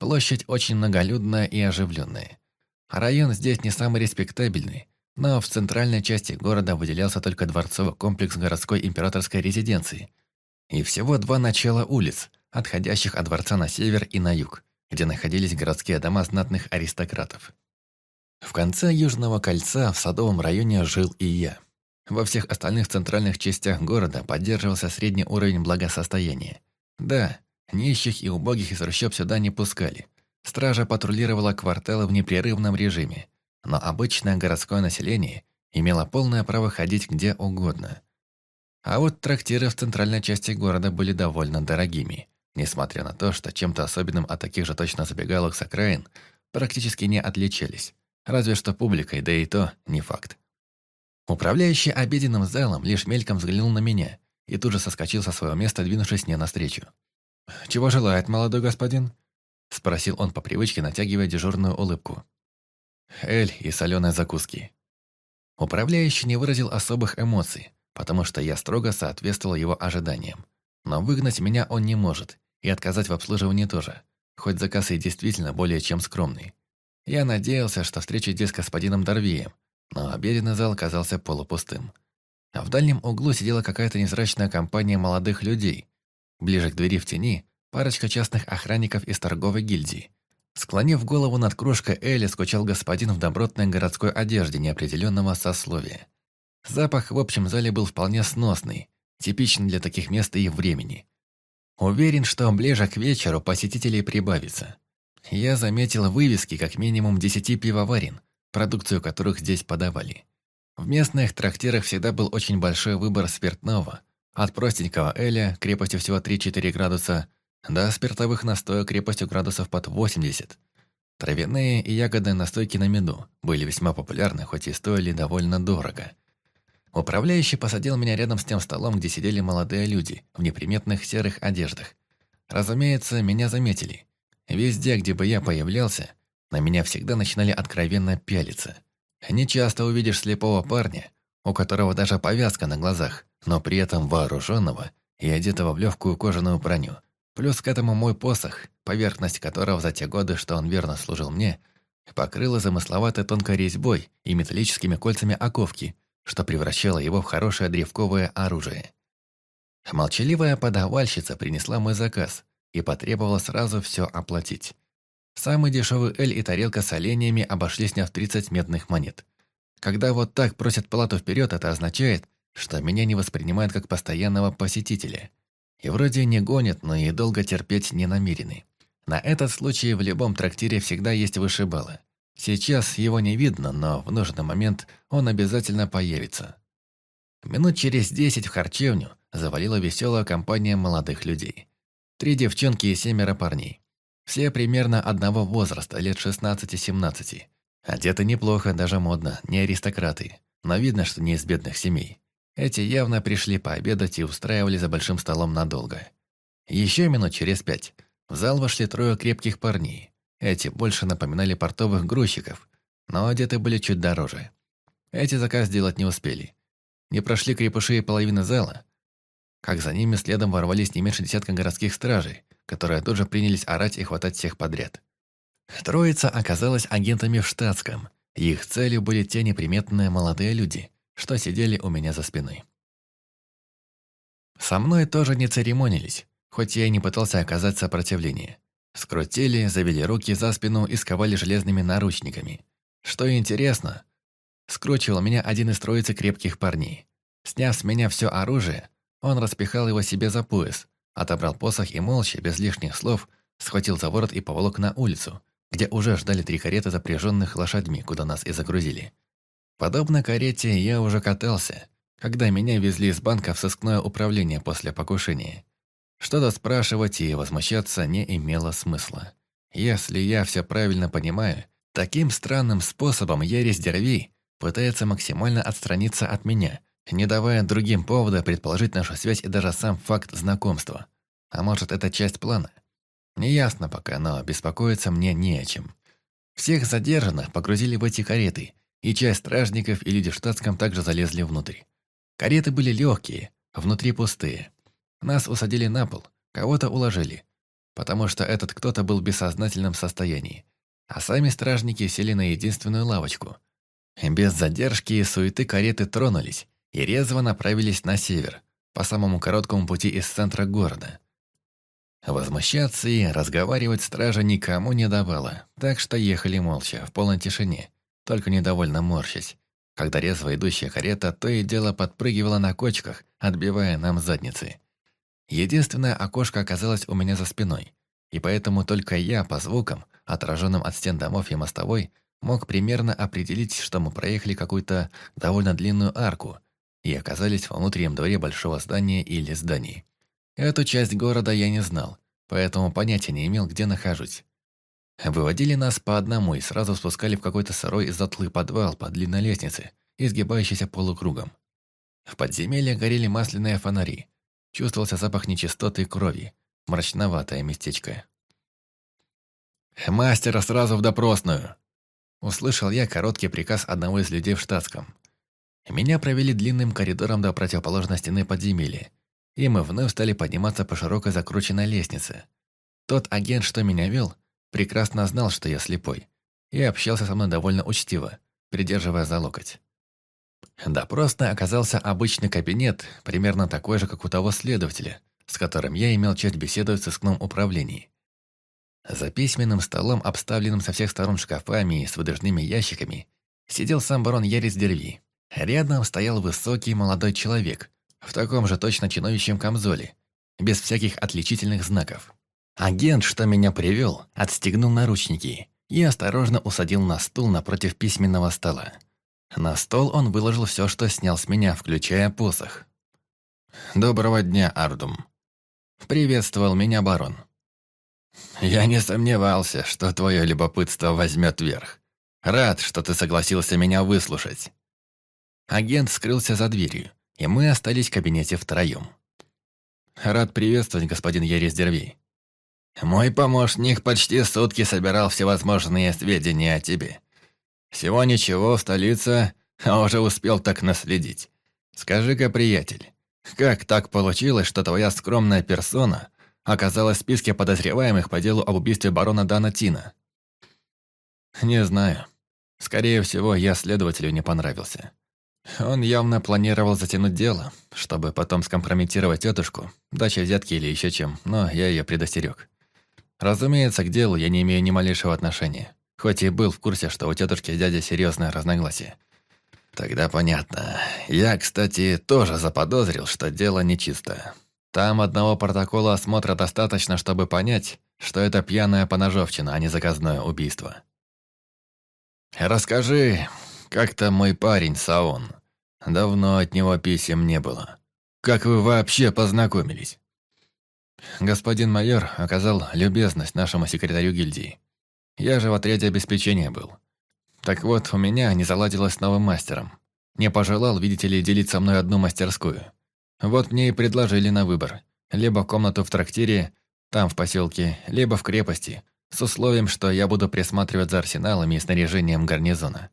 Площадь очень многолюдная и оживленная. Район здесь не самый респектабельный, но в центральной части города выделялся только дворцовый комплекс городской императорской резиденции. И всего два начала улиц, отходящих от дворца на север и на юг, где находились городские дома знатных аристократов. В конце Южного кольца в Садовом районе жил и я. Во всех остальных центральных частях города поддерживался средний уровень благосостояния. Да, нищих и убогих из трущоб сюда не пускали. Стража патрулировала кварталы в непрерывном режиме, но обычное городское население имело полное право ходить где угодно. А вот трактиры в центральной части города были довольно дорогими, несмотря на то, что чем-то особенным от таких же точно забегалок с окраин практически не отличались. Разве что публикой, да и то не факт. Управляющий обеденным залом лишь мельком взглянул на меня и тут же соскочил со своего места, двинувшись мне навстречу. «Чего желает молодой господин?» – спросил он по привычке, натягивая дежурную улыбку. «Эль и соленые закуски». Управляющий не выразил особых эмоций, потому что я строго соответствовал его ожиданиям. Но выгнать меня он не может, и отказать в обслуживании тоже, хоть заказ и действительно более чем скромный. Я надеялся, что встреча здесь с господином Дорвием, но обеденный зал оказался полупустым. А в дальнем углу сидела какая-то незрачная компания молодых людей. Ближе к двери в тени парочка частных охранников из торговой гильдии. Склонив голову над кружкой Эли, скучал господин в добротной городской одежде неопределенного сословия. Запах в общем зале был вполне сносный, типичный для таких мест и времени. Уверен, что ближе к вечеру посетителей прибавится. Я заметил вывески как минимум десяти пивоварен, продукцию которых здесь подавали. В местных трактирах всегда был очень большой выбор спиртного, от простенького эля крепостью всего 3-4 градуса до спиртовых настоек крепостью градусов под 80. Травяные и ягодные настойки на меду были весьма популярны, хоть и стоили довольно дорого. Управляющий посадил меня рядом с тем столом, где сидели молодые люди в неприметных серых одеждах. Разумеется, меня заметили. Везде, где бы я появлялся, на меня всегда начинали откровенно пялиться. Не часто увидишь слепого парня, у которого даже повязка на глазах, но при этом вооруженного и одетого в легкую кожаную броню. Плюс к этому мой посох, поверхность которого за те годы, что он верно служил мне, покрыла замысловатой тонкой резьбой и металлическими кольцами оковки, что превращало его в хорошее древковое оружие. Молчаливая подавальщица принесла мой заказ, и потребовала сразу все оплатить. Самый дешевый эль и тарелка с оленями обошлись мне в 30 медных монет. Когда вот так просят плату вперед, это означает, что меня не воспринимают как постоянного посетителя. И вроде не гонят, но и долго терпеть не намерены. На этот случай в любом трактире всегда есть вышибалы. Сейчас его не видно, но в нужный момент он обязательно появится. Минут через десять в харчевню завалила веселая компания молодых людей. Три девчонки и семеро парней. Все примерно одного возраста, лет 16-17. Одеты неплохо, даже модно, не аристократы. Но видно, что не из бедных семей. Эти явно пришли пообедать и устраивали за большим столом надолго. Еще минут через пять в зал вошли трое крепких парней. Эти больше напоминали портовых грузчиков, но одеты были чуть дороже. Эти заказ сделать не успели. Не прошли крепыши и половины зала, как за ними следом ворвались не меньше десятка городских стражей, которые тут же принялись орать и хватать всех подряд. Троица оказалась агентами в штатском. Их целью были те неприметные молодые люди, что сидели у меня за спиной. Со мной тоже не церемонились, хоть я и не пытался оказать сопротивление. Скрутили, завели руки за спину и сковали железными наручниками. Что интересно, скручивал меня один из троицы крепких парней. Сняв с меня все оружие, он распихал его себе за пояс, отобрал посох и молча, без лишних слов, схватил за ворот и поволок на улицу, где уже ждали три кареты, запряженных лошадьми, куда нас и загрузили. Подобно карете я уже катался, когда меня везли из банка в сыскное управление после покушения. Что-то спрашивать и возмущаться не имело смысла. Если я все правильно понимаю, таким странным способом Ярис Дерви пытается максимально отстраниться от меня – не давая другим повода предположить нашу связь и даже сам факт знакомства. А может, это часть плана? Неясно пока, но беспокоиться мне не о чем. Всех задержанных погрузили в эти кареты, и часть стражников и люди в штатском также залезли внутрь. Кареты были легкие, внутри пустые. Нас усадили на пол, кого-то уложили, потому что этот кто-то был в бессознательном состоянии. а сами стражники сели на единственную лавочку. Без задержки и суеты кареты тронулись и резво направились на север, по самому короткому пути из центра города. Возмущаться и разговаривать стража никому не давала, так что ехали молча, в полной тишине, только недовольно морщась, когда резво идущая карета то и дело подпрыгивала на кочках, отбивая нам задницы. Единственное окошко оказалось у меня за спиной, и поэтому только я по звукам, отраженным от стен домов и мостовой, мог примерно определить, что мы проехали какую-то довольно длинную арку и оказались в внутреннем дворе большого здания или зданий. Эту часть города я не знал, поэтому понятия не имел, где нахожусь. Выводили нас по одному и сразу спускали в какой-то сырой и затлый подвал по длинной лестнице, изгибающейся полукругом. В подземелье горели масляные фонари. Чувствовался запах нечистоты и крови. Мрачноватое местечко. «Мастера сразу в допросную!» Услышал я короткий приказ одного из людей в штатском. Меня провели длинным коридором до противоположной стены подземелья, и мы вновь стали подниматься по широкой закрученной лестнице. Тот агент, что меня вел, прекрасно знал, что я слепой, и общался со мной довольно учтиво, придерживая за локоть. Допросный оказался обычный кабинет, примерно такой же, как у того следователя, с которым я имел честь беседовать в сыскном управлении. За письменным столом, обставленным со всех сторон шкафами и с выдвижными ящиками, сидел сам барон Ярис Дерви. Рядом стоял высокий молодой человек, в таком же точно чиновищем камзоле, без всяких отличительных знаков. Агент, что меня привел, отстегнул наручники и осторожно усадил на стул напротив письменного стола. На стол он выложил все, что снял с меня, включая посох. «Доброго дня, Ардум», — приветствовал меня барон. «Я не сомневался, что твое любопытство возьмет верх. Рад, что ты согласился меня выслушать». Агент скрылся за дверью, и мы остались в кабинете втроем. «Рад приветствовать, господин Ерис Дерви. Мой помощник почти сутки собирал всевозможные сведения о тебе. Всего ничего, столица, а уже успел так наследить. Скажи-ка, приятель, как так получилось, что твоя скромная персона оказалась в списке подозреваемых по делу об убийстве барона Дана Тина? Не знаю. Скорее всего, я следователю не понравился. Он явно планировал затянуть дело, чтобы потом скомпрометировать тетушку, дача взятки или еще чем, но я ее предостерег. Разумеется, к делу я не имею ни малейшего отношения, хоть и был в курсе, что у тетушки с дядей серьезное разногласие. Тогда понятно. Я, кстати, тоже заподозрил, что дело нечисто. Там одного протокола осмотра достаточно, чтобы понять, что это пьяная поножовщина, а не заказное убийство. «Расскажи, как там мой парень Саон? Давно от него писем не было. Как вы вообще познакомились?» Господин майор оказал любезность нашему секретарю гильдии. Я же в отряде обеспечения был. Так вот, у меня не заладилось с новым мастером. Не пожелал, видите ли, делить со мной одну мастерскую. Вот мне и предложили на выбор. Либо комнату в трактире, там в поселке, либо в крепости, с условием, что я буду присматривать за арсеналами и снаряжением гарнизона.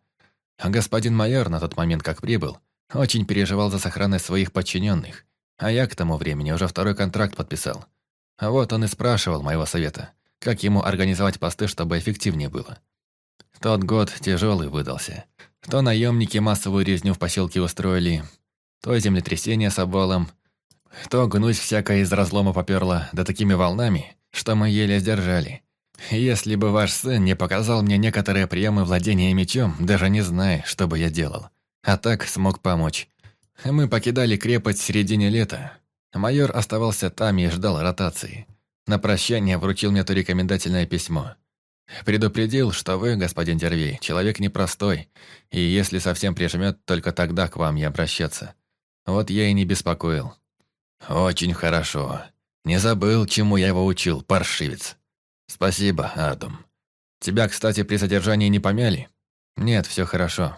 А господин майор на тот момент, как прибыл, очень переживал за сохранность своих подчиненных, а я к тому времени уже второй контракт подписал. А вот он и спрашивал моего совета, как ему организовать посты, чтобы эффективнее было. Тот год тяжелый выдался. То наемники массовую резню в поселке устроили, то землетрясение с обвалом, то гнусь всякое из разлома поперло, да такими волнами, что мы еле сдержали. Если бы ваш сын не показал мне некоторые приемы владения мечом, даже не зная, что бы я делал. А так смог помочь. Мы покидали крепость в середине лета, Майор оставался там и ждал ротации. На прощание вручил мне то рекомендательное письмо. Предупредил, что вы, господин Дервей, человек непростой, и если совсем прижмет, только тогда к вам и обращаться. Вот я и не беспокоил. Очень хорошо. Не забыл, чему я его учил, паршивец. Спасибо, Адам. Тебя, кстати, при задержании не помяли? Нет, все хорошо.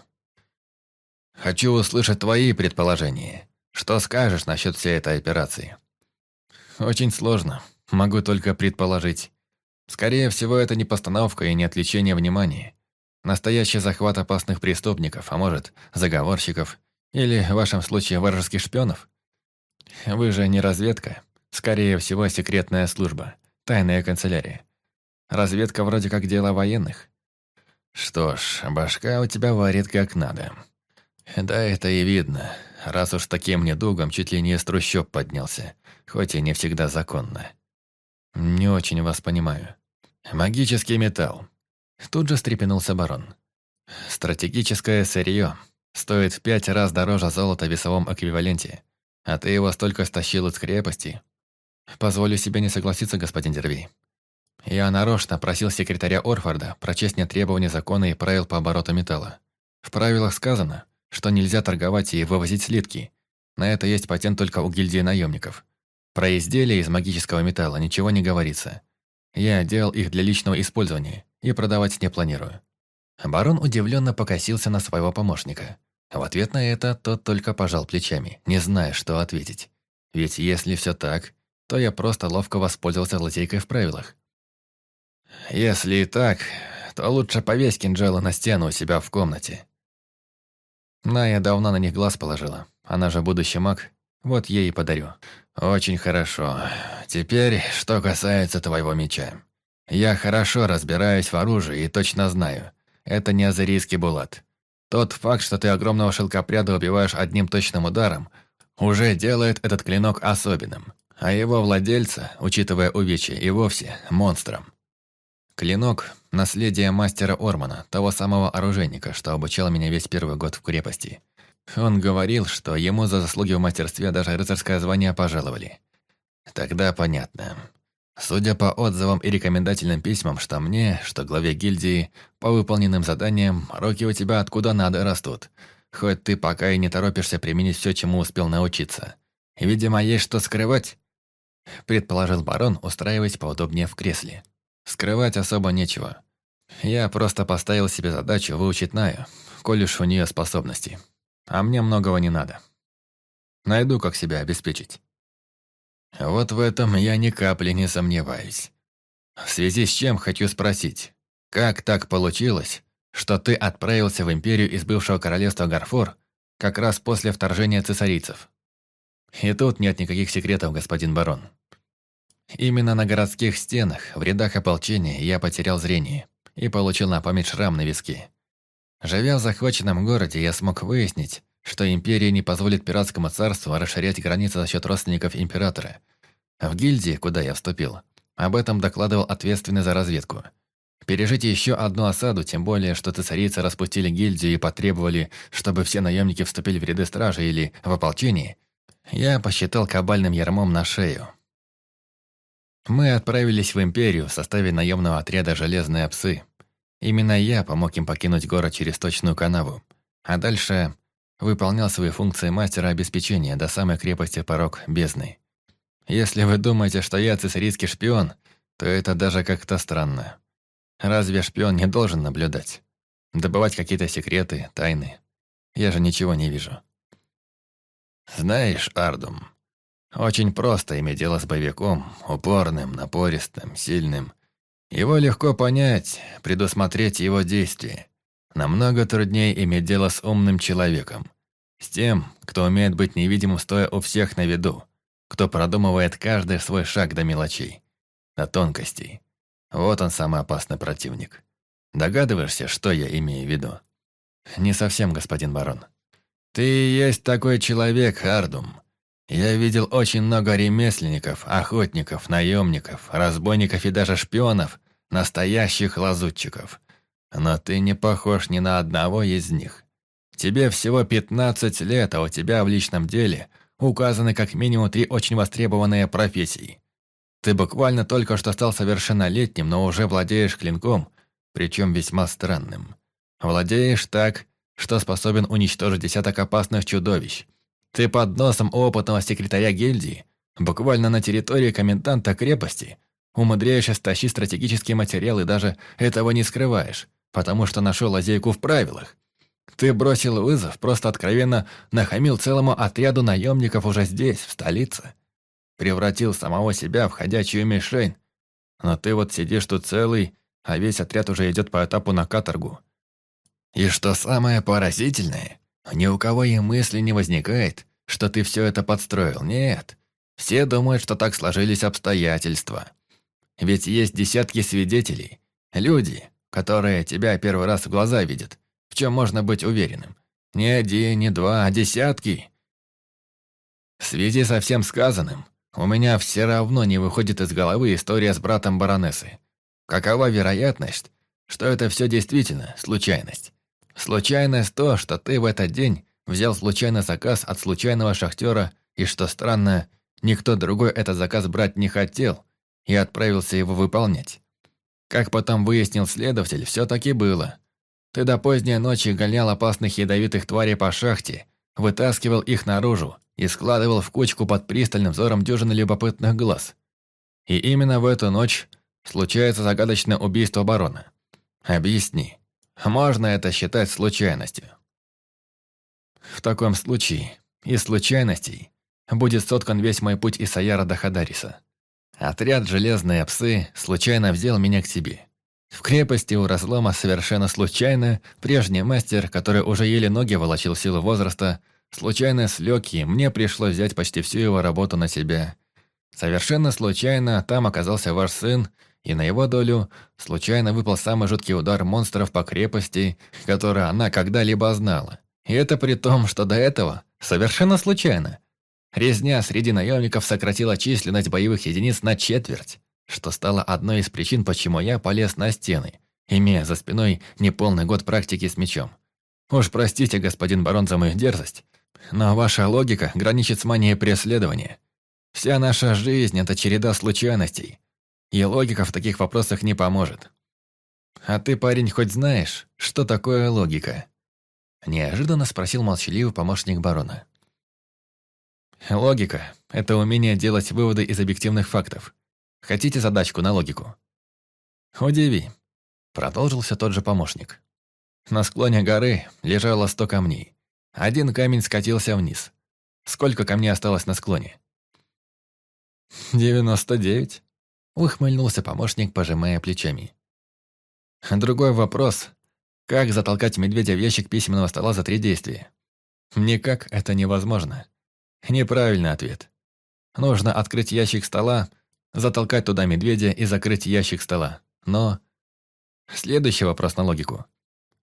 Хочу услышать твои предположения. Что скажешь насчет всей этой операции? Очень сложно. Могу только предположить. Скорее всего, это не постановка и не отвлечение внимания. Настоящий захват опасных преступников, а может, заговорщиков, или, в вашем случае, вражеских шпионов. Вы же не разведка. Скорее всего, секретная служба, тайная канцелярия. Разведка вроде как дело военных. Что ж, башка у тебя варит как надо. Да, это и видно, раз уж таким недугом чуть ли не из трущоб поднялся, хоть и не всегда законно. Не очень вас понимаю. Магический металл. Тут же стрепенулся барон. Стратегическое сырье стоит в пять раз дороже золота в весовом эквиваленте, а ты его столько стащил из крепости. Позволю себе не согласиться, господин Дервей. Я нарочно просил секретаря Орфорда прочесть мне требования закона и правил по обороту металла. В правилах сказано, что нельзя торговать и вывозить слитки. На это есть патент только у гильдии наемников. Про изделия из магического металла ничего не говорится. Я делал их для личного использования и продавать не планирую. Барон удивленно покосился на своего помощника. В ответ на это тот только пожал плечами, не зная, что ответить. Ведь если все так, то я просто ловко воспользовался лазейкой в правилах. Если и так, то лучше повесь кинжалы на стену у себя в комнате. Ная давно на них глаз положила. Она же будущий маг, вот ей и подарю. Очень хорошо. Теперь, что касается твоего меча. Я хорошо разбираюсь в оружии и точно знаю. Это не азерийский булат. Тот факт, что ты огромного шелкопряда убиваешь одним точным ударом, уже делает этот клинок особенным. А его владельца, учитывая увечья, и вовсе монстром. Клинок – наследие мастера Ормана, того самого оружейника, что обучал меня весь первый год в крепости. Он говорил, что ему за заслуги в мастерстве даже рыцарское звание пожаловали. Тогда понятно. Судя по отзывам и рекомендательным письмам, что мне, что главе гильдии, по выполненным заданиям, руки у тебя откуда надо растут. Хоть ты пока и не торопишься применить все, чему успел научиться. Видимо, есть что скрывать, предположил барон, устраиваясь поудобнее в кресле. Скрывать особо нечего. Я просто поставил себе задачу выучить Наю, коль уж у нее способности. А мне многого не надо. Найду, как себя обеспечить. Вот в этом я ни капли не сомневаюсь. В связи с чем хочу спросить, как так получилось, что ты отправился в империю из бывшего королевства Гарфор как раз после вторжения цесарийцев? И тут нет никаких секретов, господин барон. Именно на городских стенах, в рядах ополчения, я потерял зрение и получил на память шрам на виске. Живя в захваченном городе, я смог выяснить, что империя не позволит пиратскому царству расширять границы за счет родственников императора. В гильдии, куда я вступил, об этом докладывал ответственный за разведку. Пережить еще одну осаду, тем более, что цесарицы распустили гильдию и потребовали, чтобы все наемники вступили в ряды стражи или в ополчение, я посчитал кабальным ярмом на шею. Мы отправились в Империю в составе наемного отряда «Железные псы». Именно я помог им покинуть город через точную канаву. А дальше выполнял свои функции мастера обеспечения до самой крепости порог бездны. Если вы думаете, что я цесарийский шпион, то это даже как-то странно. Разве шпион не должен наблюдать? Добывать какие-то секреты, тайны? Я же ничего не вижу. Знаешь, Ардум, очень просто иметь дело с боевиком, упорным, напористым, сильным. Его легко понять, предусмотреть его действия. Намного труднее иметь дело с умным человеком. С тем, кто умеет быть невидимым, стоя у всех на виду. Кто продумывает каждый свой шаг до мелочей. До тонкостей. Вот он самый опасный противник. Догадываешься, что я имею в виду? Не совсем, господин барон. Ты есть такой человек, Хардум. Я видел очень много ремесленников, охотников, наемников, разбойников и даже шпионов, настоящих лазутчиков. Но ты не похож ни на одного из них. Тебе всего 15 лет, а у тебя в личном деле указаны как минимум три очень востребованные профессии. Ты буквально только что стал совершеннолетним, но уже владеешь клинком, причем весьма странным. Владеешь так, что способен уничтожить десяток опасных чудовищ – ты под носом опытного секретаря гильдии, буквально на территории коменданта крепости, умудряешься стащить стратегические материалы и даже этого не скрываешь, потому что нашел лазейку в правилах. Ты бросил вызов, просто откровенно нахамил целому отряду наемников уже здесь, в столице. Превратил самого себя в ходячую мишень. Но ты вот сидишь тут целый, а весь отряд уже идет по этапу на каторгу. И что самое поразительное, ни у кого и мысли не возникает, что ты все это подстроил. Нет. Все думают, что так сложились обстоятельства. Ведь есть десятки свидетелей. Люди, которые тебя первый раз в глаза видят, в чем можно быть уверенным. Не один, не два, а десятки. В связи со всем сказанным, у меня все равно не выходит из головы история с братом баронессы. Какова вероятность, что это все действительно случайность? Случайность то, что ты в этот день взял случайный заказ от случайного шахтера, и, что странно, никто другой этот заказ брать не хотел и отправился его выполнять. Как потом выяснил следователь, все таки было. Ты до поздней ночи гонял опасных ядовитых тварей по шахте, вытаскивал их наружу и складывал в кучку под пристальным взором дюжины любопытных глаз. И именно в эту ночь случается загадочное убийство барона. Объясни, можно это считать случайностью? В таком случае, из случайностей будет соткан весь мой путь из Саяра до Хадариса. Отряд «Железные псы» случайно взял меня к себе. В крепости у разлома совершенно случайно прежний мастер, который уже еле ноги волочил силу возраста, случайно слег, и мне пришлось взять почти всю его работу на себя. Совершенно случайно там оказался ваш сын, и на его долю случайно выпал самый жуткий удар монстров по крепости, который она когда-либо знала. И это при том, что до этого совершенно случайно. Резня среди наемников сократила численность боевых единиц на четверть, что стало одной из причин, почему я полез на стены, имея за спиной неполный год практики с мечом. Уж простите, господин барон, за мою дерзость, но ваша логика граничит с манией преследования. Вся наша жизнь – это череда случайностей, и логика в таких вопросах не поможет. А ты, парень, хоть знаешь, что такое логика?» Неожиданно спросил молчаливый помощник барона. Логика – это умение делать выводы из объективных фактов. Хотите задачку на логику? Удиви. Продолжился тот же помощник. На склоне горы лежало сто камней. Один камень скатился вниз. Сколько камней осталось на склоне? «Девяносто девять», — ухмыльнулся помощник, пожимая плечами. Другой вопрос. Как затолкать медведя в ящик письменного стола за три действия? Никак это невозможно. Неправильный ответ. Нужно открыть ящик стола, затолкать туда медведя и закрыть ящик стола. Но... Следующий вопрос на логику.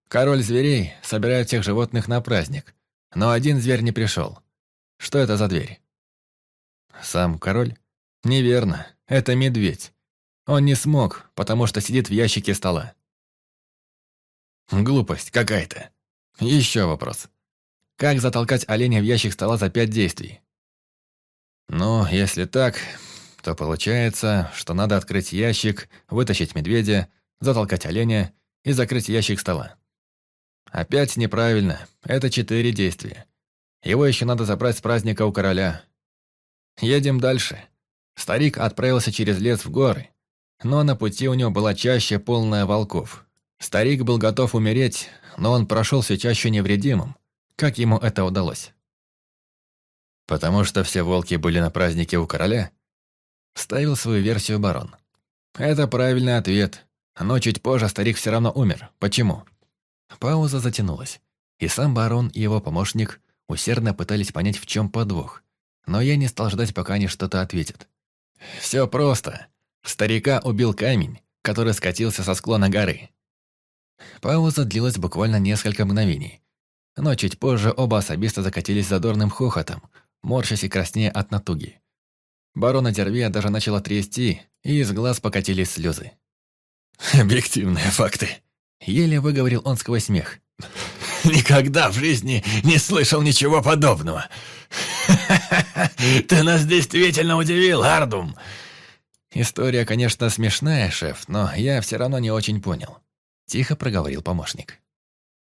Король зверей собирает всех животных на праздник, но один зверь не пришел. Что это за дверь? Сам король? Неверно, это медведь. Он не смог, потому что сидит в ящике стола. Глупость какая-то. Еще вопрос. Как затолкать оленя в ящик стола за пять действий? Ну, если так, то получается, что надо открыть ящик, вытащить медведя, затолкать оленя и закрыть ящик стола. Опять неправильно, это четыре действия. Его еще надо забрать с праздника у короля. Едем дальше. Старик отправился через лес в горы, но на пути у него была чаще полная волков. Старик был готов умереть, но он прошел все чаще невредимым, как ему это удалось? Потому что все волки были на празднике у короля? Ставил свою версию барон. Это правильный ответ, но чуть позже старик все равно умер. Почему? Пауза затянулась, и сам барон и его помощник усердно пытались понять, в чем подвох. Но я не стал ждать, пока они что-то ответят. Все просто. Старика убил камень, который скатился со склона горы. Пауза длилась буквально несколько мгновений, но чуть позже оба особисто закатились задорным хохотом, морщась и краснея от натуги. Барона Дервия даже начала трясти, и из глаз покатились слезы. «Объективные факты», — еле выговорил он сквозь смех. «Никогда в жизни не слышал ничего подобного. Ты нас действительно удивил, Ардум!» «История, конечно, смешная, шеф, но я все равно не очень понял», — тихо проговорил помощник.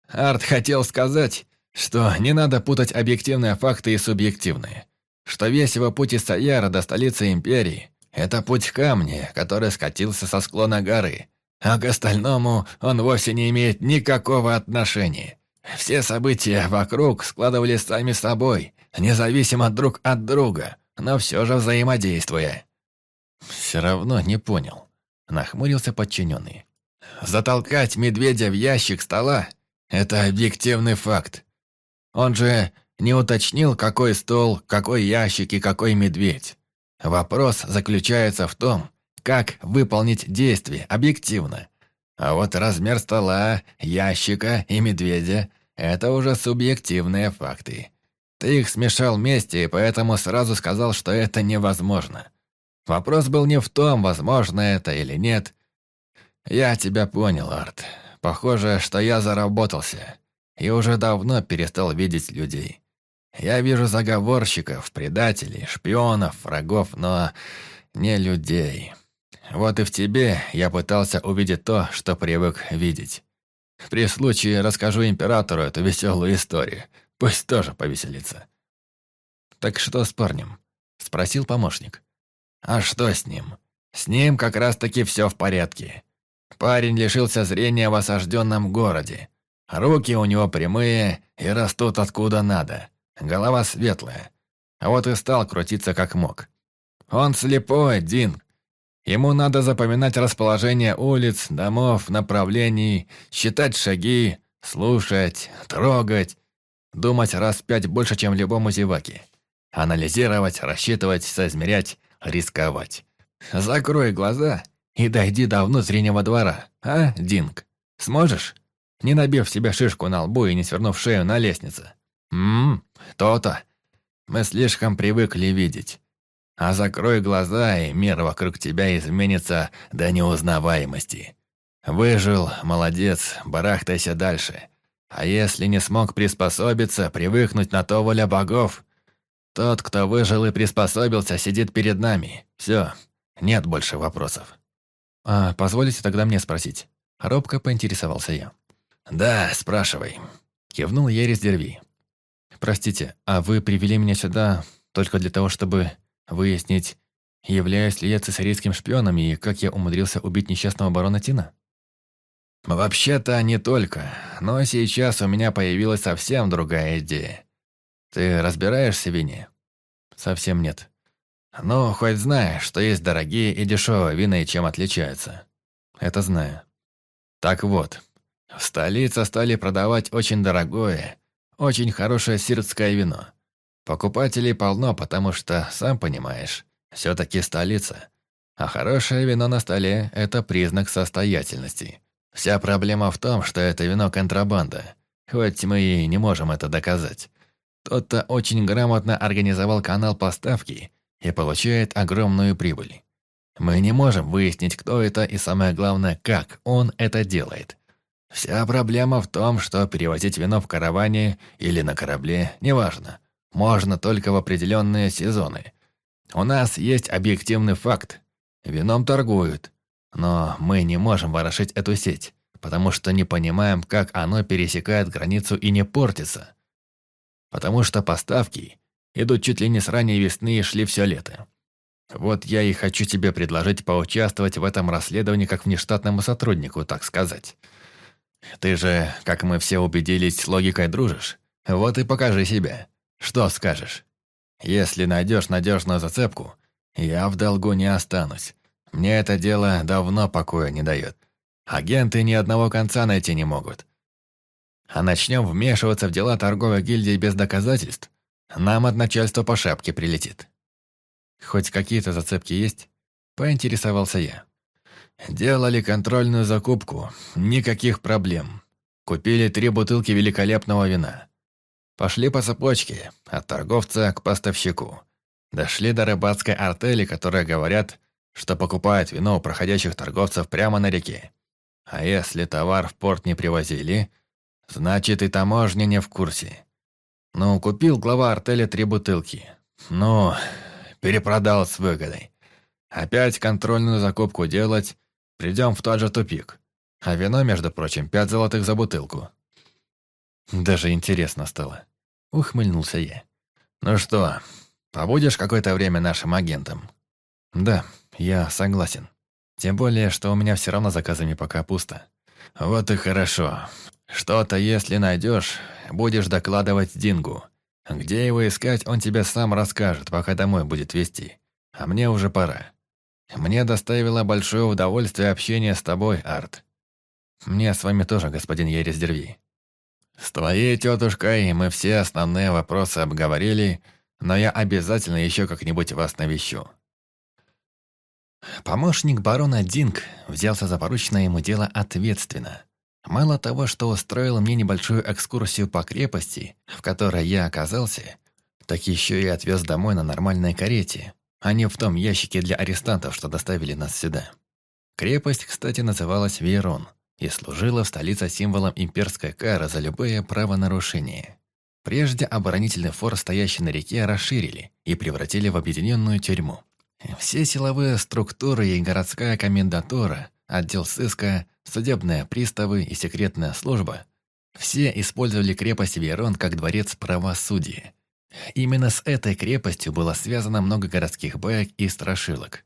Арт хотел сказать, что не надо путать объективные факты и субъективные. Что весь его путь из Саяра до столицы Империи – это путь камня, который скатился со склона горы, а к остальному он вовсе не имеет никакого отношения. Все события вокруг складывались сами собой, независимо друг от друга, но все же взаимодействуя. «Все равно не понял», – нахмурился подчиненный. «Затолкать медведя в ящик стола это объективный факт. Он же не уточнил, какой стол, какой ящик и какой медведь. Вопрос заключается в том, как выполнить действие объективно. А вот размер стола, ящика и медведя – это уже субъективные факты. Ты их смешал вместе, и поэтому сразу сказал, что это невозможно. Вопрос был не в том, возможно это или нет. Я тебя понял, Арт. Похоже, что я заработался и уже давно перестал видеть людей. Я вижу заговорщиков, предателей, шпионов, врагов, но не людей. Вот и в тебе я пытался увидеть то, что привык видеть. При случае расскажу императору эту веселую историю. Пусть тоже повеселится. «Так что с парнем?» – спросил помощник. «А что с ним? С ним как раз-таки все в порядке. Парень лишился зрения в осажденном городе. Руки у него прямые и растут откуда надо. Голова светлая. А вот и стал крутиться как мог. Он слепой, Дин. Ему надо запоминать расположение улиц, домов, направлений, считать шаги, слушать, трогать, думать раз пять больше, чем любому зеваке. Анализировать, рассчитывать, соизмерять, рисковать. Закрой глаза и дойди до внутреннего двора, а, Динг? Сможешь? Не набив себе шишку на лбу и не свернув шею на лестнице. Ммм, то-то. Мы слишком привыкли видеть. А закрой глаза, и мир вокруг тебя изменится до неузнаваемости. Выжил, молодец, барахтайся дальше. А если не смог приспособиться, привыкнуть на то воля богов, тот, кто выжил и приспособился, сидит перед нами. Все, нет больше вопросов. А позволите тогда мне спросить? Робко поинтересовался я. «Да, спрашивай», — кивнул Ерис Дерви. «Простите, а вы привели меня сюда только для того, чтобы выяснить, являюсь ли я цесарейским шпионом и как я умудрился убить несчастного барона Тина?» «Вообще-то не только, но сейчас у меня появилась совсем другая идея. Ты разбираешься в вине?» «Совсем нет. Но хоть знаешь, что есть дорогие и дешевые вина и чем отличаются?» «Это знаю». «Так вот, в столице стали продавать очень дорогое, очень хорошее сиротское вино. Покупателей полно, потому что, сам понимаешь, все-таки столица. А хорошее вино на столе – это признак состоятельности. Вся проблема в том, что это вино контрабанда, хоть мы и не можем это доказать. Тот-то очень грамотно организовал канал поставки и получает огромную прибыль. Мы не можем выяснить, кто это и самое главное, как он это делает. Вся проблема в том, что перевозить вино в караване или на корабле, неважно, можно только в определенные сезоны. У нас есть объективный факт. Вином торгуют, но мы не можем ворошить эту сеть, потому что не понимаем, как оно пересекает границу и не портится. Потому что поставки идут чуть ли не с ранней весны и шли все лето. Вот я и хочу тебе предложить поучаствовать в этом расследовании как внештатному сотруднику, так сказать. Ты же, как мы все убедились, логикой дружишь. Вот и покажи себя. Что скажешь? Если найдешь надежную зацепку, я в долгу не останусь. Мне это дело давно покоя не дает. Агенты ни одного конца найти не могут. А начнем вмешиваться в дела торговой гильдии без доказательств, нам от начальства по шапке прилетит. Хоть какие-то зацепки есть? Поинтересовался я. Делали контрольную закупку, никаких проблем. Купили три бутылки великолепного вина. Пошли по цепочке, от торговца к поставщику. Дошли до рыбацкой артели, которые говорят, что покупают вино у проходящих торговцев прямо на реке. А если товар в порт не привозили, значит и таможня не в курсе. Ну, купил глава артеля три бутылки. Ну, перепродал с выгодой. Опять контрольную закупку делать, придем в тот же тупик. А вино, между прочим, пять золотых за бутылку. Даже интересно стало. Ухмыльнулся я. «Ну что, побудешь какое-то время нашим агентом?» «Да, я согласен. Тем более, что у меня все равно заказами пока пусто». «Вот и хорошо. Что-то, если найдешь, будешь докладывать Дингу. Где его искать, он тебе сам расскажет, пока домой будет вести. А мне уже пора. Мне доставило большое удовольствие общение с тобой, Арт. Мне с вами тоже, господин Ерес. С твоей тетушкой мы все основные вопросы обговорили, но я обязательно еще как-нибудь вас навещу. Помощник барона Динг взялся за порученное ему дело ответственно. Мало того, что устроил мне небольшую экскурсию по крепости, в которой я оказался, так еще и отвез домой на нормальной карете, а не в том ящике для арестантов, что доставили нас сюда. Крепость, кстати, называлась Верон и служила в столице символом имперской кары за любое правонарушение. Прежде оборонительный форт, стоящий на реке, расширили и превратили в объединенную тюрьму. Все силовые структуры и городская комендатура, отдел сыска, судебные приставы и секретная служба все использовали крепость Верон как дворец правосудия. Именно с этой крепостью было связано много городских баек и страшилок.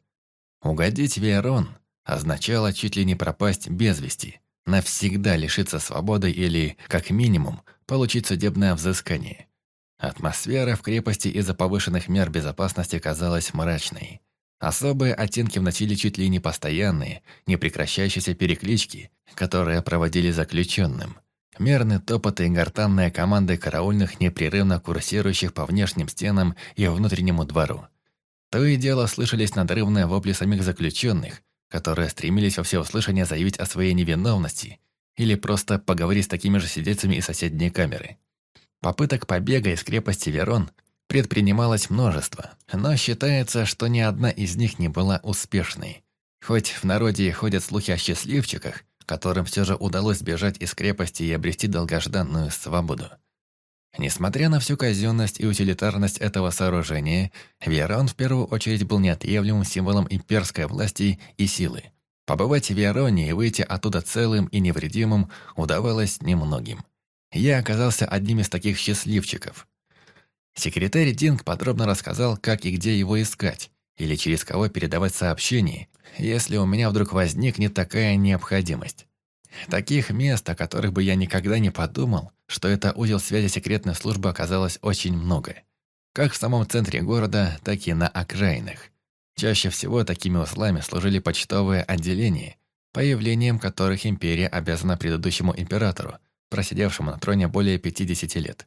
Угодить Верон означало чуть ли не пропасть без вести, навсегда лишиться свободы или, как минимум, получить судебное взыскание. Атмосфера в крепости из-за повышенных мер безопасности казалась мрачной. Особые оттенки вносили чуть ли не постоянные, непрекращающиеся переклички, которые проводили заключенным. Мерный топот и гортанные команды караульных, непрерывно курсирующих по внешним стенам и внутреннему двору. То и дело слышались надрывные вопли самих заключенных, которые стремились во всеуслышание заявить о своей невиновности или просто поговорить с такими же сидельцами из соседней камеры. Попыток побега из крепости Верон предпринималось множество, но считается, что ни одна из них не была успешной. Хоть в народе ходят слухи о счастливчиках, которым все же удалось сбежать из крепости и обрести долгожданную свободу. Несмотря на всю казенность и утилитарность этого сооружения, Верон в первую очередь был неотъемлемым символом имперской власти и силы. Побывать в Вероне и выйти оттуда целым и невредимым удавалось немногим. Я оказался одним из таких счастливчиков. Секретарь Динг подробно рассказал, как и где его искать, или через кого передавать сообщения, если у меня вдруг возникнет такая необходимость. Таких мест, о которых бы я никогда не подумал, что это узел связи секретной службы оказалось очень много. Как в самом центре города, так и на окраинах. Чаще всего такими узлами служили почтовые отделения, появлением которых империя обязана предыдущему императору, просидевшему на троне более 50 лет.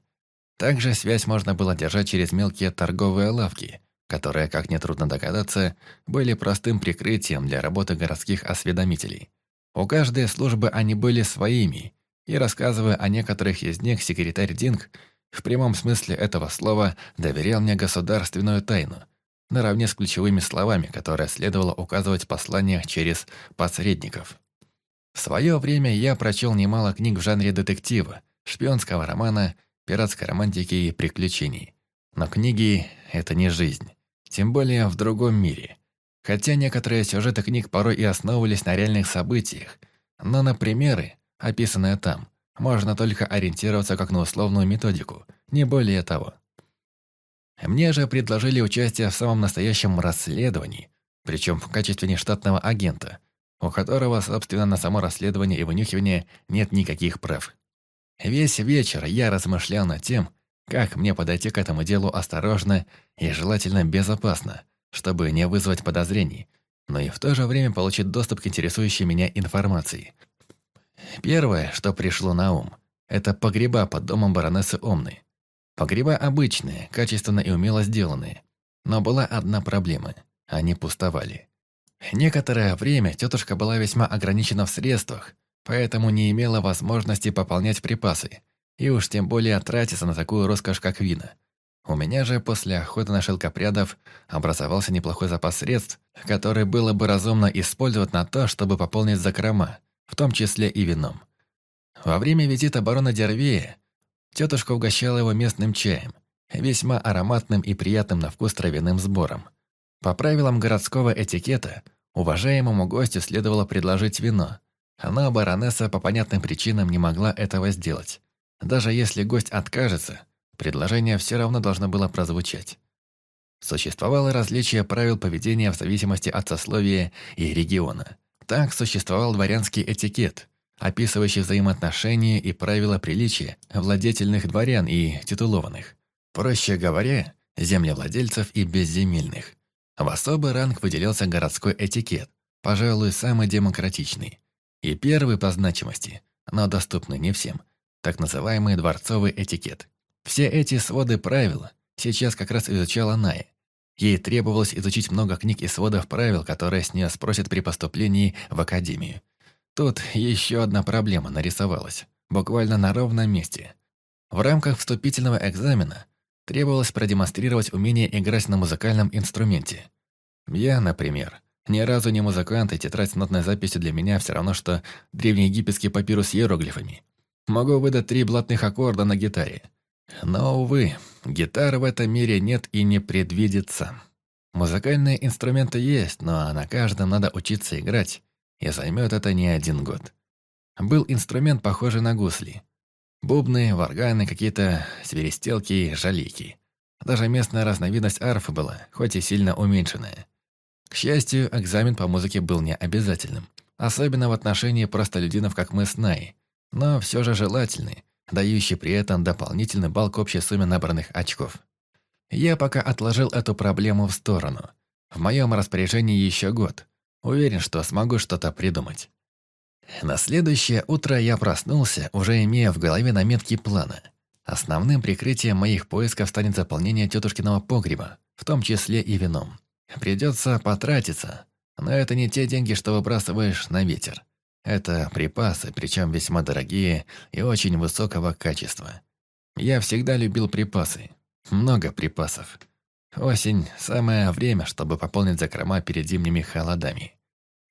Также связь можно было держать через мелкие торговые лавки, которые, как нетрудно догадаться, были простым прикрытием для работы городских осведомителей. У каждой службы они были своими, и рассказывая о некоторых из них, секретарь Динг в прямом смысле этого слова доверял мне государственную тайну, наравне с ключевыми словами, которые следовало указывать в посланиях через посредников. В свое время я прочел немало книг в жанре детектива, шпионского романа, пиратской романтики и приключений. Но книги — это не жизнь, тем более в другом мире. Хотя некоторые сюжеты книг порой и основывались на реальных событиях, но на примеры, описанные там, можно только ориентироваться как на условную методику, не более того. Мне же предложили участие в самом настоящем расследовании, причем в качестве нештатного агента, у которого, собственно, на само расследование и вынюхивание нет никаких прав. Весь вечер я размышлял над тем, как мне подойти к этому делу осторожно и желательно безопасно, чтобы не вызвать подозрений, но и в то же время получить доступ к интересующей меня информации. Первое, что пришло на ум, это погреба под домом баронессы Омны. Погреба обычные, качественно и умело сделанные. Но была одна проблема – они пустовали. Некоторое время тетушка была весьма ограничена в средствах, поэтому не имела возможности пополнять припасы, и уж тем более тратиться на такую роскошь, как вина. У меня же после охоты на шелкопрядов образовался неплохой запас средств, который было бы разумно использовать на то, чтобы пополнить закрома, в том числе и вином. Во время визита барона Дервея тетушка угощала его местным чаем, весьма ароматным и приятным на вкус травяным сбором. По правилам городского этикета, уважаемому гостю следовало предложить вино, но баронесса по понятным причинам не могла этого сделать. Даже если гость откажется, предложение все равно должно было прозвучать. Существовало различие правил поведения в зависимости от сословия и региона. Так существовал дворянский этикет, описывающий взаимоотношения и правила приличия владетельных дворян и титулованных. Проще говоря, землевладельцев и безземельных. В особый ранг выделялся городской этикет, пожалуй, самый демократичный. И первый по значимости, но доступный не всем, так называемый дворцовый этикет. Все эти своды правил сейчас как раз изучала Ная. Ей требовалось изучить много книг и сводов правил, которые с нее спросят при поступлении в академию. Тут еще одна проблема нарисовалась, буквально на ровном месте. В рамках вступительного экзамена требовалось продемонстрировать умение играть на музыкальном инструменте. Я, например, ни разу не музыкант, и тетрадь с нотной записью для меня все равно, что древнеегипетский папирус с иероглифами. Могу выдать три блатных аккорда на гитаре. Но, увы, гитары в этом мире нет и не предвидится. Музыкальные инструменты есть, но на каждом надо учиться играть, и займет это не один год. Был инструмент, похожий на гусли. Бубны, варганы, какие-то свиристелки, жалики. Даже местная разновидность арфы была, хоть и сильно уменьшенная. К счастью, экзамен по музыке был не обязательным, особенно в отношении простолюдинов, как мы с Най, но все же желательный, дающий при этом дополнительный балл к общей сумме набранных очков. Я пока отложил эту проблему в сторону. В моем распоряжении еще год. Уверен, что смогу что-то придумать. На следующее утро я проснулся, уже имея в голове наметки плана. Основным прикрытием моих поисков станет заполнение тетушкиного погреба, в том числе и вином. Придется потратиться, но это не те деньги, что выбрасываешь на ветер. Это припасы, причем весьма дорогие и очень высокого качества. Я всегда любил припасы. Много припасов. Осень – самое время, чтобы пополнить закрома перед зимними холодами.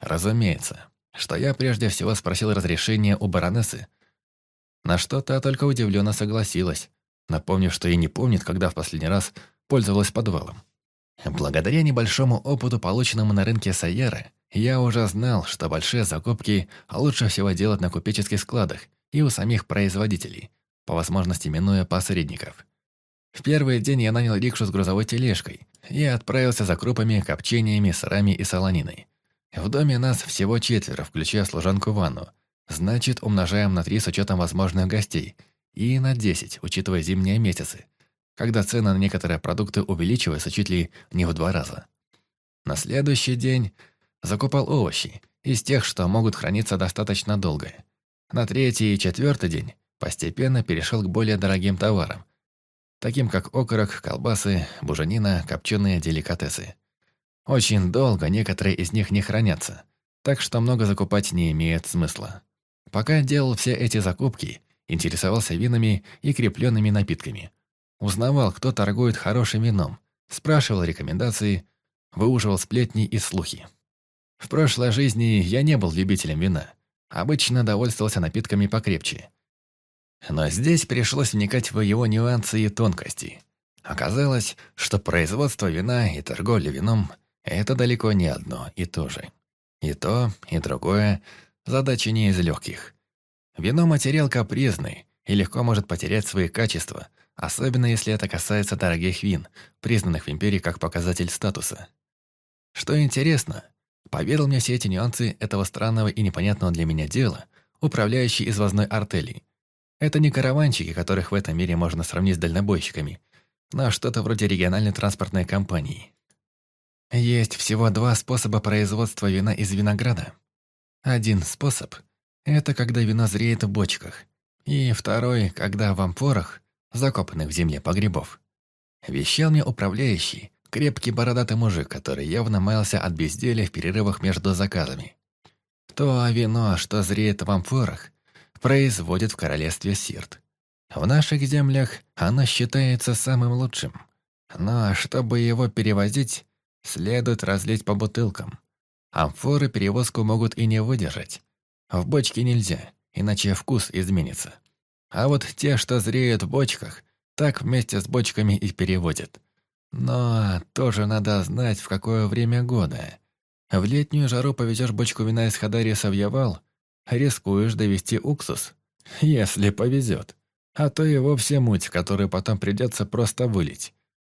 Разумеется, что я прежде всего спросил разрешения у баронессы. На что та только удивленно согласилась, напомнив, что и не помнит, когда в последний раз пользовалась подвалом. Благодаря небольшому опыту, полученному на рынке Сайеры, я уже знал, что большие закупки лучше всего делать на купеческих складах и у самих производителей, по возможности минуя посредников. В первый день я нанял рикшу с грузовой тележкой и отправился за крупами, копчениями, сырами и солониной. В доме нас всего четверо, включая служанку Ванну. Значит, умножаем на три с учетом возможных гостей. И на десять, учитывая зимние месяцы, когда цены на некоторые продукты увеличиваются чуть ли не в два раза. На следующий день закупал овощи, из тех, что могут храниться достаточно долго. На третий и четвертый день постепенно перешел к более дорогим товарам, таким как окорок, колбасы, буженина, копченые деликатесы. Очень долго некоторые из них не хранятся, так что много закупать не имеет смысла. Пока делал все эти закупки, интересовался винами и крепленными напитками. Узнавал, кто торгует хорошим вином, спрашивал рекомендации, выуживал сплетни и слухи. В прошлой жизни я не был любителем вина. Обычно довольствовался напитками покрепче. Но здесь пришлось вникать в его нюансы и тонкости. Оказалось, что производство вина и торговля вином – это далеко не одно и то же. И то, и другое – задачи не из легких. Вино – материал капризный и легко может потерять свои качества, особенно если это касается дорогих вин, признанных в империи как показатель статуса. Что интересно – Поведал мне все эти нюансы этого странного и непонятного для меня дела, управляющий извозной артелей. Это не караванчики, которых в этом мире можно сравнить с дальнобойщиками, но что-то вроде региональной транспортной компании. Есть всего два способа производства вина из винограда. Один способ – это когда вино зреет в бочках, и второй – когда в амфорах, закопанных в земле погребов. Вещал мне управляющий, Крепкий бородатый мужик, который явно маялся от безделия в перерывах между заказами. То вино, что зреет в амфорах, производит в королевстве Сирт. В наших землях оно считается самым лучшим. Но чтобы его перевозить, следует разлить по бутылкам. Амфоры перевозку могут и не выдержать. В бочке нельзя, иначе вкус изменится. А вот те, что зреют в бочках, так вместе с бочками и переводят. Но тоже надо знать, в какое время года. В летнюю жару повезешь бочку вина из Хадариса в Явал, рискуешь довести уксус, если повезет. А то и вовсе муть, которую потом придется просто вылить.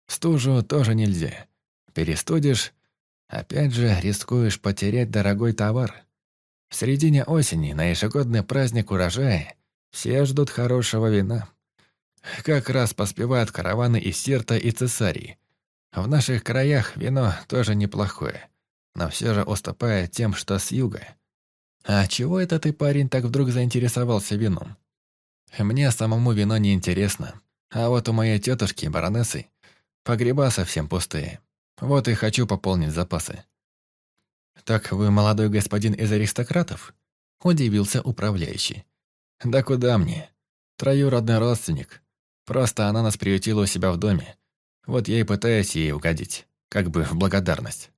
Стужу тоже нельзя. Перестудишь, опять же рискуешь потерять дорогой товар. В середине осени, на ежегодный праздник урожая, все ждут хорошего вина. Как раз поспевают караваны из Сирта и Цесарии, в наших краях вино тоже неплохое, но все же уступает тем, что с юга. А чего это ты, парень, так вдруг заинтересовался вином? Мне самому вино не интересно, а вот у моей тетушки, баронессы, погреба совсем пустые. Вот и хочу пополнить запасы. «Так вы молодой господин из аристократов?» – удивился управляющий. «Да куда мне? Троюродный родственник. Просто она нас приютила у себя в доме. Вот я и пытаюсь ей угодить, как бы в благодарность».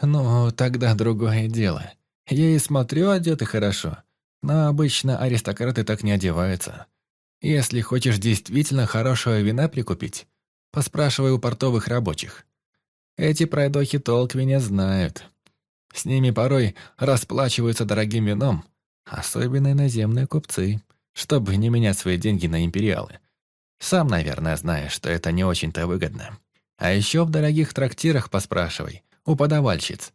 «Ну, тогда другое дело. Я и смотрю, одеты хорошо. Но обычно аристократы так не одеваются. Если хочешь действительно хорошего вина прикупить, поспрашивай у портовых рабочих. Эти пройдохи толк меня знают. С ними порой расплачиваются дорогим вином, особенно иноземные купцы, чтобы не менять свои деньги на империалы. Сам, наверное, знаешь, что это не очень-то выгодно. А еще в дорогих трактирах поспрашивай, у подавальщиц.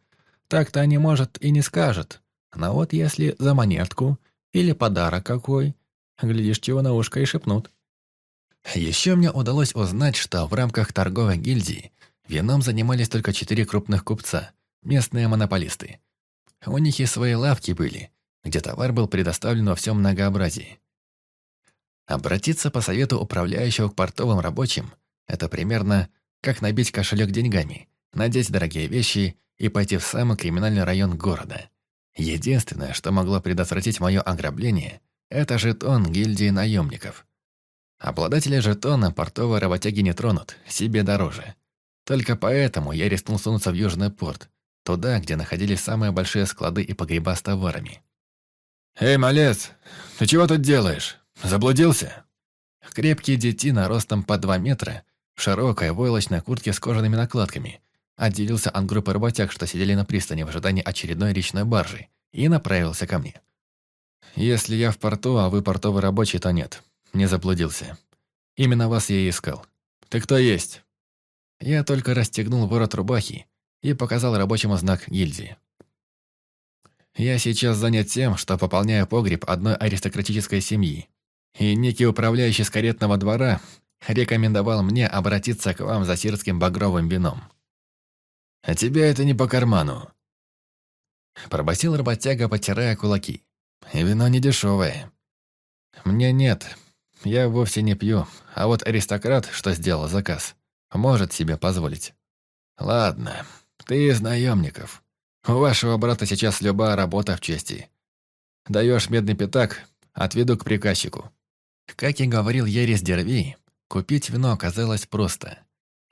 Так-то они, может, и не скажут. Но вот если за монетку или подарок какой, глядишь, чего на ушко и шепнут. Еще мне удалось узнать, что в рамках торговой гильдии вином занимались только четыре крупных купца – местные монополисты. У них и свои лавки были, где товар был предоставлен во всем многообразии. Обратиться по совету управляющего к портовым рабочим – это примерно как набить кошелек деньгами, надеть дорогие вещи и пойти в самый криминальный район города. Единственное, что могло предотвратить мое ограбление – это жетон гильдии наемников. Обладатели жетона портовые работяги не тронут, себе дороже. Только поэтому я рискнул сунуться в Южный порт, Туда, где находились самые большие склады и погреба с товарами. «Эй, малец, ты чего тут делаешь? Заблудился?» Крепкий детина ростом по два метра, в широкой войлочной куртке с кожаными накладками, отделился от группы работяг, что сидели на пристани в ожидании очередной речной баржи, и направился ко мне. «Если я в порту, а вы портовый рабочий, то нет. Не заблудился. Именно вас я и искал. Ты кто есть?» Я только расстегнул ворот рубахи и показал рабочему знак гильдии. Я сейчас занят тем, что пополняю погреб одной аристократической семьи. И некий управляющий с каретного двора рекомендовал мне обратиться к вам за сирским багровым вином. «А тебе это не по карману», – пробасил работяга, потирая кулаки. И «Вино не дешевое. Мне нет, я вовсе не пью, а вот аристократ, что сделал заказ, может себе позволить. Ладно, ты из наемников. У вашего брата сейчас любая работа в чести. Даешь медный пятак, отведу к приказчику». Как и говорил Ерис Дервей, купить вино оказалось просто.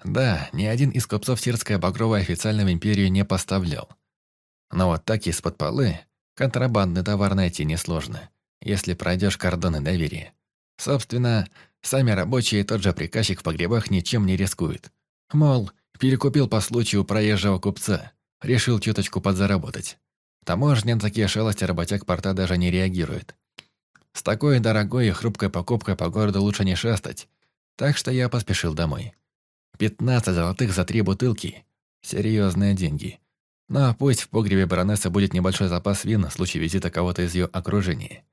Да, ни один из купцов Сирская Багровая официально в империю не поставлял. Но вот так из-под полы контрабандный товар найти несложно, если пройдешь кордоны доверия. Собственно, сами рабочие и тот же приказчик в погребах ничем не рискуют. Мол, Перекупил по случаю проезжего купца. Решил чуточку подзаработать. Таможня на такие шалости работяг порта даже не реагирует. С такой дорогой и хрупкой покупкой по городу лучше не шастать. Так что я поспешил домой. 15 золотых за три бутылки. Серьезные деньги. Но пусть в погребе баронессы будет небольшой запас вин в случае визита кого-то из ее окружения.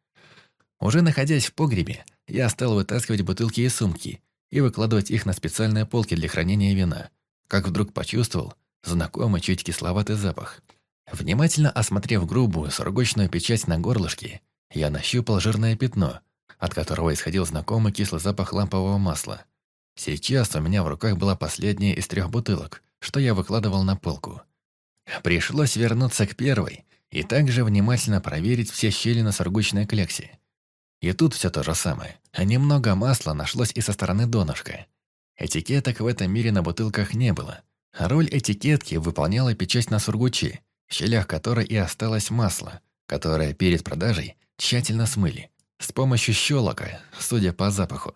Уже находясь в погребе, я стал вытаскивать бутылки и сумки и выкладывать их на специальные полки для хранения вина, как вдруг почувствовал знакомый чуть кисловатый запах. Внимательно осмотрев грубую сургучную печать на горлышке, я нащупал жирное пятно, от которого исходил знакомый кислый запах лампового масла. Сейчас у меня в руках была последняя из трех бутылок, что я выкладывал на полку. Пришлось вернуться к первой и также внимательно проверить все щели на сургучной клексе. И тут все то же самое. Немного масла нашлось и со стороны донышка. Этикеток в этом мире на бутылках не было. Роль этикетки выполняла печать на сургуче, в щелях которой и осталось масло, которое перед продажей тщательно смыли. С помощью щелока, судя по запаху.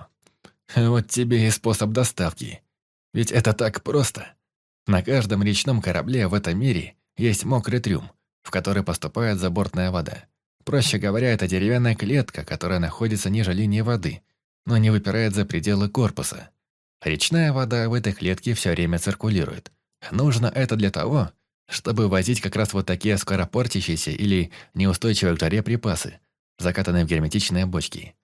Вот тебе и способ доставки. Ведь это так просто. На каждом речном корабле в этом мире есть мокрый трюм, в который поступает забортная вода. Проще говоря, это деревянная клетка, которая находится ниже линии воды, но не выпирает за пределы корпуса. Речная вода в этой клетке все время циркулирует. Нужно это для того, чтобы возить как раз вот такие скоропортящиеся или неустойчивые к жаре припасы, закатанные в герметичные бочки.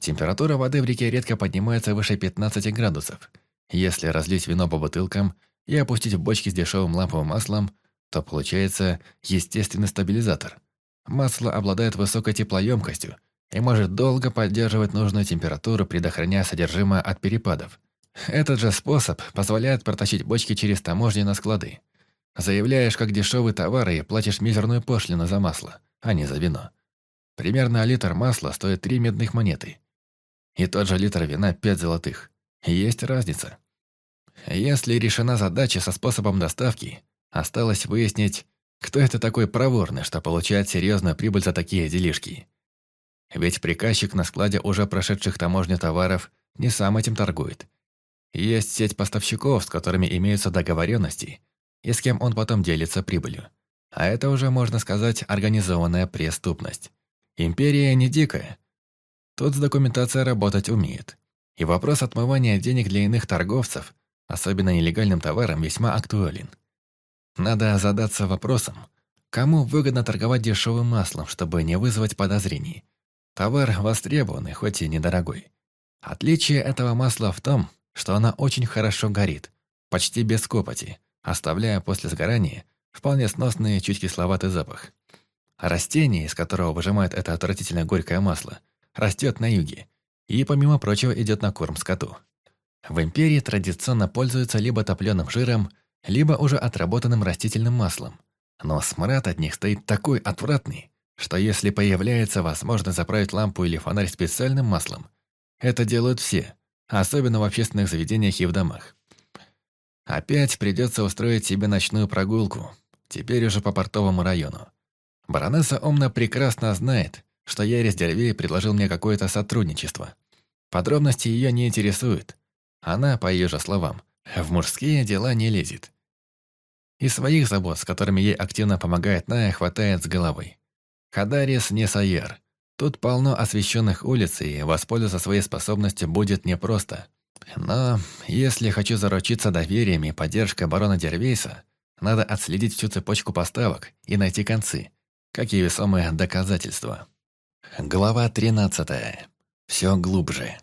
Температура воды в реке редко поднимается выше 15 градусов. Если разлить вино по бутылкам и опустить в бочки с дешевым ламповым маслом, то получается естественный стабилизатор. Масло обладает высокой теплоемкостью и может долго поддерживать нужную температуру, предохраняя содержимое от перепадов – Этот же способ позволяет протащить бочки через таможни на склады. Заявляешь как дешевый товар и платишь мизерную пошлину за масло, а не за вино. Примерно литр масла стоит три медных монеты. И тот же литр вина – пять золотых. Есть разница. Если решена задача со способом доставки, осталось выяснить, кто это такой проворный, что получает серьезную прибыль за такие делишки. Ведь приказчик на складе уже прошедших таможню товаров не сам этим торгует. Есть сеть поставщиков, с которыми имеются договоренности, и с кем он потом делится прибылью. А это уже, можно сказать, организованная преступность. Империя не дикая. Тут с документацией работать умеет. И вопрос отмывания денег для иных торговцев, особенно нелегальным товаром, весьма актуален. Надо задаться вопросом, кому выгодно торговать дешевым маслом, чтобы не вызвать подозрений. Товар востребованный, хоть и недорогой. Отличие этого масла в том, что оно очень хорошо горит, почти без копоти, оставляя после сгорания вполне сносный, чуть кисловатый запах. Растение, из которого выжимают это отвратительно горькое масло, растет на юге и, помимо прочего, идет на корм скоту. В империи традиционно пользуются либо топленым жиром, либо уже отработанным растительным маслом. Но смрад от них стоит такой отвратный, что если появляется возможность заправить лампу или фонарь специальным маслом, это делают все, особенно в общественных заведениях и в домах. Опять придется устроить себе ночную прогулку, теперь уже по портовому району. Баронесса Омна прекрасно знает, что Ярис Дервей предложил мне какое-то сотрудничество. Подробности ее не интересуют. Она, по ее же словам, в мужские дела не лезет. И своих забот, с которыми ей активно помогает Ная, хватает с головой. Хадарис не Сайер. Тут полно освещенных улиц, и воспользоваться своей способностью будет непросто. Но если хочу заручиться доверием и поддержкой барона Дервейса, надо отследить всю цепочку поставок и найти концы, как и весомые доказательства. Глава 13. Все глубже.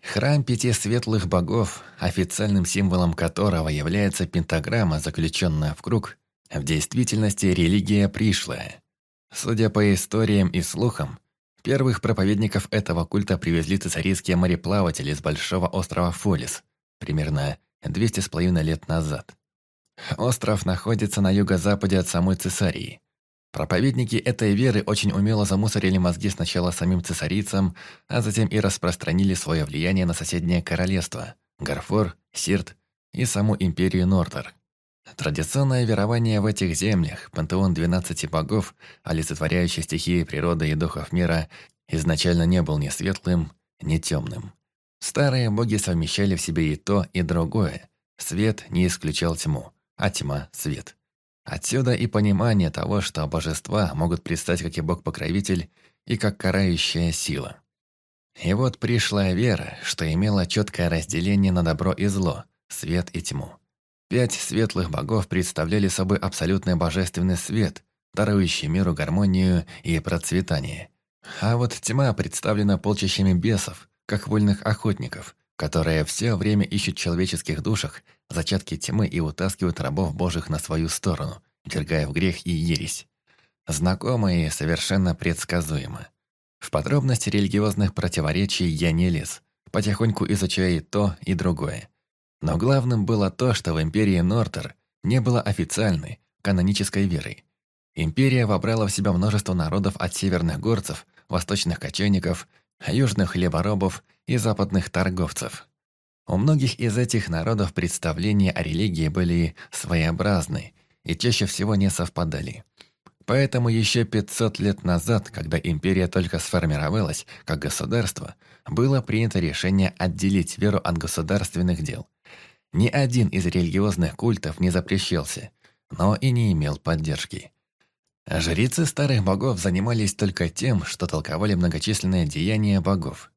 Храм пяти светлых богов, официальным символом которого является пентаграмма, заключенная в круг, в действительности религия пришлая. Судя по историям и слухам, первых проповедников этого культа привезли цесарийские мореплаватели с большого острова Фолис, примерно 200 с половиной лет назад. Остров находится на юго-западе от самой Цесарии. Проповедники этой веры очень умело замусорили мозги сначала самим цесарийцам, а затем и распространили свое влияние на соседнее королевство – Гарфор, Сирт и саму империю Нортер. Традиционное верование в этих землях, пантеон 12 богов, олицетворяющий стихии природы и духов мира, изначально не был ни светлым, ни темным. Старые боги совмещали в себе и то, и другое. Свет не исключал тьму, а тьма – свет. Отсюда и понимание того, что божества могут предстать как и бог-покровитель, и как карающая сила. И вот пришла вера, что имела четкое разделение на добро и зло, свет и тьму. Пять светлых богов представляли собой абсолютный божественный свет, дарующий миру гармонию и процветание. А вот тьма представлена полчищами бесов, как вольных охотников, которые все время ищут в человеческих душах зачатки тьмы и утаскивают рабов божьих на свою сторону, вергая в грех и ересь. Знакомо и совершенно предсказуемо. В подробности религиозных противоречий я не лез, потихоньку изучая и то, и другое. Но главным было то, что в империи Нортер не было официальной, канонической веры. Империя вобрала в себя множество народов от северных горцев, восточных кочевников, южных хлеборобов и западных торговцев. У многих из этих народов представления о религии были своеобразны и чаще всего не совпадали. Поэтому еще 500 лет назад, когда империя только сформировалась как государство, было принято решение отделить веру от государственных дел. Ни один из религиозных культов не запрещался, но и не имел поддержки. Жрицы старых богов занимались только тем, что толковали многочисленные деяния богов.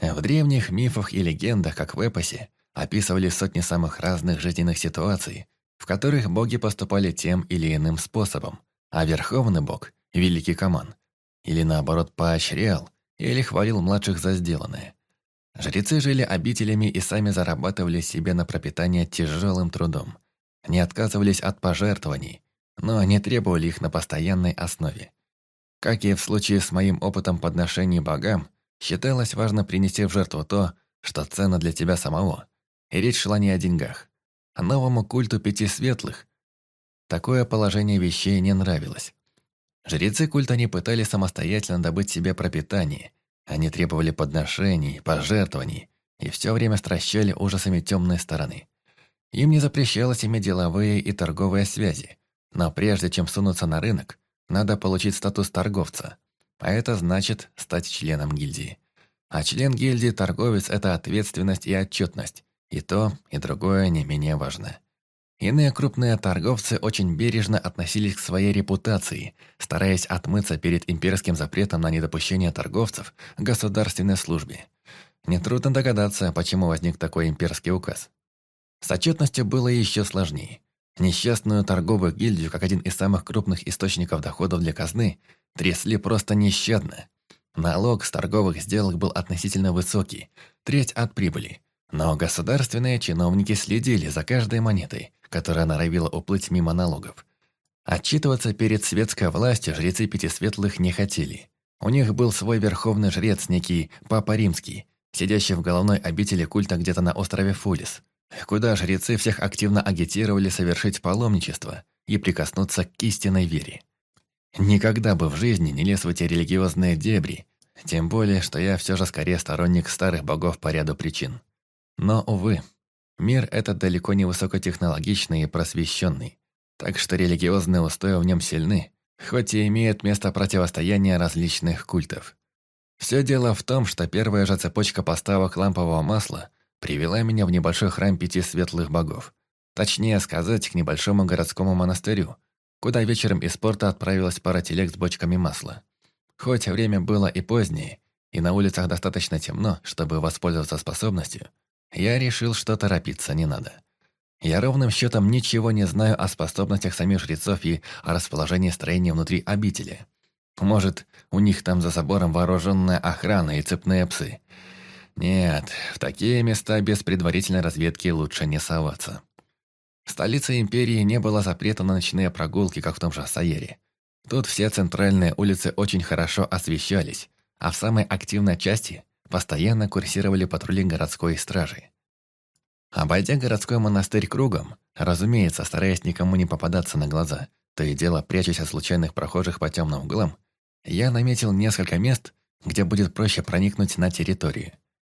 В древних мифах и легендах, как в эпосе, описывали сотни самых разных жизненных ситуаций, в которых боги поступали тем или иным способом, а верховный бог, великий Каман, или наоборот поощрял или хвалил младших за сделанное. Жрецы жили обителями и сами зарабатывали себе на пропитание тяжелым трудом. Не отказывались от пожертвований, но не требовали их на постоянной основе. Как и в случае с моим опытом подношений богам, считалось важно принести в жертву то, что ценно для тебя самого. И речь шла не о деньгах. А новому культу пяти светлых такое положение вещей не нравилось. Жрецы культа не пытались самостоятельно добыть себе пропитание. Они требовали подношений, пожертвований и все время стращали ужасами темной стороны. Им не запрещалось иметь деловые и торговые связи, но прежде чем сунуться на рынок, надо получить статус торговца, а это значит стать членом гильдии. А член гильдии торговец – это ответственность и отчетность, и то, и другое не менее важно. Иные крупные торговцы очень бережно относились к своей репутации, стараясь отмыться перед имперским запретом на недопущение торговцев к государственной службе. Нетрудно догадаться, почему возник такой имперский указ. С отчетностью было еще сложнее. Несчастную торговую гильдию, как один из самых крупных источников доходов для казны, трясли просто нещадно. Налог с торговых сделок был относительно высокий, треть от прибыли. Но государственные чиновники следили за каждой монетой, которая норовила уплыть мимо налогов. Отчитываться перед светской властью жрецы Пяти Светлых не хотели. У них был свой верховный жрец, некий Папа Римский, сидящий в головной обители культа где-то на острове Фулис, куда жрецы всех активно агитировали совершить паломничество и прикоснуться к истинной вере. Никогда бы в жизни не лез в эти религиозные дебри, тем более, что я все же скорее сторонник старых богов по ряду причин. Но, увы, Мир этот далеко не высокотехнологичный и просвещенный, так что религиозные устои в нем сильны, хоть и имеют место противостояния различных культов. Все дело в том, что первая же цепочка поставок лампового масла привела меня в небольшой храм пяти светлых богов. Точнее сказать, к небольшому городскому монастырю, куда вечером из порта отправилась пара телег с бочками масла. Хоть время было и позднее, и на улицах достаточно темно, чтобы воспользоваться способностью, я решил, что торопиться не надо. Я ровным счетом ничего не знаю о способностях самих жрецов и о расположении строения внутри обители. Может, у них там за собором вооруженная охрана и цепные псы. Нет, в такие места без предварительной разведки лучше не соваться. В столице империи не было запрета на ночные прогулки, как в том же Сайере. Тут все центральные улицы очень хорошо освещались, а в самой активной части постоянно курсировали патрули городской стражи. Обойдя городской монастырь кругом, разумеется, стараясь никому не попадаться на глаза, то и дело прячась от случайных прохожих по темным углам, я наметил несколько мест, где будет проще проникнуть на территорию.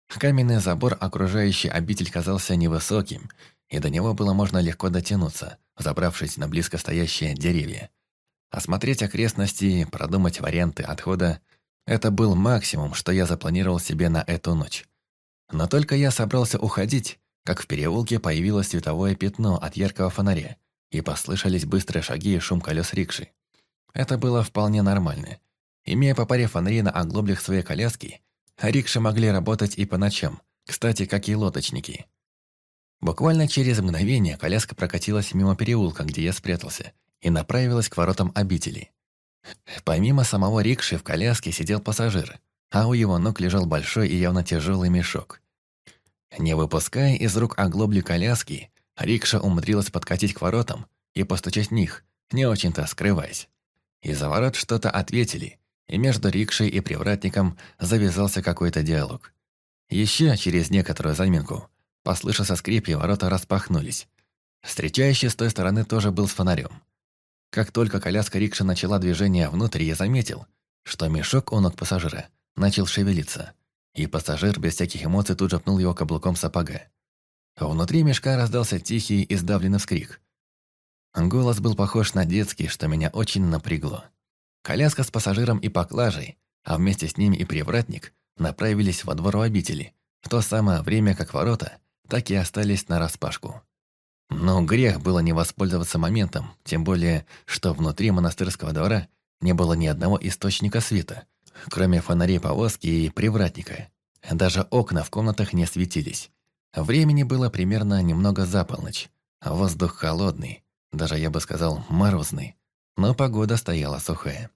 Каменный забор, окружающий обитель, казался невысоким, и до него было можно легко дотянуться, забравшись на близко стоящие деревья. Осмотреть окрестности, продумать варианты отхода это был максимум, что я запланировал себе на эту ночь. Но только я собрался уходить, как в переулке появилось световое пятно от яркого фонаря, и послышались быстрые шаги и шум колес рикши. Это было вполне нормально. Имея по паре фонарей на оглоблях своей коляски, рикши могли работать и по ночам, кстати, как и лодочники. Буквально через мгновение коляска прокатилась мимо переулка, где я спрятался, и направилась к воротам обители. Помимо самого рикши в коляске сидел пассажир, а у его ног лежал большой и явно тяжелый мешок. Не выпуская из рук оглобли коляски, рикша умудрилась подкатить к воротам и постучать в них, не очень-то скрываясь. Из-за ворот что-то ответили, и между рикшей и привратником завязался какой-то диалог. Еще через некоторую заминку послышался скрип, и ворота распахнулись. Встречающий с той стороны тоже был с фонарем. Как только коляска рикши начала движение внутрь, я заметил, что мешок у ног пассажира начал шевелиться, и пассажир без всяких эмоций тут же пнул его каблуком сапога. Внутри мешка раздался тихий и сдавленный вскрик. Голос был похож на детский, что меня очень напрягло. Коляска с пассажиром и поклажей, а вместе с ними и привратник, направились во двор обители, в то самое время как ворота, так и остались нараспашку. Но грех было не воспользоваться моментом, тем более, что внутри монастырского двора не было ни одного источника света, кроме фонарей повозки и привратника. Даже окна в комнатах не светились. Времени было примерно немного за полночь. Воздух холодный, даже я бы сказал морозный, но погода стояла сухая.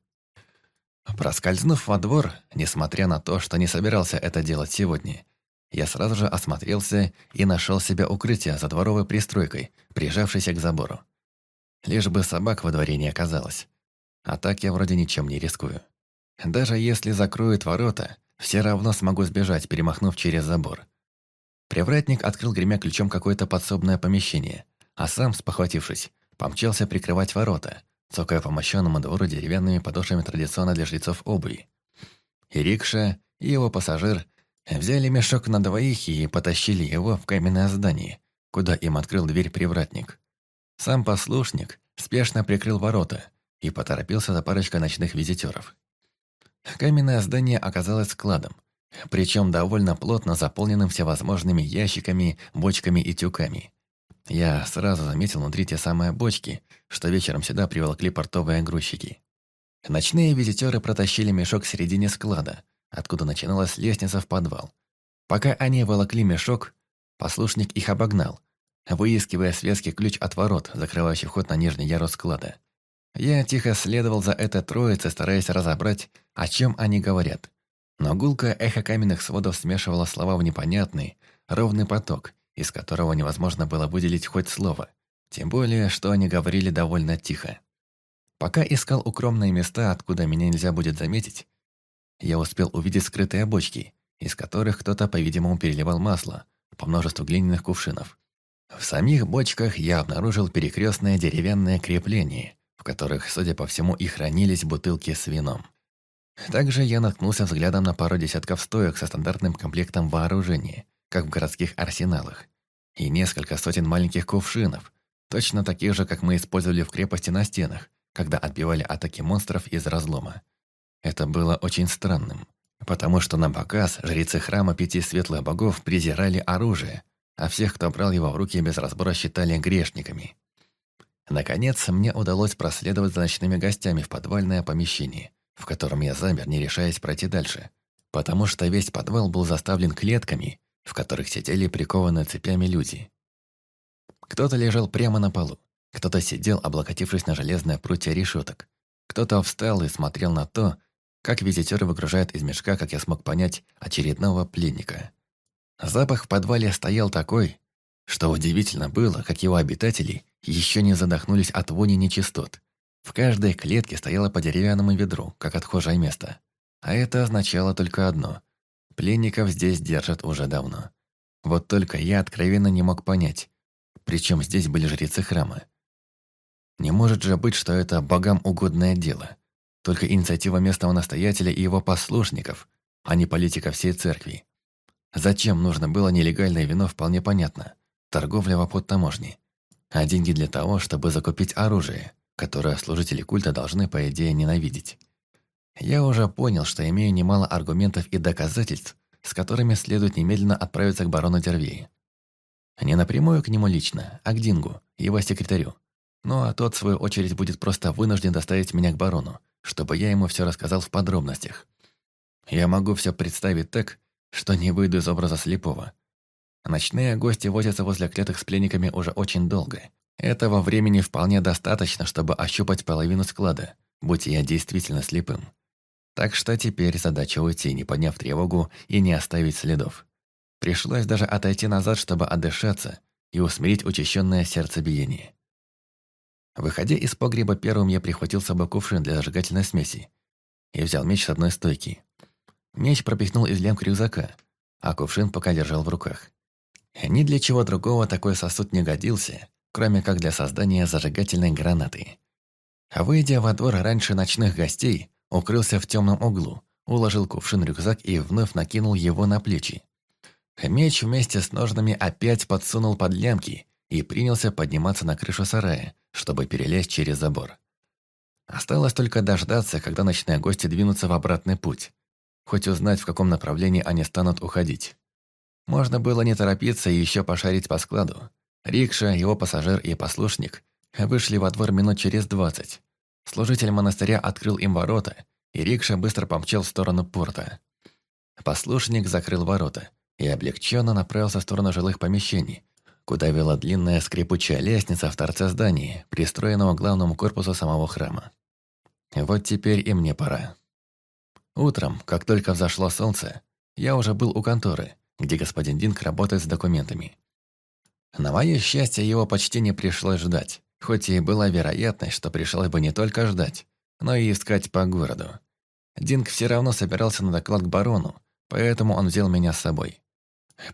Проскользнув во двор, несмотря на то, что не собирался это делать сегодня, я сразу же осмотрелся и нашел себе укрытие за дворовой пристройкой, прижавшейся к забору. Лишь бы собак во дворе не оказалось. А так я вроде ничем не рискую. Даже если закроют ворота, все равно смогу сбежать, перемахнув через забор. Привратник открыл гремя ключом какое-то подсобное помещение, а сам, спохватившись, помчался прикрывать ворота, цокая по мощенному двору деревянными подошвами традиционно для жрецов обуви. И рикша, и его пассажир взяли мешок на двоих и потащили его в каменное здание, куда им открыл дверь привратник. Сам послушник спешно прикрыл ворота и поторопился за парочкой ночных визитеров. Каменное здание оказалось складом, причем довольно плотно заполненным всевозможными ящиками, бочками и тюками. Я сразу заметил внутри те самые бочки, что вечером сюда приволокли портовые грузчики. Ночные визитеры протащили мешок в середине склада, откуда начиналась лестница в подвал. Пока они волокли мешок, послушник их обогнал, выискивая светский ключ от ворот, закрывающий вход на нижний ярус склада. Я тихо следовал за этой троицей, стараясь разобрать, о чем они говорят. Но гулкое эхо каменных сводов смешивало слова в непонятный, ровный поток, из которого невозможно было выделить хоть слово. Тем более, что они говорили довольно тихо. Пока искал укромные места, откуда меня нельзя будет заметить, я успел увидеть скрытые бочки, из которых кто-то, по-видимому, переливал масло по множеству глиняных кувшинов. В самих бочках я обнаружил перекрестное деревянное крепление, в которых, судя по всему, и хранились бутылки с вином. Также я наткнулся взглядом на пару десятков стоек со стандартным комплектом вооружения, как в городских арсеналах, и несколько сотен маленьких кувшинов, точно таких же, как мы использовали в крепости на стенах, когда отбивали атаки монстров из разлома. Это было очень странным, потому что на показ жрецы храма пяти светлых богов презирали оружие, а всех, кто брал его в руки без разбора, считали грешниками. Наконец, мне удалось проследовать за ночными гостями в подвальное помещение, в котором я замер, не решаясь пройти дальше, потому что весь подвал был заставлен клетками, в которых сидели прикованные цепями люди. Кто-то лежал прямо на полу, кто-то сидел, облокотившись на железное прутья решеток, кто-то встал и смотрел на то, как визитеры выгружают из мешка, как я смог понять, очередного пленника. Запах в подвале стоял такой, что удивительно было, как его обитатели еще не задохнулись от вони нечистот. В каждой клетке стояло по деревянному ведру, как отхожее место. А это означало только одно. Пленников здесь держат уже давно. Вот только я откровенно не мог понять, причем здесь были жрецы храма. Не может же быть, что это богам угодное дело. Только инициатива местного настоятеля и его послушников, а не политика всей церкви. Зачем нужно было нелегальное вино, вполне понятно. Торговля в обход таможни. А деньги для того, чтобы закупить оружие, которое служители культа должны, по идее, ненавидеть. Я уже понял, что имею немало аргументов и доказательств, с которыми следует немедленно отправиться к барону Дервеи. Не напрямую к нему лично, а к Дингу, его секретарю. Ну а тот, в свою очередь, будет просто вынужден доставить меня к барону, чтобы я ему все рассказал в подробностях. Я могу все представить так, что не выйду из образа слепого. Ночные гости возятся возле клеток с пленниками уже очень долго. Этого времени вполне достаточно, чтобы ощупать половину склада, будь я действительно слепым. Так что теперь задача уйти, не подняв тревогу и не оставить следов. Пришлось даже отойти назад, чтобы отдышаться и усмирить учащенное сердцебиение. Выходя из погреба первым, я прихватил с собой кувшин для зажигательной смеси и взял меч с одной стойки. Меч пропихнул из лямки рюкзака, а кувшин пока держал в руках. Ни для чего другого такой сосуд не годился, кроме как для создания зажигательной гранаты. Выйдя во двор раньше ночных гостей, укрылся в темном углу, уложил кувшин рюкзак и вновь накинул его на плечи. Меч вместе с ножнами опять подсунул под лямки и принялся подниматься на крышу сарая, чтобы перелезть через забор. Осталось только дождаться, когда ночные гости двинутся в обратный путь, хоть узнать, в каком направлении они станут уходить. Можно было не торопиться и еще пошарить по складу. Рикша, его пассажир и послушник вышли во двор минут через двадцать. Служитель монастыря открыл им ворота, и Рикша быстро помчал в сторону порта. Послушник закрыл ворота и облегченно направился в сторону жилых помещений, куда вела длинная скрипучая лестница в торце здания, пристроенного к главному корпусу самого храма. Вот теперь и мне пора. Утром, как только взошло солнце, я уже был у конторы, где господин Динк работает с документами. На мое счастье, его почти не пришлось ждать, хоть и была вероятность, что пришлось бы не только ждать, но и искать по городу. Динк все равно собирался на доклад к барону, поэтому он взял меня с собой.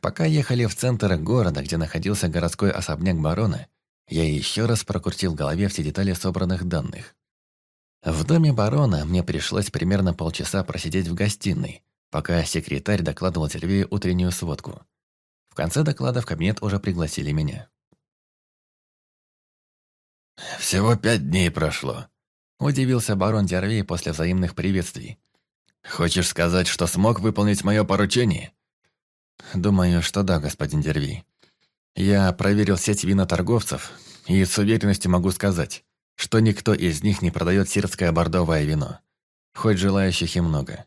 Пока ехали в центр города, где находился городской особняк барона, я еще раз прокрутил в голове все детали собранных данных. В доме барона мне пришлось примерно полчаса просидеть в гостиной, пока секретарь докладывал Сергею утреннюю сводку. В конце доклада в кабинет уже пригласили меня. «Всего пять дней прошло», — удивился барон Дервей после взаимных приветствий. «Хочешь сказать, что смог выполнить мое поручение?» «Думаю, что да, господин Дервей. Я проверил сеть виноторговцев, и с уверенностью могу сказать, что никто из них не продает сирское бордовое вино. Хоть желающих и много.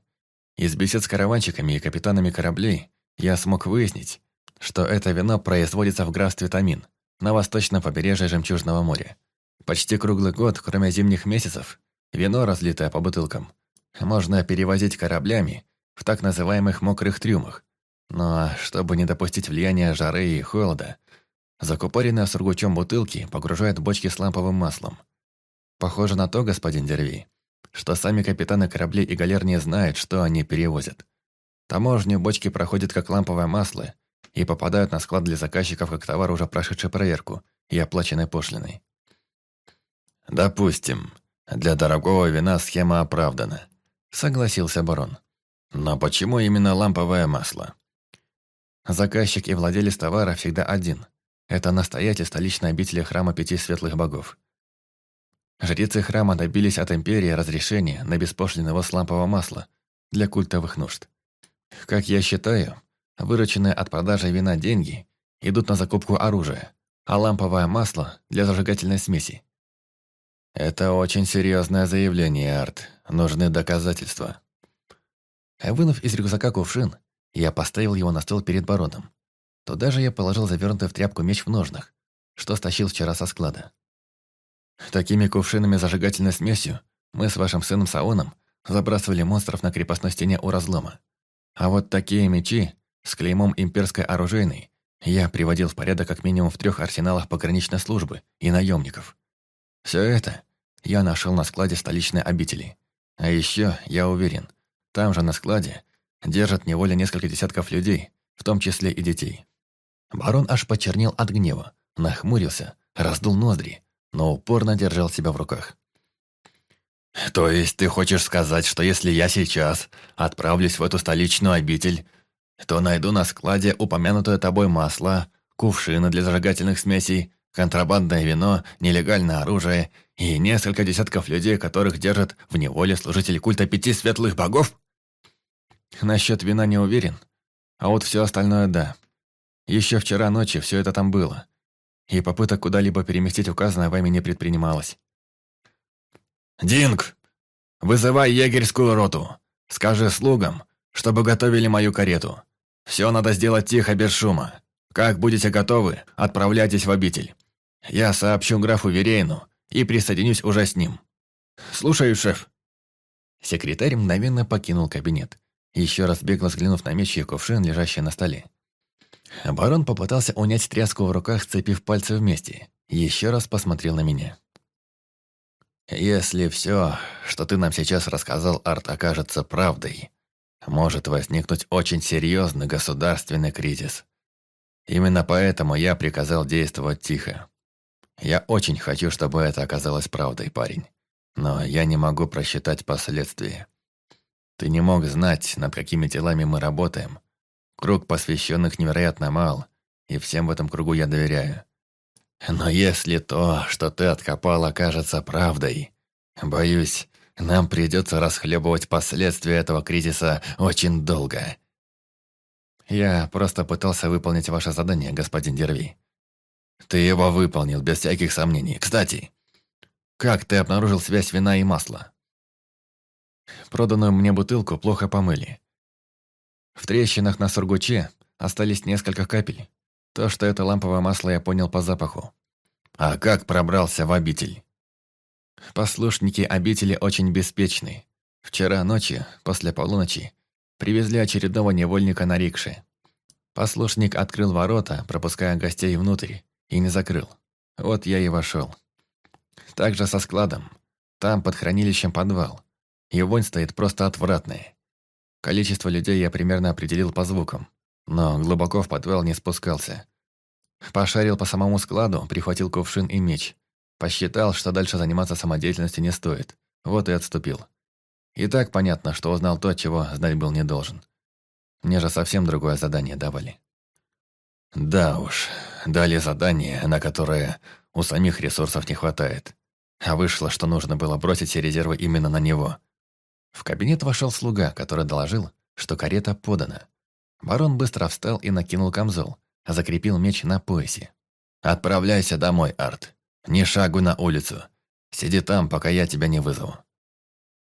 Из бесед с караванщиками и капитанами кораблей я смог выяснить, что это вино производится в графстве Тамин, на восточном побережье Жемчужного моря. Почти круглый год, кроме зимних месяцев, вино, разлитое по бутылкам, можно перевозить кораблями в так называемых мокрых трюмах. Но чтобы не допустить влияния жары и холода, закупоренные сургучом бутылки погружают бочки с ламповым маслом. Похоже на то, господин Дерви, что сами капитаны кораблей и галер не знают, что они перевозят. Таможню бочки проходят как ламповое масло и попадают на склад для заказчиков как товар, уже прошедший проверку и оплаченной пошлиной. «Допустим, для дорогого вина схема оправдана», — согласился барон. «Но почему именно ламповое масло?» Заказчик и владелец товара всегда один. Это настоятель столичной обители храма Пяти Светлых Богов. Жрецы храма добились от империи разрешения на беспошлинный ввоз лампового масла для культовых нужд. Как я считаю, вырученные от продажи вина деньги идут на закупку оружия, а ламповое масло – для зажигательной смеси. Это очень серьезное заявление, Арт. Нужны доказательства. Вынув из рюкзака кувшин, я поставил его на стол перед бароном. Туда же я положил завернутый в тряпку меч в ножнах, что стащил вчера со склада. Такими кувшинами зажигательной смесью мы с вашим сыном Саоном забрасывали монстров на крепостной стене у разлома. А вот такие мечи с клеймом имперской оружейной я приводил в порядок как минимум в трех арсеналах пограничной службы и наемников. Все это я нашел на складе столичной обители. А еще, я уверен, там же на складе держат неволе несколько десятков людей, в том числе и детей. Барон аж почернел от гнева, нахмурился, раздул ноздри, но упорно держал себя в руках. «То есть ты хочешь сказать, что если я сейчас отправлюсь в эту столичную обитель, то найду на складе упомянутое тобой масло, кувшины для зажигательных смесей, контрабандное вино, нелегальное оружие и несколько десятков людей, которых держат в неволе служители культа пяти светлых богов?» «Насчет вина не уверен, а вот все остальное – да. Еще вчера ночью все это там было и попыток куда-либо переместить указанное вами не предпринималось. «Динг, вызывай егерскую роту. Скажи слугам, чтобы готовили мою карету. Все надо сделать тихо, без шума. Как будете готовы, отправляйтесь в обитель. Я сообщу графу Верейну и присоединюсь уже с ним. Слушаю, шеф». Секретарь мгновенно покинул кабинет, еще раз бегло взглянув на меч и кувшин, лежащий на столе. Барон попытался унять тряску в руках, сцепив пальцы вместе. Еще раз посмотрел на меня. «Если все, что ты нам сейчас рассказал, Арт, окажется правдой, может возникнуть очень серьезный государственный кризис. Именно поэтому я приказал действовать тихо. Я очень хочу, чтобы это оказалось правдой, парень. Но я не могу просчитать последствия. Ты не мог знать, над какими делами мы работаем, Круг посвященных невероятно мал, и всем в этом кругу я доверяю. Но если то, что ты откопал, окажется правдой, боюсь, нам придется расхлебывать последствия этого кризиса очень долго. Я просто пытался выполнить ваше задание, господин Дерви. Ты его выполнил, без всяких сомнений. Кстати, как ты обнаружил связь вина и масла? Проданную мне бутылку плохо помыли. В трещинах на сургуче остались несколько капель. То, что это ламповое масло, я понял по запаху. А как пробрался в обитель? Послушники обители очень беспечны. Вчера ночью, после полуночи, привезли очередного невольника на рикше. Послушник открыл ворота, пропуская гостей внутрь, и не закрыл. Вот я и вошел. Также со складом. Там под хранилищем подвал. И вонь стоит просто отвратная. Количество людей я примерно определил по звукам. но глубоко в подвал не спускался. Пошарил по самому складу, прихватил кувшин и меч. Посчитал, что дальше заниматься самодеятельностью не стоит. Вот и отступил. И так понятно, что узнал то, чего знать был не должен. Мне же совсем другое задание давали. Да уж, дали задание, на которое у самих ресурсов не хватает. А вышло, что нужно было бросить все резервы именно на него. В кабинет вошел слуга, который доложил, что карета подана. Барон быстро встал и накинул камзол, а закрепил меч на поясе. «Отправляйся домой, Арт. Не шагу на улицу. Сиди там, пока я тебя не вызову».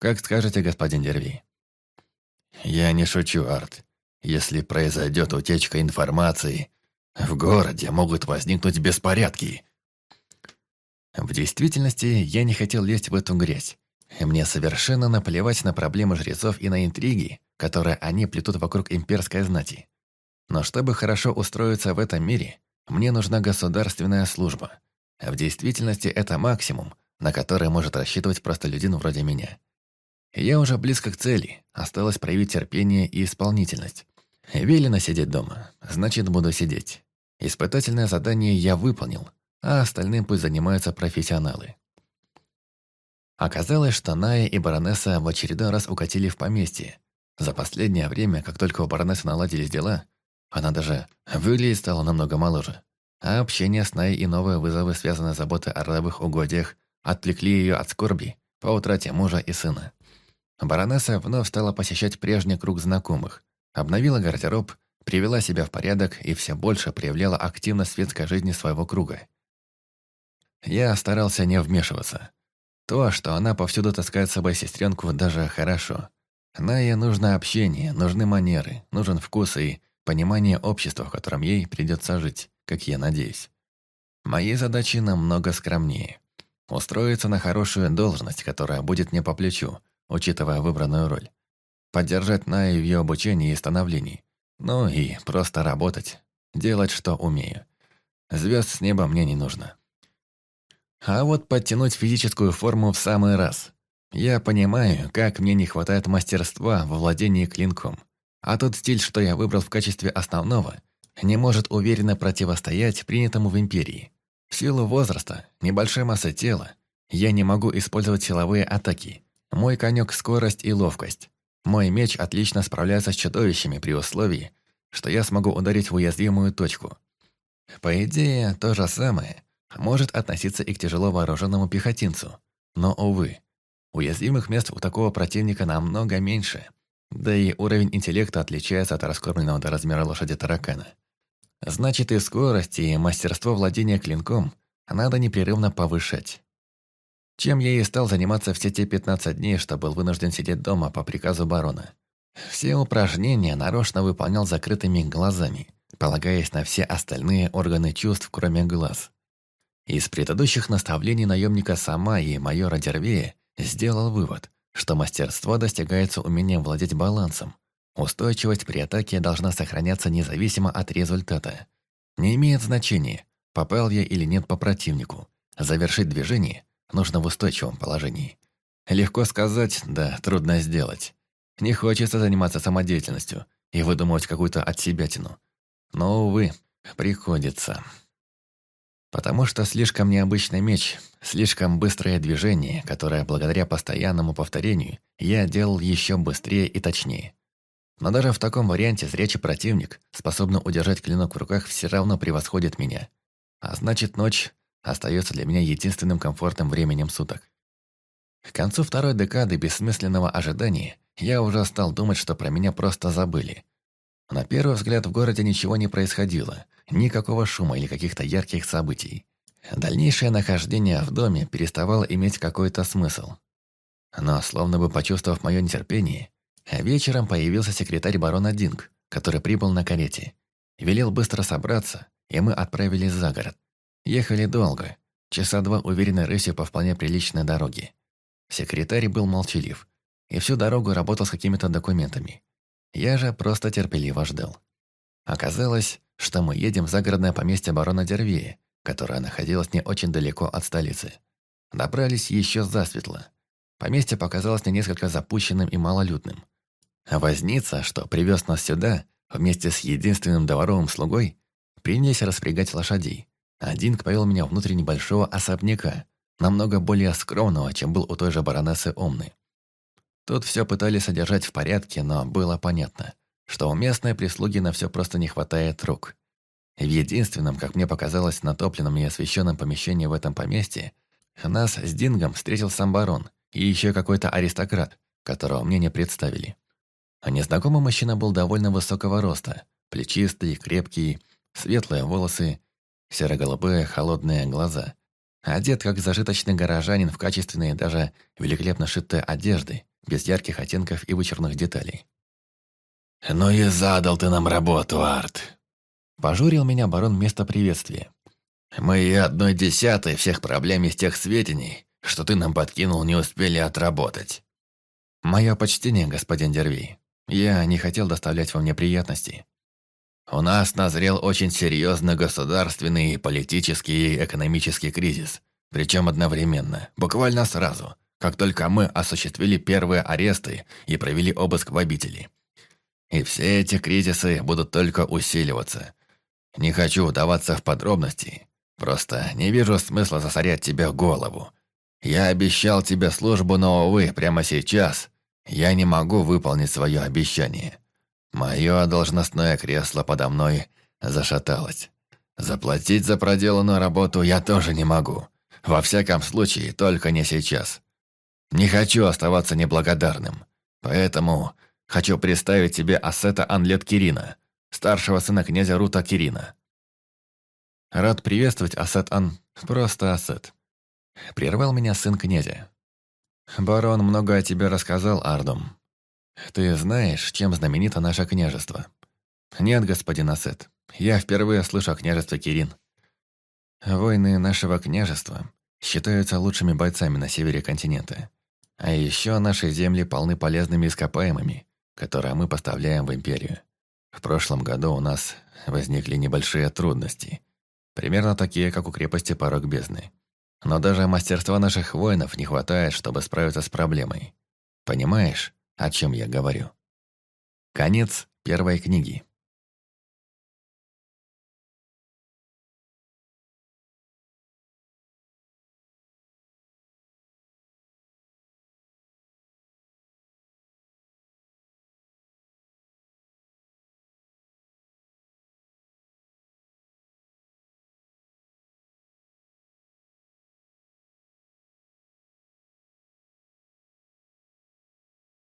«Как скажете, господин Дерви». «Я не шучу, Арт. Если произойдет утечка информации, в городе могут возникнуть беспорядки». В действительности, я не хотел лезть в эту грязь. Мне совершенно наплевать на проблемы жрецов и на интриги, которые они плетут вокруг имперской знати. Но чтобы хорошо устроиться в этом мире, мне нужна государственная служба. А в действительности это максимум, на который может рассчитывать простолюдин вроде меня. Я уже близко к цели, осталось проявить терпение и исполнительность. Велено сидеть дома, значит, буду сидеть. Испытательное задание я выполнил, а остальным пусть занимаются профессионалы. Оказалось, что Ная и баронесса в очередной раз укатили в поместье. За последнее время, как только у баронессы наладились дела, она даже выглядеть стала намного моложе. А общение с Наей и новые вызовы, связанные с заботой о родовых угодьях, отвлекли ее от скорби по утрате мужа и сына. Баронесса вновь стала посещать прежний круг знакомых, обновила гардероб, привела себя в порядок и все больше проявляла активность светской жизни своего круга. Я старался не вмешиваться. То, что она повсюду таскает с собой сестренку, даже хорошо. Найе нужно общение, нужны манеры, нужен вкус и понимание общества, в котором ей придется жить, как я надеюсь. Мои задачи намного скромнее. Устроиться на хорошую должность, которая будет мне по плечу, учитывая выбранную роль. Поддержать Найю в ее обучении и становлении. Ну и просто работать, делать, что умею. Звезд с неба мне не нужно. А вот подтянуть физическую форму в самый раз. Я понимаю, как мне не хватает мастерства во владении клинком. А тот стиль, что я выбрал в качестве основного, не может уверенно противостоять принятому в Империи. В силу возраста, небольшой массы тела, я не могу использовать силовые атаки. Мой конек – скорость и ловкость. Мой меч отлично справляется с чудовищами при условии, что я смогу ударить в уязвимую точку. По идее, то же самое может относиться и к тяжело вооруженному пехотинцу. Но, увы, уязвимых мест у такого противника намного меньше. Да и уровень интеллекта отличается от раскормленного до размера лошади таракана. Значит, и скорость, и мастерство владения клинком надо непрерывно повышать. Чем я и стал заниматься все те 15 дней, что был вынужден сидеть дома по приказу барона. Все упражнения нарочно выполнял закрытыми глазами, полагаясь на все остальные органы чувств, кроме глаз. Из предыдущих наставлений наемника Сама и майора Дервея сделал вывод, что мастерство достигается умением владеть балансом. Устойчивость при атаке должна сохраняться независимо от результата. Не имеет значения, попал я или нет по противнику. Завершить движение нужно в устойчивом положении. Легко сказать, да трудно сделать. Не хочется заниматься самодеятельностью и выдумывать какую-то отсебятину. Но, увы, приходится. Потому что слишком необычный меч, слишком быстрое движение, которое благодаря постоянному повторению я делал еще быстрее и точнее. Но даже в таком варианте зрячий противник, способный удержать клинок в руках, все равно превосходит меня. А значит, ночь остается для меня единственным комфортным временем суток. К концу второй декады бессмысленного ожидания я уже стал думать, что про меня просто забыли. На первый взгляд в городе ничего не происходило, никакого шума или каких-то ярких событий. Дальнейшее нахождение в доме переставало иметь какой-то смысл. Но, словно бы почувствовав мое нетерпение, вечером появился секретарь барона Динг, который прибыл на карете. Велел быстро собраться, и мы отправились за город. Ехали долго, часа два уверенной рысью по вполне приличной дороге. Секретарь был молчалив, и всю дорогу работал с какими-то документами. Я же просто терпеливо ждал. Оказалось, что мы едем в загородное поместье барона Дервея, которое находилось не очень далеко от столицы. Добрались еще засветло. Поместье показалось мне несколько запущенным и малолюдным. Возница, что привез нас сюда, вместе с единственным дворовым слугой принялись распрягать лошадей. Один повел меня внутрь небольшого особняка, намного более скромного, чем был у той же баронессы Омны. Тут все пытались содержать в порядке, но было понятно, что у местной прислуги на все просто не хватает рук. В единственном, как мне показалось, натопленном и освещенном помещении в этом поместье нас с Дингом встретил сам барон и еще какой-то аристократ, которого мне не представили. А незнакомый мужчина был довольно высокого роста, плечистый, крепкий, светлые волосы, серо-голубые холодные глаза, одет как зажиточный горожанин в качественные даже великолепно шитые одежды, без ярких оттенков и вычурных деталей. «Ну и задал ты нам работу, Арт!» Пожурил меня барон вместо приветствия. «Мы и одной десятой всех проблем из тех сведений, что ты нам подкинул, не успели отработать». «Мое почтение, господин Дерви. Я не хотел доставлять вам неприятности». «У нас назрел очень серьезный государственный, политический и экономический кризис, причем одновременно, буквально сразу, как только мы осуществили первые аресты и провели обыск в обители. И все эти кризисы будут только усиливаться. Не хочу удаваться в подробности, просто не вижу смысла засорять тебе голову. Я обещал тебе службу, но, увы, прямо сейчас я не могу выполнить свое обещание. Мое должностное кресло подо мной зашаталось. Заплатить за проделанную работу я тоже не могу. Во всяком случае, только не сейчас. Не хочу оставаться неблагодарным. Поэтому хочу представить тебе Ассета Анлет Кирина, старшего сына князя Рута Кирина. Рад приветствовать, Асет Ан, просто Асет. Прервал меня сын князя. Барон много о тебе рассказал, Ардом. Ты знаешь, чем знаменито наше княжество? Нет, господин Асет, я впервые слышу о княжестве Кирин. Воины нашего княжества считаются лучшими бойцами на севере континента. А еще наши земли полны полезными ископаемыми, которые мы поставляем в империю. В прошлом году у нас возникли небольшие трудности. Примерно такие, как у крепости Порог Бездны. Но даже мастерства наших воинов не хватает, чтобы справиться с проблемой. Понимаешь, о чем я говорю? Конец первой книги.